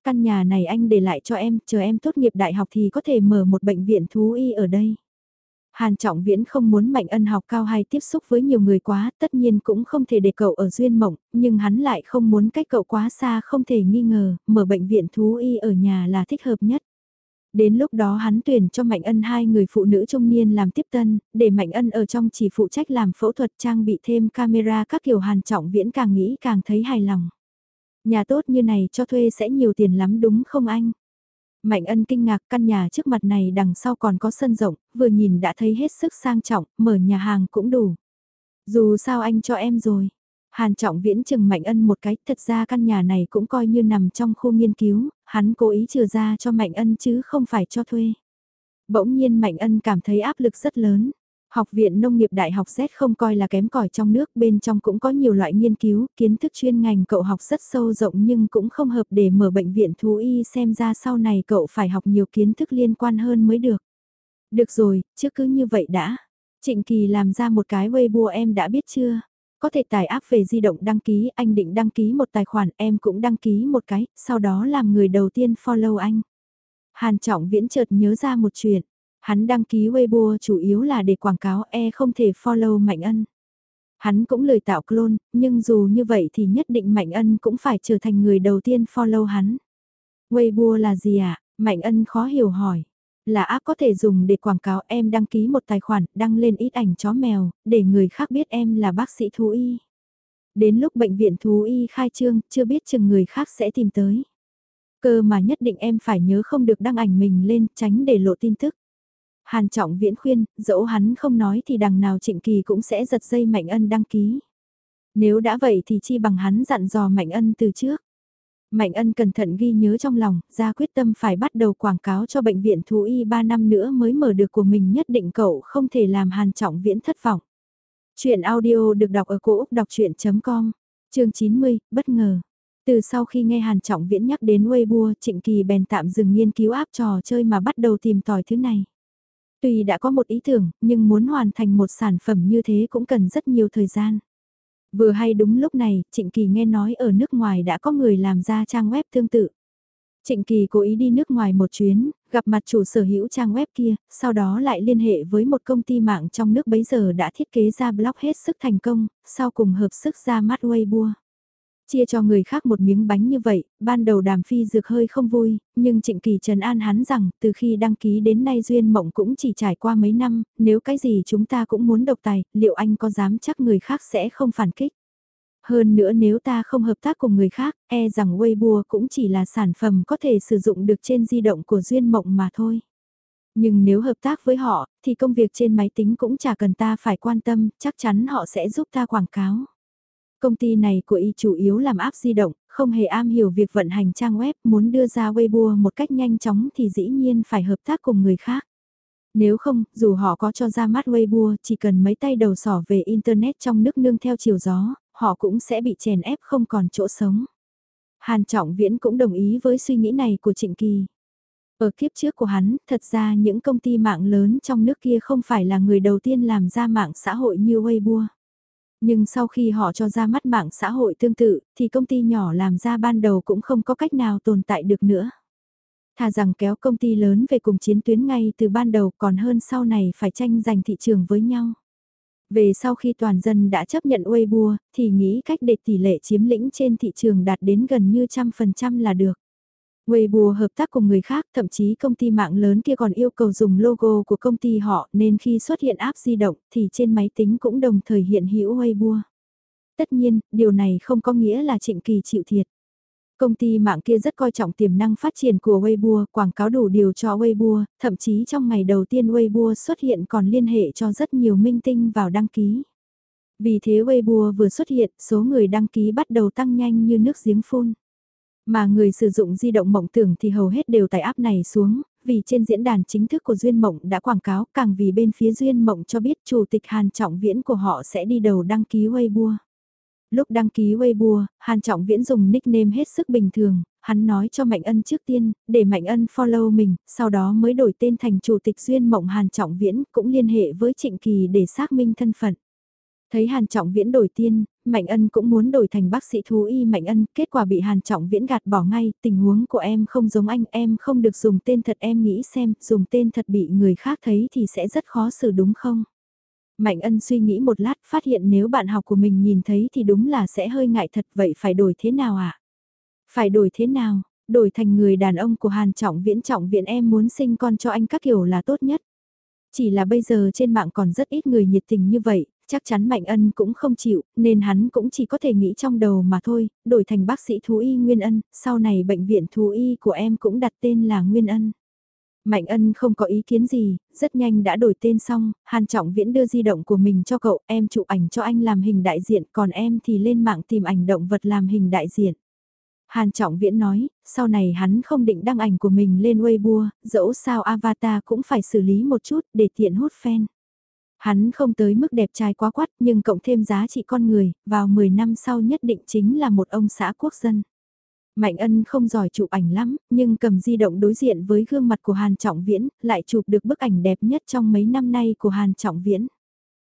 Căn nhà này anh để lại cho em, chờ em tốt nghiệp đại học thì có thể mở một bệnh viện thú y ở đây. Hàn Trọng Viễn không muốn Mạnh Ân học cao hay tiếp xúc với nhiều người quá, tất nhiên cũng không thể để cậu ở duyên mộng, nhưng hắn lại không muốn cách cậu quá xa không thể nghi ngờ, mở bệnh viện thú y ở nhà là thích hợp nhất. Đến lúc đó hắn tuyển cho Mạnh Ân hai người phụ nữ trung niên làm tiếp tân, để Mạnh Ân ở trong chỉ phụ trách làm phẫu thuật trang bị thêm camera các kiểu Hàn Trọng Viễn càng nghĩ càng thấy hài lòng. Nhà tốt như này cho thuê sẽ nhiều tiền lắm đúng không anh? Mạnh ân kinh ngạc căn nhà trước mặt này đằng sau còn có sân rộng, vừa nhìn đã thấy hết sức sang trọng, mở nhà hàng cũng đủ. Dù sao anh cho em rồi. Hàn trọng viễn chừng Mạnh ân một cái, thật ra căn nhà này cũng coi như nằm trong khu nghiên cứu, hắn cố ý trừ ra cho Mạnh ân chứ không phải cho thuê. Bỗng nhiên Mạnh ân cảm thấy áp lực rất lớn. Học viện Nông nghiệp Đại học Z không coi là kém cỏi trong nước, bên trong cũng có nhiều loại nghiên cứu, kiến thức chuyên ngành cậu học rất sâu rộng nhưng cũng không hợp để mở bệnh viện thú y xem ra sau này cậu phải học nhiều kiến thức liên quan hơn mới được. Được rồi, chứ cứ như vậy đã. Trịnh Kỳ làm ra một cái Weibo em đã biết chưa? Có thể tải app về di động đăng ký, anh định đăng ký một tài khoản, em cũng đăng ký một cái, sau đó làm người đầu tiên follow anh. Hàn Trọng Viễn chợt nhớ ra một chuyện, Hắn đăng ký Weibo chủ yếu là để quảng cáo e không thể follow Mạnh Ân. Hắn cũng lời tạo clone, nhưng dù như vậy thì nhất định Mạnh Ân cũng phải trở thành người đầu tiên follow hắn. Weibo là gì ạ? À? Mạnh Ân khó hiểu hỏi. Là app có thể dùng để quảng cáo em đăng ký một tài khoản, đăng lên ít ảnh chó mèo, để người khác biết em là bác sĩ thú y. Đến lúc bệnh viện thú y khai trương, chưa biết chừng người khác sẽ tìm tới. Cơ mà nhất định em phải nhớ không được đăng ảnh mình lên, tránh để lộ tin tức. Hàn Trọng Viễn khuyên, dẫu hắn không nói thì đằng nào Trịnh Kỳ cũng sẽ giật dây Mạnh Ân đăng ký. Nếu đã vậy thì chi bằng hắn dặn dò Mạnh Ân từ trước. Mạnh Ân cẩn thận ghi nhớ trong lòng, ra quyết tâm phải bắt đầu quảng cáo cho bệnh viện thú y 3 năm nữa mới mở được của mình nhất định cậu không thể làm Hàn Trọng Viễn thất vọng. Chuyện audio được đọc ở cổ Úc đọc chuyện.com, chương 90, bất ngờ. Từ sau khi nghe Hàn Trọng Viễn nhắc đến Weibo, Trịnh Kỳ bèn tạm dừng nghiên cứu áp trò chơi mà bắt đầu tìm tòi thứ này. Tuy đã có một ý tưởng, nhưng muốn hoàn thành một sản phẩm như thế cũng cần rất nhiều thời gian. Vừa hay đúng lúc này, Trịnh Kỳ nghe nói ở nước ngoài đã có người làm ra trang web tương tự. Trịnh Kỳ cố ý đi nước ngoài một chuyến, gặp mặt chủ sở hữu trang web kia, sau đó lại liên hệ với một công ty mạng trong nước bấy giờ đã thiết kế ra blog hết sức thành công, sau cùng hợp sức ra mắt Weibo. Chia cho người khác một miếng bánh như vậy, ban đầu đàm phi dược hơi không vui, nhưng trịnh kỳ trần an hắn rằng từ khi đăng ký đến nay duyên mộng cũng chỉ trải qua mấy năm, nếu cái gì chúng ta cũng muốn độc tài, liệu anh có dám chắc người khác sẽ không phản kích? Hơn nữa nếu ta không hợp tác cùng người khác, e rằng Weibo cũng chỉ là sản phẩm có thể sử dụng được trên di động của duyên mộng mà thôi. Nhưng nếu hợp tác với họ, thì công việc trên máy tính cũng chả cần ta phải quan tâm, chắc chắn họ sẽ giúp ta quảng cáo. Công ty này của y chủ yếu làm app di động, không hề am hiểu việc vận hành trang web, muốn đưa ra Weibo một cách nhanh chóng thì dĩ nhiên phải hợp tác cùng người khác. Nếu không, dù họ có cho ra mắt Weibo, chỉ cần mấy tay đầu sỏ về Internet trong nước nương theo chiều gió, họ cũng sẽ bị chèn ép không còn chỗ sống. Hàn Trọng Viễn cũng đồng ý với suy nghĩ này của Trịnh Kỳ. Ở kiếp trước của hắn, thật ra những công ty mạng lớn trong nước kia không phải là người đầu tiên làm ra mạng xã hội như Weibo. Nhưng sau khi họ cho ra mắt mạng xã hội tương tự, thì công ty nhỏ làm ra ban đầu cũng không có cách nào tồn tại được nữa. Thà rằng kéo công ty lớn về cùng chiến tuyến ngay từ ban đầu còn hơn sau này phải tranh giành thị trường với nhau. Về sau khi toàn dân đã chấp nhận Weibo, thì nghĩ cách để tỷ lệ chiếm lĩnh trên thị trường đạt đến gần như trăm phần trăm là được. Weibo hợp tác cùng người khác, thậm chí công ty mạng lớn kia còn yêu cầu dùng logo của công ty họ nên khi xuất hiện app di động thì trên máy tính cũng đồng thời hiện hữu Weibo. Tất nhiên, điều này không có nghĩa là Trịnh Kỳ chịu thiệt. Công ty mạng kia rất coi trọng tiềm năng phát triển của Weibo, quảng cáo đủ điều cho Weibo, thậm chí trong ngày đầu tiên Weibo xuất hiện còn liên hệ cho rất nhiều minh tinh vào đăng ký. Vì thế Weibo vừa xuất hiện, số người đăng ký bắt đầu tăng nhanh như nước giếng phun. Mà người sử dụng di động mộng tưởng thì hầu hết đều tải app này xuống, vì trên diễn đàn chính thức của Duyên Mộng đã quảng cáo càng vì bên phía Duyên Mộng cho biết chủ tịch Hàn Trọng Viễn của họ sẽ đi đầu đăng ký Weibo. Lúc đăng ký Weibo, Hàn Trọng Viễn dùng nickname hết sức bình thường, hắn nói cho Mạnh Ân trước tiên, để Mạnh Ân follow mình, sau đó mới đổi tên thành Chủ tịch Duyên Mộng Hàn Trọng Viễn, cũng liên hệ với Trịnh Kỳ để xác minh thân phận. Thấy Hàn Trọng Viễn đổi tiên, Mạnh Ân cũng muốn đổi thành bác sĩ thú y Mạnh Ân, kết quả bị Hàn Trọng Viễn gạt bỏ ngay, tình huống của em không giống anh, em không được dùng tên thật em nghĩ xem, dùng tên thật bị người khác thấy thì sẽ rất khó xử đúng không? Mạnh Ân suy nghĩ một lát, phát hiện nếu bạn học của mình nhìn thấy thì đúng là sẽ hơi ngại thật, vậy phải đổi thế nào ạ? À? Phải đổi thế nào? Đổi thành người đàn ông của Hàn Trọng Viễn Trọng Viễn em muốn sinh con cho anh các kiểu là tốt nhất. Chỉ là bây giờ trên mạng còn rất ít người nhiệt tình như vậy, chắc chắn Mạnh Ân cũng không chịu, nên hắn cũng chỉ có thể nghĩ trong đầu mà thôi, đổi thành bác sĩ thú y Nguyên Ân, sau này bệnh viện thú y của em cũng đặt tên là Nguyên Ân. Mạnh Ân không có ý kiến gì, rất nhanh đã đổi tên xong, Hàn Trọng Viễn đưa di động của mình cho cậu, em chụp ảnh cho anh làm hình đại diện, còn em thì lên mạng tìm ảnh động vật làm hình đại diện. Hàn Trọng Viễn nói, sau này hắn không định đăng ảnh của mình lên Weibo, dẫu sao avatar cũng phải xử lý một chút để tiện hút fan. Hắn không tới mức đẹp trai quá quát nhưng cộng thêm giá trị con người, vào 10 năm sau nhất định chính là một ông xã quốc dân. Mạnh ân không giỏi chụp ảnh lắm, nhưng cầm di động đối diện với gương mặt của Hàn Trọng Viễn, lại chụp được bức ảnh đẹp nhất trong mấy năm nay của Hàn Trọng Viễn.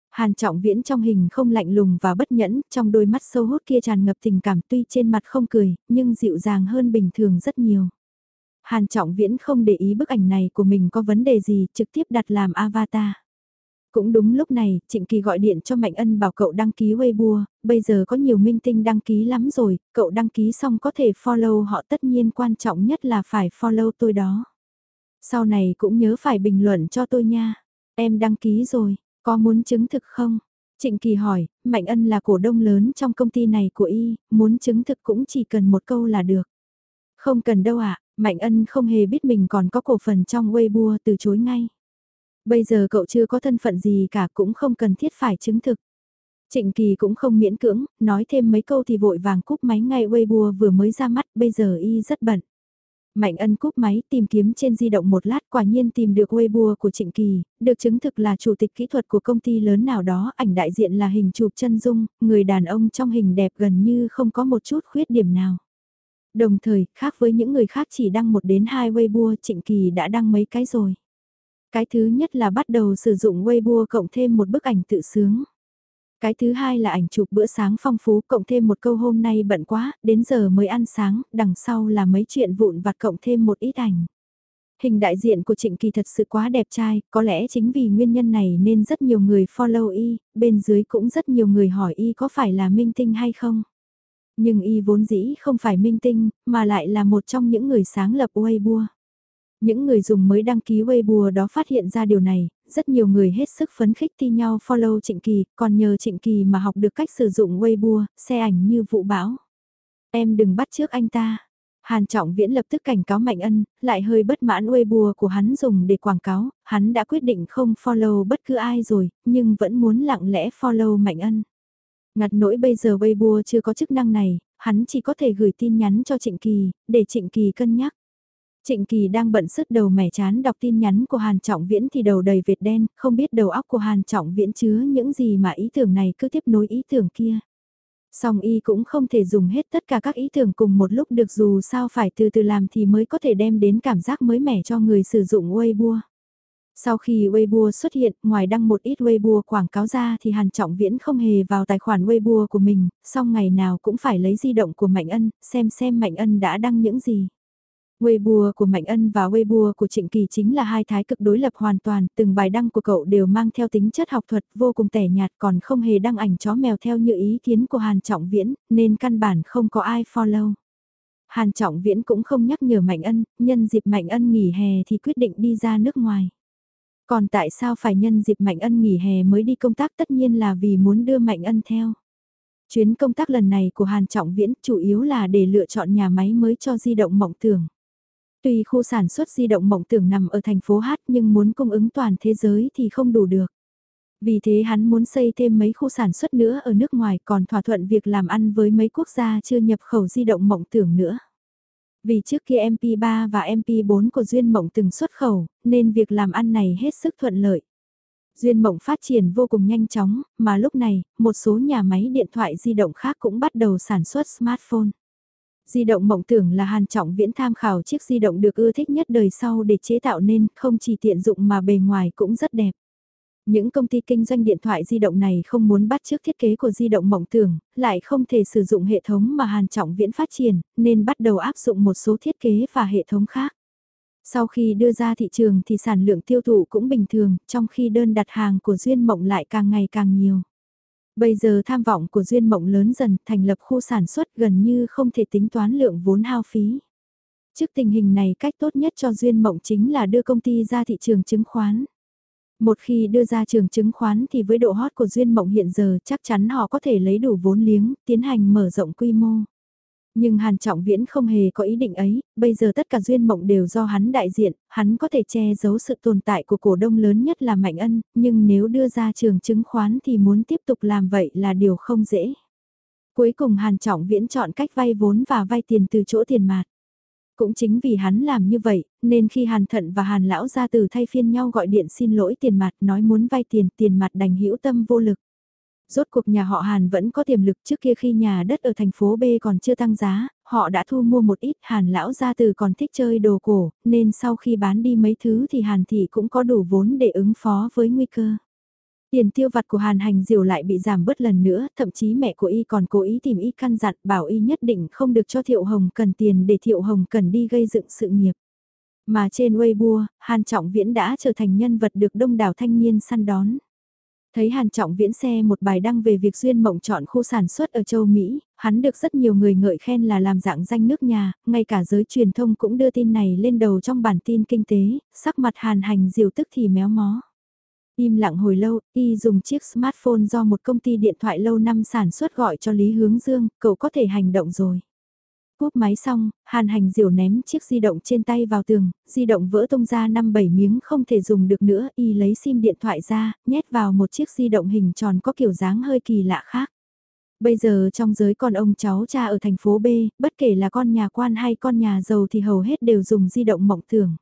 Hàn Trọng Viễn trong hình không lạnh lùng và bất nhẫn, trong đôi mắt sâu hút kia tràn ngập tình cảm tuy trên mặt không cười, nhưng dịu dàng hơn bình thường rất nhiều. Hàn Trọng Viễn không để ý bức ảnh này của mình có vấn đề gì, trực tiếp đặt làm avatar. Cũng đúng lúc này, Trịnh Kỳ gọi điện cho Mạnh Ân bảo cậu đăng ký Weibo, bây giờ có nhiều minh tinh đăng ký lắm rồi, cậu đăng ký xong có thể follow họ tất nhiên quan trọng nhất là phải follow tôi đó. Sau này cũng nhớ phải bình luận cho tôi nha. Em đăng ký rồi, có muốn chứng thực không? Trịnh Kỳ hỏi, Mạnh Ân là cổ đông lớn trong công ty này của Y, muốn chứng thực cũng chỉ cần một câu là được. Không cần đâu ạ, Mạnh Ân không hề biết mình còn có cổ phần trong Weibo từ chối ngay. Bây giờ cậu chưa có thân phận gì cả cũng không cần thiết phải chứng thực. Trịnh Kỳ cũng không miễn cưỡng, nói thêm mấy câu thì vội vàng cúp máy ngay Weibo vừa mới ra mắt, bây giờ y rất bận. Mạnh ân cúp máy tìm kiếm trên di động một lát quả nhiên tìm được Weibo của Trịnh Kỳ, được chứng thực là chủ tịch kỹ thuật của công ty lớn nào đó, ảnh đại diện là hình chụp chân dung, người đàn ông trong hình đẹp gần như không có một chút khuyết điểm nào. Đồng thời, khác với những người khác chỉ đăng một đến hai Weibo, Trịnh Kỳ đã đăng mấy cái rồi. Cái thứ nhất là bắt đầu sử dụng Weibo cộng thêm một bức ảnh tự sướng. Cái thứ hai là ảnh chụp bữa sáng phong phú cộng thêm một câu hôm nay bận quá, đến giờ mới ăn sáng, đằng sau là mấy chuyện vụn vặt cộng thêm một ít ảnh. Hình đại diện của Trịnh Kỳ thật sự quá đẹp trai, có lẽ chính vì nguyên nhân này nên rất nhiều người follow y, bên dưới cũng rất nhiều người hỏi y có phải là minh tinh hay không. Nhưng y vốn dĩ không phải minh tinh, mà lại là một trong những người sáng lập Weibo. Những người dùng mới đăng ký Weibo đó phát hiện ra điều này, rất nhiều người hết sức phấn khích thi nhau follow Trịnh Kỳ, còn nhờ Trịnh Kỳ mà học được cách sử dụng Weibo, xe ảnh như vụ bão. Em đừng bắt trước anh ta. Hàn Trọng Viễn lập tức cảnh cáo Mạnh Ân, lại hơi bất mãn Weibo của hắn dùng để quảng cáo, hắn đã quyết định không follow bất cứ ai rồi, nhưng vẫn muốn lặng lẽ follow Mạnh Ân. Ngặt nỗi bây giờ Weibo chưa có chức năng này, hắn chỉ có thể gửi tin nhắn cho Trịnh Kỳ, để Trịnh Kỳ cân nhắc. Trịnh Kỳ đang bận sức đầu mẻ chán đọc tin nhắn của Hàn Trọng Viễn thì đầu đầy vệt đen, không biết đầu óc của Hàn Trọng Viễn chứa những gì mà ý tưởng này cứ tiếp nối ý tưởng kia. Song y cũng không thể dùng hết tất cả các ý tưởng cùng một lúc được dù sao phải từ từ làm thì mới có thể đem đến cảm giác mới mẻ cho người sử dụng Weibo. Sau khi Weibo xuất hiện, ngoài đăng một ít Weibo quảng cáo ra thì Hàn Trọng Viễn không hề vào tài khoản Weibo của mình, song ngày nào cũng phải lấy di động của Mạnh Ân, xem xem Mạnh Ân đã đăng những gì. Weibo của Mạnh Ân và Weibo của Trịnh Kỳ chính là hai thái cực đối lập hoàn toàn, từng bài đăng của cậu đều mang theo tính chất học thuật vô cùng tẻ nhạt còn không hề đăng ảnh chó mèo theo như ý kiến của Hàn Trọng Viễn, nên căn bản không có ai follow. Hàn Trọng Viễn cũng không nhắc nhở Mạnh Ân, nhân dịp Mạnh Ân nghỉ hè thì quyết định đi ra nước ngoài. Còn tại sao phải nhân dịp Mạnh Ân nghỉ hè mới đi công tác tất nhiên là vì muốn đưa Mạnh Ân theo. Chuyến công tác lần này của Hàn Trọng Viễn chủ yếu là để lựa chọn nhà máy mới cho di động mộng tưởng. Tuy khu sản xuất di động mộng tưởng nằm ở thành phố Hát nhưng muốn cung ứng toàn thế giới thì không đủ được. Vì thế hắn muốn xây thêm mấy khu sản xuất nữa ở nước ngoài còn thỏa thuận việc làm ăn với mấy quốc gia chưa nhập khẩu di động mộng tưởng nữa. Vì trước kia MP3 và MP4 của Duyên Mộng từng xuất khẩu, nên việc làm ăn này hết sức thuận lợi. Duyên Mộng phát triển vô cùng nhanh chóng, mà lúc này, một số nhà máy điện thoại di động khác cũng bắt đầu sản xuất smartphone. Di động mộng tưởng là Hàn Trọng Viễn tham khảo chiếc di động được ưa thích nhất đời sau để chế tạo nên không chỉ tiện dụng mà bề ngoài cũng rất đẹp. Những công ty kinh doanh điện thoại di động này không muốn bắt chước thiết kế của di động mộng tưởng, lại không thể sử dụng hệ thống mà Hàn Trọng Viễn phát triển, nên bắt đầu áp dụng một số thiết kế và hệ thống khác. Sau khi đưa ra thị trường thì sản lượng tiêu thụ cũng bình thường, trong khi đơn đặt hàng của Duyên Mộng lại càng ngày càng nhiều. Bây giờ tham vọng của Duyên Mộng lớn dần thành lập khu sản xuất gần như không thể tính toán lượng vốn hao phí. Trước tình hình này cách tốt nhất cho Duyên Mộng chính là đưa công ty ra thị trường chứng khoán. Một khi đưa ra trường chứng khoán thì với độ hot của Duyên Mộng hiện giờ chắc chắn họ có thể lấy đủ vốn liếng, tiến hành mở rộng quy mô. Nhưng Hàn Trọng Viễn không hề có ý định ấy, bây giờ tất cả duyên mộng đều do hắn đại diện, hắn có thể che giấu sự tồn tại của cổ đông lớn nhất là Mạnh Ân, nhưng nếu đưa ra trường chứng khoán thì muốn tiếp tục làm vậy là điều không dễ. Cuối cùng Hàn Trọng Viễn chọn cách vay vốn và vay tiền từ chỗ tiền mạt. Cũng chính vì hắn làm như vậy, nên khi Hàn Thận và Hàn Lão ra từ thay phiên nhau gọi điện xin lỗi tiền mặt nói muốn vay tiền, tiền mặt đành hữu tâm vô lực. Rốt cuộc nhà họ Hàn vẫn có tiềm lực trước kia khi nhà đất ở thành phố B còn chưa tăng giá, họ đã thu mua một ít Hàn lão gia từ còn thích chơi đồ cổ, nên sau khi bán đi mấy thứ thì Hàn thị cũng có đủ vốn để ứng phó với nguy cơ. Tiền tiêu vặt của Hàn hành diều lại bị giảm bớt lần nữa, thậm chí mẹ của y còn cố ý tìm y căn dặn bảo y nhất định không được cho Thiệu Hồng cần tiền để Thiệu Hồng cần đi gây dựng sự nghiệp. Mà trên Weibo, Hàn Trọng Viễn đã trở thành nhân vật được đông đảo thanh niên săn đón. Thấy Hàn Trọng Viễn xe một bài đăng về việc Duyên Mộng chọn khu sản xuất ở châu Mỹ, hắn được rất nhiều người ngợi khen là làm dạng danh nước nhà, ngay cả giới truyền thông cũng đưa tin này lên đầu trong bản tin kinh tế, sắc mặt Hàn hành diều tức thì méo mó. Im lặng hồi lâu, y dùng chiếc smartphone do một công ty điện thoại lâu năm sản xuất gọi cho Lý Hướng Dương, cậu có thể hành động rồi. Cúp máy xong, hàn hành diều ném chiếc di động trên tay vào tường, di động vỡ tung ra 5-7 miếng không thể dùng được nữa, y lấy sim điện thoại ra, nhét vào một chiếc di động hình tròn có kiểu dáng hơi kỳ lạ khác. Bây giờ trong giới con ông cháu cha ở thành phố B, bất kể là con nhà quan hay con nhà giàu thì hầu hết đều dùng di động mộng tưởng.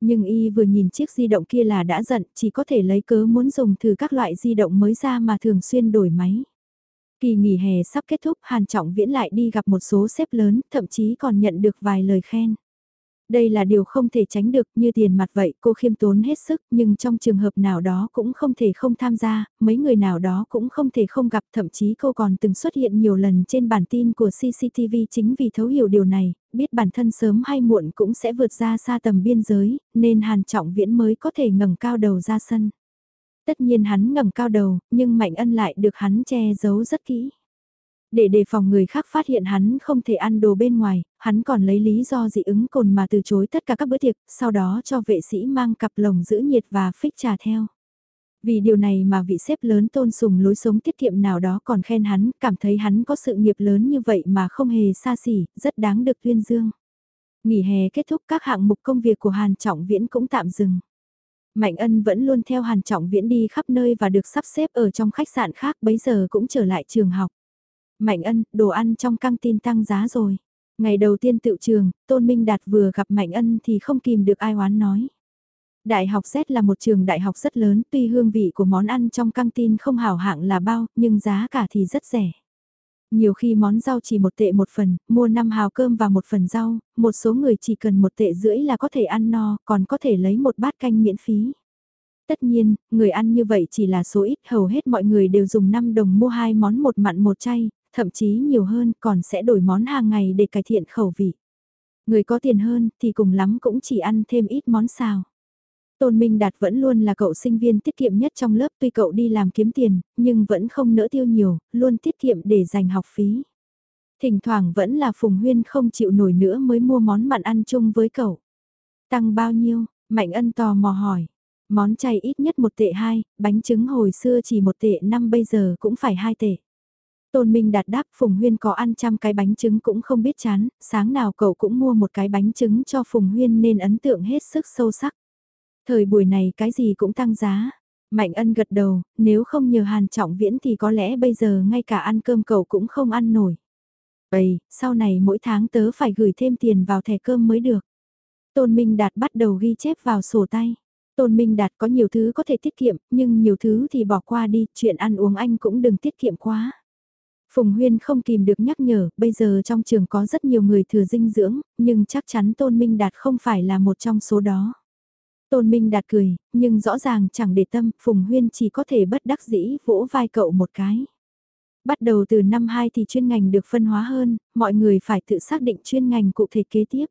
Nhưng y vừa nhìn chiếc di động kia là đã giận, chỉ có thể lấy cớ muốn dùng thử các loại di động mới ra mà thường xuyên đổi máy. Kỳ nghỉ hè sắp kết thúc, Hàn Trọng Viễn lại đi gặp một số sếp lớn, thậm chí còn nhận được vài lời khen. Đây là điều không thể tránh được, như tiền mặt vậy, cô khiêm tốn hết sức, nhưng trong trường hợp nào đó cũng không thể không tham gia, mấy người nào đó cũng không thể không gặp, thậm chí cô còn từng xuất hiện nhiều lần trên bản tin của CCTV chính vì thấu hiểu điều này, biết bản thân sớm hay muộn cũng sẽ vượt ra xa tầm biên giới, nên Hàn Trọng Viễn mới có thể ngẩng cao đầu ra sân. Tất nhiên hắn ngẩng cao đầu, nhưng Mạnh Ân lại được hắn che giấu rất kỹ. Để đề phòng người khác phát hiện hắn không thể ăn đồ bên ngoài, hắn còn lấy lý do dị ứng cồn mà từ chối tất cả các bữa tiệc, sau đó cho vệ sĩ mang cặp lồng giữ nhiệt và phích trà theo. Vì điều này mà vị xếp lớn tôn sùng lối sống tiết kiệm nào đó còn khen hắn, cảm thấy hắn có sự nghiệp lớn như vậy mà không hề xa xỉ, rất đáng được tuyên dương. Nghỉ hè kết thúc các hạng mục công việc của Hàn Trọng Viễn cũng tạm dừng. Mạnh ân vẫn luôn theo Hàn Trọng Viễn đi khắp nơi và được sắp xếp ở trong khách sạn khác bấy giờ cũng trở lại trường học. Mạnh ân, đồ ăn trong căng tin tăng giá rồi. Ngày đầu tiên tự trường, Tôn Minh Đạt vừa gặp Mạnh ân thì không kìm được ai oán nói. Đại học Z là một trường đại học rất lớn, tuy hương vị của món ăn trong căng tin không hảo hạng là bao, nhưng giá cả thì rất rẻ. Nhiều khi món rau chỉ một tệ một phần, mua 5 hào cơm và một phần rau, một số người chỉ cần một tệ rưỡi là có thể ăn no, còn có thể lấy một bát canh miễn phí. Tất nhiên, người ăn như vậy chỉ là số ít, hầu hết mọi người đều dùng 5 đồng mua hai món một mặn một chay, thậm chí nhiều hơn còn sẽ đổi món hàng ngày để cải thiện khẩu vị. Người có tiền hơn thì cùng lắm cũng chỉ ăn thêm ít món xào. Tôn Minh Đạt vẫn luôn là cậu sinh viên tiết kiệm nhất trong lớp tuy cậu đi làm kiếm tiền, nhưng vẫn không nỡ tiêu nhiều, luôn tiết kiệm để dành học phí. Thỉnh thoảng vẫn là Phùng Huyên không chịu nổi nữa mới mua món mặn ăn chung với cậu. Tăng bao nhiêu? Mạnh ân tò mò hỏi. Món chay ít nhất một tệ hai, bánh trứng hồi xưa chỉ một tệ năm bây giờ cũng phải hai tệ. Tôn Minh đạt đáp Phùng Huyên có ăn trăm cái bánh trứng cũng không biết chán, sáng nào cậu cũng mua một cái bánh trứng cho Phùng Huyên nên ấn tượng hết sức sâu sắc. Thời buổi này cái gì cũng tăng giá. Mạnh ân gật đầu, nếu không nhờ Hàn Trọng Viễn thì có lẽ bây giờ ngay cả ăn cơm cậu cũng không ăn nổi. Vậy, sau này mỗi tháng tớ phải gửi thêm tiền vào thẻ cơm mới được. Tôn Minh Đạt bắt đầu ghi chép vào sổ tay. Tôn Minh Đạt có nhiều thứ có thể tiết kiệm, nhưng nhiều thứ thì bỏ qua đi, chuyện ăn uống anh cũng đừng tiết kiệm quá. Phùng Huyên không kìm được nhắc nhở, bây giờ trong trường có rất nhiều người thừa dinh dưỡng, nhưng chắc chắn Tôn Minh Đạt không phải là một trong số đó. Tôn Minh Đạt cười, nhưng rõ ràng chẳng để tâm, Phùng Huyên chỉ có thể bất đắc dĩ vỗ vai cậu một cái. Bắt đầu từ năm 2 thì chuyên ngành được phân hóa hơn, mọi người phải tự xác định chuyên ngành cụ thể kế tiếp.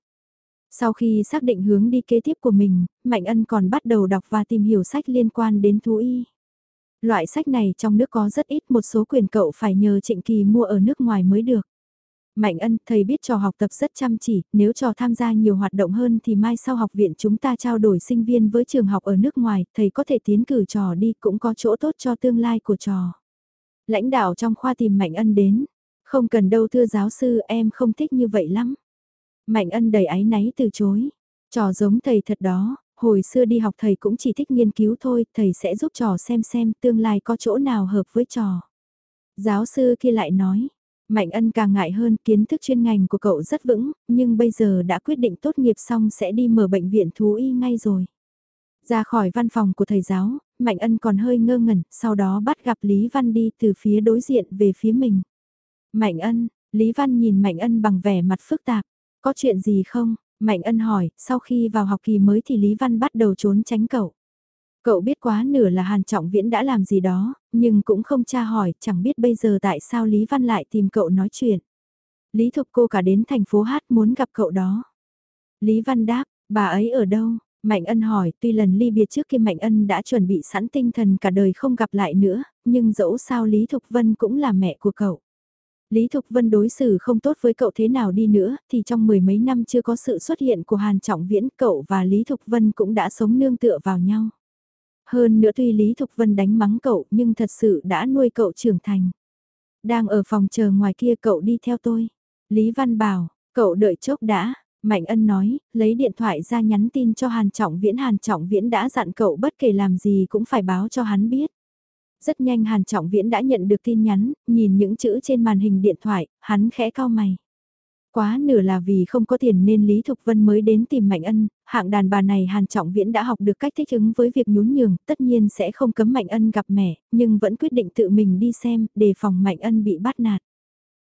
Sau khi xác định hướng đi kế tiếp của mình, Mạnh Ân còn bắt đầu đọc và tìm hiểu sách liên quan đến thú y. Loại sách này trong nước có rất ít một số quyền cậu phải nhờ Trịnh Kỳ mua ở nước ngoài mới được. Mạnh ân, thầy biết trò học tập rất chăm chỉ, nếu trò tham gia nhiều hoạt động hơn thì mai sau học viện chúng ta trao đổi sinh viên với trường học ở nước ngoài, thầy có thể tiến cử trò đi cũng có chỗ tốt cho tương lai của trò. Lãnh đạo trong khoa tìm Mạnh ân đến, không cần đâu thưa giáo sư em không thích như vậy lắm. Mạnh ân đầy áy náy từ chối, trò giống thầy thật đó, hồi xưa đi học thầy cũng chỉ thích nghiên cứu thôi, thầy sẽ giúp trò xem xem tương lai có chỗ nào hợp với trò. Giáo sư kia lại nói, Mạnh ân càng ngại hơn kiến thức chuyên ngành của cậu rất vững, nhưng bây giờ đã quyết định tốt nghiệp xong sẽ đi mở bệnh viện thú y ngay rồi. Ra khỏi văn phòng của thầy giáo, Mạnh ân còn hơi ngơ ngẩn, sau đó bắt gặp Lý Văn đi từ phía đối diện về phía mình. Mạnh ân, Lý Văn nhìn Mạnh ân bằng vẻ mặt phức tạp, có chuyện gì không? Mạnh ân hỏi, sau khi vào học kỳ mới thì Lý Văn bắt đầu trốn tránh cậu. Cậu biết quá nửa là Hàn Trọng Viễn đã làm gì đó, nhưng cũng không tra hỏi, chẳng biết bây giờ tại sao Lý Văn lại tìm cậu nói chuyện. Lý Thục cô cả đến thành phố Hát muốn gặp cậu đó. Lý Văn đáp, bà ấy ở đâu? Mạnh Ân hỏi, tuy lần ly biệt trước kia Mạnh Ân đã chuẩn bị sẵn tinh thần cả đời không gặp lại nữa, nhưng dẫu sao Lý Thục Vân cũng là mẹ của cậu. Lý Thục Vân đối xử không tốt với cậu thế nào đi nữa, thì trong mười mấy năm chưa có sự xuất hiện của Hàn Trọng Viễn, cậu và Lý Thục Vân cũng đã sống nương tựa vào nhau. Hơn nữa tuy Lý Thục Vân đánh mắng cậu nhưng thật sự đã nuôi cậu trưởng thành. Đang ở phòng chờ ngoài kia cậu đi theo tôi. Lý Văn bảo, cậu đợi chốc đã. Mạnh Ân nói, lấy điện thoại ra nhắn tin cho Hàn Trọng Viễn. Hàn Trọng Viễn đã dặn cậu bất kể làm gì cũng phải báo cho hắn biết. Rất nhanh Hàn Trọng Viễn đã nhận được tin nhắn, nhìn những chữ trên màn hình điện thoại, hắn khẽ cao mày. Quá nửa là vì không có tiền nên Lý Thục Vân mới đến tìm Mạnh Ân, hạng đàn bà này Hàn Trọng Viễn đã học được cách thích ứng với việc nhún nhường, tất nhiên sẽ không cấm Mạnh Ân gặp mẹ, nhưng vẫn quyết định tự mình đi xem, để phòng Mạnh Ân bị bắt nạt.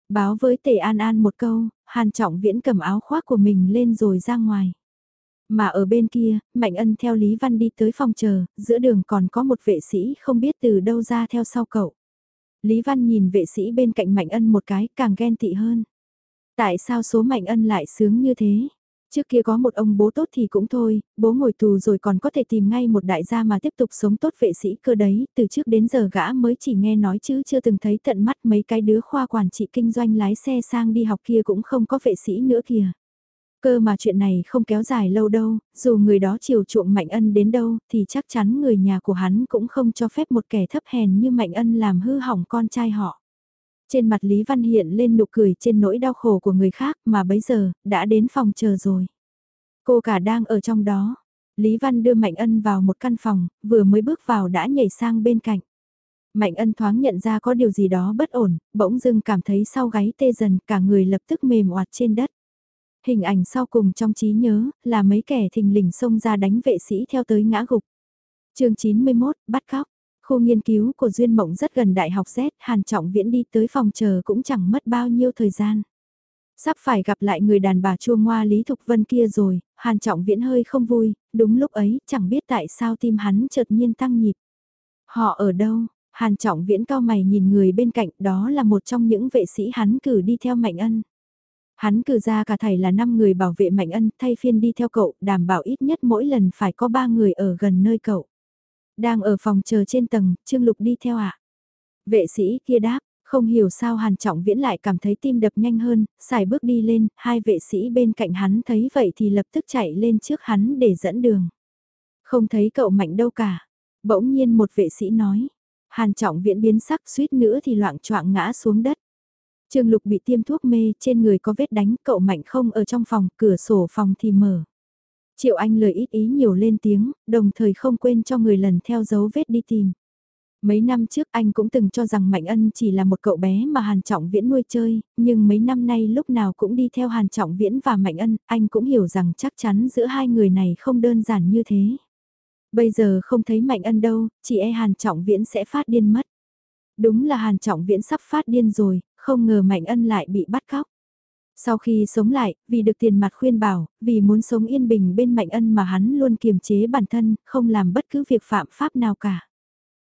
Báo với Tề An An một câu, Hàn Trọng Viễn cầm áo khoác của mình lên rồi ra ngoài. Mà ở bên kia, Mạnh Ân theo Lý Văn đi tới phòng chờ, giữa đường còn có một vệ sĩ không biết từ đâu ra theo sau cậu. Lý Văn nhìn vệ sĩ bên cạnh Mạnh Ân một cái càng ghen tị hơn. Tại sao số Mạnh Ân lại sướng như thế? Trước kia có một ông bố tốt thì cũng thôi, bố ngồi tù rồi còn có thể tìm ngay một đại gia mà tiếp tục sống tốt vệ sĩ cơ đấy, từ trước đến giờ gã mới chỉ nghe nói chứ chưa từng thấy tận mắt mấy cái đứa khoa quản trị kinh doanh lái xe sang đi học kia cũng không có vệ sĩ nữa kìa. Cơ mà chuyện này không kéo dài lâu đâu, dù người đó chiều chuộng Mạnh Ân đến đâu thì chắc chắn người nhà của hắn cũng không cho phép một kẻ thấp hèn như Mạnh Ân làm hư hỏng con trai họ. Trên mặt Lý Văn hiện lên nụ cười trên nỗi đau khổ của người khác mà bấy giờ, đã đến phòng chờ rồi. Cô cả đang ở trong đó. Lý Văn đưa Mạnh Ân vào một căn phòng, vừa mới bước vào đã nhảy sang bên cạnh. Mạnh Ân thoáng nhận ra có điều gì đó bất ổn, bỗng dưng cảm thấy sau gáy tê dần cả người lập tức mềm oạt trên đất. Hình ảnh sau cùng trong trí nhớ là mấy kẻ thình lình xông ra đánh vệ sĩ theo tới ngã gục. chương 91, bắt cóc. Khu nghiên cứu của Duyên Mộng rất gần Đại học Z, Hàn Trọng Viễn đi tới phòng chờ cũng chẳng mất bao nhiêu thời gian. Sắp phải gặp lại người đàn bà chua ngoa Lý Thục Vân kia rồi, Hàn Trọng Viễn hơi không vui, đúng lúc ấy chẳng biết tại sao tim hắn chợt nhiên tăng nhịp. Họ ở đâu? Hàn Trọng Viễn cao mày nhìn người bên cạnh đó là một trong những vệ sĩ hắn cử đi theo Mạnh Ân. Hắn cử ra cả thầy là 5 người bảo vệ Mạnh Ân thay phiên đi theo cậu, đảm bảo ít nhất mỗi lần phải có 3 người ở gần nơi cậu. Đang ở phòng chờ trên tầng, Trương Lục đi theo ạ. À? Vệ sĩ kia đáp, không hiểu sao Hàn Trọng Viễn lại cảm thấy tim đập nhanh hơn, xài bước đi lên, hai vệ sĩ bên cạnh hắn thấy vậy thì lập tức chạy lên trước hắn để dẫn đường. Không thấy cậu mạnh đâu cả. Bỗng nhiên một vệ sĩ nói. Hàn Trọng Viễn biến sắc suýt nữa thì loạn choạng ngã xuống đất. Trương Lục bị tiêm thuốc mê, trên người có vết đánh, cậu mạnh không ở trong phòng, cửa sổ phòng thì mở. Triệu Anh lời ít ý nhiều lên tiếng, đồng thời không quên cho người lần theo dấu vết đi tìm. Mấy năm trước anh cũng từng cho rằng Mạnh Ân chỉ là một cậu bé mà Hàn Trọng Viễn nuôi chơi, nhưng mấy năm nay lúc nào cũng đi theo Hàn Trọng Viễn và Mạnh Ân, anh cũng hiểu rằng chắc chắn giữa hai người này không đơn giản như thế. Bây giờ không thấy Mạnh Ân đâu, chỉ e Hàn Trọng Viễn sẽ phát điên mất. Đúng là Hàn Trọng Viễn sắp phát điên rồi, không ngờ Mạnh Ân lại bị bắt cóc. Sau khi sống lại, vì được tiền mặt khuyên bảo, vì muốn sống yên bình bên Mạnh Ân mà hắn luôn kiềm chế bản thân, không làm bất cứ việc phạm pháp nào cả.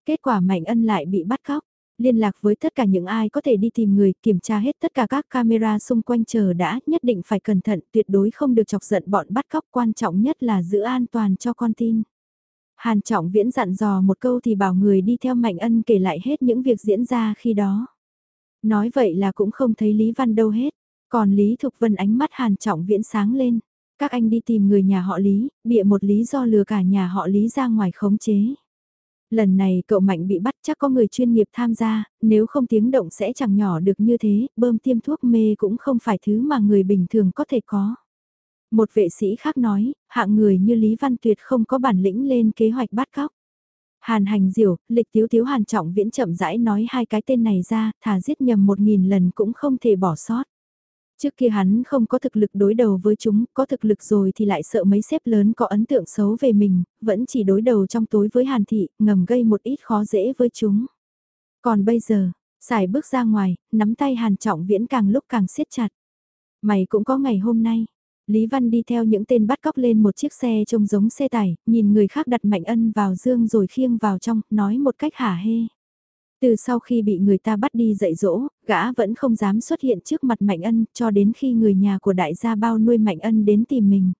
Kết quả Mạnh Ân lại bị bắt cóc liên lạc với tất cả những ai có thể đi tìm người, kiểm tra hết tất cả các camera xung quanh chờ đã, nhất định phải cẩn thận, tuyệt đối không được chọc giận bọn bắt cóc, quan trọng nhất là giữ an toàn cho con tin. Hàn Trọng Viễn dặn dò một câu thì bảo người đi theo Mạnh Ân kể lại hết những việc diễn ra khi đó. Nói vậy là cũng không thấy Lý Văn đâu hết, còn Lý Thục Vân ánh mắt Hàn Trọng Viễn sáng lên. Các anh đi tìm người nhà họ Lý, bịa một lý do lừa cả nhà họ Lý ra ngoài khống chế. Lần này cậu Mạnh bị bắt chắc có người chuyên nghiệp tham gia, nếu không tiếng động sẽ chẳng nhỏ được như thế, bơm tiêm thuốc mê cũng không phải thứ mà người bình thường có thể có. Một vệ sĩ khác nói, hạng người như Lý Văn Tuyệt không có bản lĩnh lên kế hoạch bắt cóc. Hàn hành diểu, lịch tiếu tiếu hàn trọng viễn chậm rãi nói hai cái tên này ra, thà giết nhầm một nghìn lần cũng không thể bỏ sót. Trước kia hắn không có thực lực đối đầu với chúng, có thực lực rồi thì lại sợ mấy xếp lớn có ấn tượng xấu về mình, vẫn chỉ đối đầu trong tối với Hàn Thị, ngầm gây một ít khó dễ với chúng. Còn bây giờ, xài bước ra ngoài, nắm tay Hàn Trọng Viễn càng lúc càng siết chặt. Mày cũng có ngày hôm nay. Lý Văn đi theo những tên bắt cóc lên một chiếc xe trông giống xe tải, nhìn người khác đặt Mạnh Ân vào dương rồi khiêng vào trong, nói một cách hả hê. Từ sau khi bị người ta bắt đi dạy dỗ, gã vẫn không dám xuất hiện trước mặt Mạnh Ân cho đến khi người nhà của đại gia bao nuôi Mạnh Ân đến tìm mình.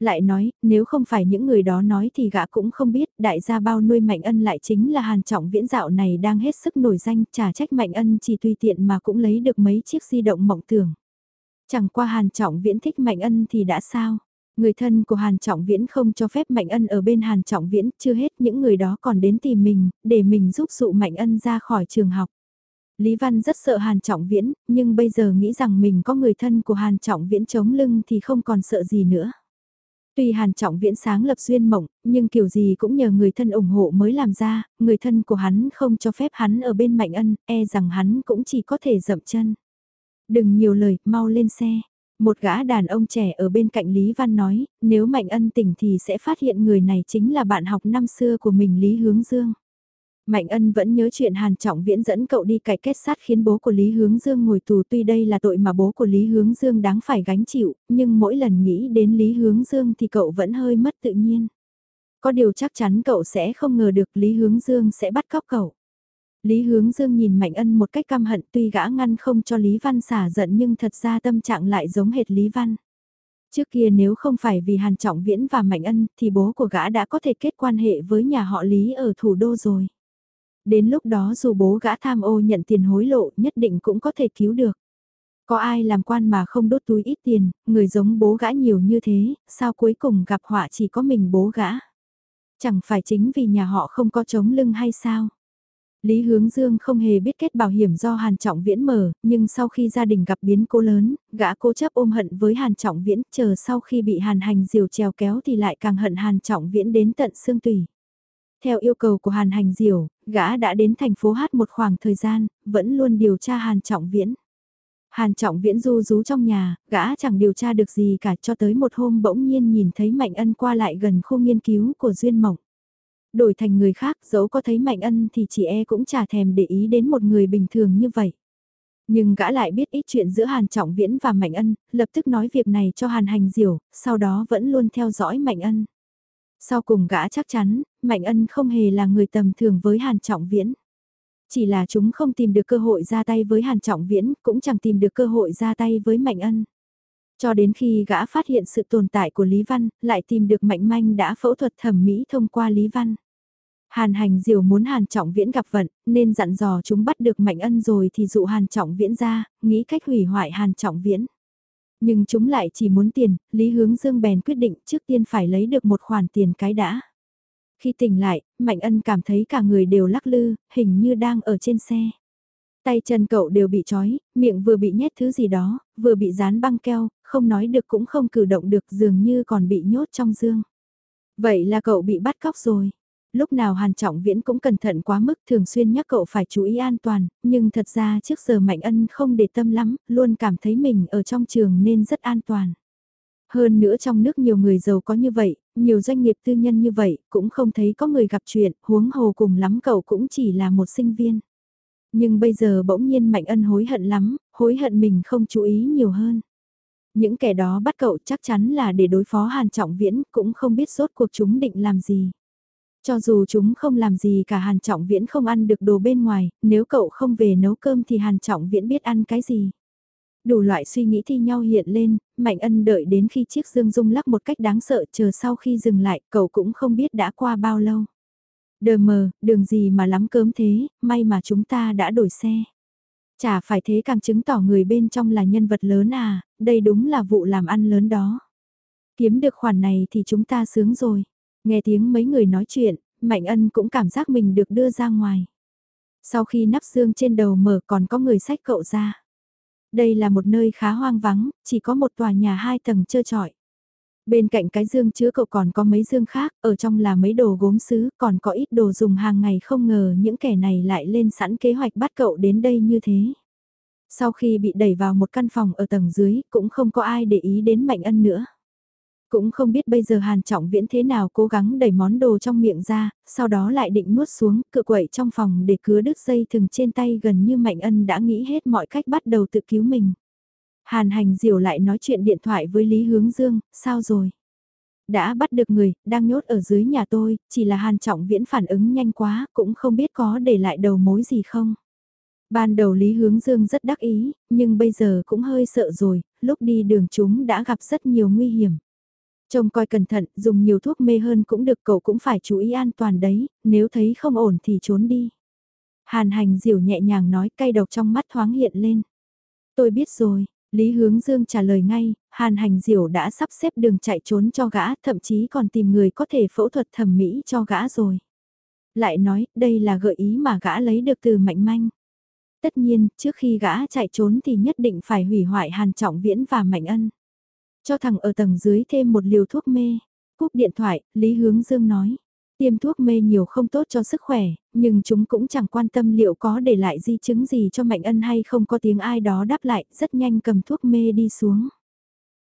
Lại nói, nếu không phải những người đó nói thì gã cũng không biết đại gia bao nuôi Mạnh Ân lại chính là Hàn Trọng Viễn dạo này đang hết sức nổi danh trả trách Mạnh Ân chỉ tùy tiện mà cũng lấy được mấy chiếc di động mộng tưởng. Chẳng qua Hàn Trọng Viễn thích Mạnh Ân thì đã sao? Người thân của Hàn Trọng Viễn không cho phép Mạnh Ân ở bên Hàn Trọng Viễn, chưa hết những người đó còn đến tìm mình, để mình giúp dụ Mạnh Ân ra khỏi trường học. Lý Văn rất sợ Hàn Trọng Viễn, nhưng bây giờ nghĩ rằng mình có người thân của Hàn Trọng Viễn chống lưng thì không còn sợ gì nữa. Tuy Hàn Trọng Viễn sáng lập duyên mộng, nhưng kiểu gì cũng nhờ người thân ủng hộ mới làm ra, người thân của hắn không cho phép hắn ở bên Mạnh Ân, e rằng hắn cũng chỉ có thể dậm chân. Đừng nhiều lời, mau lên xe. Một gã đàn ông trẻ ở bên cạnh Lý Văn nói, nếu Mạnh Ân tỉnh thì sẽ phát hiện người này chính là bạn học năm xưa của mình Lý Hướng Dương. Mạnh Ân vẫn nhớ chuyện Hàn Trọng Viễn dẫn cậu đi cải kết sát khiến bố của Lý Hướng Dương ngồi tù tuy đây là tội mà bố của Lý Hướng Dương đáng phải gánh chịu, nhưng mỗi lần nghĩ đến Lý Hướng Dương thì cậu vẫn hơi mất tự nhiên. Có điều chắc chắn cậu sẽ không ngờ được Lý Hướng Dương sẽ bắt cóc cậu. Lý Hướng Dương nhìn Mạnh Ân một cách căm hận tuy gã ngăn không cho Lý Văn xả giận nhưng thật ra tâm trạng lại giống hệt Lý Văn. Trước kia nếu không phải vì Hàn Trọng Viễn và Mạnh Ân thì bố của gã đã có thể kết quan hệ với nhà họ Lý ở thủ đô rồi. Đến lúc đó dù bố gã tham ô nhận tiền hối lộ nhất định cũng có thể cứu được. Có ai làm quan mà không đốt túi ít tiền, người giống bố gã nhiều như thế, sao cuối cùng gặp họa chỉ có mình bố gã. Chẳng phải chính vì nhà họ không có chống lưng hay sao? Lý Hướng Dương không hề biết kết bảo hiểm do Hàn Trọng Viễn mở, nhưng sau khi gia đình gặp biến cố lớn, gã cố chấp ôm hận với Hàn Trọng Viễn, chờ sau khi bị Hàn Hành Diều trèo kéo thì lại càng hận Hàn Trọng Viễn đến tận xương tủy. Theo yêu cầu của Hàn Hành Diều, gã đã đến thành phố Hát một khoảng thời gian, vẫn luôn điều tra Hàn Trọng Viễn. Hàn Trọng Viễn du rú trong nhà, gã chẳng điều tra được gì cả cho tới một hôm bỗng nhiên nhìn thấy Mạnh Ân qua lại gần khu nghiên cứu của Duyên Mộng. Đổi thành người khác dẫu có thấy Mạnh Ân thì chị e cũng chả thèm để ý đến một người bình thường như vậy. Nhưng gã lại biết ít chuyện giữa Hàn Trọng Viễn và Mạnh Ân, lập tức nói việc này cho Hàn Hành Diểu, sau đó vẫn luôn theo dõi Mạnh Ân. Sau cùng gã chắc chắn, Mạnh Ân không hề là người tầm thường với Hàn Trọng Viễn. Chỉ là chúng không tìm được cơ hội ra tay với Hàn Trọng Viễn, cũng chẳng tìm được cơ hội ra tay với Mạnh Ân. Cho đến khi gã phát hiện sự tồn tại của Lý Văn, lại tìm được Mạnh Manh đã phẫu thuật thẩm mỹ thông qua Lý Văn. Hàn hành diều muốn Hàn Trọng Viễn gặp vận, nên dặn dò chúng bắt được Mạnh Ân rồi thì dụ Hàn Trọng Viễn ra, nghĩ cách hủy hoại Hàn Trọng Viễn. Nhưng chúng lại chỉ muốn tiền, Lý Hướng Dương bèn quyết định trước tiên phải lấy được một khoản tiền cái đã. Khi tỉnh lại, Mạnh Ân cảm thấy cả người đều lắc lư, hình như đang ở trên xe. Tay chân cậu đều bị trói, miệng vừa bị nhét thứ gì đó, vừa bị dán băng keo, không nói được cũng không cử động được dường như còn bị nhốt trong dương. Vậy là cậu bị bắt cóc rồi. Lúc nào Hàn Trọng Viễn cũng cẩn thận quá mức thường xuyên nhắc cậu phải chú ý an toàn, nhưng thật ra trước giờ Mạnh Ân không để tâm lắm, luôn cảm thấy mình ở trong trường nên rất an toàn. Hơn nữa trong nước nhiều người giàu có như vậy, nhiều doanh nghiệp tư nhân như vậy, cũng không thấy có người gặp chuyện, huống hồ cùng lắm cậu cũng chỉ là một sinh viên. Nhưng bây giờ bỗng nhiên Mạnh Ân hối hận lắm, hối hận mình không chú ý nhiều hơn. Những kẻ đó bắt cậu chắc chắn là để đối phó Hàn Trọng Viễn, cũng không biết rốt cuộc chúng định làm gì. Cho dù chúng không làm gì cả Hàn Trọng Viễn không ăn được đồ bên ngoài, nếu cậu không về nấu cơm thì Hàn Trọng Viễn biết ăn cái gì. Đủ loại suy nghĩ thi nhau hiện lên, Mạnh Ân đợi đến khi chiếc dương rung lắc một cách đáng sợ chờ sau khi dừng lại, cậu cũng không biết đã qua bao lâu. Đờ mờ, đường gì mà lắm cớm thế, may mà chúng ta đã đổi xe. Chả phải thế càng chứng tỏ người bên trong là nhân vật lớn à, đây đúng là vụ làm ăn lớn đó. Kiếm được khoản này thì chúng ta sướng rồi. Nghe tiếng mấy người nói chuyện, Mạnh Ân cũng cảm giác mình được đưa ra ngoài. Sau khi nắp xương trên đầu mở còn có người sách cậu ra. Đây là một nơi khá hoang vắng, chỉ có một tòa nhà hai tầng trơ trọi. Bên cạnh cái dương chứa cậu còn có mấy dương khác, ở trong là mấy đồ gốm sứ, còn có ít đồ dùng hàng ngày không ngờ những kẻ này lại lên sẵn kế hoạch bắt cậu đến đây như thế. Sau khi bị đẩy vào một căn phòng ở tầng dưới, cũng không có ai để ý đến Mạnh Ân nữa. Cũng không biết bây giờ Hàn Trọng Viễn thế nào cố gắng đẩy món đồ trong miệng ra, sau đó lại định nuốt xuống, cự quậy trong phòng để cứa đứt dây thừng trên tay gần như Mạnh Ân đã nghĩ hết mọi cách bắt đầu tự cứu mình. Hàn hành diều lại nói chuyện điện thoại với Lý Hướng Dương, sao rồi? Đã bắt được người, đang nhốt ở dưới nhà tôi, chỉ là Hàn Trọng Viễn phản ứng nhanh quá, cũng không biết có để lại đầu mối gì không. Ban đầu Lý Hướng Dương rất đắc ý, nhưng bây giờ cũng hơi sợ rồi, lúc đi đường chúng đã gặp rất nhiều nguy hiểm. Trông coi cẩn thận, dùng nhiều thuốc mê hơn cũng được cậu cũng phải chú ý an toàn đấy, nếu thấy không ổn thì trốn đi. Hàn hành diều nhẹ nhàng nói cay độc trong mắt thoáng hiện lên. Tôi biết rồi, Lý Hướng Dương trả lời ngay, Hàn Hành Diểu đã sắp xếp đường chạy trốn cho gã, thậm chí còn tìm người có thể phẫu thuật thẩm mỹ cho gã rồi. Lại nói, đây là gợi ý mà gã lấy được từ Mạnh Manh. Tất nhiên, trước khi gã chạy trốn thì nhất định phải hủy hoại Hàn Trọng Viễn và Mạnh Ân. Cho thằng ở tầng dưới thêm một liều thuốc mê. Cúp điện thoại, Lý Hướng Dương nói. Tiêm thuốc mê nhiều không tốt cho sức khỏe, nhưng chúng cũng chẳng quan tâm liệu có để lại di chứng gì cho Mạnh Ân hay không có tiếng ai đó đáp lại, rất nhanh cầm thuốc mê đi xuống.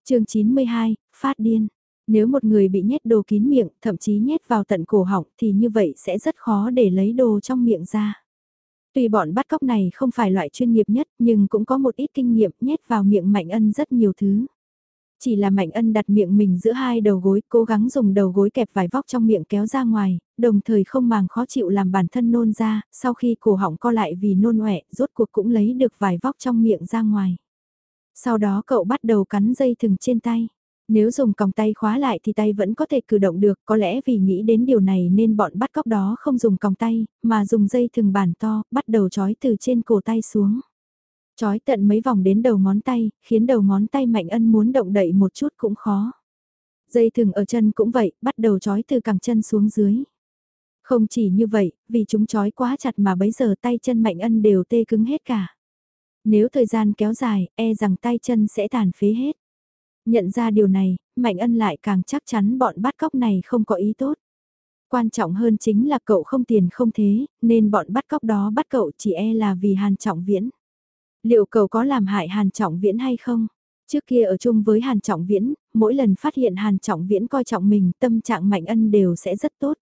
chương 92, phát điên. Nếu một người bị nhét đồ kín miệng, thậm chí nhét vào tận cổ họng thì như vậy sẽ rất khó để lấy đồ trong miệng ra. Tuy bọn bắt cóc này không phải loại chuyên nghiệp nhất nhưng cũng có một ít kinh nghiệm nhét vào miệng Mạnh Ân rất nhiều thứ. Chỉ là Mạnh Ân đặt miệng mình giữa hai đầu gối, cố gắng dùng đầu gối kẹp vải vóc trong miệng kéo ra ngoài, đồng thời không màng khó chịu làm bản thân nôn ra, sau khi cổ họng co lại vì nôn ọe, rốt cuộc cũng lấy được vải vóc trong miệng ra ngoài. Sau đó cậu bắt đầu cắn dây thừng trên tay. Nếu dùng còng tay khóa lại thì tay vẫn có thể cử động được, có lẽ vì nghĩ đến điều này nên bọn bắt cóc đó không dùng còng tay, mà dùng dây thừng bản to, bắt đầu trói từ trên cổ tay xuống. Chói tận mấy vòng đến đầu ngón tay, khiến đầu ngón tay Mạnh Ân muốn động đậy một chút cũng khó. Dây thừng ở chân cũng vậy, bắt đầu chói từ cẳng chân xuống dưới. Không chỉ như vậy, vì chúng chói quá chặt mà bấy giờ tay chân Mạnh Ân đều tê cứng hết cả. Nếu thời gian kéo dài, e rằng tay chân sẽ tàn phế hết. Nhận ra điều này, Mạnh Ân lại càng chắc chắn bọn bắt cóc này không có ý tốt. Quan trọng hơn chính là cậu không tiền không thế, nên bọn bắt cóc đó bắt cậu chỉ e là vì Hàn Trọng Viễn. Liệu cậu có làm hại Hàn Trọng Viễn hay không? Trước kia ở chung với Hàn Trọng Viễn, mỗi lần phát hiện Hàn Trọng Viễn coi trọng mình, tâm trạng Mạnh Ân đều sẽ rất tốt.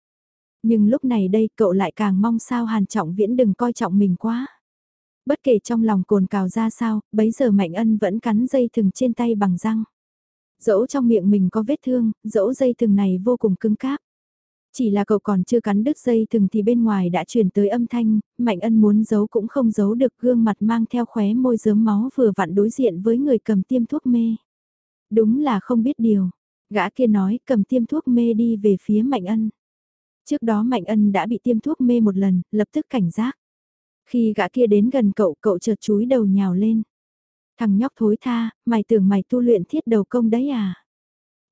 Nhưng lúc này đây cậu lại càng mong sao Hàn Trọng Viễn đừng coi trọng mình quá. Bất kể trong lòng cồn cào ra sao, bấy giờ Mạnh Ân vẫn cắn dây thừng trên tay bằng răng. Dẫu trong miệng mình có vết thương, dẫu dây thừng này vô cùng cứng cáp. Chỉ là cậu còn chưa cắn đứt dây thừng thì bên ngoài đã truyền tới âm thanh, Mạnh Ân muốn giấu cũng không giấu được gương mặt mang theo khóe môi dớm máu vừa vặn đối diện với người cầm tiêm thuốc mê. Đúng là không biết điều. Gã kia nói cầm tiêm thuốc mê đi về phía Mạnh Ân. Trước đó Mạnh Ân đã bị tiêm thuốc mê một lần, lập tức cảnh giác. Khi gã kia đến gần cậu, cậu chợt chúi đầu nhào lên. Thằng nhóc thối tha, mày tưởng mày tu luyện thiết đầu công đấy à?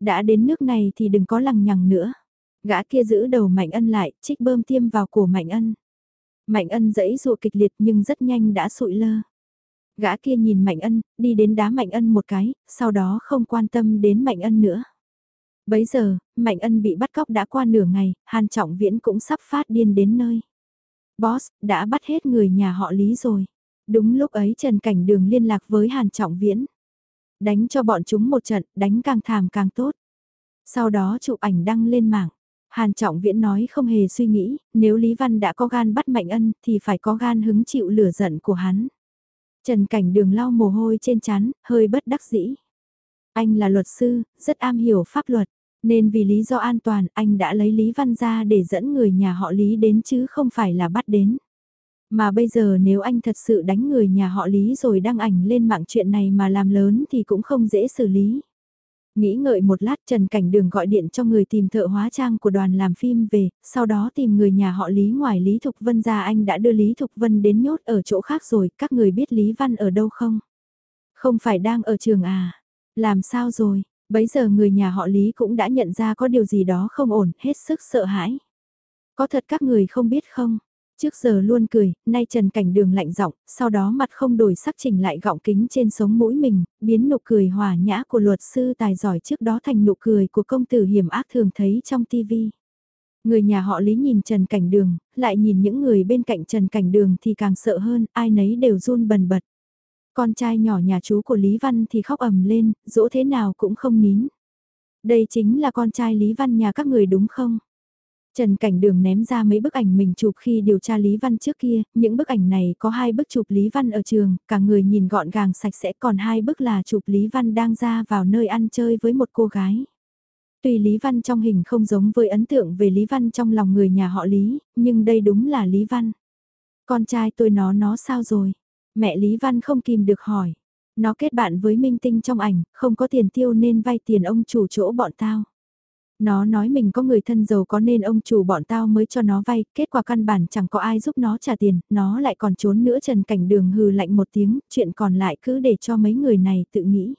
Đã đến nước này thì đừng có lằng nhằng nữa. Gã kia giữ đầu Mạnh Ân lại, trích bơm tiêm vào cổ Mạnh Ân. Mạnh Ân dẫy dụa kịch liệt nhưng rất nhanh đã sụi lơ. Gã kia nhìn Mạnh Ân, đi đến đá Mạnh Ân một cái, sau đó không quan tâm đến Mạnh Ân nữa. Bấy giờ, Mạnh Ân bị bắt cóc đã qua nửa ngày, Hàn Trọng Viễn cũng sắp phát điên đến nơi. Boss, đã bắt hết người nhà họ Lý rồi. Đúng lúc ấy Trần Cảnh Đường liên lạc với Hàn Trọng Viễn. Đánh cho bọn chúng một trận, đánh càng thảm càng tốt. Sau đó chụp ảnh đăng lên mạng. Hàn Trọng Viễn nói không hề suy nghĩ, nếu Lý Văn đã có gan bắt Mạnh Ân thì phải có gan hứng chịu lửa giận của hắn. Trần Cảnh Đường lau mồ hôi trên chán, hơi bất đắc dĩ. Anh là luật sư, rất am hiểu pháp luật, nên vì lý do an toàn anh đã lấy Lý Văn ra để dẫn người nhà họ Lý đến chứ không phải là bắt đến. Mà bây giờ nếu anh thật sự đánh người nhà họ Lý rồi đăng ảnh lên mạng chuyện này mà làm lớn thì cũng không dễ xử lý. Nghĩ ngợi một lát Trần Cảnh Đường gọi điện cho người tìm thợ hóa trang của đoàn làm phim về, sau đó tìm người nhà họ Lý ngoài Lý Thục Vân ra anh đã đưa Lý Thục Vân đến nhốt ở chỗ khác rồi, các người biết Lý Văn ở đâu không? Không phải đang ở trường à? Làm sao rồi? Bấy giờ người nhà họ Lý cũng đã nhận ra có điều gì đó không ổn, hết sức sợ hãi. Có thật các người không biết không? Trước giờ luôn cười, nay Trần Cảnh Đường lạnh giọng, sau đó mặt không đổi sắc chỉnh lại gọng kính trên sống mũi mình, biến nụ cười hòa nhã của luật sư tài giỏi trước đó thành nụ cười của công tử hiểm ác thường thấy trong tivi. Người nhà họ Lý nhìn Trần Cảnh Đường, lại nhìn những người bên cạnh Trần Cảnh Đường thì càng sợ hơn, ai nấy đều run bần bật. Con trai nhỏ nhà chú của Lý Văn thì khóc ầm lên, dỗ thế nào cũng không nín. Đây chính là con trai Lý Văn nhà các người đúng không? Trần Cảnh Đường ném ra mấy bức ảnh mình chụp khi điều tra Lý Văn trước kia, những bức ảnh này có hai bức chụp Lý Văn ở trường, cả người nhìn gọn gàng sạch sẽ còn hai bức là chụp Lý Văn đang ra vào nơi ăn chơi với một cô gái. Tuy Lý Văn trong hình không giống với ấn tượng về Lý Văn trong lòng người nhà họ Lý, nhưng đây đúng là Lý Văn. Con trai tôi nó nó sao rồi? Mẹ Lý Văn không kìm được hỏi. Nó kết bạn với Minh Tinh trong ảnh, không có tiền tiêu nên vay tiền ông chủ chỗ bọn tao. Nó nói mình có người thân giàu có nên ông chủ bọn tao mới cho nó vay, kết quả căn bản chẳng có ai giúp nó trả tiền, nó lại còn trốn nữa Trần Cảnh Đường hừ lạnh một tiếng, chuyện còn lại cứ để cho mấy người này tự nghĩ.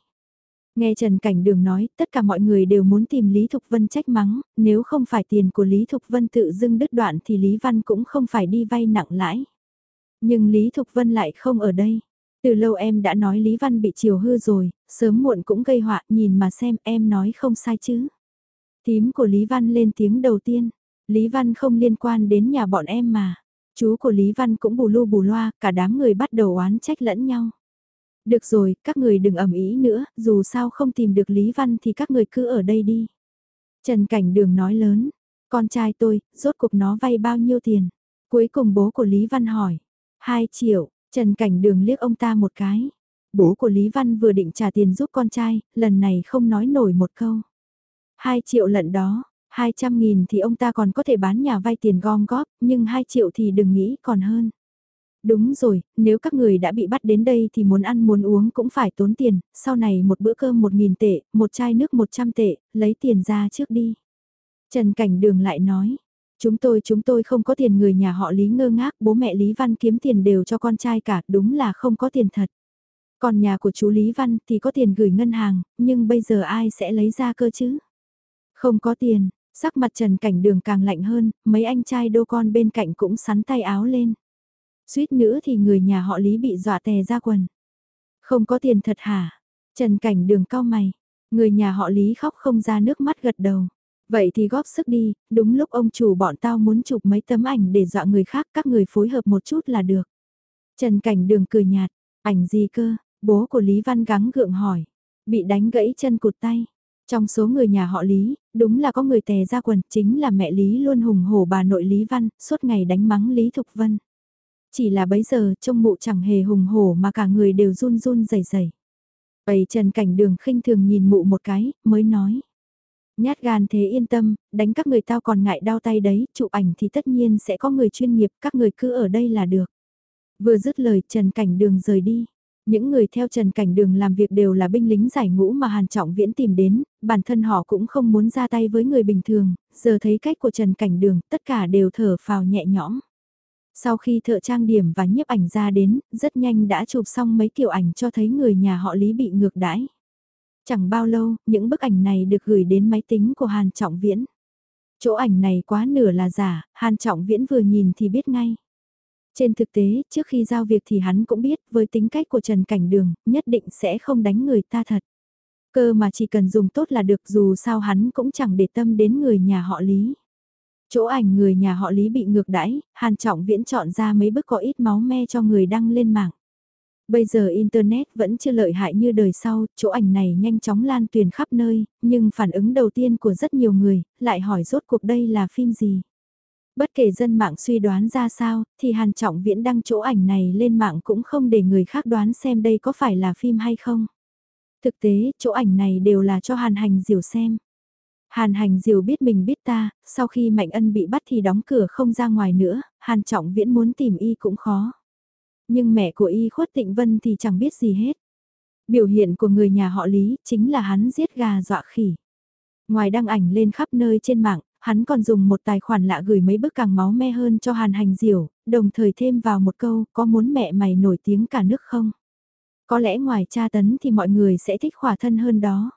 Nghe Trần Cảnh Đường nói, tất cả mọi người đều muốn tìm Lý Thục Vân trách mắng, nếu không phải tiền của Lý Thục Vân tự dưng đứt đoạn thì Lý Văn cũng không phải đi vay nặng lãi. Nhưng Lý Thục Vân lại không ở đây. Từ lâu em đã nói Lý Văn bị chiều hư rồi, sớm muộn cũng gây họa, nhìn mà xem em nói không sai chứ. Tím của Lý Văn lên tiếng đầu tiên. Lý Văn không liên quan đến nhà bọn em mà. Chú của Lý Văn cũng bù lu bù loa, cả đám người bắt đầu oán trách lẫn nhau. Được rồi, các người đừng ầm ý nữa, dù sao không tìm được Lý Văn thì các người cứ ở đây đi. Trần Cảnh Đường nói lớn, con trai tôi, rốt cuộc nó vay bao nhiêu tiền? Cuối cùng bố của Lý Văn hỏi, 2 triệu, Trần Cảnh Đường liếc ông ta một cái. Bố của Lý Văn vừa định trả tiền giúp con trai, lần này không nói nổi một câu. 2 triệu lận đó, 200 nghìn thì ông ta còn có thể bán nhà vay tiền gom góp, nhưng 2 triệu thì đừng nghĩ còn hơn. Đúng rồi, nếu các người đã bị bắt đến đây thì muốn ăn muốn uống cũng phải tốn tiền, sau này một bữa cơm 1.000 tệ, một chai nước 100 tệ, lấy tiền ra trước đi. Trần Cảnh Đường lại nói, chúng tôi chúng tôi không có tiền người nhà họ Lý ngơ ngác, bố mẹ Lý Văn kiếm tiền đều cho con trai cả, đúng là không có tiền thật. Còn nhà của chú Lý Văn thì có tiền gửi ngân hàng, nhưng bây giờ ai sẽ lấy ra cơ chứ? Không có tiền, sắc mặt Trần Cảnh Đường càng lạnh hơn, mấy anh trai đô con bên cạnh cũng sắn tay áo lên. Suýt nữa thì người nhà họ Lý bị dọa tè ra quần. Không có tiền thật hả? Trần Cảnh Đường cao mày, người nhà họ Lý khóc không ra nước mắt gật đầu. Vậy thì góp sức đi, đúng lúc ông chủ bọn tao muốn chụp mấy tấm ảnh để dọa người khác các người phối hợp một chút là được. Trần Cảnh Đường cười nhạt, ảnh gì cơ, bố của Lý Văn gắng gượng hỏi, bị đánh gãy chân cụt tay. Trong số người nhà họ Lý, đúng là có người tè ra quần, chính là mẹ Lý luôn hùng hổ bà nội Lý Văn, suốt ngày đánh mắng Lý Thục Vân. Chỉ là bấy giờ, trông mụ chẳng hề hùng hổ mà cả người đều run run rẩy rẩy. Bầy Trần Cảnh Đường khinh thường nhìn mụ một cái, mới nói. Nhát gan thế yên tâm, đánh các người tao còn ngại đau tay đấy, chụp ảnh thì tất nhiên sẽ có người chuyên nghiệp, các người cứ ở đây là được. Vừa dứt lời Trần Cảnh Đường rời đi. Những người theo Trần Cảnh Đường làm việc đều là binh lính giải ngũ mà Hàn Trọng Viễn tìm đến, bản thân họ cũng không muốn ra tay với người bình thường, giờ thấy cách của Trần Cảnh Đường, tất cả đều thở phào nhẹ nhõm. Sau khi thợ trang điểm và nhiếp ảnh ra đến, rất nhanh đã chụp xong mấy kiểu ảnh cho thấy người nhà họ Lý bị ngược đãi. Chẳng bao lâu, những bức ảnh này được gửi đến máy tính của Hàn Trọng Viễn. Chỗ ảnh này quá nửa là giả, Hàn Trọng Viễn vừa nhìn thì biết ngay. Trên thực tế, trước khi giao việc thì hắn cũng biết với tính cách của Trần Cảnh Đường, nhất định sẽ không đánh người ta thật. Cơ mà chỉ cần dùng tốt là được dù sao hắn cũng chẳng để tâm đến người nhà họ Lý. Chỗ ảnh người nhà họ Lý bị ngược đãi, Hàn Trọng Viễn chọn ra mấy bức có ít máu me cho người đăng lên mạng. Bây giờ Internet vẫn chưa lợi hại như đời sau, chỗ ảnh này nhanh chóng lan truyền khắp nơi, nhưng phản ứng đầu tiên của rất nhiều người, lại hỏi rốt cuộc đây là phim gì. Bất kể dân mạng suy đoán ra sao, thì Hàn Trọng Viễn đăng chỗ ảnh này lên mạng cũng không để người khác đoán xem đây có phải là phim hay không. Thực tế, chỗ ảnh này đều là cho Hàn Hành Diều xem. Hàn Hành Diều biết mình biết ta, sau khi Mạnh Ân bị bắt thì đóng cửa không ra ngoài nữa, Hàn Trọng Viễn muốn tìm y cũng khó. Nhưng mẹ của y khuất tịnh vân thì chẳng biết gì hết. Biểu hiện của người nhà họ Lý chính là hắn giết gà dọa khỉ. Ngoài đăng ảnh lên khắp nơi trên mạng, hắn còn dùng một tài khoản lạ gửi mấy bức càng máu me hơn cho Hàn Hành Diểu, đồng thời thêm vào một câu, có muốn mẹ mày nổi tiếng cả nước không? Có lẽ ngoài cha tấn thì mọi người sẽ thích khỏa thân hơn đó.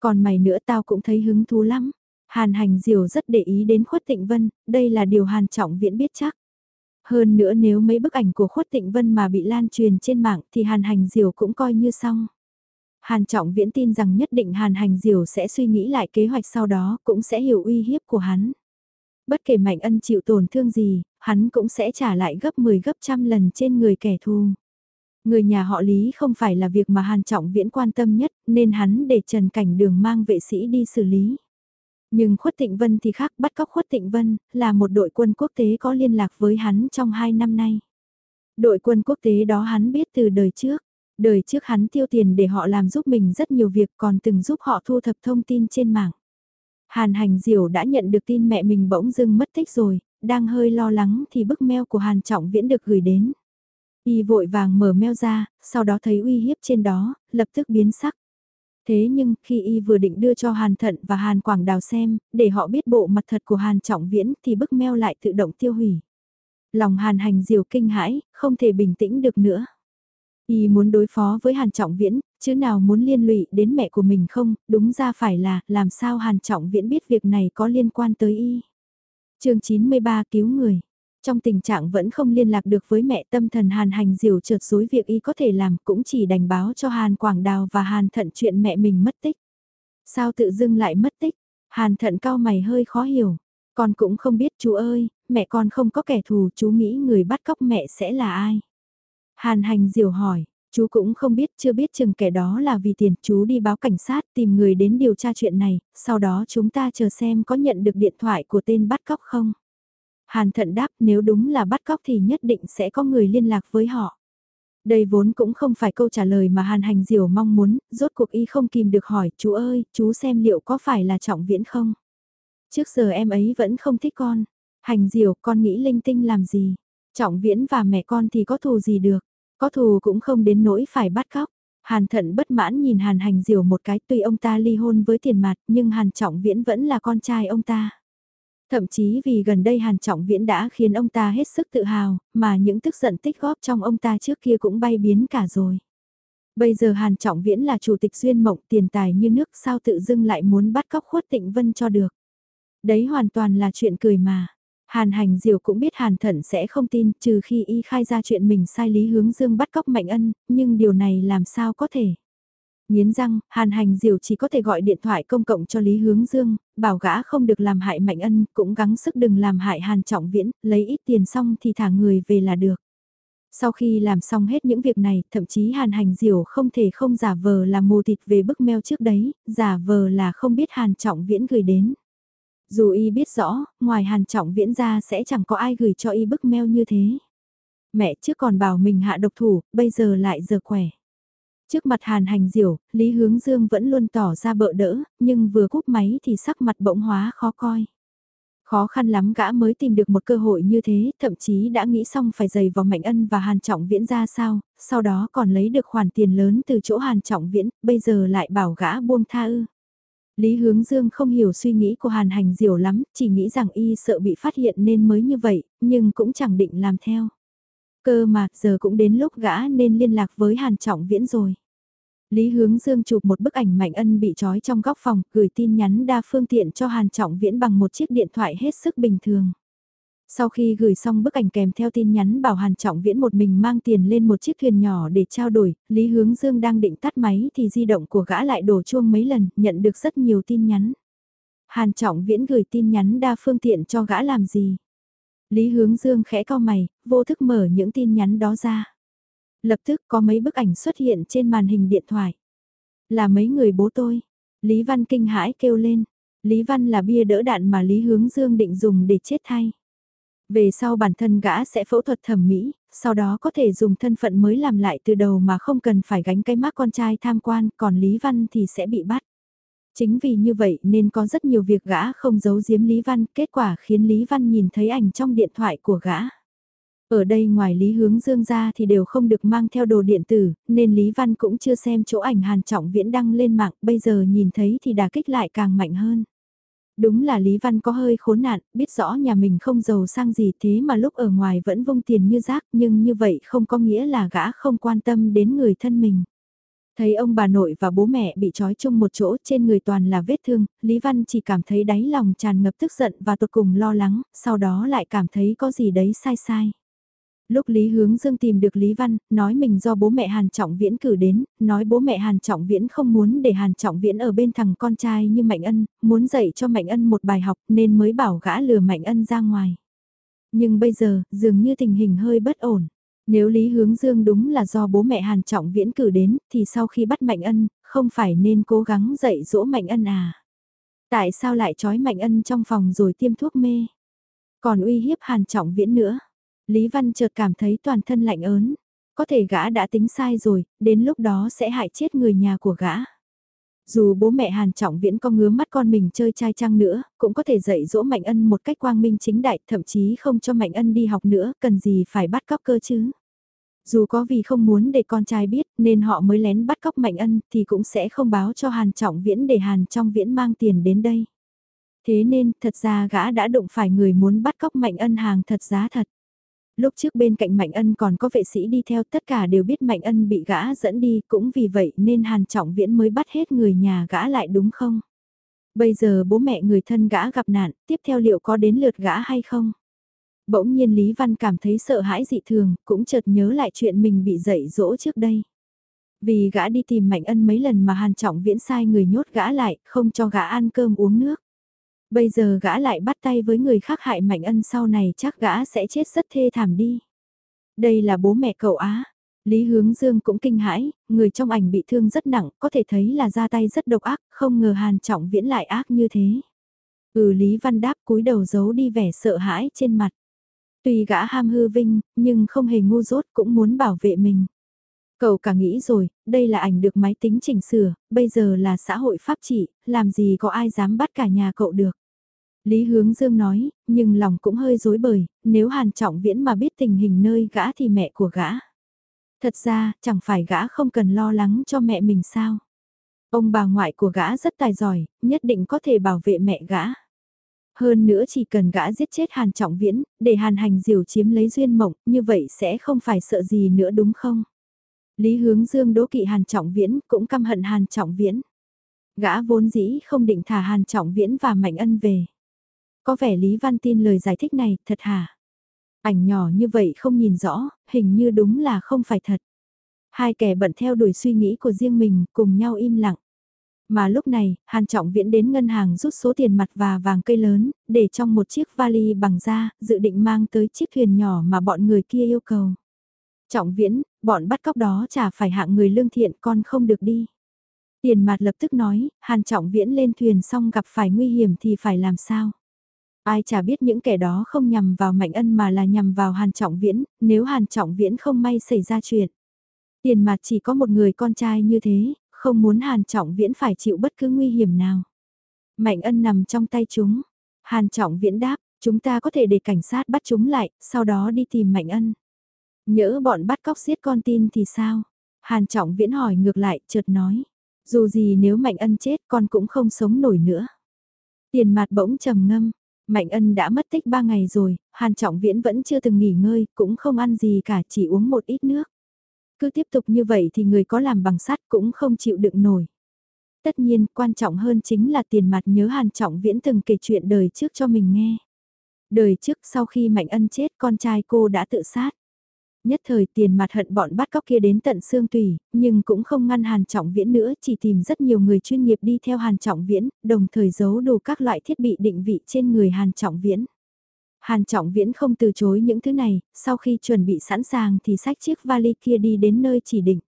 Còn mày nữa tao cũng thấy hứng thú lắm. Hàn Hành Diểu rất để ý đến Khuất Tịnh Vân, đây là điều Hàn Trọng Viễn biết chắc. Hơn nữa nếu mấy bức ảnh của Khuất Tịnh Vân mà bị lan truyền trên mạng thì Hàn Hành Diểu cũng coi như xong. Hàn Trọng Viễn tin rằng nhất định Hàn Hành Diều sẽ suy nghĩ lại kế hoạch sau đó, cũng sẽ hiểu uy hiếp của hắn. Bất kể Mạnh Ân chịu tổn thương gì, hắn cũng sẽ trả lại gấp 10 gấp trăm lần trên người kẻ thù. Người nhà họ Lý không phải là việc mà Hàn Trọng Viễn quan tâm nhất, nên hắn để Trần Cảnh Đường mang vệ sĩ đi xử lý. Nhưng Khuất Tịnh Vân thì khác, bắt cóc Khuất Tịnh Vân, là một đội quân quốc tế có liên lạc với hắn trong hai năm nay. Đội quân quốc tế đó hắn biết từ đời trước. Đời trước hắn tiêu tiền để họ làm giúp mình rất nhiều việc còn từng giúp họ thu thập thông tin trên mạng. Hàn Hành Diểu đã nhận được tin mẹ mình bỗng dưng mất tích rồi, đang hơi lo lắng thì bức mail của Hàn Trọng Viễn được gửi đến. Y vội vàng mở mail ra, sau đó thấy uy hiếp trên đó, lập tức biến sắc. Thế nhưng khi Y vừa định đưa cho Hàn Thận và Hàn Quảng Đào xem, để họ biết bộ mặt thật của Hàn Trọng Viễn thì bức mail lại tự động tiêu hủy. Lòng Hàn Hành Diều kinh hãi, không thể bình tĩnh được nữa. Y muốn đối phó với Hàn Trọng Viễn, chứ nào muốn liên lụy đến mẹ của mình không, đúng ra phải là, làm sao Hàn Trọng Viễn biết việc này có liên quan tới Y. chương 93 cứu người. Trong tình trạng vẫn không liên lạc được với mẹ tâm thần Hàn Hành Diều trượt dối việc Y có thể làm cũng chỉ đành báo cho Hàn Quảng Đào và Hàn Thận chuyện mẹ mình mất tích. Sao tự dưng lại mất tích? Hàn Thận cao mày hơi khó hiểu. Con cũng không biết chú ơi, mẹ con không có kẻ thù chú nghĩ người bắt cóc mẹ sẽ là ai? Hàn hành diều hỏi, chú cũng không biết chưa biết chừng kẻ đó là vì tiền chú đi báo cảnh sát tìm người đến điều tra chuyện này, sau đó chúng ta chờ xem có nhận được điện thoại của tên bắt cóc không. Hàn thận đáp nếu đúng là bắt cóc thì nhất định sẽ có người liên lạc với họ. Đây vốn cũng không phải câu trả lời mà Hàn Hành Diều mong muốn, rốt cuộc y không kìm được hỏi, chú ơi, chú xem liệu có phải là trọng viễn không? Trước giờ em ấy vẫn không thích con. Hành Diều, con nghĩ linh tinh làm gì? Trọng viễn và mẹ con thì có thù gì được? Có thù cũng không đến nỗi phải bắt cóc. Hàn thận bất mãn nhìn Hàn hành diều một cái tuy ông ta ly hôn với tiền mặt nhưng Hàn trọng viễn vẫn là con trai ông ta. Thậm chí vì gần đây Hàn Trọng Viễn đã khiến ông ta hết sức tự hào, mà những tức giận tích góp trong ông ta trước kia cũng bay biến cả rồi. Bây giờ Hàn Trọng Viễn là chủ tịch duyên mộng tiền tài như nước sao tự dưng lại muốn bắt cóc khuất tịnh vân cho được. Đấy hoàn toàn là chuyện cười mà. Hàn hành diều cũng biết Hàn thận sẽ không tin trừ khi y khai ra chuyện mình sai Lý Hướng Dương bắt cóc Mạnh Ân, nhưng điều này làm sao có thể. Nghiến răng, Hàn hành diều chỉ có thể gọi điện thoại công cộng cho Lý Hướng Dương, bảo gã không được làm hại Mạnh Ân, cũng gắng sức đừng làm hại Hàn Trọng Viễn, lấy ít tiền xong thì thả người về là được. Sau khi làm xong hết những việc này, thậm chí Hàn Hành diều không thể không giả vờ là mù thịt về bức mail trước đấy, giả vờ là không biết Hàn Trọng Viễn gửi đến. Dù y biết rõ, ngoài hàn trọng viễn ra sẽ chẳng có ai gửi cho y bức mail như thế. Mẹ trước còn bảo mình hạ độc thủ, bây giờ lại giờ khỏe. Trước mặt hàn hành diểu, Lý Hướng Dương vẫn luôn tỏ ra bợ đỡ, nhưng vừa cúp máy thì sắc mặt bỗng hóa khó coi. Khó khăn lắm gã mới tìm được một cơ hội như thế, thậm chí đã nghĩ xong phải giày vào Mạnh Ân và Hàn Trọng Viễn ra sao, sau đó còn lấy được khoản tiền lớn từ chỗ Hàn Trọng Viễn, bây giờ lại bảo gã buông tha ư. Lý Hướng Dương không hiểu suy nghĩ của Hàn Hành Diểu lắm, chỉ nghĩ rằng y sợ bị phát hiện nên mới như vậy, nhưng cũng chẳng định làm theo. Cơ mà, giờ cũng đến lúc gã nên liên lạc với Hàn Trọng Viễn rồi. Lý Hướng Dương chụp một bức ảnh Mạnh Ân bị trói trong góc phòng, gửi tin nhắn đa phương tiện cho Hàn Trọng Viễn bằng một chiếc điện thoại hết sức bình thường. Sau khi gửi xong bức ảnh kèm theo tin nhắn bảo Hàn Trọng Viễn một mình mang tiền lên một chiếc thuyền nhỏ để trao đổi, Lý Hướng Dương đang định tắt máy thì di động của gã lại đổ chuông mấy lần, nhận được rất nhiều tin nhắn. Hàn Trọng Viễn gửi tin nhắn đa phương tiện cho gã làm gì? Lý Hướng Dương khẽ cau mày, vô thức mở những tin nhắn đó ra. Lập tức có mấy bức ảnh xuất hiện trên màn hình điện thoại. Là mấy người bố tôi. Lý Văn kinh hãi kêu lên. Lý Văn là bia đỡ đạn mà Lý Hướng Dương định dùng để chết thay. Về sau bản thân gã sẽ phẫu thuật thẩm mỹ, sau đó có thể dùng thân phận mới làm lại từ đầu mà không cần phải gánh cái mác con trai tham quan, còn Lý Văn thì sẽ bị bắt. Chính vì như vậy nên có rất nhiều việc gã không giấu giếm Lý Văn, kết quả khiến Lý Văn nhìn thấy ảnh trong điện thoại của gã. Ở đây ngoài Lý Hướng Dương ra thì đều không được mang theo đồ điện tử, nên Lý Văn cũng chưa xem chỗ ảnh Hàn Trọng Viễn đăng lên mạng, bây giờ nhìn thấy thì đà kích lại càng mạnh hơn. Đúng là Lý Văn có hơi khốn nạn, biết rõ nhà mình không giàu sang gì thế mà lúc ở ngoài vẫn vung tiền như rác nhưng như vậy không có nghĩa là gã không quan tâm đến người thân mình. Thấy ông bà nội và bố mẹ bị trói chung một chỗ trên người toàn là vết thương, Lý Văn chỉ cảm thấy đáy lòng tràn ngập tức giận và tột cùng lo lắng, sau đó lại cảm thấy có gì đấy sai sai. Lúc Lý Hướng Dương tìm được Lý Văn, nói mình do bố mẹ Hàn Trọng Viễn cử đến, nói bố mẹ Hàn Trọng Viễn không muốn để Hàn Trọng Viễn ở bên thằng con trai như Mạnh Ân, muốn dạy cho Mạnh Ân một bài học nên mới bảo gã lừa Mạnh Ân ra ngoài. Nhưng bây giờ, dường như tình hình hơi bất ổn. Nếu Lý Hướng Dương đúng là do bố mẹ Hàn Trọng Viễn cử đến, thì sau khi bắt Mạnh Ân, không phải nên cố gắng dạy dỗ Mạnh Ân à? Tại sao lại trói Mạnh Ân trong phòng rồi tiêm thuốc mê? Còn uy hiếp Hàn Trọng Viễn nữa? Lý Văn chợt cảm thấy toàn thân lạnh ớn. Có thể gã đã tính sai rồi, đến lúc đó sẽ hại chết người nhà của gã. Dù bố mẹ Hàn Trọng Viễn có ngứa mắt con mình chơi trai trăng nữa, cũng có thể dạy dỗ Mạnh Ân một cách quang minh chính đại, thậm chí không cho Mạnh Ân đi học nữa, cần gì phải bắt cóc cơ chứ. Dù có vì không muốn để con trai biết nên họ mới lén bắt cóc Mạnh Ân thì cũng sẽ không báo cho Hàn Trọng Viễn để Hàn Trong Viễn mang tiền đến đây. Thế nên thật ra gã đã đụng phải người muốn bắt cóc Mạnh Ân hàng thật giá thật. Lúc trước bên cạnh Mạnh Ân còn có vệ sĩ đi theo tất cả đều biết Mạnh Ân bị gã dẫn đi cũng vì vậy nên Hàn Trọng Viễn mới bắt hết người nhà gã lại đúng không? Bây giờ bố mẹ người thân gã gặp nạn, tiếp theo liệu có đến lượt gã hay không? Bỗng nhiên Lý Văn cảm thấy sợ hãi dị thường, cũng chợt nhớ lại chuyện mình bị dạy dỗ trước đây. Vì gã đi tìm Mạnh Ân mấy lần mà Hàn Trọng Viễn sai người nhốt gã lại, không cho gã ăn cơm uống nước. Bây giờ gã lại bắt tay với người khác hại Mạnh Ân sau này chắc gã sẽ chết rất thê thảm đi. Đây là bố mẹ cậu Á. Lý Hướng Dương cũng kinh hãi, người trong ảnh bị thương rất nặng, có thể thấy là ra tay rất độc ác, không ngờ Hàn Trọng Viễn lại ác như thế. Ừ Lý Văn đáp cúi đầu giấu đi vẻ sợ hãi trên mặt. Tuy gã ham hư vinh, nhưng không hề ngu dốt cũng muốn bảo vệ mình. Cậu cả nghĩ rồi, đây là ảnh được máy tính chỉnh sửa, bây giờ là xã hội pháp trị, làm gì có ai dám bắt cả nhà cậu được. Lý Hướng Dương nói, nhưng lòng cũng hơi dối bời, nếu Hàn Trọng Viễn mà biết tình hình nơi gã thì mẹ của gã. Thật ra, chẳng phải gã không cần lo lắng cho mẹ mình sao. Ông bà ngoại của gã rất tài giỏi, nhất định có thể bảo vệ mẹ gã. Hơn nữa chỉ cần gã giết chết Hàn Trọng Viễn, để Hàn Hành Diều chiếm lấy duyên mộng, như vậy sẽ không phải sợ gì nữa đúng không? Lý Hướng Dương đố kỵ Hàn Trọng Viễn, cũng căm hận Hàn Trọng Viễn. Gã vốn dĩ không định thả Hàn Trọng Viễn và Mạnh Ân về. Có vẻ Lý Văn tin lời giải thích này, thật hả? Ảnh nhỏ như vậy không nhìn rõ, hình như đúng là không phải thật. Hai kẻ bận theo đuổi suy nghĩ của riêng mình, cùng nhau im lặng. Mà lúc này, Hàn Trọng Viễn đến ngân hàng rút số tiền mặt và vàng cây lớn, để trong một chiếc vali bằng da, dự định mang tới chiếc thuyền nhỏ mà bọn người kia yêu cầu. Trọng Viễn, bọn bắt cóc đó chả phải hạng người lương thiện con không được đi. Tiền mặt lập tức nói, Hàn Trọng Viễn lên thuyền xong gặp phải nguy hiểm thì phải làm sao? Ai chả biết những kẻ đó không nhằm vào Mạnh Ân mà là nhằm vào Hàn Trọng Viễn, nếu Hàn Trọng Viễn không may xảy ra chuyện. Tiền mặt chỉ có một người con trai như thế, không muốn Hàn Trọng Viễn phải chịu bất cứ nguy hiểm nào. Mạnh Ân nằm trong tay chúng. Hàn Trọng Viễn đáp, chúng ta có thể để cảnh sát bắt chúng lại, sau đó đi tìm Mạnh Ân. Nhỡ bọn bắt cóc giết con tin thì sao? Hàn Trọng Viễn hỏi ngược lại, chợt nói. Dù gì nếu Mạnh Ân chết con cũng không sống nổi nữa. Tiền mặt bỗng trầm ngâm, Mạnh ân đã mất tích 3 ngày rồi, Hàn Trọng Viễn vẫn chưa từng nghỉ ngơi, cũng không ăn gì cả, chỉ uống một ít nước. Cứ tiếp tục như vậy thì người có làm bằng sắt cũng không chịu đựng nổi. Tất nhiên, quan trọng hơn chính là tiền mặt nhớ Hàn Trọng Viễn từng kể chuyện đời trước cho mình nghe. Đời trước sau khi Mạnh Ân chết con trai cô đã tự sát. Nhất thời tiền mặt hận bọn bắt cóc kia đến tận xương tùy, nhưng cũng không ngăn Hàn Trọng Viễn nữa, chỉ tìm rất nhiều người chuyên nghiệp đi theo Hàn Trọng Viễn, đồng thời giấu đủ các loại thiết bị định vị trên người Hàn Trọng Viễn. Hàn Trọng Viễn không từ chối những thứ này, sau khi chuẩn bị sẵn sàng thì xách chiếc vali kia đi đến nơi chỉ định.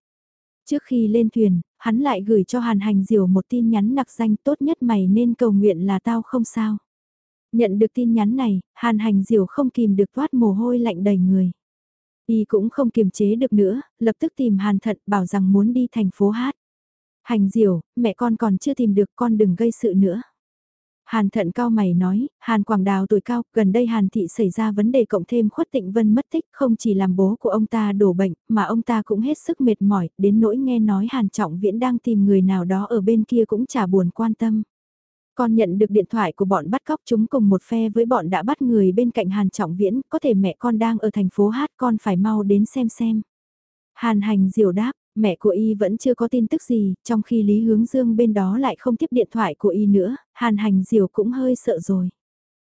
Trước khi lên thuyền, hắn lại gửi cho Hàn Hành Diều một tin nhắn nặc danh tốt nhất mày nên cầu nguyện là tao không sao. Nhận được tin nhắn này, Hàn Hành Diều không kìm được thoát mồ hôi lạnh đầy người. Y cũng không kiềm chế được nữa, lập tức tìm Hàn Thận bảo rằng muốn đi thành phố hát. Hành Diều, mẹ con còn chưa tìm được con đừng gây sự nữa. Hàn thận cao mày nói, Hàn Quảng Đào tuổi cao, gần đây Hàn Thị xảy ra vấn đề cộng thêm khuất tịnh vân mất tích, không chỉ làm bố của ông ta đổ bệnh, mà ông ta cũng hết sức mệt mỏi, đến nỗi nghe nói Hàn Trọng Viễn đang tìm người nào đó ở bên kia cũng chả buồn quan tâm. Con nhận được điện thoại của bọn bắt cóc chúng cùng một phe với bọn đã bắt người bên cạnh Hàn Trọng Viễn, có thể mẹ con đang ở thành phố Hát con phải mau đến xem xem. Hàn hành diều đáp, Mẹ của y vẫn chưa có tin tức gì, trong khi Lý Hướng Dương bên đó lại không tiếp điện thoại của y nữa, Hàn Hành Diều cũng hơi sợ rồi.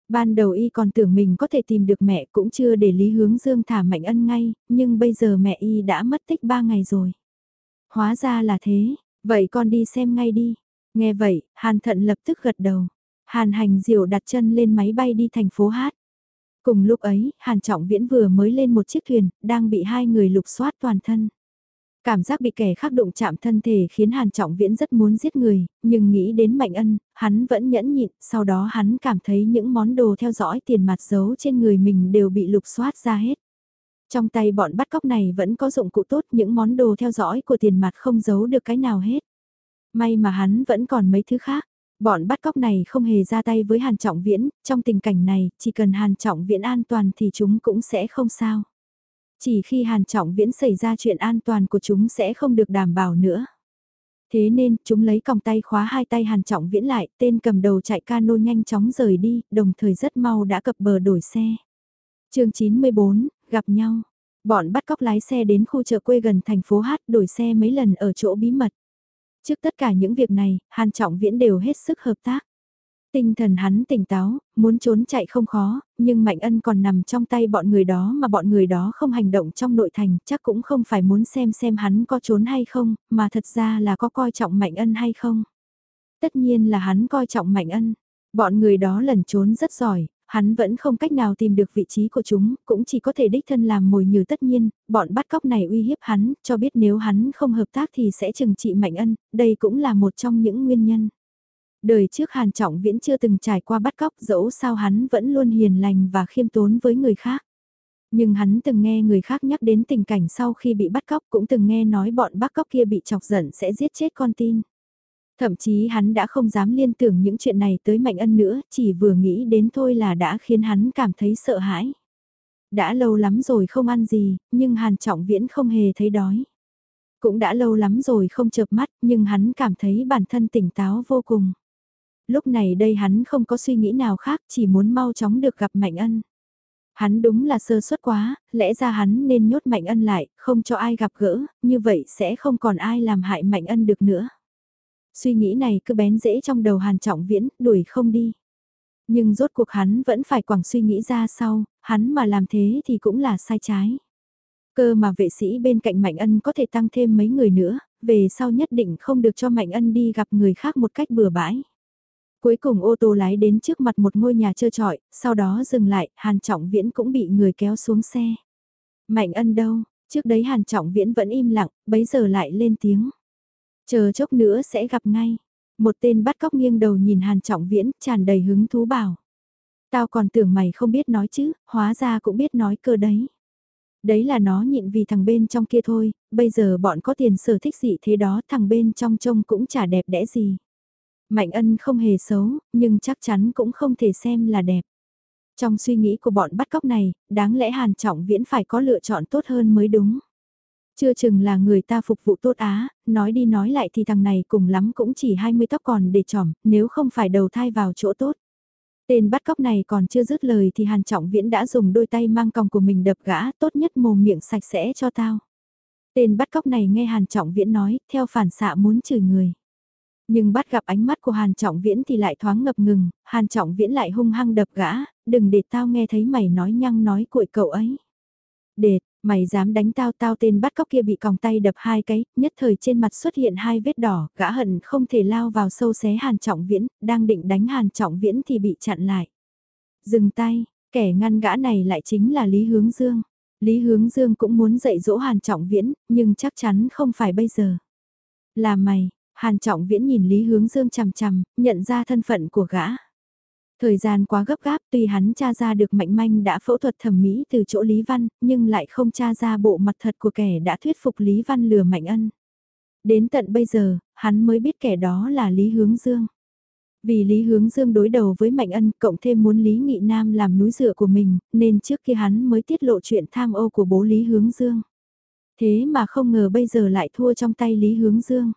Ban đầu y còn tưởng mình có thể tìm được mẹ cũng chưa để Lý Hướng Dương thả Mạnh Ân ngay, nhưng bây giờ mẹ y đã mất tích 3 ngày rồi. Hóa ra là thế, vậy con đi xem ngay đi. Nghe vậy, Hàn Thận lập tức gật đầu. Hàn Hành Diệu đặt chân lên máy bay đi thành phố Hát. Cùng lúc ấy, Hàn Trọng Viễn vừa mới lên một chiếc thuyền, đang bị hai người lục soát toàn thân. Cảm giác bị kẻ khác đụng chạm thân thể khiến Hàn Trọng Viễn rất muốn giết người, nhưng nghĩ đến Mạnh Ân, hắn vẫn nhẫn nhịn, sau đó hắn cảm thấy những món đồ theo dõi tiền mặt giấu trên người mình đều bị lục soát ra hết. Trong tay bọn bắt cóc này vẫn có dụng cụ tốt, những món đồ theo dõi của tiền mặt không giấu được cái nào hết. May mà hắn vẫn còn mấy thứ khác. Bọn bắt cóc này không hề ra tay với Hàn Trọng Viễn, trong tình cảnh này, chỉ cần Hàn Trọng Viễn an toàn thì chúng cũng sẽ không sao. Chỉ khi Hàn Trọng Viễn xảy ra chuyện an toàn của chúng sẽ không được đảm bảo nữa. Thế nên, chúng lấy còng tay khóa hai tay Hàn Trọng Viễn lại, tên cầm đầu chạy cano nhanh chóng rời đi, đồng thời rất mau đã cập bờ đổi xe. chương 94, gặp nhau. Bọn bắt cóc lái xe đến khu chợ quê gần thành phố Hát đổi xe mấy lần ở chỗ bí mật. Trước tất cả những việc này, Hàn Trọng Viễn đều hết sức hợp tác. Tinh thần hắn tỉnh táo, muốn trốn chạy không khó, nhưng Mạnh Ân còn nằm trong tay bọn người đó mà bọn người đó không hành động trong nội thành, chắc cũng không phải muốn xem xem hắn có trốn hay không, mà thật ra là có coi trọng Mạnh Ân hay không. Tất nhiên là hắn coi trọng Mạnh Ân. Bọn người đó lẩn trốn rất giỏi, hắn vẫn không cách nào tìm được vị trí của chúng, cũng chỉ có thể đích thân làm mồi nhử tất nhiên, bọn bắt cóc này uy hiếp hắn, cho biết nếu hắn không hợp tác thì sẽ trừng trị Mạnh Ân, đây cũng là một trong những nguyên nhân. Đời trước Hàn Trọng Viễn chưa từng trải qua bắt cóc dẫu sao hắn vẫn luôn hiền lành và khiêm tốn với người khác. Nhưng hắn từng nghe người khác nhắc đến tình cảnh sau khi bị bắt cóc cũng từng nghe nói bọn bắt cóc kia bị chọc giận sẽ giết chết con tin. Thậm chí hắn đã không dám liên tưởng những chuyện này tới Mạnh Ân nữa, chỉ vừa nghĩ đến thôi là đã khiến hắn cảm thấy sợ hãi. Đã lâu lắm rồi không ăn gì, nhưng Hàn Trọng Viễn không hề thấy đói. Cũng đã lâu lắm rồi không chợp mắt, nhưng hắn cảm thấy bản thân tỉnh táo vô cùng lúc này đây hắn không có suy nghĩ nào khác chỉ muốn mau chóng được gặp Mạnh Ân. Hắn đúng là sơ suất quá, lẽ ra hắn nên nhốt Mạnh Ân lại, không cho ai gặp gỡ, như vậy sẽ không còn ai làm hại Mạnh Ân được nữa. Suy nghĩ này cứ bén dễ trong đầu Hàn Trọng Viễn, đuổi không đi. Nhưng rốt cuộc hắn vẫn phải quẳng suy nghĩ ra sau, hắn mà làm thế thì cũng là sai trái. Cơ mà vệ sĩ bên cạnh Mạnh Ân có thể tăng thêm mấy người nữa, về sau nhất định không được cho Mạnh Ân đi gặp người khác một cách bừa bãi. Cuối cùng ô tô lái đến trước mặt một ngôi nhà trơ trọi, sau đó dừng lại, Hàn Trọng Viễn cũng bị người kéo xuống xe. Mạnh ân đâu, trước đấy Hàn Trọng Viễn vẫn im lặng, bấy giờ lại lên tiếng. Chờ chốc nữa sẽ gặp ngay. Một tên bắt cóc nghiêng đầu nhìn Hàn Trọng Viễn, tràn đầy hứng thú bảo. Tao còn tưởng mày không biết nói chứ, hóa ra cũng biết nói cơ đấy. Đấy là nó nhịn vì thằng bên trong kia thôi, bây giờ bọn có tiền sở thích gì thế đó thằng bên trong trông cũng chả đẹp đẽ gì. Mạnh ân không hề xấu, nhưng chắc chắn cũng không thể xem là đẹp. Trong suy nghĩ của bọn bắt cóc này, đáng lẽ Hàn Trọng Viễn phải có lựa chọn tốt hơn mới đúng. Chưa chừng là người ta phục vụ tốt á, nói đi nói lại thì thằng này cùng lắm cũng chỉ 20 tóc còn để trỏm, nếu không phải đầu thai vào chỗ tốt. Tên bắt cóc này còn chưa dứt lời thì Hàn Trọng Viễn đã dùng đôi tay mang còng của mình đập gã, tốt nhất mồm miệng sạch sẽ cho tao. Tên bắt cóc này nghe Hàn Trọng Viễn nói, theo phản xạ muốn chửi người. Nhưng bắt gặp ánh mắt của Hàn Trọng Viễn thì lại thoáng ngập ngừng, Hàn Trọng Viễn lại hung hăng đập gã, đừng để tao nghe thấy mày nói nhăng nói cuội cậu ấy. Đệt, mày dám đánh tao tao tên bắt cóc kia bị còng tay đập hai cái, nhất thời trên mặt xuất hiện hai vết đỏ, gã hận không thể lao vào sâu xé Hàn Trọng Viễn, đang định đánh Hàn Trọng Viễn thì bị chặn lại. Dừng tay, Kẻ ngăn gã này lại chính là Lý Hướng Dương. Lý Hướng Dương cũng muốn dạy dỗ Hàn Trọng Viễn, nhưng chắc chắn không phải bây giờ. Là mày, Hàn Trọng Viễn nhìn Lý Hướng Dương chằm chằm, nhận ra thân phận của gã. Thời gian quá gấp gáp tuy hắn tra ra được Mạnh Manh đã phẫu thuật thẩm mỹ từ chỗ Lý Văn, nhưng lại không tra ra bộ mặt thật của kẻ đã thuyết phục Lý Văn lừa Mạnh Ân. Đến tận bây giờ, hắn mới biết kẻ đó là Lý Hướng Dương. Vì Lý Hướng Dương đối đầu với Mạnh Ân cộng thêm muốn Lý Nghị Nam làm núi dựa của mình, nên trước kia hắn mới tiết lộ chuyện tham ô của bố Lý Hướng Dương. Thế mà không ngờ bây giờ lại thua trong tay Lý Hướng Dương.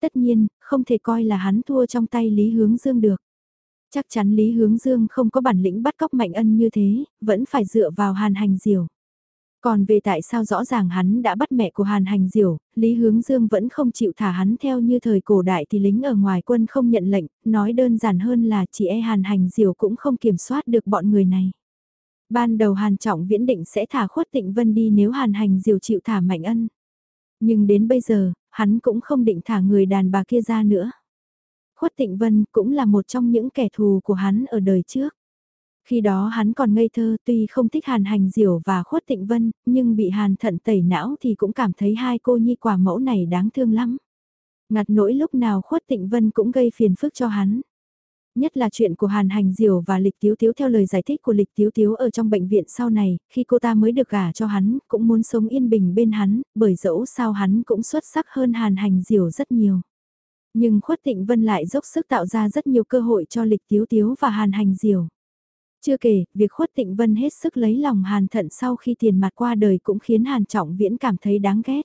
Tất nhiên, không thể coi là hắn thua trong tay Lý Hướng Dương được. Chắc chắn Lý Hướng Dương không có bản lĩnh bắt cóc Mạnh Ân như thế, vẫn phải dựa vào Hàn Hành Diều. Còn về tại sao rõ ràng hắn đã bắt mẹ của Hàn Hành Diều, Lý Hướng Dương vẫn không chịu thả hắn theo như thời cổ đại thì lính ở ngoài quân không nhận lệnh, nói đơn giản hơn là chỉ e Hàn Hành Diều cũng không kiểm soát được bọn người này. Ban đầu Hàn Trọng viễn định sẽ thả khuất tịnh vân đi nếu Hàn Hành Diều chịu thả Mạnh Ân. Nhưng đến bây giờ, hắn cũng không định thả người đàn bà kia ra nữa. Khuất Tịnh Vân cũng là một trong những kẻ thù của hắn ở đời trước. Khi đó hắn còn ngây thơ tuy không thích Hàn Hành Diểu và Khuất Tịnh Vân, nhưng bị Hàn thận tẩy não thì cũng cảm thấy hai cô nhi quả mẫu này đáng thương lắm. Ngặt nỗi lúc nào Khuất Tịnh Vân cũng gây phiền phức cho hắn. Nhất là chuyện của Hàn Hành Diểu và Lịch Tiếu Tiếu theo lời giải thích của Lịch Tiếu Tiếu ở trong bệnh viện sau này, khi cô ta mới được gả cho hắn, cũng muốn sống yên bình bên hắn, bởi dẫu sao hắn cũng xuất sắc hơn Hàn Hành Diểu rất nhiều. Nhưng Khuất Tịnh Vân lại dốc sức tạo ra rất nhiều cơ hội cho Lịch Tiếu Tiếu và Hàn Hành diều. Chưa kể, việc Khuất Tịnh Vân hết sức lấy lòng Hàn Thận sau khi tiền mặt qua đời cũng khiến Hàn Trọng Viễn cảm thấy đáng ghét.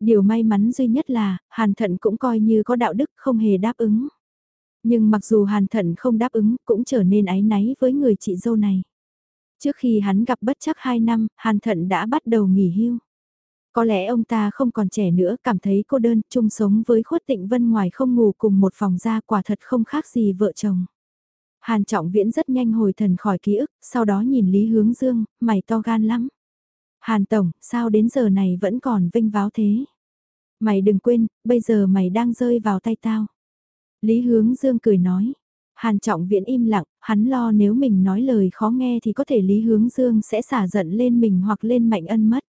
Điều may mắn duy nhất là, Hàn Thận cũng coi như có đạo đức không hề đáp ứng. Nhưng mặc dù Hàn Thận không đáp ứng, cũng trở nên áy náy với người chị dâu này. Trước khi hắn gặp bất chắc 2 năm, Hàn Thận đã bắt đầu nghỉ hưu. Có lẽ ông ta không còn trẻ nữa, cảm thấy cô đơn, chung sống với khuất tịnh vân ngoài không ngủ cùng một phòng ra quả thật không khác gì vợ chồng. Hàn Trọng Viễn rất nhanh hồi thần khỏi ký ức, sau đó nhìn Lý Hướng Dương, mày to gan lắm. Hàn Tổng, sao đến giờ này vẫn còn vinh váo thế? Mày đừng quên, bây giờ mày đang rơi vào tay tao. Lý Hướng Dương cười nói. Hàn Trọng Viễn im lặng, hắn lo nếu mình nói lời khó nghe thì có thể Lý Hướng Dương sẽ xả giận lên mình hoặc lên Mạnh Ân mất.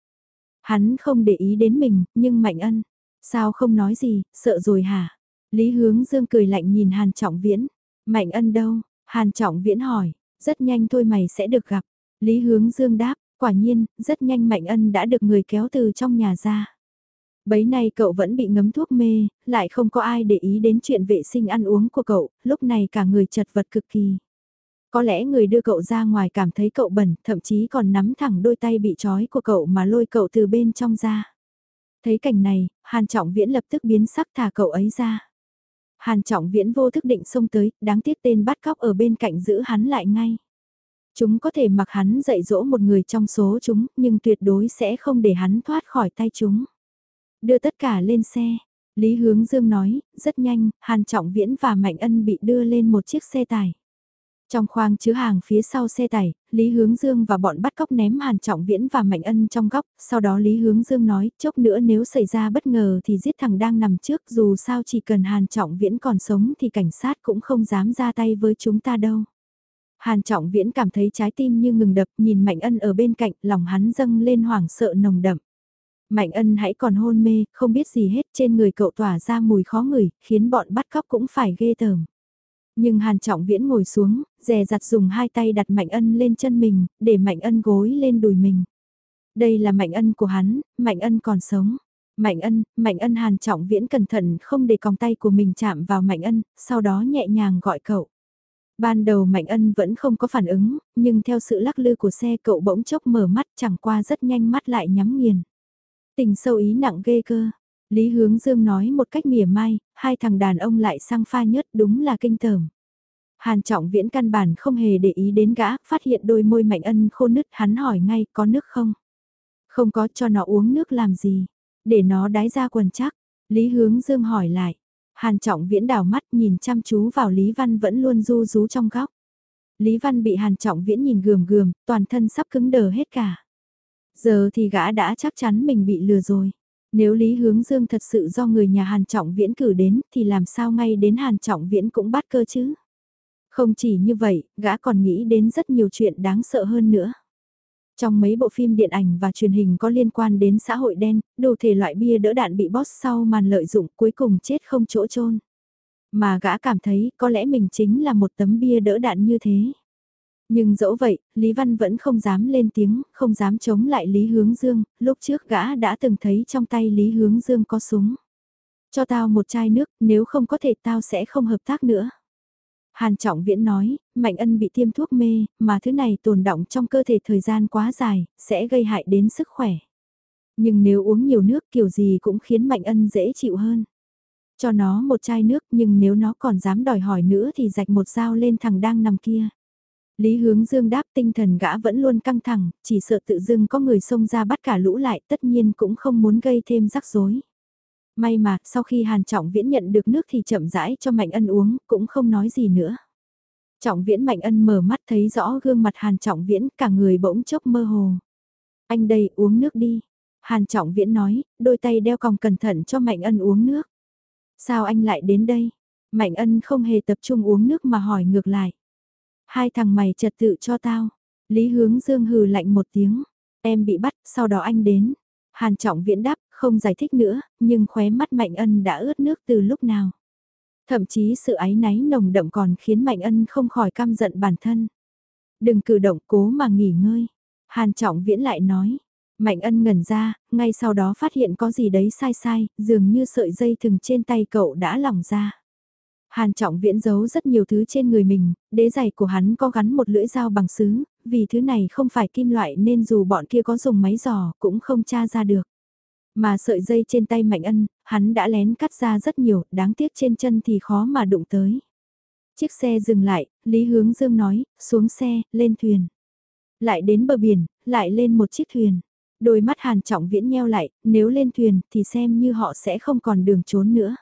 Hắn không để ý đến mình, nhưng Mạnh Ân, sao không nói gì, sợ rồi hả? Lý Hướng Dương cười lạnh nhìn Hàn Trọng Viễn. Mạnh Ân đâu? Hàn Trọng Viễn hỏi, rất nhanh thôi mày sẽ được gặp. Lý Hướng Dương đáp, quả nhiên, rất nhanh Mạnh Ân đã được người kéo từ trong nhà ra. Bấy nay cậu vẫn bị ngấm thuốc mê, lại không có ai để ý đến chuyện vệ sinh ăn uống của cậu, lúc này cả người chật vật cực kỳ. Có lẽ người đưa cậu ra ngoài cảm thấy cậu bẩn, thậm chí còn nắm thẳng đôi tay bị trói của cậu mà lôi cậu từ bên trong ra. Thấy cảnh này, Hàn Trọng Viễn lập tức biến sắc thả cậu ấy ra. Hàn Trọng Viễn vô thức định xông tới, đáng tiếc tên bắt cóc ở bên cạnh giữ hắn lại ngay. Chúng có thể mặc hắn dạy dỗ một người trong số chúng, nhưng tuyệt đối sẽ không để hắn thoát khỏi tay chúng. Đưa tất cả lên xe. Lý Hướng Dương nói, rất nhanh, Hàn Trọng Viễn và Mạnh Ân bị đưa lên một chiếc xe tải. Trong khoang chứa hàng phía sau xe tải, Lý Hướng Dương và bọn bắt cóc ném Hàn Trọng Viễn và Mạnh Ân trong góc, sau đó Lý Hướng Dương nói, chốc nữa nếu xảy ra bất ngờ thì giết thằng đang nằm trước, dù sao chỉ cần Hàn Trọng Viễn còn sống thì cảnh sát cũng không dám ra tay với chúng ta đâu. Hàn Trọng Viễn cảm thấy trái tim như ngừng đập, nhìn Mạnh Ân ở bên cạnh, lòng hắn dâng lên hoảng sợ nồng đậm. Mạnh Ân hãy còn hôn mê, không biết gì hết, trên người cậu tỏa ra mùi khó ngửi, khiến bọn bắt cóc cũng phải ghê tởm. Nhưng Hàn Trọng Viễn ngồi xuống, dè dặt dùng hai tay đặt Mạnh Ân lên chân mình, để Mạnh Ân gối lên đùi mình. Đây là Mạnh Ân của hắn, Mạnh Ân còn sống. Mạnh Ân, Mạnh Ân Hàn Trọng Viễn cẩn thận không để còng tay của mình chạm vào Mạnh Ân, sau đó nhẹ nhàng gọi cậu. Ban đầu Mạnh Ân vẫn không có phản ứng, nhưng theo sự lắc lư của xe cậu bỗng chốc mở mắt chẳng qua rất nhanh mắt lại nhắm nghiền. Tình sâu ý nặng ghê cơ, Lý Hướng Dương nói một cách mỉa mai, hai thằng đàn ông lại sang pha nhất đúng là kinh tởm. Hàn Trọng Viễn căn bản không hề để ý đến gã, phát hiện đôi môi Mạnh Ân khô nứt, hắn hỏi ngay có nước không? Không có cho nó uống nước làm gì? Để nó đái ra quần chắc. Lý Hướng Dương hỏi lại. Hàn Trọng Viễn đảo mắt nhìn chăm chú vào Lý Văn vẫn luôn du rú trong góc. Lý Văn bị Hàn Trọng Viễn nhìn gườm gườm, toàn thân sắp cứng đờ hết cả. Giờ thì gã đã chắc chắn mình bị lừa rồi. Nếu Lý Hướng Dương thật sự do người nhà Hàn Trọng Viễn cử đến thì làm sao ngay đến Hàn Trọng Viễn cũng bắt cơ chứ? Không chỉ như vậy, gã còn nghĩ đến rất nhiều chuyện đáng sợ hơn nữa. Trong mấy bộ phim điện ảnh và truyền hình có liên quan đến xã hội đen, đồ thể loại bia đỡ đạn bị boss sau màn lợi dụng cuối cùng chết không chỗ chôn Mà gã cảm thấy có lẽ mình chính là một tấm bia đỡ đạn như thế. Nhưng dẫu vậy, Lý Văn vẫn không dám lên tiếng, không dám chống lại Lý Hướng Dương, lúc trước gã đã từng thấy trong tay Lý Hướng Dương có súng. Cho tao một chai nước, nếu không có thể tao sẽ không hợp tác nữa. Hàn Trọng Viễn nói, Mạnh Ân bị tiêm thuốc mê, mà thứ này tồn động trong cơ thể thời gian quá dài, sẽ gây hại đến sức khỏe. Nhưng nếu uống nhiều nước kiểu gì cũng khiến Mạnh Ân dễ chịu hơn. Cho nó một chai nước nhưng nếu nó còn dám đòi hỏi nữa thì rạch một dao lên thằng đang nằm kia. Lý hướng dương đáp tinh thần gã vẫn luôn căng thẳng, chỉ sợ tự dưng có người xông ra bắt cả lũ lại tất nhiên cũng không muốn gây thêm rắc rối. May mà, sau khi Hàn Trọng Viễn nhận được nước thì chậm rãi cho Mạnh Ân uống, cũng không nói gì nữa. Trọng Viễn Mạnh Ân mở mắt thấy rõ gương mặt Hàn Trọng Viễn, cả người bỗng chốc mơ hồ. Anh đây, uống nước đi. Hàn Trọng Viễn nói, đôi tay đeo còng cẩn thận cho Mạnh Ân uống nước. Sao anh lại đến đây? Mạnh Ân không hề tập trung uống nước mà hỏi ngược lại. Hai thằng mày trật tự cho tao. Lý Hướng Dương hừ lạnh một tiếng. Em bị bắt, sau đó anh đến. Hàn Trọng Viễn đáp, không giải thích nữa, nhưng khóe mắt Mạnh Ân đã ướt nước từ lúc nào. Thậm chí sự áy náy nồng đậm còn khiến Mạnh Ân không khỏi căm giận bản thân. Đừng cử động cố mà nghỉ ngơi. Hàn Trọng Viễn lại nói. Mạnh Ân ngẩn ra, ngay sau đó phát hiện có gì đấy sai sai, dường như sợi dây thừng trên tay cậu đã lỏng ra. Hàn Trọng Viễn giấu rất nhiều thứ trên người mình, đế giày của hắn có gắn một lưỡi dao bằng sứ, vì thứ này không phải kim loại nên dù bọn kia có dùng máy giò cũng không tra ra được. Mà sợi dây trên tay Mạnh Ân, hắn đã lén cắt ra rất nhiều, đáng tiếc trên chân thì khó mà đụng tới. Chiếc xe dừng lại, Lý Hướng Dương nói, xuống xe, lên thuyền. Lại đến bờ biển, lại lên một chiếc thuyền. Đôi mắt Hàn Trọng Viễn nheo lại, nếu lên thuyền thì xem như họ sẽ không còn đường trốn nữa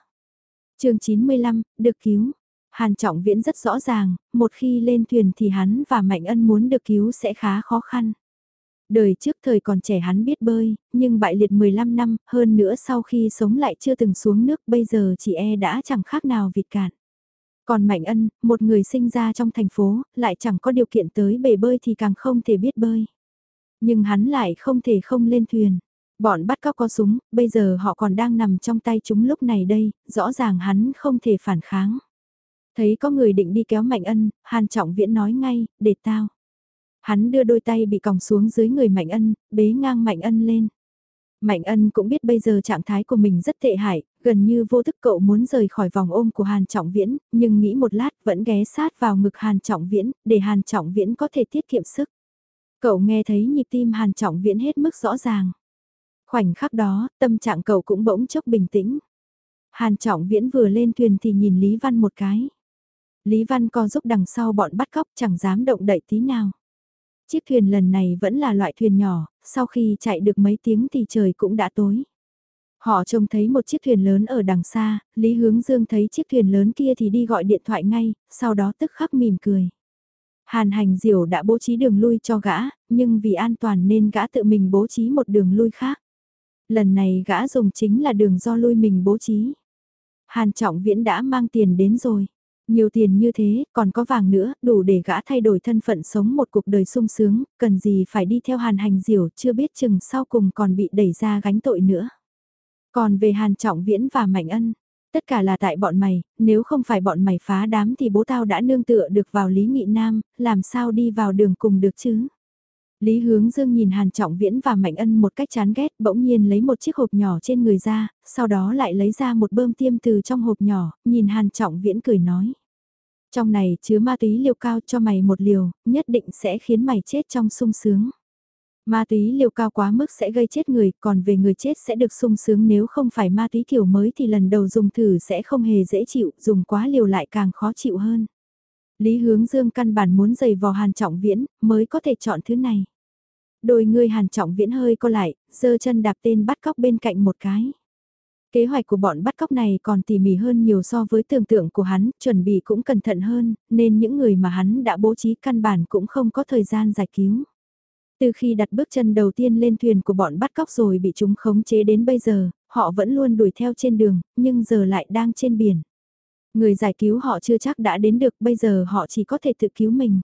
chương 95, được cứu. Hàn Trọng Viễn rất rõ ràng, một khi lên thuyền thì hắn và Mạnh Ân muốn được cứu sẽ khá khó khăn. Đời trước thời còn trẻ hắn biết bơi, nhưng bại liệt 15 năm, hơn nữa sau khi sống lại chưa từng xuống nước bây giờ chị e đã chẳng khác nào vịt cạn. Còn Mạnh Ân, một người sinh ra trong thành phố, lại chẳng có điều kiện tới bể bơi thì càng không thể biết bơi. Nhưng hắn lại không thể không lên thuyền. Bọn bắt cóc có súng, bây giờ họ còn đang nằm trong tay chúng lúc này đây, rõ ràng hắn không thể phản kháng. Thấy có người định đi kéo Mạnh Ân, Hàn Trọng Viễn nói ngay, để tao. Hắn đưa đôi tay bị còng xuống dưới người Mạnh Ân, bế ngang Mạnh Ân lên. Mạnh Ân cũng biết bây giờ trạng thái của mình rất tệ hại, gần như vô thức cậu muốn rời khỏi vòng ôm của Hàn Trọng Viễn, nhưng nghĩ một lát vẫn ghé sát vào ngực Hàn Trọng Viễn, để Hàn Trọng Viễn có thể tiết kiệm sức. Cậu nghe thấy nhịp tim Hàn Trọng Viễn hết mức rõ ràng. Khoảnh khắc đó, tâm trạng cậu cũng bỗng chốc bình tĩnh. Hàn Trọng Viễn vừa lên thuyền thì nhìn Lý Văn một cái. Lý Văn co giúp đằng sau bọn bắt cóc chẳng dám động đậy tí nào. Chiếc thuyền lần này vẫn là loại thuyền nhỏ, sau khi chạy được mấy tiếng thì trời cũng đã tối. Họ trông thấy một chiếc thuyền lớn ở đằng xa, Lý Hướng Dương thấy chiếc thuyền lớn kia thì đi gọi điện thoại ngay, sau đó tức khắc mỉm cười. Hàn hành diều đã bố trí đường lui cho gã, nhưng vì an toàn nên gã tự mình bố trí một đường lui khác. Lần này gã dùng chính là đường do lui mình bố trí. Hàn trọng viễn đã mang tiền đến rồi. Nhiều tiền như thế, còn có vàng nữa, đủ để gã thay đổi thân phận sống một cuộc đời sung sướng, cần gì phải đi theo hàn hành diều, chưa biết chừng sau cùng còn bị đẩy ra gánh tội nữa. Còn về hàn trọng viễn và mạnh ân, tất cả là tại bọn mày, nếu không phải bọn mày phá đám thì bố tao đã nương tựa được vào Lý Nghị Nam, làm sao đi vào đường cùng được chứ? Lý Hướng Dương nhìn Hàn Trọng Viễn và Mạnh Ân một cách chán ghét, bỗng nhiên lấy một chiếc hộp nhỏ trên người ra, sau đó lại lấy ra một bơm tiêm từ trong hộp nhỏ, nhìn Hàn Trọng Viễn cười nói. Trong này chứa ma túy liều cao cho mày một liều, nhất định sẽ khiến mày chết trong sung sướng. Ma túy liều cao quá mức sẽ gây chết người, còn về người chết sẽ được sung sướng nếu không phải ma túy kiểu mới thì lần đầu dùng thử sẽ không hề dễ chịu, dùng quá liều lại càng khó chịu hơn. Lý Hướng Dương căn bản muốn giày vò Hàn Trọng Viễn, mới có thể chọn thứ này. Đôi người Hàn Trọng Viễn hơi co lại, giơ chân đạp tên bắt cóc bên cạnh một cái. Kế hoạch của bọn bắt cóc này còn tỉ mỉ hơn nhiều so với tưởng tượng của hắn, chuẩn bị cũng cẩn thận hơn, nên những người mà hắn đã bố trí căn bản cũng không có thời gian giải cứu. Từ khi đặt bước chân đầu tiên lên thuyền của bọn bắt cóc rồi bị chúng khống chế đến bây giờ, họ vẫn luôn đuổi theo trên đường, nhưng giờ lại đang trên biển. Người giải cứu họ chưa chắc đã đến được, bây giờ họ chỉ có thể tự cứu mình.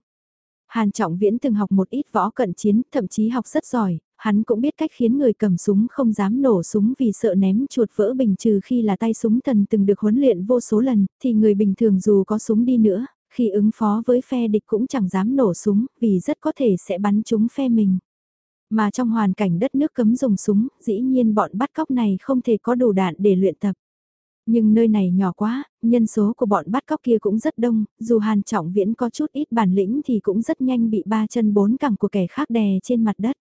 Hàn Trọng Viễn từng học một ít võ cận chiến, thậm chí học rất giỏi, hắn cũng biết cách khiến người cầm súng không dám nổ súng vì sợ ném chuột vỡ bình trừ khi là tay súng thần từng được huấn luyện vô số lần, thì người bình thường dù có súng đi nữa, khi ứng phó với phe địch cũng chẳng dám nổ súng vì rất có thể sẽ bắn trúng phe mình. Mà trong hoàn cảnh đất nước cấm dùng súng, dĩ nhiên bọn bắt cóc này không thể có đủ đạn để luyện tập. Nhưng nơi này nhỏ quá, nhân số của bọn bắt cóc kia cũng rất đông, dù Hàn Trọng Viễn có chút ít bản lĩnh thì cũng rất nhanh bị ba chân bốn cẳng của kẻ khác đè trên mặt đất.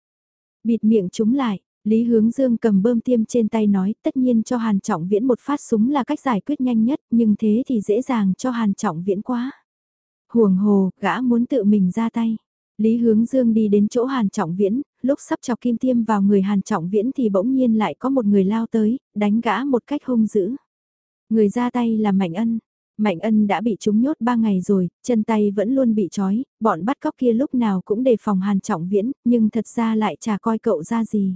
Bịt miệng chúng lại, Lý Hướng Dương cầm bơm tiêm trên tay nói tất nhiên cho Hàn Trọng Viễn một phát súng là cách giải quyết nhanh nhất nhưng thế thì dễ dàng cho Hàn Trọng Viễn quá. Huồng hồ, gã muốn tự mình ra tay. Lý Hướng Dương đi đến chỗ Hàn Trọng Viễn, lúc sắp chọc kim tiêm vào người Hàn Trọng Viễn thì bỗng nhiên lại có một người lao tới, đánh gã một cách hung dữ. Người ra tay là Mạnh Ân. Mạnh Ân đã bị chúng nhốt 3 ngày rồi, chân tay vẫn luôn bị trói, bọn bắt cóc kia lúc nào cũng đề phòng Hàn Trọng Viễn, nhưng thật ra lại chả coi cậu ra gì.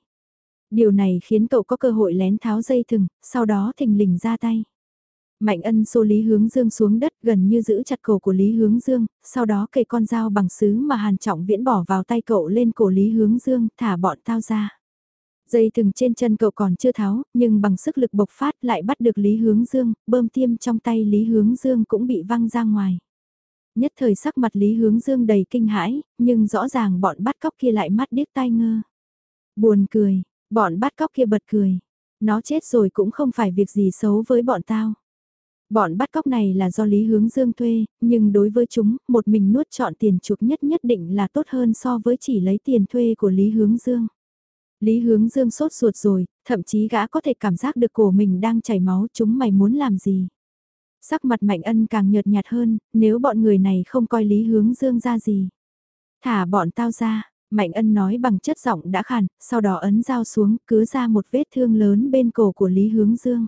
Điều này khiến cậu có cơ hội lén tháo dây thừng, sau đó thình lình ra tay. Mạnh ân xô Lý Hướng Dương xuống đất gần như giữ chặt cổ của Lý Hướng Dương, sau đó kề con dao bằng sứ mà Hàn Trọng Viễn bỏ vào tay cậu lên cổ Lý Hướng Dương, thả bọn tao ra. Dây thừng trên chân cậu còn chưa tháo, nhưng bằng sức lực bộc phát lại bắt được Lý Hướng Dương, bơm tiêm trong tay Lý Hướng Dương cũng bị văng ra ngoài. Nhất thời sắc mặt Lý Hướng Dương đầy kinh hãi, nhưng rõ ràng bọn bắt cóc kia lại mắt điếc tai ngơ. Buồn cười, bọn bắt cóc kia bật cười. Nó chết rồi cũng không phải việc gì xấu với bọn tao. Bọn bắt cóc này là do Lý Hướng Dương thuê, nhưng đối với chúng, một mình nuốt chọn tiền chuộc nhất nhất định là tốt hơn so với chỉ lấy tiền thuê của Lý Hướng Dương. Lý Hướng Dương sốt ruột rồi, thậm chí gã có thể cảm giác được cổ mình đang chảy máu chúng mày muốn làm gì. Sắc mặt Mạnh Ân càng nhợt nhạt hơn, nếu bọn người này không coi Lý Hướng Dương ra gì. Thả bọn tao ra, Mạnh Ân nói bằng chất giọng đã khàn, sau đó ấn dao xuống, cứ ra một vết thương lớn bên cổ của Lý Hướng Dương.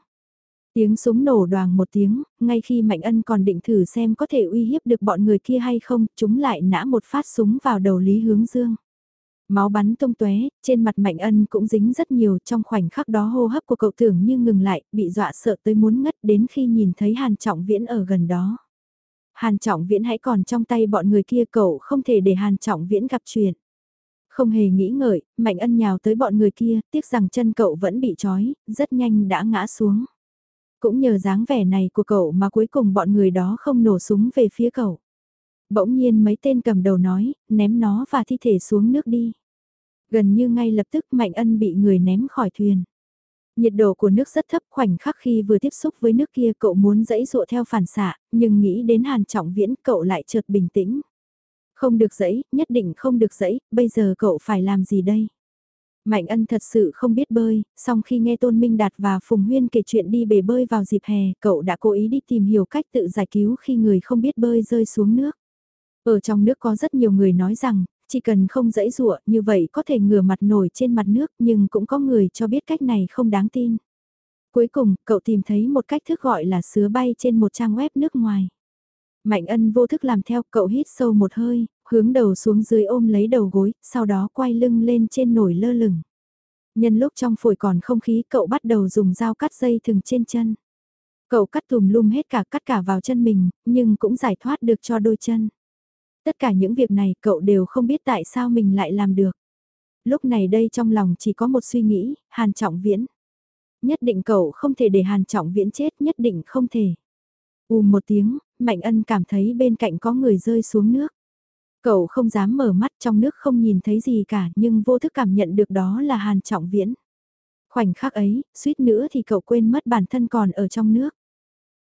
Tiếng súng nổ đoàn một tiếng, ngay khi Mạnh Ân còn định thử xem có thể uy hiếp được bọn người kia hay không, chúng lại nã một phát súng vào đầu Lý Hướng Dương. Máu bắn tung tóe, trên mặt Mạnh Ân cũng dính rất nhiều trong khoảnh khắc đó hô hấp của cậu tưởng như ngừng lại, bị dọa sợ tới muốn ngất đến khi nhìn thấy Hàn Trọng Viễn ở gần đó. Hàn Trọng Viễn hãy còn trong tay bọn người kia cậu không thể để Hàn Trọng Viễn gặp chuyện. Không hề nghĩ ngợi, Mạnh Ân nhào tới bọn người kia, tiếc rằng chân cậu vẫn bị trói, rất nhanh đã ngã xuống. Cũng nhờ dáng vẻ này của cậu mà cuối cùng bọn người đó không nổ súng về phía cậu. Bỗng nhiên mấy tên cầm đầu nói, ném nó và thi thể xuống nước đi. Gần như ngay lập tức Mạnh Ân bị người ném khỏi thuyền. Nhiệt độ của nước rất thấp khoảnh khắc khi vừa tiếp xúc với nước kia cậu muốn dẫy dụa theo phản xạ, nhưng nghĩ đến Hàn Trọng Viễn cậu lại chợt bình tĩnh. Không được dẫy, nhất định không được dẫy, bây giờ cậu phải làm gì đây? Mạnh ân thật sự không biết bơi, song khi nghe Tôn Minh Đạt và Phùng Huyên kể chuyện đi bể bơi vào dịp hè, cậu đã cố ý đi tìm hiểu cách tự giải cứu khi người không biết bơi rơi xuống nước. Ở trong nước có rất nhiều người nói rằng, chỉ cần không dẫy dụa như vậy có thể ngửa mặt nổi trên mặt nước nhưng cũng có người cho biết cách này không đáng tin. Cuối cùng, cậu tìm thấy một cách thức gọi là sứa bay trên một trang web nước ngoài. Mạnh ân vô thức làm theo cậu hít sâu một hơi, hướng đầu xuống dưới ôm lấy đầu gối, sau đó quay lưng lên trên nổi lơ lửng. Nhân lúc trong phổi còn không khí cậu bắt đầu dùng dao cắt dây thừng trên chân. Cậu cắt tùm lum hết cả cắt cả vào chân mình, nhưng cũng giải thoát được cho đôi chân. Tất cả những việc này cậu đều không biết tại sao mình lại làm được. Lúc này đây trong lòng chỉ có một suy nghĩ, Hàn Trọng Viễn. Nhất định cậu không thể để Hàn Trọng Viễn chết, nhất định không thể. ù một tiếng, Mạnh Ân cảm thấy bên cạnh có người rơi xuống nước. Cậu không dám mở mắt trong nước không nhìn thấy gì cả nhưng vô thức cảm nhận được đó là Hàn Trọng Viễn. Khoảnh khắc ấy, suýt nữa thì cậu quên mất bản thân còn ở trong nước.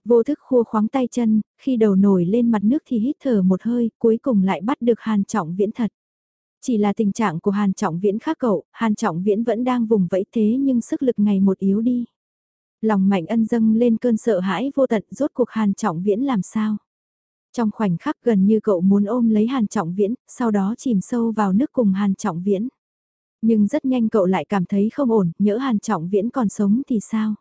Vô thức khua khoáng tay chân, khi đầu nổi lên mặt nước thì hít thở một hơi, cuối cùng lại bắt được Hàn Trọng Viễn thật. Chỉ là tình trạng của Hàn Trọng Viễn khác cậu, Hàn Trọng Viễn vẫn đang vùng vẫy thế nhưng sức lực ngày một yếu đi. Lòng mạnh ân dâng lên cơn sợ hãi vô tận rốt cuộc Hàn Trọng Viễn làm sao. Trong khoảnh khắc gần như cậu muốn ôm lấy Hàn Trọng Viễn, sau đó chìm sâu vào nước cùng Hàn Trọng Viễn. Nhưng rất nhanh cậu lại cảm thấy không ổn, nhỡ Hàn Trọng Viễn còn sống thì sao?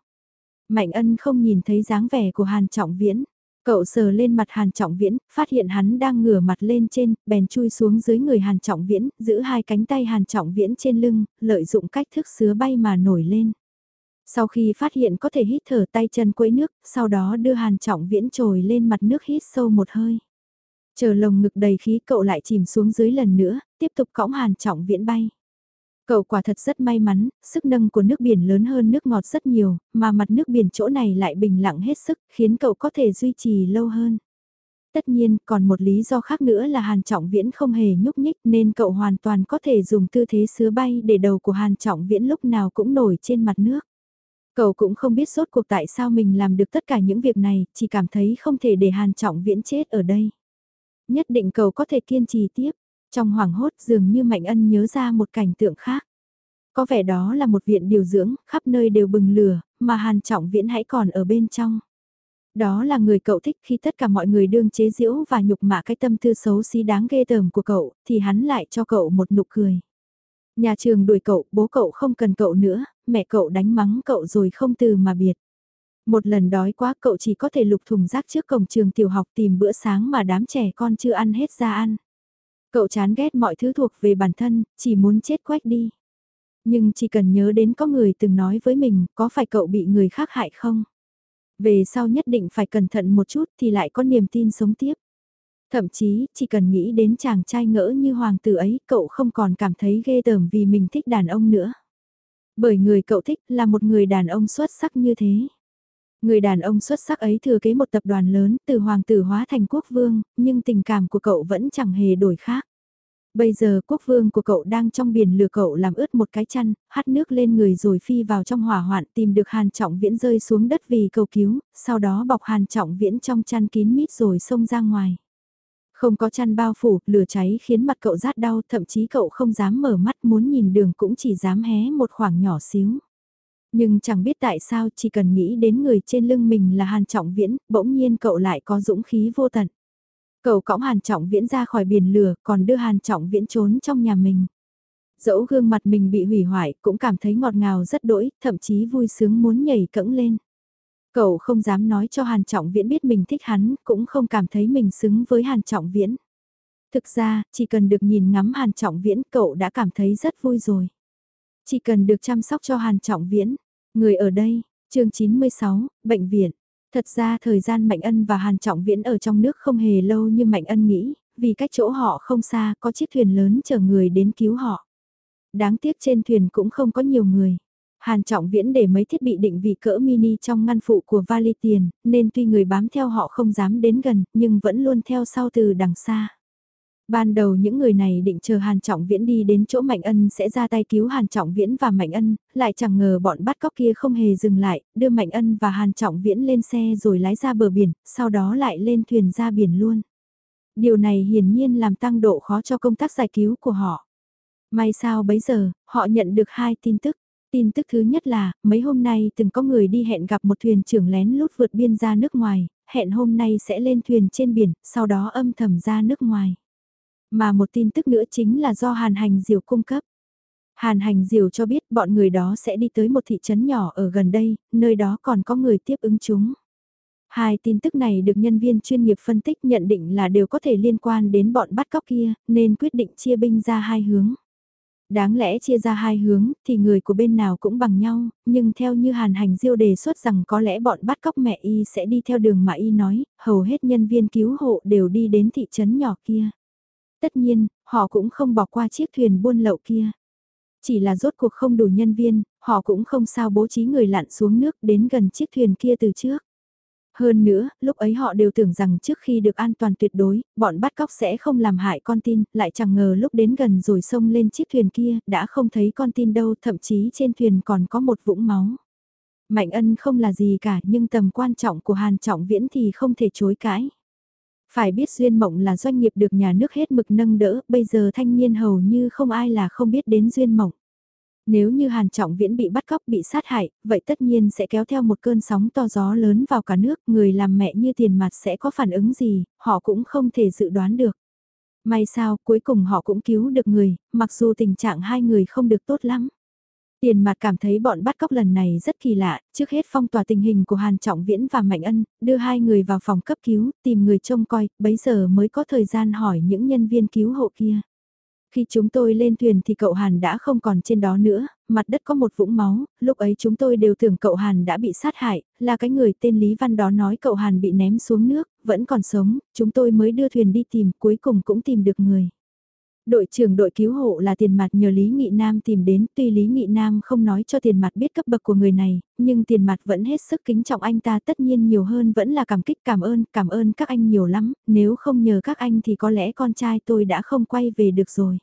Mạnh ân không nhìn thấy dáng vẻ của Hàn Trọng Viễn. Cậu sờ lên mặt Hàn Trọng Viễn, phát hiện hắn đang ngửa mặt lên trên, bèn chui xuống dưới người Hàn Trọng Viễn, giữ hai cánh tay Hàn Trọng Viễn trên lưng, lợi dụng cách thức sứa bay mà nổi lên. Sau khi phát hiện có thể hít thở tay chân quấy nước, sau đó đưa Hàn Trọng Viễn trồi lên mặt nước hít sâu một hơi. Chờ lồng ngực đầy khí cậu lại chìm xuống dưới lần nữa, tiếp tục cõng Hàn Trọng Viễn bay. Cậu quả thật rất may mắn, sức nâng của nước biển lớn hơn nước ngọt rất nhiều, mà mặt nước biển chỗ này lại bình lặng hết sức, khiến cậu có thể duy trì lâu hơn. Tất nhiên, còn một lý do khác nữa là Hàn Trọng Viễn không hề nhúc nhích nên cậu hoàn toàn có thể dùng tư thế sứa bay để đầu của Hàn Trọng Viễn lúc nào cũng nổi trên mặt nước. Cậu cũng không biết sốt cuộc tại sao mình làm được tất cả những việc này, chỉ cảm thấy không thể để Hàn Trọng Viễn chết ở đây. Nhất định cậu có thể kiên trì tiếp. Trong hoảng hốt dường như Mạnh Ân nhớ ra một cảnh tượng khác. Có vẻ đó là một viện điều dưỡng, khắp nơi đều bừng lửa, mà Hàn Trọng Viễn hãy còn ở bên trong. Đó là người cậu thích khi tất cả mọi người đương chế giễu và nhục mạ cái tâm tư xấu xí đáng ghê tởm của cậu, thì hắn lại cho cậu một nụ cười. Nhà trường đuổi cậu, bố cậu không cần cậu nữa, mẹ cậu đánh mắng cậu rồi không từ mà biệt. Một lần đói quá cậu chỉ có thể lục thùng rác trước cổng trường tiểu học tìm bữa sáng mà đám trẻ con chưa ăn hết ra ăn. Cậu chán ghét mọi thứ thuộc về bản thân, chỉ muốn chết quách đi. Nhưng chỉ cần nhớ đến có người từng nói với mình, có phải cậu bị người khác hại không? Về sau nhất định phải cẩn thận một chút thì lại có niềm tin sống tiếp. Thậm chí, chỉ cần nghĩ đến chàng trai ngỡ như hoàng tử ấy, cậu không còn cảm thấy ghê tởm vì mình thích đàn ông nữa. Bởi người cậu thích là một người đàn ông xuất sắc như thế. Người đàn ông xuất sắc ấy thừa kế một tập đoàn lớn từ hoàng tử hóa thành quốc vương, nhưng tình cảm của cậu vẫn chẳng hề đổi khác. Bây giờ quốc vương của cậu đang trong biển lừa cậu làm ướt một cái chăn, hắt nước lên người rồi phi vào trong hỏa hoạn tìm được hàn trọng viễn rơi xuống đất vì cầu cứu, sau đó bọc hàn trọng viễn trong chăn kín mít rồi xông ra ngoài. Không có chăn bao phủ, lửa cháy khiến mặt cậu rát đau, thậm chí cậu không dám mở mắt muốn nhìn đường cũng chỉ dám hé một khoảng nhỏ xíu. Nhưng chẳng biết tại sao chỉ cần nghĩ đến người trên lưng mình là Hàn Trọng Viễn, bỗng nhiên cậu lại có dũng khí vô tận. Cậu cõng Hàn Trọng Viễn ra khỏi biển lửa, còn đưa Hàn Trọng Viễn trốn trong nhà mình. Dẫu gương mặt mình bị hủy hoại, cũng cảm thấy ngọt ngào rất đỗi, thậm chí vui sướng muốn nhảy cẫng lên. Cậu không dám nói cho Hàn Trọng Viễn biết mình thích hắn, cũng không cảm thấy mình xứng với Hàn Trọng Viễn. Thực ra, chỉ cần được nhìn ngắm Hàn Trọng Viễn cậu đã cảm thấy rất vui rồi. Chỉ cần được chăm sóc cho Hàn Trọng Viễn. Người ở đây, chương 96, bệnh viện. Thật ra thời gian Mạnh Ân và Hàn Trọng Viễn ở trong nước không hề lâu như Mạnh Ân nghĩ, vì cách chỗ họ không xa có chiếc thuyền lớn chở người đến cứu họ. Đáng tiếc trên thuyền cũng không có nhiều người. Hàn Trọng Viễn để mấy thiết bị định vị cỡ mini trong ngăn phụ của vali tiền, nên tuy người bám theo họ không dám đến gần, nhưng vẫn luôn theo sau từ đằng xa. Ban đầu những người này định chờ Hàn Trọng Viễn đi đến chỗ Mạnh Ân sẽ ra tay cứu Hàn Trọng Viễn và Mạnh Ân, lại chẳng ngờ bọn bắt cóc kia không hề dừng lại, đưa Mạnh Ân và Hàn Trọng Viễn lên xe rồi lái ra bờ biển, sau đó lại lên thuyền ra biển luôn. Điều này hiển nhiên làm tăng độ khó cho công tác giải cứu của họ. May sao bấy giờ, họ nhận được hai tin tức. Tin tức thứ nhất là, mấy hôm nay từng có người đi hẹn gặp một thuyền trưởng lén lút vượt biên ra nước ngoài, hẹn hôm nay sẽ lên thuyền trên biển, sau đó âm thầm ra nước ngoài. Mà một tin tức nữa chính là do Hàn Hành Diều cung cấp. Hàn Hành Diều cho biết bọn người đó sẽ đi tới một thị trấn nhỏ ở gần đây, nơi đó còn có người tiếp ứng chúng. Hai tin tức này được nhân viên chuyên nghiệp phân tích nhận định là đều có thể liên quan đến bọn bắt cóc kia, nên quyết định chia binh ra hai hướng. Đáng lẽ chia ra hai hướng thì người của bên nào cũng bằng nhau, nhưng theo như Hàn Hành Diêu đề xuất rằng có lẽ bọn bắt cóc mẹ y sẽ đi theo đường mà y nói, hầu hết nhân viên cứu hộ đều đi đến thị trấn nhỏ kia. Tất nhiên, họ cũng không bỏ qua chiếc thuyền buôn lậu kia. Chỉ là rốt cuộc không đủ nhân viên, họ cũng không sao bố trí người lặn xuống nước đến gần chiếc thuyền kia từ trước. Hơn nữa, lúc ấy họ đều tưởng rằng trước khi được an toàn tuyệt đối, bọn bắt cóc sẽ không làm hại con tin, lại chẳng ngờ lúc đến gần rồi xông lên chiếc thuyền kia, đã không thấy con tin đâu, thậm chí trên thuyền còn có một vũng máu. Mạnh ân không là gì cả nhưng tầm quan trọng của Hàn Trọng Viễn thì không thể chối cãi. Phải biết Duyên Mộng là doanh nghiệp được nhà nước hết mực nâng đỡ, bây giờ thanh niên hầu như không ai là không biết đến Duyên Mộng. Nếu như Hàn Trọng Viễn bị bắt cóc bị sát hại, vậy tất nhiên sẽ kéo theo một cơn sóng to gió lớn vào cả nước, người làm mẹ như tiền mặt sẽ có phản ứng gì, họ cũng không thể dự đoán được. May sao, cuối cùng họ cũng cứu được người, mặc dù tình trạng hai người không được tốt lắm. Tiền mặt cảm thấy bọn bắt cóc lần này rất kỳ lạ, trước hết phong tỏa tình hình của Hàn Trọng Viễn và Mạnh Ân, đưa hai người vào phòng cấp cứu, tìm người trông coi, bấy giờ mới có thời gian hỏi những nhân viên cứu hộ kia. Khi chúng tôi lên thuyền thì cậu Hàn đã không còn trên đó nữa, mặt đất có một vũng máu, lúc ấy chúng tôi đều tưởng cậu Hàn đã bị sát hại, là cái người tên Lý Văn đó nói cậu Hàn bị ném xuống nước, vẫn còn sống, chúng tôi mới đưa thuyền đi tìm, cuối cùng cũng tìm được người. Đội trưởng đội cứu hộ là tiền mặt nhờ Lý Nghị Nam tìm đến, tuy Lý Nghị Nam không nói cho tiền mặt biết cấp bậc của người này, nhưng tiền mặt vẫn hết sức kính trọng anh ta tất nhiên nhiều hơn vẫn là cảm kích cảm ơn, cảm ơn các anh nhiều lắm, nếu không nhờ các anh thì có lẽ con trai tôi đã không quay về được rồi.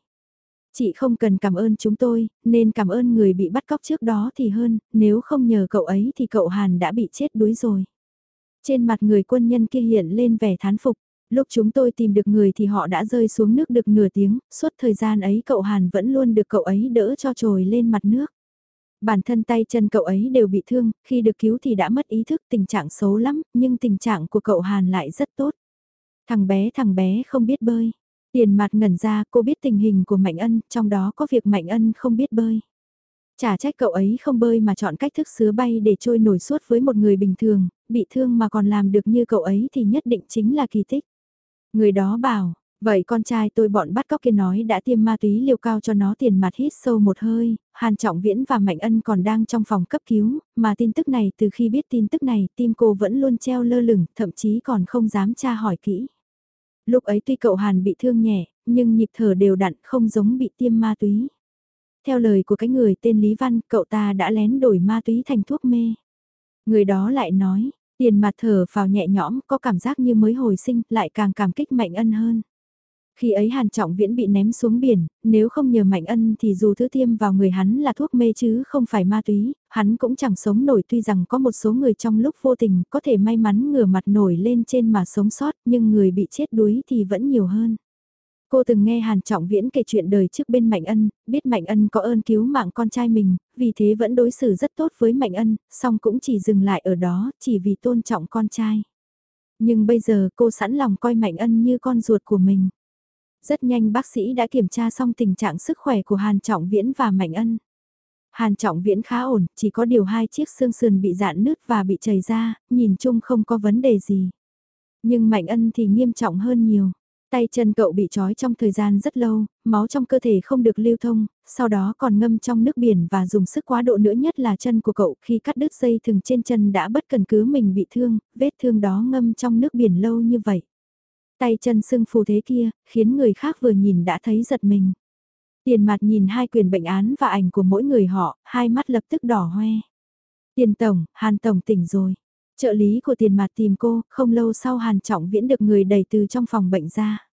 Chị không cần cảm ơn chúng tôi, nên cảm ơn người bị bắt cóc trước đó thì hơn, nếu không nhờ cậu ấy thì cậu Hàn đã bị chết đuối rồi. Trên mặt người quân nhân kia hiện lên vẻ thán phục, lúc chúng tôi tìm được người thì họ đã rơi xuống nước được nửa tiếng, suốt thời gian ấy cậu Hàn vẫn luôn được cậu ấy đỡ cho trồi lên mặt nước. Bản thân tay chân cậu ấy đều bị thương, khi được cứu thì đã mất ý thức tình trạng xấu lắm, nhưng tình trạng của cậu Hàn lại rất tốt. Thằng bé thằng bé không biết bơi. Tiền mặt ngẩn ra cô biết tình hình của Mạnh Ân, trong đó có việc Mạnh Ân không biết bơi. Chả trách cậu ấy không bơi mà chọn cách thức sứa bay để trôi nổi suốt với một người bình thường, bị thương mà còn làm được như cậu ấy thì nhất định chính là kỳ tích. Người đó bảo, vậy con trai tôi bọn bắt cóc kia nói đã tiêm ma túy liều cao cho nó tiền mặt hít sâu một hơi, Hàn Trọng Viễn và Mạnh Ân còn đang trong phòng cấp cứu, mà tin tức này từ khi biết tin tức này tim cô vẫn luôn treo lơ lửng, thậm chí còn không dám tra hỏi kỹ. Lúc ấy tuy cậu Hàn bị thương nhẹ, nhưng nhịp thở đều đặn không giống bị tiêm ma túy. Theo lời của cái người tên Lý Văn, cậu ta đã lén đổi ma túy thành thuốc mê. Người đó lại nói, tiền mặt thở vào nhẹ nhõm, có cảm giác như mới hồi sinh, lại càng cảm kích Mạnh Ân hơn. Khi ấy Hàn Trọng Viễn bị ném xuống biển, nếu không nhờ Mạnh Ân thì dù thứ tiêm vào người hắn là thuốc mê chứ không phải ma túy, hắn cũng chẳng sống nổi tuy rằng có một số người trong lúc vô tình có thể may mắn ngửa mặt nổi lên trên mà sống sót nhưng người bị chết đuối thì vẫn nhiều hơn. Cô từng nghe Hàn Trọng Viễn kể chuyện đời trước bên Mạnh Ân, biết Mạnh Ân có ơn cứu mạng con trai mình, vì thế vẫn đối xử rất tốt với Mạnh Ân, song cũng chỉ dừng lại ở đó, chỉ vì tôn trọng con trai. Nhưng bây giờ cô sẵn lòng coi Mạnh Ân như con ruột của mình. Rất nhanh bác sĩ đã kiểm tra xong tình trạng sức khỏe của Hàn Trọng Viễn và Mạnh Ân. Hàn Trọng Viễn khá ổn, chỉ có điều hai chiếc xương sườn bị dạn nứt và bị chảy ra, nhìn chung không có vấn đề gì. Nhưng Mạnh Ân thì nghiêm trọng hơn nhiều. Tay chân cậu bị trói trong thời gian rất lâu, máu trong cơ thể không được lưu thông, sau đó còn ngâm trong nước biển và dùng sức quá độ nữa nhất là chân của cậu khi cắt đứt dây thừng trên chân đã bất cần cứ mình bị thương, vết thương đó ngâm trong nước biển lâu như vậy. Tay chân sưng phù thế kia, khiến người khác vừa nhìn đã thấy giật mình. Tiền mặt nhìn hai quyền bệnh án và ảnh của mỗi người họ, hai mắt lập tức đỏ hoe. Tiền tổng, Hàn tổng tỉnh rồi. Trợ lý của tiền mặt tìm cô, không lâu sau Hàn Trọng Viễn được người đẩy từ trong phòng bệnh ra.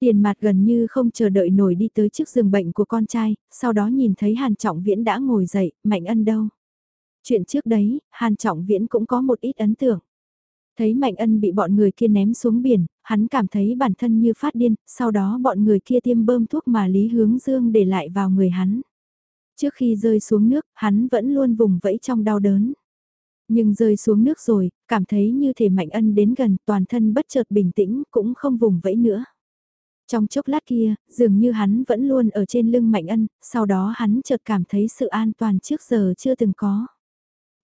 Tiền mặt gần như không chờ đợi nổi đi tới trước giường bệnh của con trai, sau đó nhìn thấy Hàn Trọng Viễn đã ngồi dậy, Mạnh Ân đâu. Chuyện trước đấy, Hàn Trọng Viễn cũng có một ít ấn tượng. Thấy Mạnh Ân bị bọn người kia ném xuống biển, hắn cảm thấy bản thân như phát điên, sau đó bọn người kia tiêm bơm thuốc mà Lý Hướng Dương để lại vào người hắn. Trước khi rơi xuống nước, hắn vẫn luôn vùng vẫy trong đau đớn. Nhưng rơi xuống nước rồi, cảm thấy như thể Mạnh Ân đến gần toàn thân bất chợt bình tĩnh cũng không vùng vẫy nữa. Trong chốc lát kia, dường như hắn vẫn luôn ở trên lưng Mạnh Ân, sau đó hắn chợt cảm thấy sự an toàn trước giờ chưa từng có.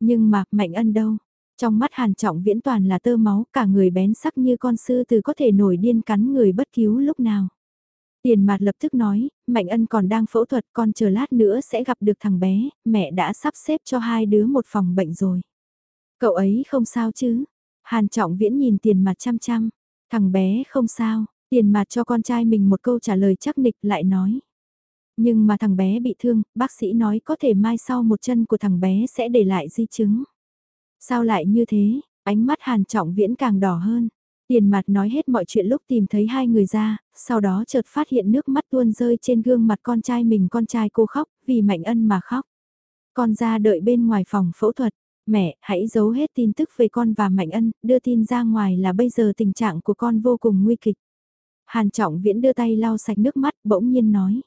Nhưng mà, Mạnh Ân đâu? Trong mắt Hàn Trọng Viễn toàn là tơ máu, cả người bén sắc như con sư từ có thể nổi điên cắn người bất cứu lúc nào. Tiền mặt lập tức nói, Mạnh Ân còn đang phẫu thuật con chờ lát nữa sẽ gặp được thằng bé, mẹ đã sắp xếp cho hai đứa một phòng bệnh rồi. Cậu ấy không sao chứ? Hàn Trọng Viễn nhìn tiền mặt chăm chăm, thằng bé không sao, tiền mặt cho con trai mình một câu trả lời chắc nịch lại nói. Nhưng mà thằng bé bị thương, bác sĩ nói có thể mai sau một chân của thằng bé sẽ để lại di chứng. Sao lại như thế, ánh mắt hàn trọng viễn càng đỏ hơn. Tiền mặt nói hết mọi chuyện lúc tìm thấy hai người ra, sau đó chợt phát hiện nước mắt tuôn rơi trên gương mặt con trai mình con trai cô khóc, vì Mạnh Ân mà khóc. Con ra đợi bên ngoài phòng phẫu thuật, mẹ hãy giấu hết tin tức về con và Mạnh Ân, đưa tin ra ngoài là bây giờ tình trạng của con vô cùng nguy kịch. Hàn Trọng Viễn đưa tay lau sạch nước mắt bỗng nhiên nói.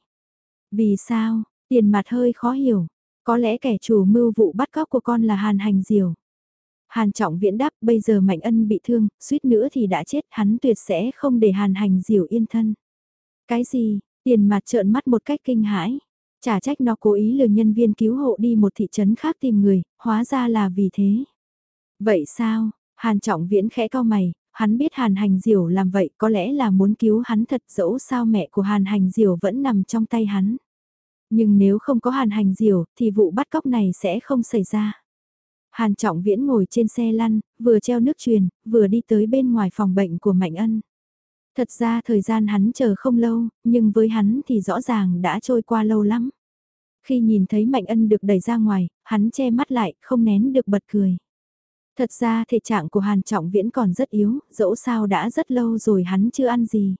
Vì sao, tiền mặt hơi khó hiểu, có lẽ kẻ chủ mưu vụ bắt cóc của con là Hàn Hành Diều. Hàn Trọng Viễn đáp bây giờ Mạnh Ân bị thương, suýt nữa thì đã chết, hắn tuyệt sẽ không để Hàn Hành Diều yên thân. Cái gì, tiền mặt trợn mắt một cách kinh hãi. Chả trách nó cố ý lừa nhân viên cứu hộ đi một thị trấn khác tìm người, hóa ra là vì thế. Vậy sao, Hàn Trọng Viễn khẽ cao mày, Hắn biết Hàn Hành Diểu làm vậy có lẽ là muốn cứu hắn thật dẫu sao mẹ của Hàn Hành Diểu vẫn nằm trong tay hắn. Nhưng nếu không có Hàn Hành Diểu thì vụ bắt cóc này sẽ không xảy ra. Hàn Trọng Viễn ngồi trên xe lăn, vừa treo nước truyền, vừa đi tới bên ngoài phòng bệnh của Mạnh Ân. Thật ra thời gian hắn chờ không lâu, nhưng với hắn thì rõ ràng đã trôi qua lâu lắm. Khi nhìn thấy Mạnh Ân được đẩy ra ngoài, hắn che mắt lại, không nén được bật cười. Thật ra thể trạng của Hàn Trọng Viễn còn rất yếu, dẫu sao đã rất lâu rồi hắn chưa ăn gì.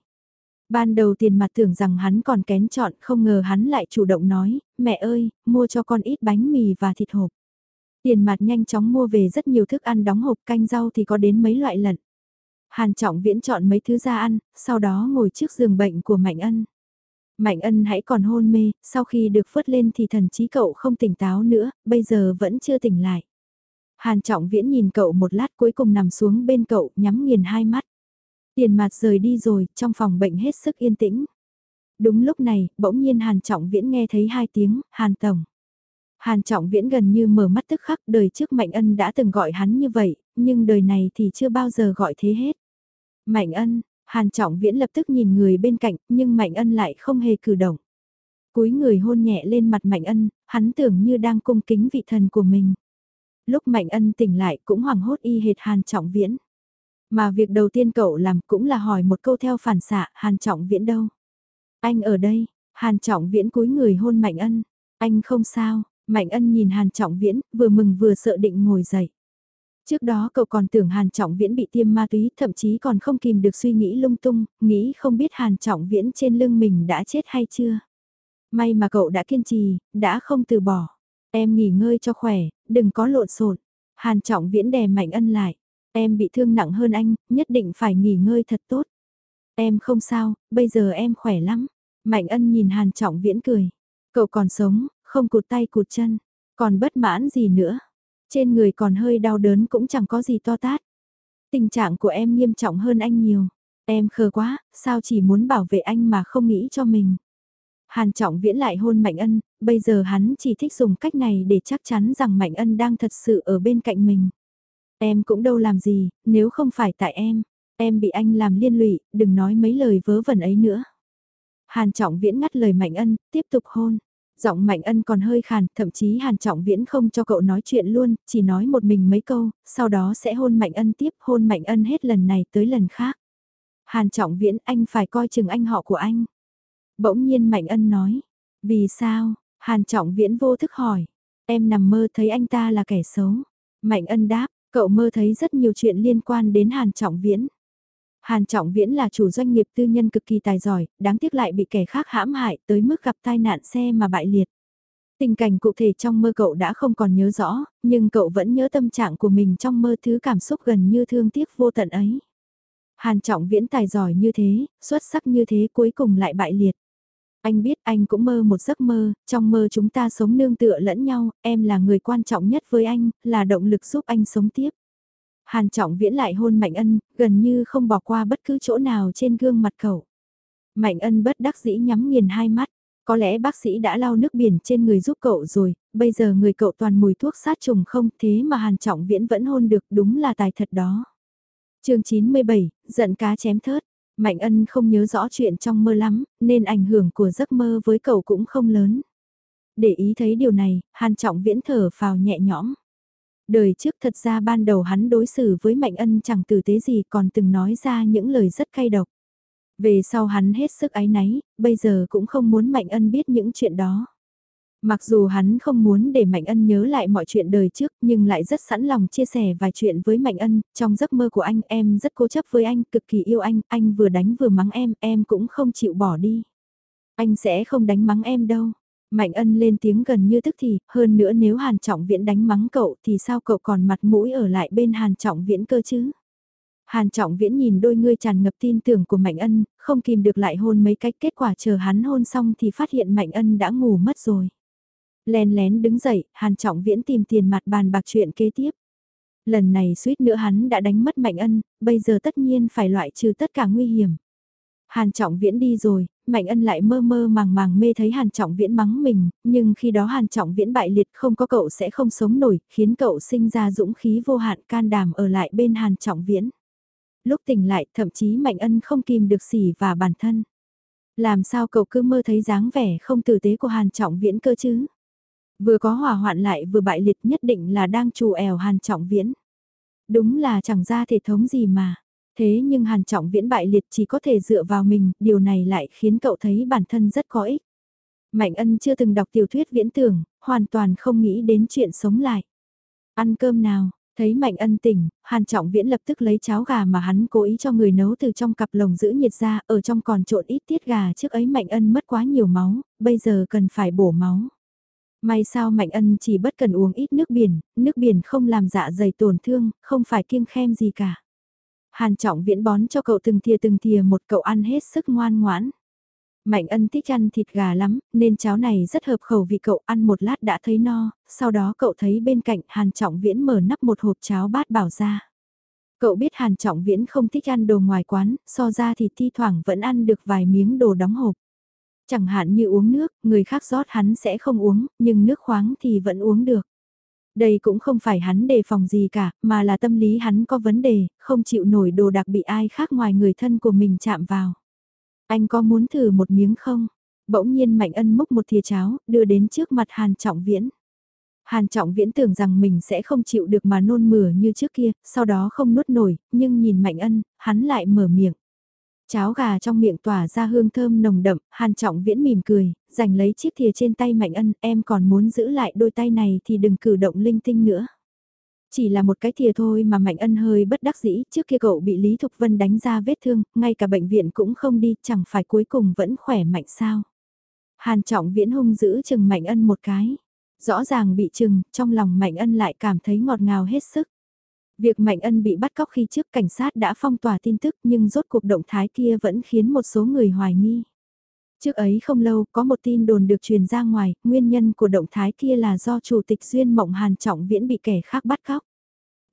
Ban đầu tiền mặt tưởng rằng hắn còn kén chọn, không ngờ hắn lại chủ động nói, mẹ ơi, mua cho con ít bánh mì và thịt hộp. Tiền mặt nhanh chóng mua về rất nhiều thức ăn đóng hộp canh rau thì có đến mấy loại lận. Hàn Trọng Viễn chọn mấy thứ ra ăn, sau đó ngồi trước giường bệnh của Mạnh Ân. Mạnh Ân hãy còn hôn mê, sau khi được phớt lên thì thần trí cậu không tỉnh táo nữa, bây giờ vẫn chưa tỉnh lại. Hàn Trọng Viễn nhìn cậu một lát cuối cùng nằm xuống bên cậu nhắm nghiền hai mắt. Tiền mặt rời đi rồi, trong phòng bệnh hết sức yên tĩnh. Đúng lúc này, bỗng nhiên Hàn Trọng Viễn nghe thấy hai tiếng, Hàn Tổng. Hàn Trọng Viễn gần như mở mắt tức khắc đời trước Mạnh Ân đã từng gọi hắn như vậy, nhưng đời này thì chưa bao giờ gọi thế hết. Mạnh Ân, Hàn Trọng Viễn lập tức nhìn người bên cạnh, nhưng Mạnh Ân lại không hề cử động. Cúi người hôn nhẹ lên mặt Mạnh Ân, hắn tưởng như đang cung kính vị thần của mình. Lúc Mạnh Ân tỉnh lại cũng hoảng hốt y hệt Hàn Trọng Viễn. Mà việc đầu tiên cậu làm cũng là hỏi một câu theo phản xạ, Hàn Trọng Viễn đâu? Anh ở đây, Hàn Trọng Viễn cúi người hôn Mạnh Ân. Anh không sao, Mạnh Ân nhìn Hàn Trọng Viễn, vừa mừng vừa sợ định ngồi dậy. Trước đó cậu còn tưởng Hàn Trọng Viễn bị tiêm ma túy, thậm chí còn không kìm được suy nghĩ lung tung, nghĩ không biết Hàn Trọng Viễn trên lưng mình đã chết hay chưa. May mà cậu đã kiên trì, đã không từ bỏ. Em nghỉ ngơi cho khỏe, đừng có lộn xộn. Hàn Trọng Viễn đè Mạnh Ân lại. Em bị thương nặng hơn anh, nhất định phải nghỉ ngơi thật tốt. Em không sao, bây giờ em khỏe lắm. Mạnh Ân nhìn Hàn Trọng Viễn cười. Cậu còn sống, không cụt tay cụt chân, còn bất mãn gì nữa. Trên người còn hơi đau đớn cũng chẳng có gì to tát. Tình trạng của em nghiêm trọng hơn anh nhiều. Em khờ quá, sao chỉ muốn bảo vệ anh mà không nghĩ cho mình. Hàn Trọng Viễn lại hôn Mạnh Ân, bây giờ hắn chỉ thích dùng cách này để chắc chắn rằng Mạnh Ân đang thật sự ở bên cạnh mình. Em cũng đâu làm gì, nếu không phải tại em, em bị anh làm liên lụy, đừng nói mấy lời vớ vẩn ấy nữa. Hàn Trọng Viễn ngắt lời Mạnh Ân, tiếp tục hôn. Giọng Mạnh Ân còn hơi khàn, thậm chí Hàn Trọng Viễn không cho cậu nói chuyện luôn, chỉ nói một mình mấy câu, sau đó sẽ hôn Mạnh Ân tiếp, hôn Mạnh Ân hết lần này tới lần khác. Hàn Trọng Viễn anh phải coi chừng anh họ của anh. Bỗng nhiên Mạnh Ân nói, vì sao? Hàn Trọng Viễn vô thức hỏi, em nằm mơ thấy anh ta là kẻ xấu. Mạnh Ân đáp, cậu mơ thấy rất nhiều chuyện liên quan đến Hàn Trọng Viễn. Hàn Trọng Viễn là chủ doanh nghiệp tư nhân cực kỳ tài giỏi, đáng tiếc lại bị kẻ khác hãm hại tới mức gặp tai nạn xe mà bại liệt. Tình cảnh cụ thể trong mơ cậu đã không còn nhớ rõ, nhưng cậu vẫn nhớ tâm trạng của mình trong mơ thứ cảm xúc gần như thương tiếc vô tận ấy. Hàn Trọng Viễn tài giỏi như thế, xuất sắc như thế cuối cùng lại bại liệt. Anh biết anh cũng mơ một giấc mơ, trong mơ chúng ta sống nương tựa lẫn nhau, em là người quan trọng nhất với anh, là động lực giúp anh sống tiếp. Hàn Trọng Viễn lại hôn Mạnh Ân, gần như không bỏ qua bất cứ chỗ nào trên gương mặt cậu. Mạnh Ân bất đắc dĩ nhắm nghiền hai mắt. Có lẽ bác sĩ đã lau nước biển trên người giúp cậu rồi, bây giờ người cậu toàn mùi thuốc sát trùng không thế mà Hàn Trọng Viễn vẫn hôn được đúng là tài thật đó. chương 97, giận cá chém thớt. Mạnh ân không nhớ rõ chuyện trong mơ lắm, nên ảnh hưởng của giấc mơ với cậu cũng không lớn. Để ý thấy điều này, Hàn Trọng Viễn thở vào nhẹ nhõm. Đời trước thật ra ban đầu hắn đối xử với Mạnh Ân chẳng tử tế gì còn từng nói ra những lời rất cay độc. Về sau hắn hết sức ái náy, bây giờ cũng không muốn Mạnh Ân biết những chuyện đó. Mặc dù hắn không muốn để Mạnh Ân nhớ lại mọi chuyện đời trước nhưng lại rất sẵn lòng chia sẻ vài chuyện với Mạnh Ân, trong giấc mơ của anh em rất cố chấp với anh, cực kỳ yêu anh, anh vừa đánh vừa mắng em, em cũng không chịu bỏ đi. Anh sẽ không đánh mắng em đâu. Mạnh ân lên tiếng gần như tức thì, hơn nữa nếu Hàn Trọng Viễn đánh mắng cậu thì sao cậu còn mặt mũi ở lại bên Hàn Trọng Viễn cơ chứ? Hàn Trọng Viễn nhìn đôi ngươi tràn ngập tin tưởng của Mạnh Ân, không kìm được lại hôn mấy cách kết quả chờ hắn hôn xong thì phát hiện Mạnh Ân đã ngủ mất rồi. Lén lén đứng dậy, Hàn Trọng Viễn tìm tiền mặt bàn bạc chuyện kế tiếp. Lần này suýt nữa hắn đã đánh mất Mạnh Ân, bây giờ tất nhiên phải loại trừ tất cả nguy hiểm. Hàn Trọng Viễn đi rồi, Mạnh Ân lại mơ mơ màng màng mê thấy Hàn Trọng Viễn mắng mình, nhưng khi đó Hàn Trọng Viễn bại liệt không có cậu sẽ không sống nổi, khiến cậu sinh ra dũng khí vô hạn can đảm ở lại bên Hàn Trọng Viễn. Lúc tỉnh lại thậm chí Mạnh Ân không kìm được xỉ và bản thân. Làm sao cậu cứ mơ thấy dáng vẻ không tử tế của Hàn Trọng Viễn cơ chứ? Vừa có hỏa hoạn lại vừa bại liệt nhất định là đang trù ẻo Hàn Trọng Viễn. Đúng là chẳng ra thể thống gì mà. Thế nhưng Hàn Trọng Viễn bại liệt chỉ có thể dựa vào mình, điều này lại khiến cậu thấy bản thân rất có ích. Mạnh ân chưa từng đọc tiểu thuyết viễn tưởng, hoàn toàn không nghĩ đến chuyện sống lại. Ăn cơm nào, thấy Mạnh ân tỉnh, Hàn Trọng Viễn lập tức lấy cháo gà mà hắn cố ý cho người nấu từ trong cặp lồng giữ nhiệt ra, ở trong còn trộn ít tiết gà trước ấy Mạnh ân mất quá nhiều máu, bây giờ cần phải bổ máu. May sao Mạnh ân chỉ bất cần uống ít nước biển, nước biển không làm dạ dày tổn thương, không phải kiêng khem gì cả. Hàn Trọng Viễn bón cho cậu từng thìa từng thìa một cậu ăn hết sức ngoan ngoãn. Mạnh ân thích ăn thịt gà lắm, nên cháo này rất hợp khẩu vị cậu ăn một lát đã thấy no, sau đó cậu thấy bên cạnh Hàn Trọng Viễn mở nắp một hộp cháo bát bảo ra. Cậu biết Hàn Trọng Viễn không thích ăn đồ ngoài quán, so ra thì thi thoảng vẫn ăn được vài miếng đồ đóng hộp. Chẳng hạn như uống nước, người khác rót hắn sẽ không uống, nhưng nước khoáng thì vẫn uống được. Đây cũng không phải hắn đề phòng gì cả, mà là tâm lý hắn có vấn đề, không chịu nổi đồ đặc bị ai khác ngoài người thân của mình chạm vào. Anh có muốn thử một miếng không? Bỗng nhiên Mạnh Ân múc một thìa cháo, đưa đến trước mặt Hàn Trọng Viễn. Hàn Trọng Viễn tưởng rằng mình sẽ không chịu được mà nôn mửa như trước kia, sau đó không nuốt nổi, nhưng nhìn Mạnh Ân, hắn lại mở miệng. Cháo gà trong miệng tỏa ra hương thơm nồng đậm, Hàn Trọng Viễn mỉm cười, giành lấy chiếc thìa trên tay Mạnh Ân, em còn muốn giữ lại đôi tay này thì đừng cử động linh tinh nữa. Chỉ là một cái thìa thôi mà Mạnh Ân hơi bất đắc dĩ, trước kia cậu bị Lý Thục Vân đánh ra vết thương, ngay cả bệnh viện cũng không đi, chẳng phải cuối cùng vẫn khỏe mạnh sao. Hàn Trọng Viễn hung giữ chừng Mạnh Ân một cái. Rõ ràng bị chừng, trong lòng Mạnh Ân lại cảm thấy ngọt ngào hết sức. Việc Mạnh Ân bị bắt cóc khi trước cảnh sát đã phong tỏa tin tức nhưng rốt cuộc động thái kia vẫn khiến một số người hoài nghi. Trước ấy không lâu có một tin đồn được truyền ra ngoài, nguyên nhân của động thái kia là do Chủ tịch Duyên Mộng Hàn Trọng Viễn bị kẻ khác bắt cóc.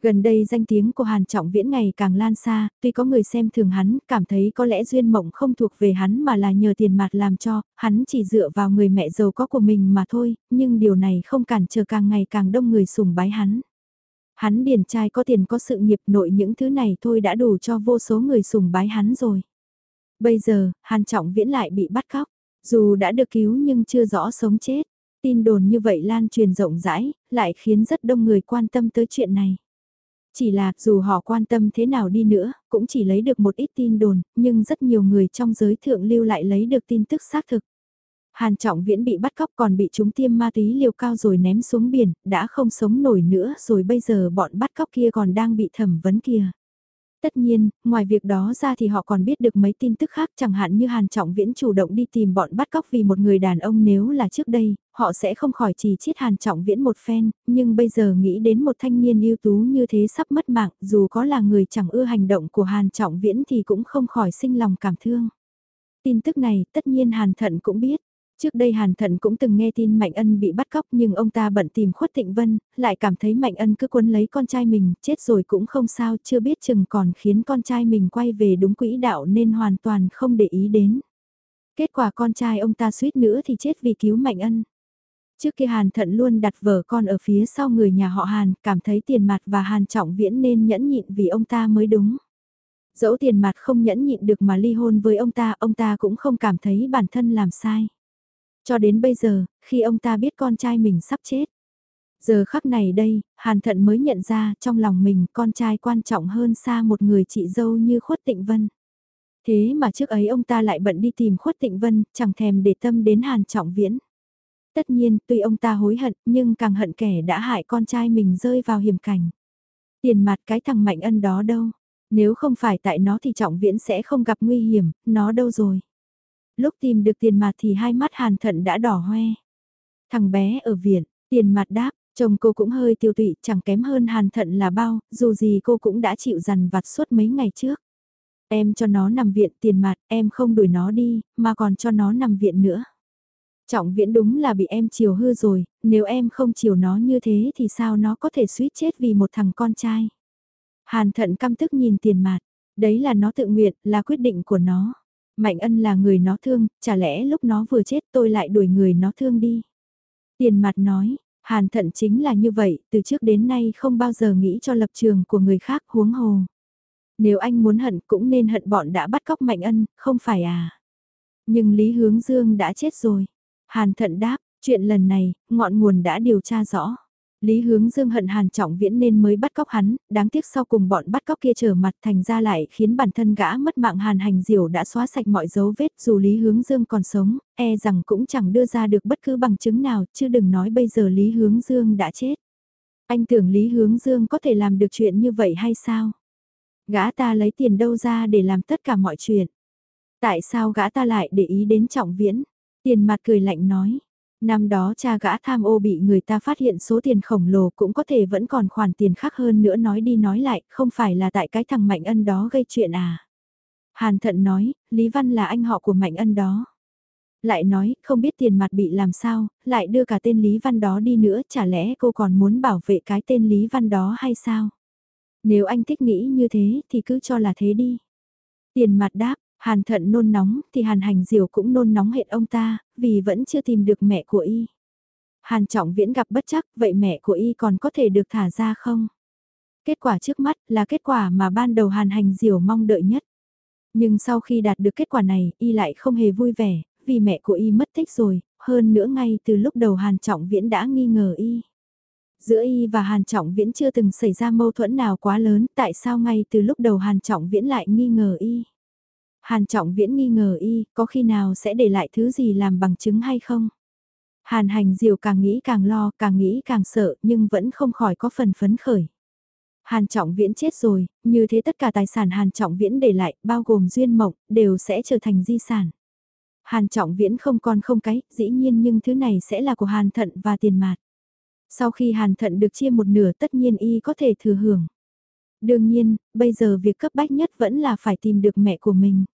Gần đây danh tiếng của Hàn Trọng Viễn ngày càng lan xa, tuy có người xem thường hắn, cảm thấy có lẽ Duyên Mộng không thuộc về hắn mà là nhờ tiền mặt làm cho, hắn chỉ dựa vào người mẹ giàu có của mình mà thôi, nhưng điều này không cản trở càng ngày càng đông người sùng bái hắn. Hắn điển trai có tiền có sự nghiệp nội những thứ này thôi đã đủ cho vô số người sùng bái hắn rồi. Bây giờ, Hàn Trọng Viễn lại bị bắt cóc, dù đã được cứu nhưng chưa rõ sống chết. Tin đồn như vậy lan truyền rộng rãi, lại khiến rất đông người quan tâm tới chuyện này. Chỉ là dù họ quan tâm thế nào đi nữa, cũng chỉ lấy được một ít tin đồn, nhưng rất nhiều người trong giới thượng lưu lại lấy được tin tức xác thực. Hàn Trọng Viễn bị bắt cóc còn bị chúng tiêm ma túy liều cao rồi ném xuống biển, đã không sống nổi nữa rồi bây giờ bọn bắt cóc kia còn đang bị thẩm vấn kia. Tất nhiên, ngoài việc đó ra thì họ còn biết được mấy tin tức khác chẳng hạn như Hàn Trọng Viễn chủ động đi tìm bọn bắt cóc vì một người đàn ông nếu là trước đây, họ sẽ không khỏi chỉ chết Hàn Trọng Viễn một phen, nhưng bây giờ nghĩ đến một thanh niên ưu tú như thế sắp mất mạng, dù có là người chẳng ưa hành động của Hàn Trọng Viễn thì cũng không khỏi sinh lòng cảm thương. Tin tức này tất nhiên Hàn Thận cũng biết. Trước đây Hàn Thận cũng từng nghe tin Mạnh Ân bị bắt cóc nhưng ông ta bận tìm khuất Thịnh Vân, lại cảm thấy Mạnh Ân cứ quấn lấy con trai mình, chết rồi cũng không sao, chưa biết chừng còn khiến con trai mình quay về đúng quỹ đạo nên hoàn toàn không để ý đến. Kết quả con trai ông ta suýt nữa thì chết vì cứu Mạnh Ân. Trước kia Hàn Thận luôn đặt vợ con ở phía sau người nhà họ Hàn, cảm thấy tiền mặt và Hàn Trọng Viễn nên nhẫn nhịn vì ông ta mới đúng. Dẫu tiền mặt không nhẫn nhịn được mà ly hôn với ông ta, ông ta cũng không cảm thấy bản thân làm sai. Cho đến bây giờ, khi ông ta biết con trai mình sắp chết. Giờ khắc này đây, Hàn Thận mới nhận ra trong lòng mình con trai quan trọng hơn xa một người chị dâu như Khuất Tịnh Vân. Thế mà trước ấy ông ta lại bận đi tìm Khuất Tịnh Vân, chẳng thèm để tâm đến Hàn Trọng Viễn. Tất nhiên, tuy ông ta hối hận, nhưng càng hận kẻ đã hại con trai mình rơi vào hiểm cảnh. Tiền mặt cái thằng Mạnh Ân đó đâu? Nếu không phải tại nó thì Trọng Viễn sẽ không gặp nguy hiểm, nó đâu rồi? Lúc tìm được tiền mặt thì hai mắt hàn thận đã đỏ hoe. Thằng bé ở viện, tiền mặt đáp, chồng cô cũng hơi tiêu tụy, chẳng kém hơn hàn thận là bao, dù gì cô cũng đã chịu dằn vặt suốt mấy ngày trước. Em cho nó nằm viện tiền mặt, em không đuổi nó đi, mà còn cho nó nằm viện nữa. Trọng viễn đúng là bị em chiều hư rồi, nếu em không chiều nó như thế thì sao nó có thể suýt chết vì một thằng con trai. Hàn thận căm tức nhìn tiền mặt, đấy là nó tự nguyện, là quyết định của nó. Mạnh ân là người nó thương, chả lẽ lúc nó vừa chết tôi lại đuổi người nó thương đi. Tiền mặt nói, hàn thận chính là như vậy, từ trước đến nay không bao giờ nghĩ cho lập trường của người khác huống hồ. Nếu anh muốn hận cũng nên hận bọn đã bắt cóc Mạnh Ân, không phải à? Nhưng Lý Hướng Dương đã chết rồi. Hàn thận đáp, chuyện lần này, ngọn nguồn đã điều tra rõ. Lý Hướng Dương hận Hàn Trọng Viễn nên mới bắt cóc hắn, đáng tiếc sau cùng bọn bắt cóc kia trở mặt thành ra lại khiến bản thân gã mất mạng Hàn Hành Diểu đã xóa sạch mọi dấu vết dù Lý Hướng Dương còn sống, e rằng cũng chẳng đưa ra được bất cứ bằng chứng nào, chứ đừng nói bây giờ Lý Hướng Dương đã chết. Anh tưởng Lý Hướng Dương có thể làm được chuyện như vậy hay sao? Gã ta lấy tiền đâu ra để làm tất cả mọi chuyện? Tại sao gã ta lại để ý đến Trọng Viễn? Tiền mặt cười lạnh nói. Năm đó cha gã tham ô bị người ta phát hiện số tiền khổng lồ cũng có thể vẫn còn khoản tiền khác hơn nữa nói đi nói lại, không phải là tại cái thằng Mạnh Ân đó gây chuyện à. Hàn Thận nói, Lý Văn là anh họ của Mạnh Ân đó. Lại nói, không biết tiền mặt bị làm sao, lại đưa cả tên Lý Văn đó đi nữa, chả lẽ cô còn muốn bảo vệ cái tên Lý Văn đó hay sao? Nếu anh thích nghĩ như thế thì cứ cho là thế đi. Tiền mặt đáp, Hàn thận nôn nóng thì hàn hành diều cũng nôn nóng hệt ông ta, vì vẫn chưa tìm được mẹ của y. Hàn trọng viễn gặp bất chắc, vậy mẹ của y còn có thể được thả ra không? Kết quả trước mắt là kết quả mà ban đầu hàn hành diều mong đợi nhất. Nhưng sau khi đạt được kết quả này, y lại không hề vui vẻ, vì mẹ của y mất tích rồi, hơn nữa ngay từ lúc đầu hàn trọng viễn đã nghi ngờ y. Giữa y và hàn trọng viễn chưa từng xảy ra mâu thuẫn nào quá lớn, tại sao ngay từ lúc đầu hàn trọng viễn lại nghi ngờ y? Hàn Trọng Viễn nghi ngờ y, có khi nào sẽ để lại thứ gì làm bằng chứng hay không? Hàn Hành Diều càng nghĩ càng lo, càng nghĩ càng sợ, nhưng vẫn không khỏi có phần phấn khởi. Hàn Trọng Viễn chết rồi, như thế tất cả tài sản Hàn Trọng Viễn để lại, bao gồm duyên mộng, đều sẽ trở thành di sản. Hàn Trọng Viễn không còn không cái, dĩ nhiên nhưng thứ này sẽ là của Hàn Thận và tiền mạt. Sau khi Hàn Thận được chia một nửa tất nhiên y có thể thừa hưởng. Đương nhiên, bây giờ việc cấp bách nhất vẫn là phải tìm được mẹ của mình.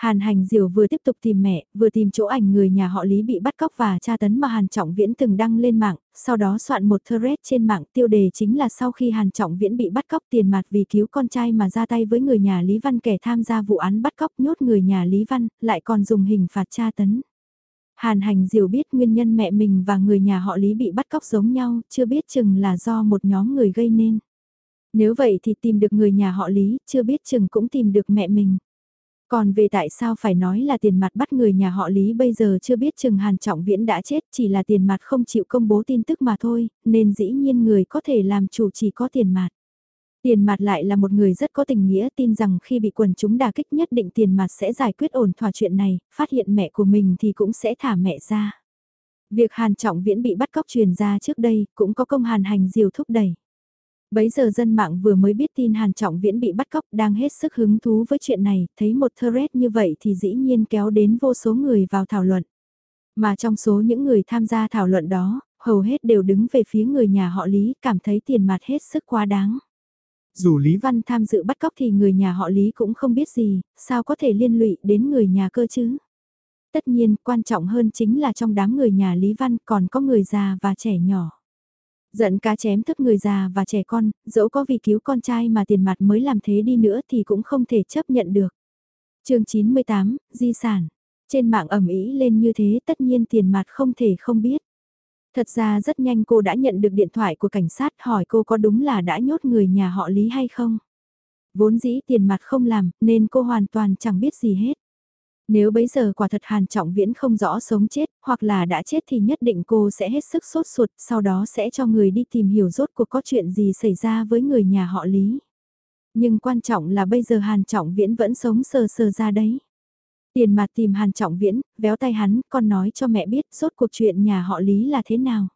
Hàn Hành Diều vừa tiếp tục tìm mẹ, vừa tìm chỗ ảnh người nhà họ Lý bị bắt cóc và tra tấn mà Hàn Trọng Viễn từng đăng lên mạng, sau đó soạn một thread trên mạng tiêu đề chính là sau khi Hàn Trọng Viễn bị bắt cóc tiền mặt vì cứu con trai mà ra tay với người nhà Lý Văn kẻ tham gia vụ án bắt cóc nhốt người nhà Lý Văn, lại còn dùng hình phạt tra tấn. Hàn Hành Diều biết nguyên nhân mẹ mình và người nhà họ Lý bị bắt cóc giống nhau, chưa biết chừng là do một nhóm người gây nên. Nếu vậy thì tìm được người nhà họ Lý, chưa biết chừng cũng tìm được mẹ mình. Còn về tại sao phải nói là tiền mặt bắt người nhà họ Lý bây giờ chưa biết chừng Hàn Trọng Viễn đã chết chỉ là tiền mặt không chịu công bố tin tức mà thôi, nên dĩ nhiên người có thể làm chủ chỉ có tiền mặt. Tiền mặt lại là một người rất có tình nghĩa tin rằng khi bị quần chúng đà kích nhất định tiền mặt sẽ giải quyết ổn thỏa chuyện này, phát hiện mẹ của mình thì cũng sẽ thả mẹ ra. Việc Hàn Trọng Viễn bị bắt cóc truyền ra trước đây cũng có công Hàn hành diều thúc đẩy. Bấy giờ dân mạng vừa mới biết tin Hàn Trọng Viễn bị bắt cóc đang hết sức hứng thú với chuyện này, thấy một thread như vậy thì dĩ nhiên kéo đến vô số người vào thảo luận. Mà trong số những người tham gia thảo luận đó, hầu hết đều đứng về phía người nhà họ Lý, cảm thấy tiền mặt hết sức quá đáng. Dù Lý Văn tham dự bắt cóc thì người nhà họ Lý cũng không biết gì, sao có thể liên lụy đến người nhà cơ chứ? Tất nhiên, quan trọng hơn chính là trong đám người nhà Lý Văn còn có người già và trẻ nhỏ. Giận cá chém thức người già và trẻ con, dẫu có vì cứu con trai mà tiền mặt mới làm thế đi nữa thì cũng không thể chấp nhận được. chương 98, Di sản. Trên mạng ẩm ý lên như thế tất nhiên tiền mặt không thể không biết. Thật ra rất nhanh cô đã nhận được điện thoại của cảnh sát hỏi cô có đúng là đã nhốt người nhà họ Lý hay không. Vốn dĩ tiền mặt không làm nên cô hoàn toàn chẳng biết gì hết. Nếu bấy giờ quả thật Hàn Trọng Viễn không rõ sống chết, hoặc là đã chết thì nhất định cô sẽ hết sức sốt ruột, sau đó sẽ cho người đi tìm hiểu rốt cuộc có chuyện gì xảy ra với người nhà họ Lý. Nhưng quan trọng là bây giờ Hàn Trọng Viễn vẫn sống sờ sờ ra đấy. Tiền mặt tìm Hàn Trọng Viễn, véo tay hắn, con nói cho mẹ biết rốt cuộc chuyện nhà họ Lý là thế nào.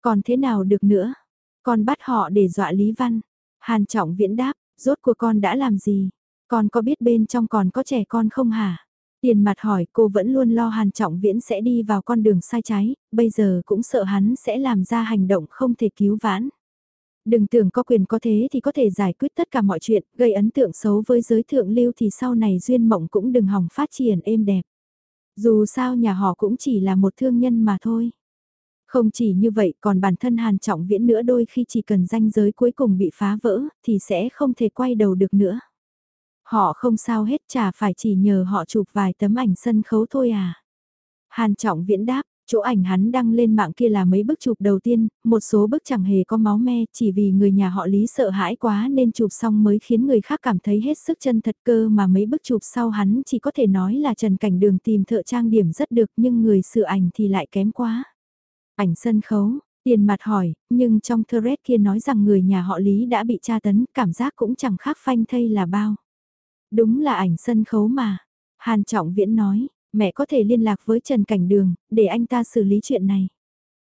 Còn thế nào được nữa? Con bắt họ để dọa Lý Văn. Hàn Trọng Viễn đáp, rốt cuộc con đã làm gì? Con có biết bên trong còn có trẻ con không hả? Tiền mặt hỏi cô vẫn luôn lo Hàn Trọng Viễn sẽ đi vào con đường sai trái, bây giờ cũng sợ hắn sẽ làm ra hành động không thể cứu vãn. Đừng tưởng có quyền có thế thì có thể giải quyết tất cả mọi chuyện, gây ấn tượng xấu với giới thượng lưu thì sau này duyên mộng cũng đừng hỏng phát triển êm đẹp. Dù sao nhà họ cũng chỉ là một thương nhân mà thôi. Không chỉ như vậy còn bản thân Hàn Trọng Viễn nữa đôi khi chỉ cần danh giới cuối cùng bị phá vỡ thì sẽ không thể quay đầu được nữa. Họ không sao hết chả phải chỉ nhờ họ chụp vài tấm ảnh sân khấu thôi à. Hàn Trọng Viễn đáp, Chỗ ảnh hắn đăng lên mạng kia là mấy bức chụp đầu tiên, một số bức chẳng hề có máu me, chỉ vì người nhà họ Lý sợ hãi quá nên chụp xong mới khiến người khác cảm thấy hết sức chân thật cơ mà mấy bức chụp sau hắn chỉ có thể nói là Trần Cảnh Đường tìm thợ trang điểm rất được nhưng người sửa ảnh thì lại kém quá. Ảnh sân khấu, tiền mặt hỏi, nhưng trong thread kia nói rằng người nhà họ Lý đã bị tra tấn, cảm giác cũng chẳng khác phanh thây là bao. Đúng là ảnh sân khấu mà. Hàn Trọng Viễn nói, mẹ có thể liên lạc với Trần Cảnh Đường, để anh ta xử lý chuyện này.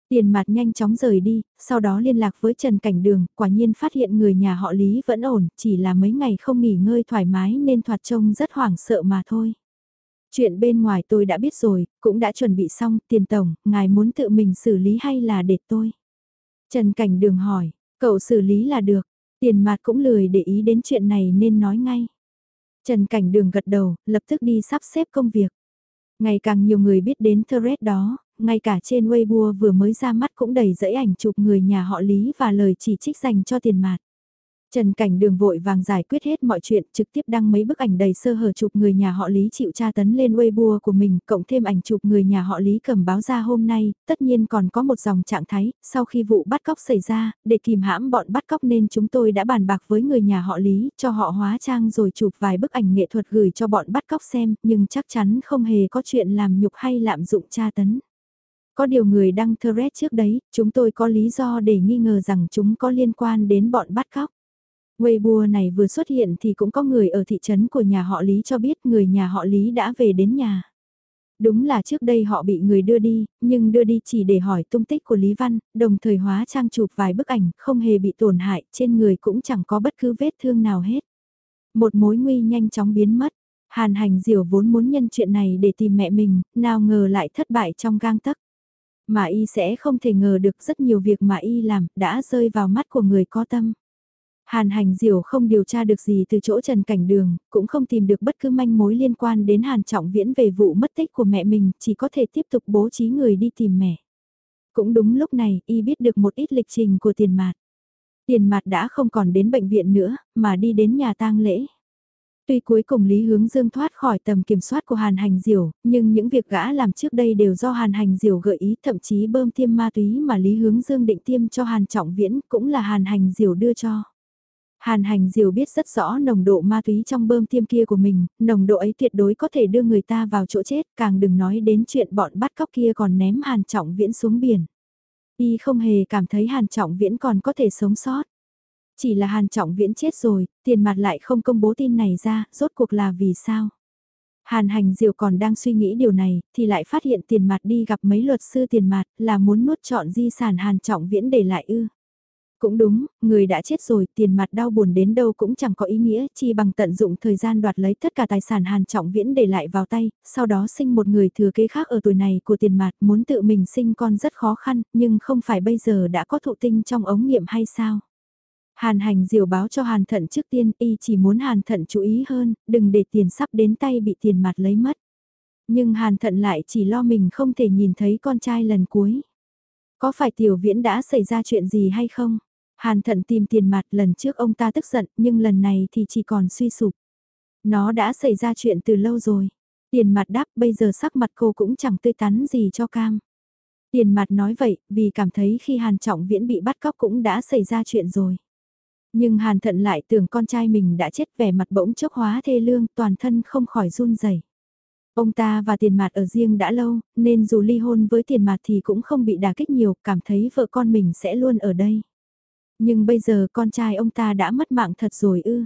Tiền mặt nhanh chóng rời đi, sau đó liên lạc với Trần Cảnh Đường, quả nhiên phát hiện người nhà họ Lý vẫn ổn, chỉ là mấy ngày không nghỉ ngơi thoải mái nên thoạt trông rất hoảng sợ mà thôi. Chuyện bên ngoài tôi đã biết rồi, cũng đã chuẩn bị xong, tiền tổng, ngài muốn tự mình xử lý hay là để tôi? Trần Cảnh Đường hỏi, cậu xử lý là được, tiền mặt cũng lười để ý đến chuyện này nên nói ngay. Trần Cảnh Đường gật đầu, lập tức đi sắp xếp công việc. Ngày càng nhiều người biết đến thread đó, ngay cả trên Weibo vừa mới ra mắt cũng đầy dẫy ảnh chụp người nhà họ Lý và lời chỉ trích dành cho tiền mạt. Trần Cảnh Đường vội vàng giải quyết hết mọi chuyện, trực tiếp đăng mấy bức ảnh đầy sơ hở chụp người nhà họ Lý chịu tra tấn lên Weibo của mình, cộng thêm ảnh chụp người nhà họ Lý cầm báo ra hôm nay, tất nhiên còn có một dòng trạng thái, sau khi vụ bắt cóc xảy ra, để kìm hãm bọn bắt cóc nên chúng tôi đã bàn bạc với người nhà họ Lý, cho họ hóa trang rồi chụp vài bức ảnh nghệ thuật gửi cho bọn bắt cóc xem, nhưng chắc chắn không hề có chuyện làm nhục hay lạm dụng tra tấn. Có điều người đăng thread trước đấy, chúng tôi có lý do để nghi ngờ rằng chúng có liên quan đến bọn bắt cóc. Weibo này vừa xuất hiện thì cũng có người ở thị trấn của nhà họ Lý cho biết người nhà họ Lý đã về đến nhà. Đúng là trước đây họ bị người đưa đi, nhưng đưa đi chỉ để hỏi tung tích của Lý Văn, đồng thời hóa trang chụp vài bức ảnh, không hề bị tổn hại, trên người cũng chẳng có bất cứ vết thương nào hết. Một mối nguy nhanh chóng biến mất, Hàn hành diều vốn muốn nhân chuyện này để tìm mẹ mình, nào ngờ lại thất bại trong gang tấc. Mà y sẽ không thể ngờ được rất nhiều việc mà y làm đã rơi vào mắt của người có tâm. Hàn hành diều không điều tra được gì từ chỗ Trần Cảnh Đường, cũng không tìm được bất cứ manh mối liên quan đến Hàn Trọng Viễn về vụ mất tích của mẹ mình, chỉ có thể tiếp tục bố trí người đi tìm mẹ. Cũng đúng lúc này, y biết được một ít lịch trình của tiền mạt. Tiền mạt đã không còn đến bệnh viện nữa, mà đi đến nhà tang lễ. Tuy cuối cùng Lý Hướng Dương thoát khỏi tầm kiểm soát của Hàn Hành Diểu, nhưng những việc gã làm trước đây đều do Hàn Hành Diểu gợi ý thậm chí bơm tiêm ma túy mà Lý Hướng Dương định tiêm cho Hàn Trọng Viễn cũng là Hàn Hành Diểu đưa cho. Hàn hành diều biết rất rõ nồng độ ma túy trong bơm tiêm kia của mình, nồng độ ấy tuyệt đối có thể đưa người ta vào chỗ chết, càng đừng nói đến chuyện bọn bắt cóc kia còn ném Hàn Trọng Viễn xuống biển. Y không hề cảm thấy Hàn Trọng Viễn còn có thể sống sót. Chỉ là Hàn Trọng Viễn chết rồi, tiền mặt lại không công bố tin này ra, rốt cuộc là vì sao? Hàn hành diều còn đang suy nghĩ điều này, thì lại phát hiện tiền mặt đi gặp mấy luật sư tiền mặt là muốn nuốt chọn di sản Hàn Trọng Viễn để lại ư. Cũng đúng, người đã chết rồi, tiền mặt đau buồn đến đâu cũng chẳng có ý nghĩa, chi bằng tận dụng thời gian đoạt lấy tất cả tài sản Hàn Trọng Viễn để lại vào tay, sau đó sinh một người thừa kế khác ở tuổi này của tiền mặt, muốn tự mình sinh con rất khó khăn, nhưng không phải bây giờ đã có thụ tinh trong ống nghiệm hay sao? Hàn hành diều báo cho Hàn thận trước tiên, y chỉ muốn Hàn thận chú ý hơn, đừng để tiền sắp đến tay bị tiền mặt lấy mất. Nhưng Hàn thận lại chỉ lo mình không thể nhìn thấy con trai lần cuối. Có phải tiểu viễn đã xảy ra chuyện gì hay không? Hàn thận tìm tiền mặt lần trước ông ta tức giận nhưng lần này thì chỉ còn suy sụp. Nó đã xảy ra chuyện từ lâu rồi. Tiền mặt đáp bây giờ sắc mặt cô cũng chẳng tươi tắn gì cho cam. Tiền mặt nói vậy vì cảm thấy khi Hàn Trọng Viễn bị bắt cóc cũng đã xảy ra chuyện rồi. Nhưng Hàn thận lại tưởng con trai mình đã chết vẻ mặt bỗng chốc hóa thê lương toàn thân không khỏi run rẩy. Ông ta và tiền mặt ở riêng đã lâu, nên dù ly hôn với tiền mặt thì cũng không bị đả kích nhiều, cảm thấy vợ con mình sẽ luôn ở đây. Nhưng bây giờ con trai ông ta đã mất mạng thật rồi ư.